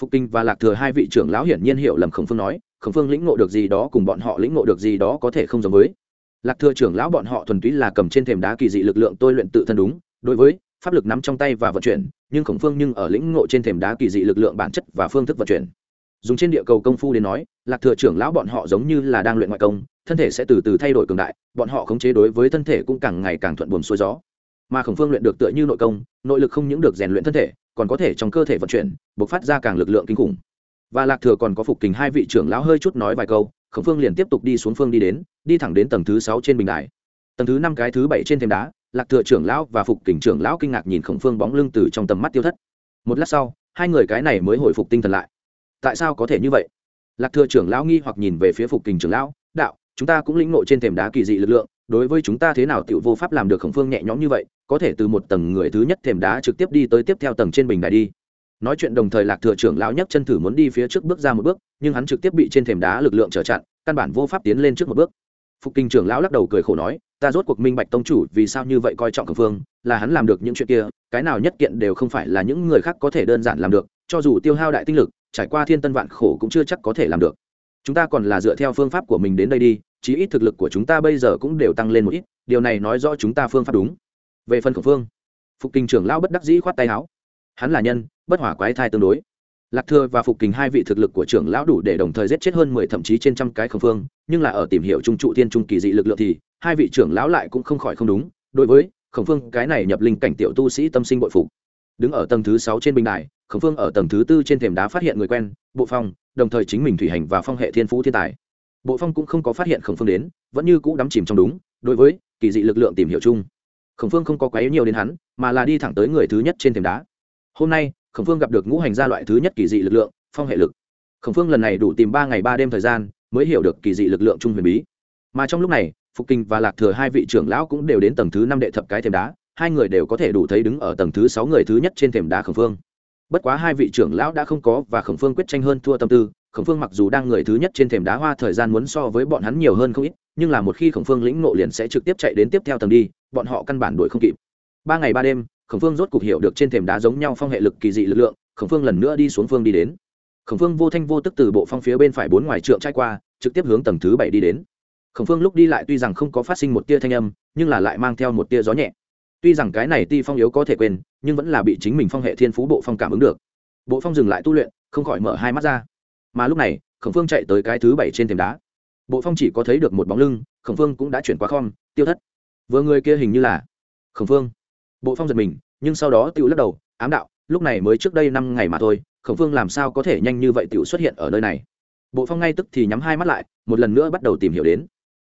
Phục kinh và lạc thừa hai vị trưởng lão hiển nhiên hiểu lầm khổng phương nói, khổng phương lĩnh ngộ được gì đó cùng bọn họ lĩnh ngộ được gì đó có thể không giống với. Lạc thừa trưởng lão bọn họ thuần túy là cầm trên thềm đá kỳ dị lực lượng tôi luyện tự thân đúng, đối với, pháp lực nắm trong tay và vận chuyển, nhưng khổng phương nhưng ở lĩnh ngộ trên thềm đá kỳ dị lực lượng bản chất và phương thức vận chuyển dùng trên địa cầu công phu đến nói, lạc thừa trưởng lão bọn họ giống như là đang luyện ngoại công, thân thể sẽ từ từ thay đổi cường đại, bọn họ khống chế đối với thân thể cũng càng ngày càng thuận buồm xuôi gió. Mà khổng phương luyện được tựa như nội công, nội lực không những được rèn luyện thân thể, còn có thể trong cơ thể vận chuyển, bộc phát ra càng lực lượng kinh khủng. Và lạc thừa còn có phục kình hai vị trưởng lão hơi chút nói vài câu, khổng phương liền tiếp tục đi xuống phương đi đến, đi thẳng đến tầng thứ sáu trên bình đài. Tầng thứ năm cái thứ bảy trên thềm đá, lạc thừa trưởng lão và phục kình trưởng lão kinh ngạc nhìn khổng phương bóng lưng từ trong tầm mắt tiêu thất. Một lát sau, hai người cái này mới hồi phục tinh thần lại tại sao có thể như vậy? Lạc thừa trưởng lão nghi hoặc nhìn về phía phục kình trưởng lão, đạo, chúng ta cũng lĩnh ngộ trên thềm đá kỳ dị lực lượng, đối với chúng ta thế nào tiểu vô pháp làm được khổng phương nhẹ nhõm như vậy, có thể từ một tầng người thứ nhất thềm đá trực tiếp đi tới tiếp theo tầng trên bình đài đi. Nói chuyện đồng thời lạc thừa trưởng lão nhấc chân thử muốn đi phía trước bước ra một bước, nhưng hắn trực tiếp bị trên thềm đá lực lượng trở chặn, căn bản vô pháp tiến lên trước một bước. Phục kinh trưởng lão lắc đầu cười khổ nói, ta rốt cuộc minh bạch tông chủ vì sao như vậy coi trọng khổng phương, là hắn làm được những chuyện kia, cái nào nhất kiện đều không phải là những người khác có thể đơn giản làm được, cho dù tiêu hao đại tinh lực trải qua thiên tân vạn khổ cũng chưa chắc có thể làm được. Chúng ta còn là dựa theo phương pháp của mình đến đây đi, chí ít thực lực của chúng ta bây giờ cũng đều tăng lên một ít, điều này nói rõ chúng ta phương pháp đúng. Về phần khổng phương, phục kinh trưởng lão bất đắc dĩ khoát tay áo. Hắn là nhân, bất hỏa quái thai tương đối. Lạc thừa và phục kình hai vị thực lực của trưởng lão đủ để đồng thời giết chết hơn mười thậm chí trên trăm cái khổng phương, nhưng là ở tìm hiểu trung trụ thiên trung kỳ dị lực lượng thì, hai vị trưởng lão lại cũng không khỏi không đúng. Đối với khổng phương, cái này nhập linh cảnh tiểu tu sĩ tâm sinh bội phục. Đứng ở tầng thứ sáu trên bình đài khổng phương ở tầng thứ tư trên thềm đá phát hiện người quen, bộ phong, đồng thời chính mình thủy hành và phong hệ thiên phú thiên tài. Bộ phong cũng không có phát hiện khổng phương đến, vẫn như cũ đắm chìm trong đúng, đối với kỳ dị lực lượng tìm hiểu chung. Khổng phương không có quá yếu nhiều đến hắn, mà là đi thẳng tới người thứ nhất trên thềm đá. Hôm nay, khổng phương gặp được ngũ hành gia loại thứ nhất kỳ dị lực lượng, phong hệ lực. Khổng phương lần này đủ tìm ba ngày ba đêm thời gian, mới hiểu được kỳ dị lực lượng trung huyền bí. Mà trong lúc này, phục kinh và lạc thừa hai vị trưởng lão cũng đều đến tầng thứ năm đệ thập cái thềm đá, hai người đều có thể đủ thấy đứng ở tầng thứ sáu người thứ nhất trên thềm đá khổng phương bất quá hai vị trưởng lão đã không có và khổng phương quyết tranh hơn thua tâm tư, khổng phương mặc dù đang người thứ nhất trên thềm đá hoa thời gian muốn so với bọn hắn nhiều hơn không ít, nhưng là một khi khổng phương lĩnh nộ liền sẽ trực tiếp chạy đến tiếp theo tầng đi, bọn họ căn bản đuổi không kịp. Ba ngày ba đêm, khổng phương rốt cục hiểu được trên thềm đá giống nhau phong hệ lực kỳ dị lực lượng, khổng phương lần nữa đi xuống phương đi đến. Khổng phương vô thanh vô tức từ bộ phong phía bên phải bốn ngoài trượng trai qua, trực tiếp hướng tầng thứ bảy đi đến. Khổng phương lúc đi lại tuy rằng không có phát sinh một tia thanh âm, nhưng là lại mang theo một tia gió nhẹ tuy rằng cái này ti phong yếu có thể quên, nhưng vẫn là bị chính mình phong hệ thiên phú bộ phong cảm ứng được. Bộ phong dừng lại tu luyện, không khỏi mở hai mắt ra. Mà lúc này, khổng phương chạy tới cái thứ bảy trên thềm đá. Bộ phong chỉ có thấy được một bóng lưng, khổng phương cũng đã chuyển qua khom, tiêu thất. Vừa người kia hình như là khổng phương. Bộ phong giật mình, nhưng sau đó tự lắc đầu, ám đạo, lúc này mới trước đây năm ngày mà thôi, khổng phương làm sao có thể nhanh như vậy tự xuất hiện ở nơi này? Bộ phong ngay tức thì nhắm hai mắt lại, một lần nữa bắt đầu tìm hiểu đến.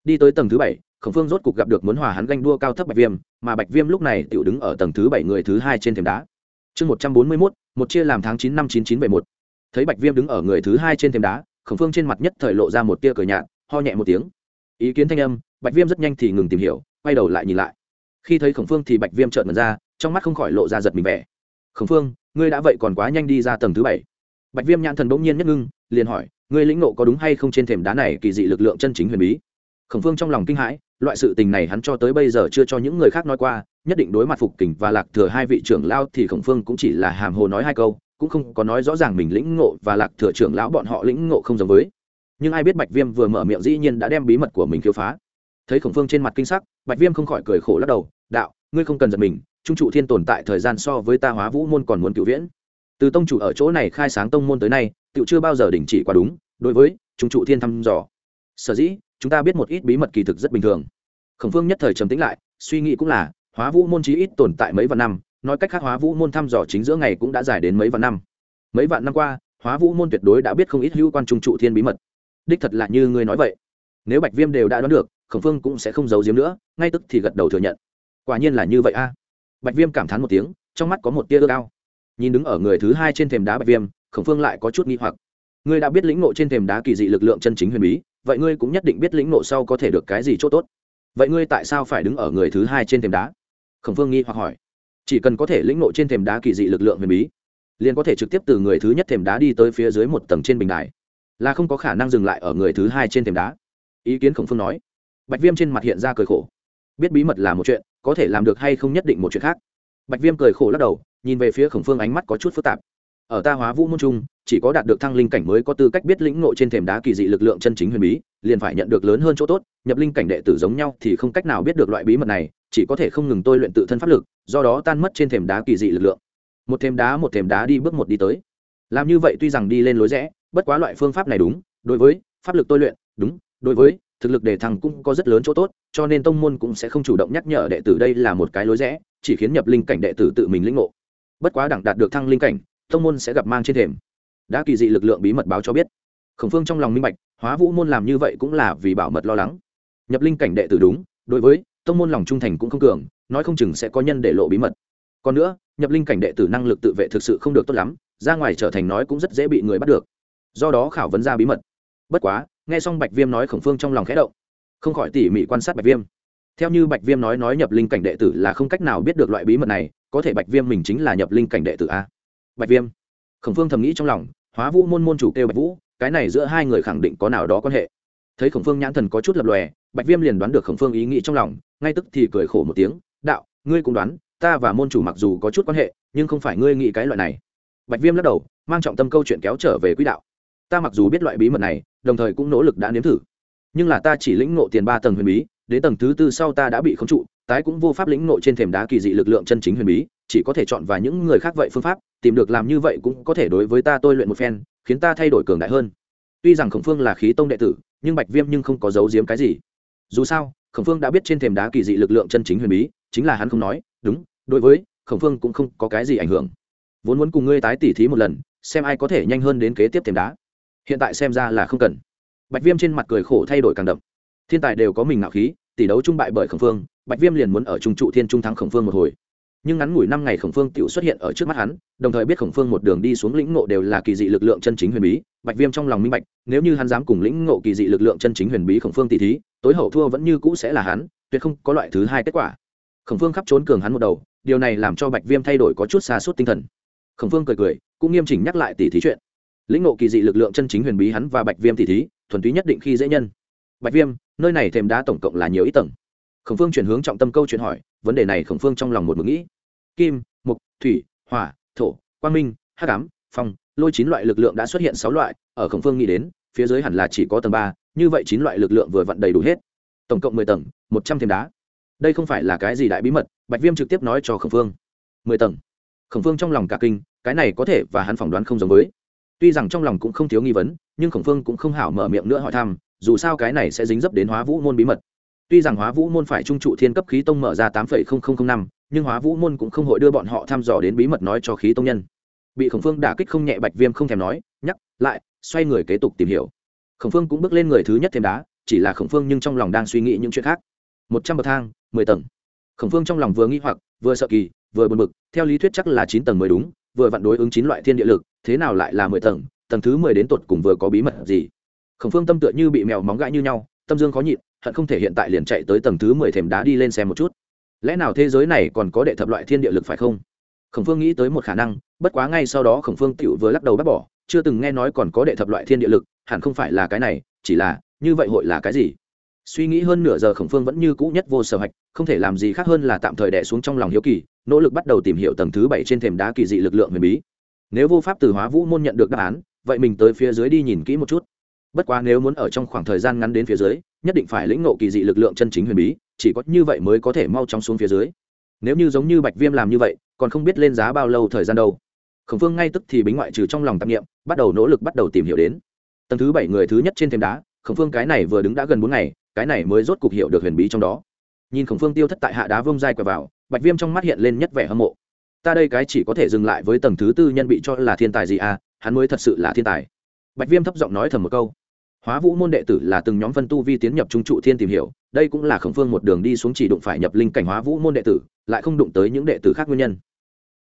Đi tới tầng thứ bảy khổng phương rốt cục gặp được muốn hòa hắn ganh đua cao thấp bạch viêm, mà bạch viêm lúc này tự đứng ở tầng thứ bảy người thứ hai trên thềm đá. Chương một trăm bốn mươi mốt, một chia làm tháng chín năm chín chín bảy một. Thấy bạch viêm đứng ở người thứ hai trên thềm đá, khổng phương trên mặt nhất thời lộ ra một tia cờ nhạt, ho nhẹ một tiếng. Ý kiến thanh âm, bạch viêm rất nhanh thì ngừng tìm hiểu, quay đầu lại nhìn lại. Khi thấy khổng phương thì bạch viêm trợn mật ra, trong mắt không khỏi lộ ra giật mình vẻ. Khổng phương, ngươi đã vậy còn quá nhanh đi ra tầng thứ bảy. Bạch viêm nhãn thần bỗng nhiên nhất ngưng, liền hỏi, ngươi lĩnh nộ có đúng hay không trên thềm đá này kỳ dị lực lượng chân chính huyền bí? Khổng phương trong lòng kinh hãi loại sự tình này hắn cho tới bây giờ chưa cho những người khác nói qua, nhất định đối mặt phục kình và lạc thừa hai vị trưởng lao thì khổng phương cũng chỉ là hàm hồ nói hai câu, cũng không có nói rõ ràng mình lĩnh ngộ và lạc thừa trưởng lão bọn họ lĩnh ngộ không giống với. Nhưng ai biết bạch viêm vừa mở miệng dĩ nhiên đã đem bí mật của mình khiêu phá. Thấy khổng phương trên mặt kinh sắc, bạch viêm không khỏi cười khổ lắc đầu, đạo, ngươi không cần giật mình, trung trụ thiên tồn tại thời gian so với ta hóa vũ môn còn muốn cựu viễn. Từ tông chủ ở chỗ này khai sáng tông môn tới nay tự chưa bao giờ đình chỉ quá đúng, đối với trung trụ thiên thăm dò. Sở dĩ chúng ta biết một ít bí mật kỳ thực rất bình thường. Khổng phương nhất thời trầm tĩnh lại, suy nghĩ cũng là, hóa vũ môn chí ít tồn tại mấy vạn năm, nói cách khác hóa vũ môn thăm dò chính giữa ngày cũng đã dài đến mấy vạn năm. Mấy vạn năm qua, hóa vũ môn tuyệt đối đã biết không ít hữu quan trung trụ thiên bí mật. Đích thật là như ngươi nói vậy. Nếu bạch viêm đều đã đoán được, khổng phương cũng sẽ không giấu giếm nữa, ngay tức thì gật đầu thừa nhận. Quả nhiên là như vậy a. Bạch viêm cảm thán một tiếng, trong mắt có một tia ưa cao nhìn đứng ở người thứ hai trên thềm đá bạch viêm, khổng phương lại có chút nghi hoặc. Ngươi đã biết lĩnh ngộ trên thềm đá kỳ dị lực lượng chân chính huyền bí vậy ngươi cũng nhất định biết lĩnh nộ sau có thể được cái gì chỗ tốt. Vậy ngươi tại sao phải đứng ở người thứ hai trên thềm đá? Khổng phương nghi hoặc hỏi. Chỉ cần có thể lĩnh nộ trên thềm đá kỳ dị lực lượng huyền bí, liền có thể trực tiếp từ người thứ nhất thềm đá đi tới phía dưới một tầng trên bình đài. Là không có khả năng dừng lại ở người thứ hai trên thềm đá. Ý kiến khổng phương nói. Bạch viêm trên mặt hiện ra cười khổ. Biết bí mật là một chuyện, có thể làm được hay không nhất định một chuyện khác. Bạch viêm cười khổ lắc đầu, nhìn về phía khổng phương ánh mắt có chút phức tạp ở ta hóa vũ môn trung, chỉ có đạt được thăng linh cảnh mới có tư cách biết lĩnh ngộ trên thềm đá kỳ dị lực lượng chân chính huyền bí, liền phải nhận được lớn hơn chỗ tốt, nhập linh cảnh đệ tử giống nhau thì không cách nào biết được loại bí mật này, chỉ có thể không ngừng tôi luyện tự thân pháp lực, do đó tan mất trên thềm đá kỳ dị lực lượng. Một thềm đá, một thềm đá đi bước một đi tới. Làm như vậy tuy rằng đi lên lối rẽ, bất quá loại phương pháp này đúng, đối với pháp lực tôi luyện, đúng, đối với thực lực đề thăng cũng có rất lớn chỗ tốt, cho nên tông môn cũng sẽ không chủ động nhắc nhở đệ tử đây là một cái lối rẽ, chỉ khiến nhập linh cảnh đệ tử tự mình lĩnh ngộ. Bất quá đẳng đạt được thăng linh cảnh tông môn sẽ gặp mang trên thềm. Đã kỳ dị lực lượng bí mật báo cho biết. Khổng phương trong lòng minh bạch, hóa vũ môn làm như vậy cũng là vì bảo mật lo lắng. Nhập linh cảnh đệ tử đúng, đối với tông môn lòng trung thành cũng không cường, nói không chừng sẽ có nhân để lộ bí mật. Còn nữa, nhập linh cảnh đệ tử năng lực tự vệ thực sự không được tốt lắm, ra ngoài trở thành nói cũng rất dễ bị người bắt được. Do đó khảo vấn ra bí mật. Bất quá, nghe xong bạch viêm nói khổng phương trong lòng khẽ động. Không khỏi tỉ mỉ quan sát bạch viêm. Theo như bạch viêm nói nói nhập linh cảnh đệ tử là không cách nào biết được loại bí mật này, có thể bạch viêm mình chính là nhập linh cảnh đệ tử a bạch viêm. Khổng phương thầm nghĩ trong lòng, hóa vũ môn môn chủ kêu bạch vũ, cái này giữa hai người khẳng định có nào đó quan hệ. Thấy khổng phương nhãn thần có chút lập lòe, bạch viêm liền đoán được khổng phương ý nghĩ trong lòng, ngay tức thì cười khổ một tiếng, đạo, ngươi cũng đoán, ta và môn chủ mặc dù có chút quan hệ, nhưng không phải ngươi nghĩ cái loại này. Bạch viêm lắc đầu, mang trọng tâm câu chuyện kéo trở về quỹ đạo. Ta mặc dù biết loại bí mật này, đồng thời cũng nỗ lực đã nếm thử, nhưng là ta chỉ lĩnh ngộ tiền ba tầng huyền bí, đến tầng thứ tư sau ta đã bị khống trụ, tái cũng vô pháp lĩnh ngộ trên thềm đá kỳ dị lực lượng chân chính huyền bí chỉ có thể chọn và những người khác vậy phương pháp, tìm được làm như vậy cũng có thể đối với ta tôi luyện một phen, khiến ta thay đổi cường đại hơn. Tuy rằng khổng phương là khí tông đệ tử, nhưng bạch viêm nhưng không có giấu giếm cái gì. Dù sao, khổng phương đã biết trên thềm đá kỳ dị lực lượng chân chính huyền bí, chính là hắn không nói, đúng, đối với khổng phương cũng không có cái gì ảnh hưởng. Vốn muốn cùng ngươi tái tỉ thí một lần, xem ai có thể nhanh hơn đến kế tiếp thềm đá. Hiện tại xem ra là không cần. Bạch viêm trên mặt cười khổ thay đổi càng đậm. Thiên tài đều có mình ngạo khí, tỷ đấu trung bại bởi khổng phương, bạch viêm liền muốn ở trung trụ thiên trung thắng khổng phương một hồi nhưng ngắn ngủi năm ngày khổng phương tự xuất hiện ở trước mắt hắn, đồng thời biết khổng phương một đường đi xuống lĩnh ngộ đều là kỳ dị lực lượng chân chính huyền bí, bạch viêm trong lòng minh bạch, nếu như hắn dám cùng lĩnh ngộ kỳ dị lực lượng chân chính huyền bí khổng phương tỷ thí, tối hậu thua vẫn như cũ sẽ là hắn, tuyệt không có loại thứ hai kết quả. Khổng phương khắp trốn cường hắn một đầu, điều này làm cho bạch viêm thay đổi có chút xa suốt tinh thần. Khổng phương cười cười, cũng nghiêm chỉnh nhắc lại tỷ thí chuyện. Lĩnh ngộ kỳ dị lực lượng chân chính huyền bí hắn và bạch viêm tỷ thí, thuần túy nhất định khi dễ nhân. Bạch viêm, nơi này thềm đá tổng cộng là nhiều ít tầng. Khổng phương chuyển hướng trọng tâm câu chuyện hỏi, vấn đề này khổng phương trong lòng một mực nghĩ kim mục thủy, hỏa, thổ, quang minh, hắc ám, phong, lôi chín loại lực lượng đã xuất hiện sáu loại, ở khổng phương nghĩ đến, phía dưới hẳn là chỉ có tầng ba, như vậy chín loại lực lượng vừa vặn đầy đủ hết. Tổng cộng mười tầng, một trăm thêm đá. Đây không phải là cái gì đại bí mật, bạch viêm trực tiếp nói cho khổng phương. Mười tầng. Khổng phương trong lòng cả kinh, cái này có thể và hắn phỏng đoán không giống với. Tuy rằng trong lòng cũng không thiếu nghi vấn, nhưng khổng phương cũng không hảo mở miệng nữa hỏi thăm, dù sao cái này sẽ dính dấp đến hóa vũ môn bí mật. Tuy rằng hóa vũ môn phải trung trụ thiên cấp khí tông mở ra tám năm nhưng hóa vũ môn cũng không hội đưa bọn họ thăm dò đến bí mật nói cho khí tông nhân. Bị khổng phương đả kích không nhẹ bạch viêm không thèm nói, nhắc lại, xoay người kế tục tìm hiểu. Khổng phương cũng bước lên người thứ nhất thêm đá, chỉ là khổng phương nhưng trong lòng đang suy nghĩ những chuyện khác. Một trăm bậc thang, mười tầng. Khổng phương trong lòng vừa nghĩ hoặc, vừa sợ kỳ, vừa buồn bực, theo lý thuyết chắc là chín tầng mới đúng, vừa vặn đối ứng chín loại thiên địa lực, thế nào lại là mười tầng tầng thứ mười đến tột cùng vừa có bí mật gì? Khổng phương tâm tựa như bị mèo móng gãi như nhau, tâm dương khó nhịn, hận không thể hiện tại liền chạy tới tầng thứ mười thềm đá đi lên xem một chút lẽ nào thế giới này còn có đệ thập loại thiên địa lực phải không? Khổng phương nghĩ tới một khả năng, bất quá ngay sau đó khổng phương tựu vừa lắc đầu bác bỏ, chưa từng nghe nói còn có đệ thập loại thiên địa lực, hẳn không phải là cái này, chỉ là, như vậy hội là cái gì? Suy nghĩ hơn nửa giờ khổng phương vẫn như cũ nhất vô sở hạch, không thể làm gì khác hơn là tạm thời đẻ xuống trong lòng hiếu kỳ, nỗ lực bắt đầu tìm hiểu tầng thứ bảy trên thềm đá kỳ dị lực lượng huyền bí. Nếu vô pháp từ hóa vũ môn nhận được đáp án, vậy mình tới phía dưới đi nhìn kỹ một chút. Bất quá nếu muốn ở trong khoảng thời gian ngắn đến phía dưới, nhất định phải lĩnh ngộ kỳ dị lực lượng chân chính huyền bí chỉ có như vậy mới có thể mau chóng xuống phía dưới. Nếu như giống như bạch viêm làm như vậy, còn không biết lên giá bao lâu thời gian đâu. Khổng phương ngay tức thì bính ngoại trừ trong lòng tạp nghiệm bắt đầu nỗ lực bắt đầu tìm hiểu đến. Tầng thứ bảy người thứ nhất trên thềm đá, khổng phương cái này vừa đứng đã gần bốn ngày, cái này mới rốt cục hiểu được huyền bí trong đó. Nhìn khổng phương tiêu thất tại hạ đá vông dai quẹo vào, bạch viêm trong mắt hiện lên nhất vẻ hâm mộ. Ta đây cái chỉ có thể dừng lại với tầng thứ tư nhân bị cho là thiên tài gì à hắn mới thật sự là thiên tài. Bạch viêm thấp giọng nói thầm một câu hóa vũ môn đệ tử là từng nhóm phân tu vi tiến nhập trung trụ thiên tìm hiểu, đây cũng là khổng phương một đường đi xuống chỉ đụng phải nhập linh cảnh hóa vũ môn đệ tử, lại không đụng tới những đệ tử khác nguyên nhân.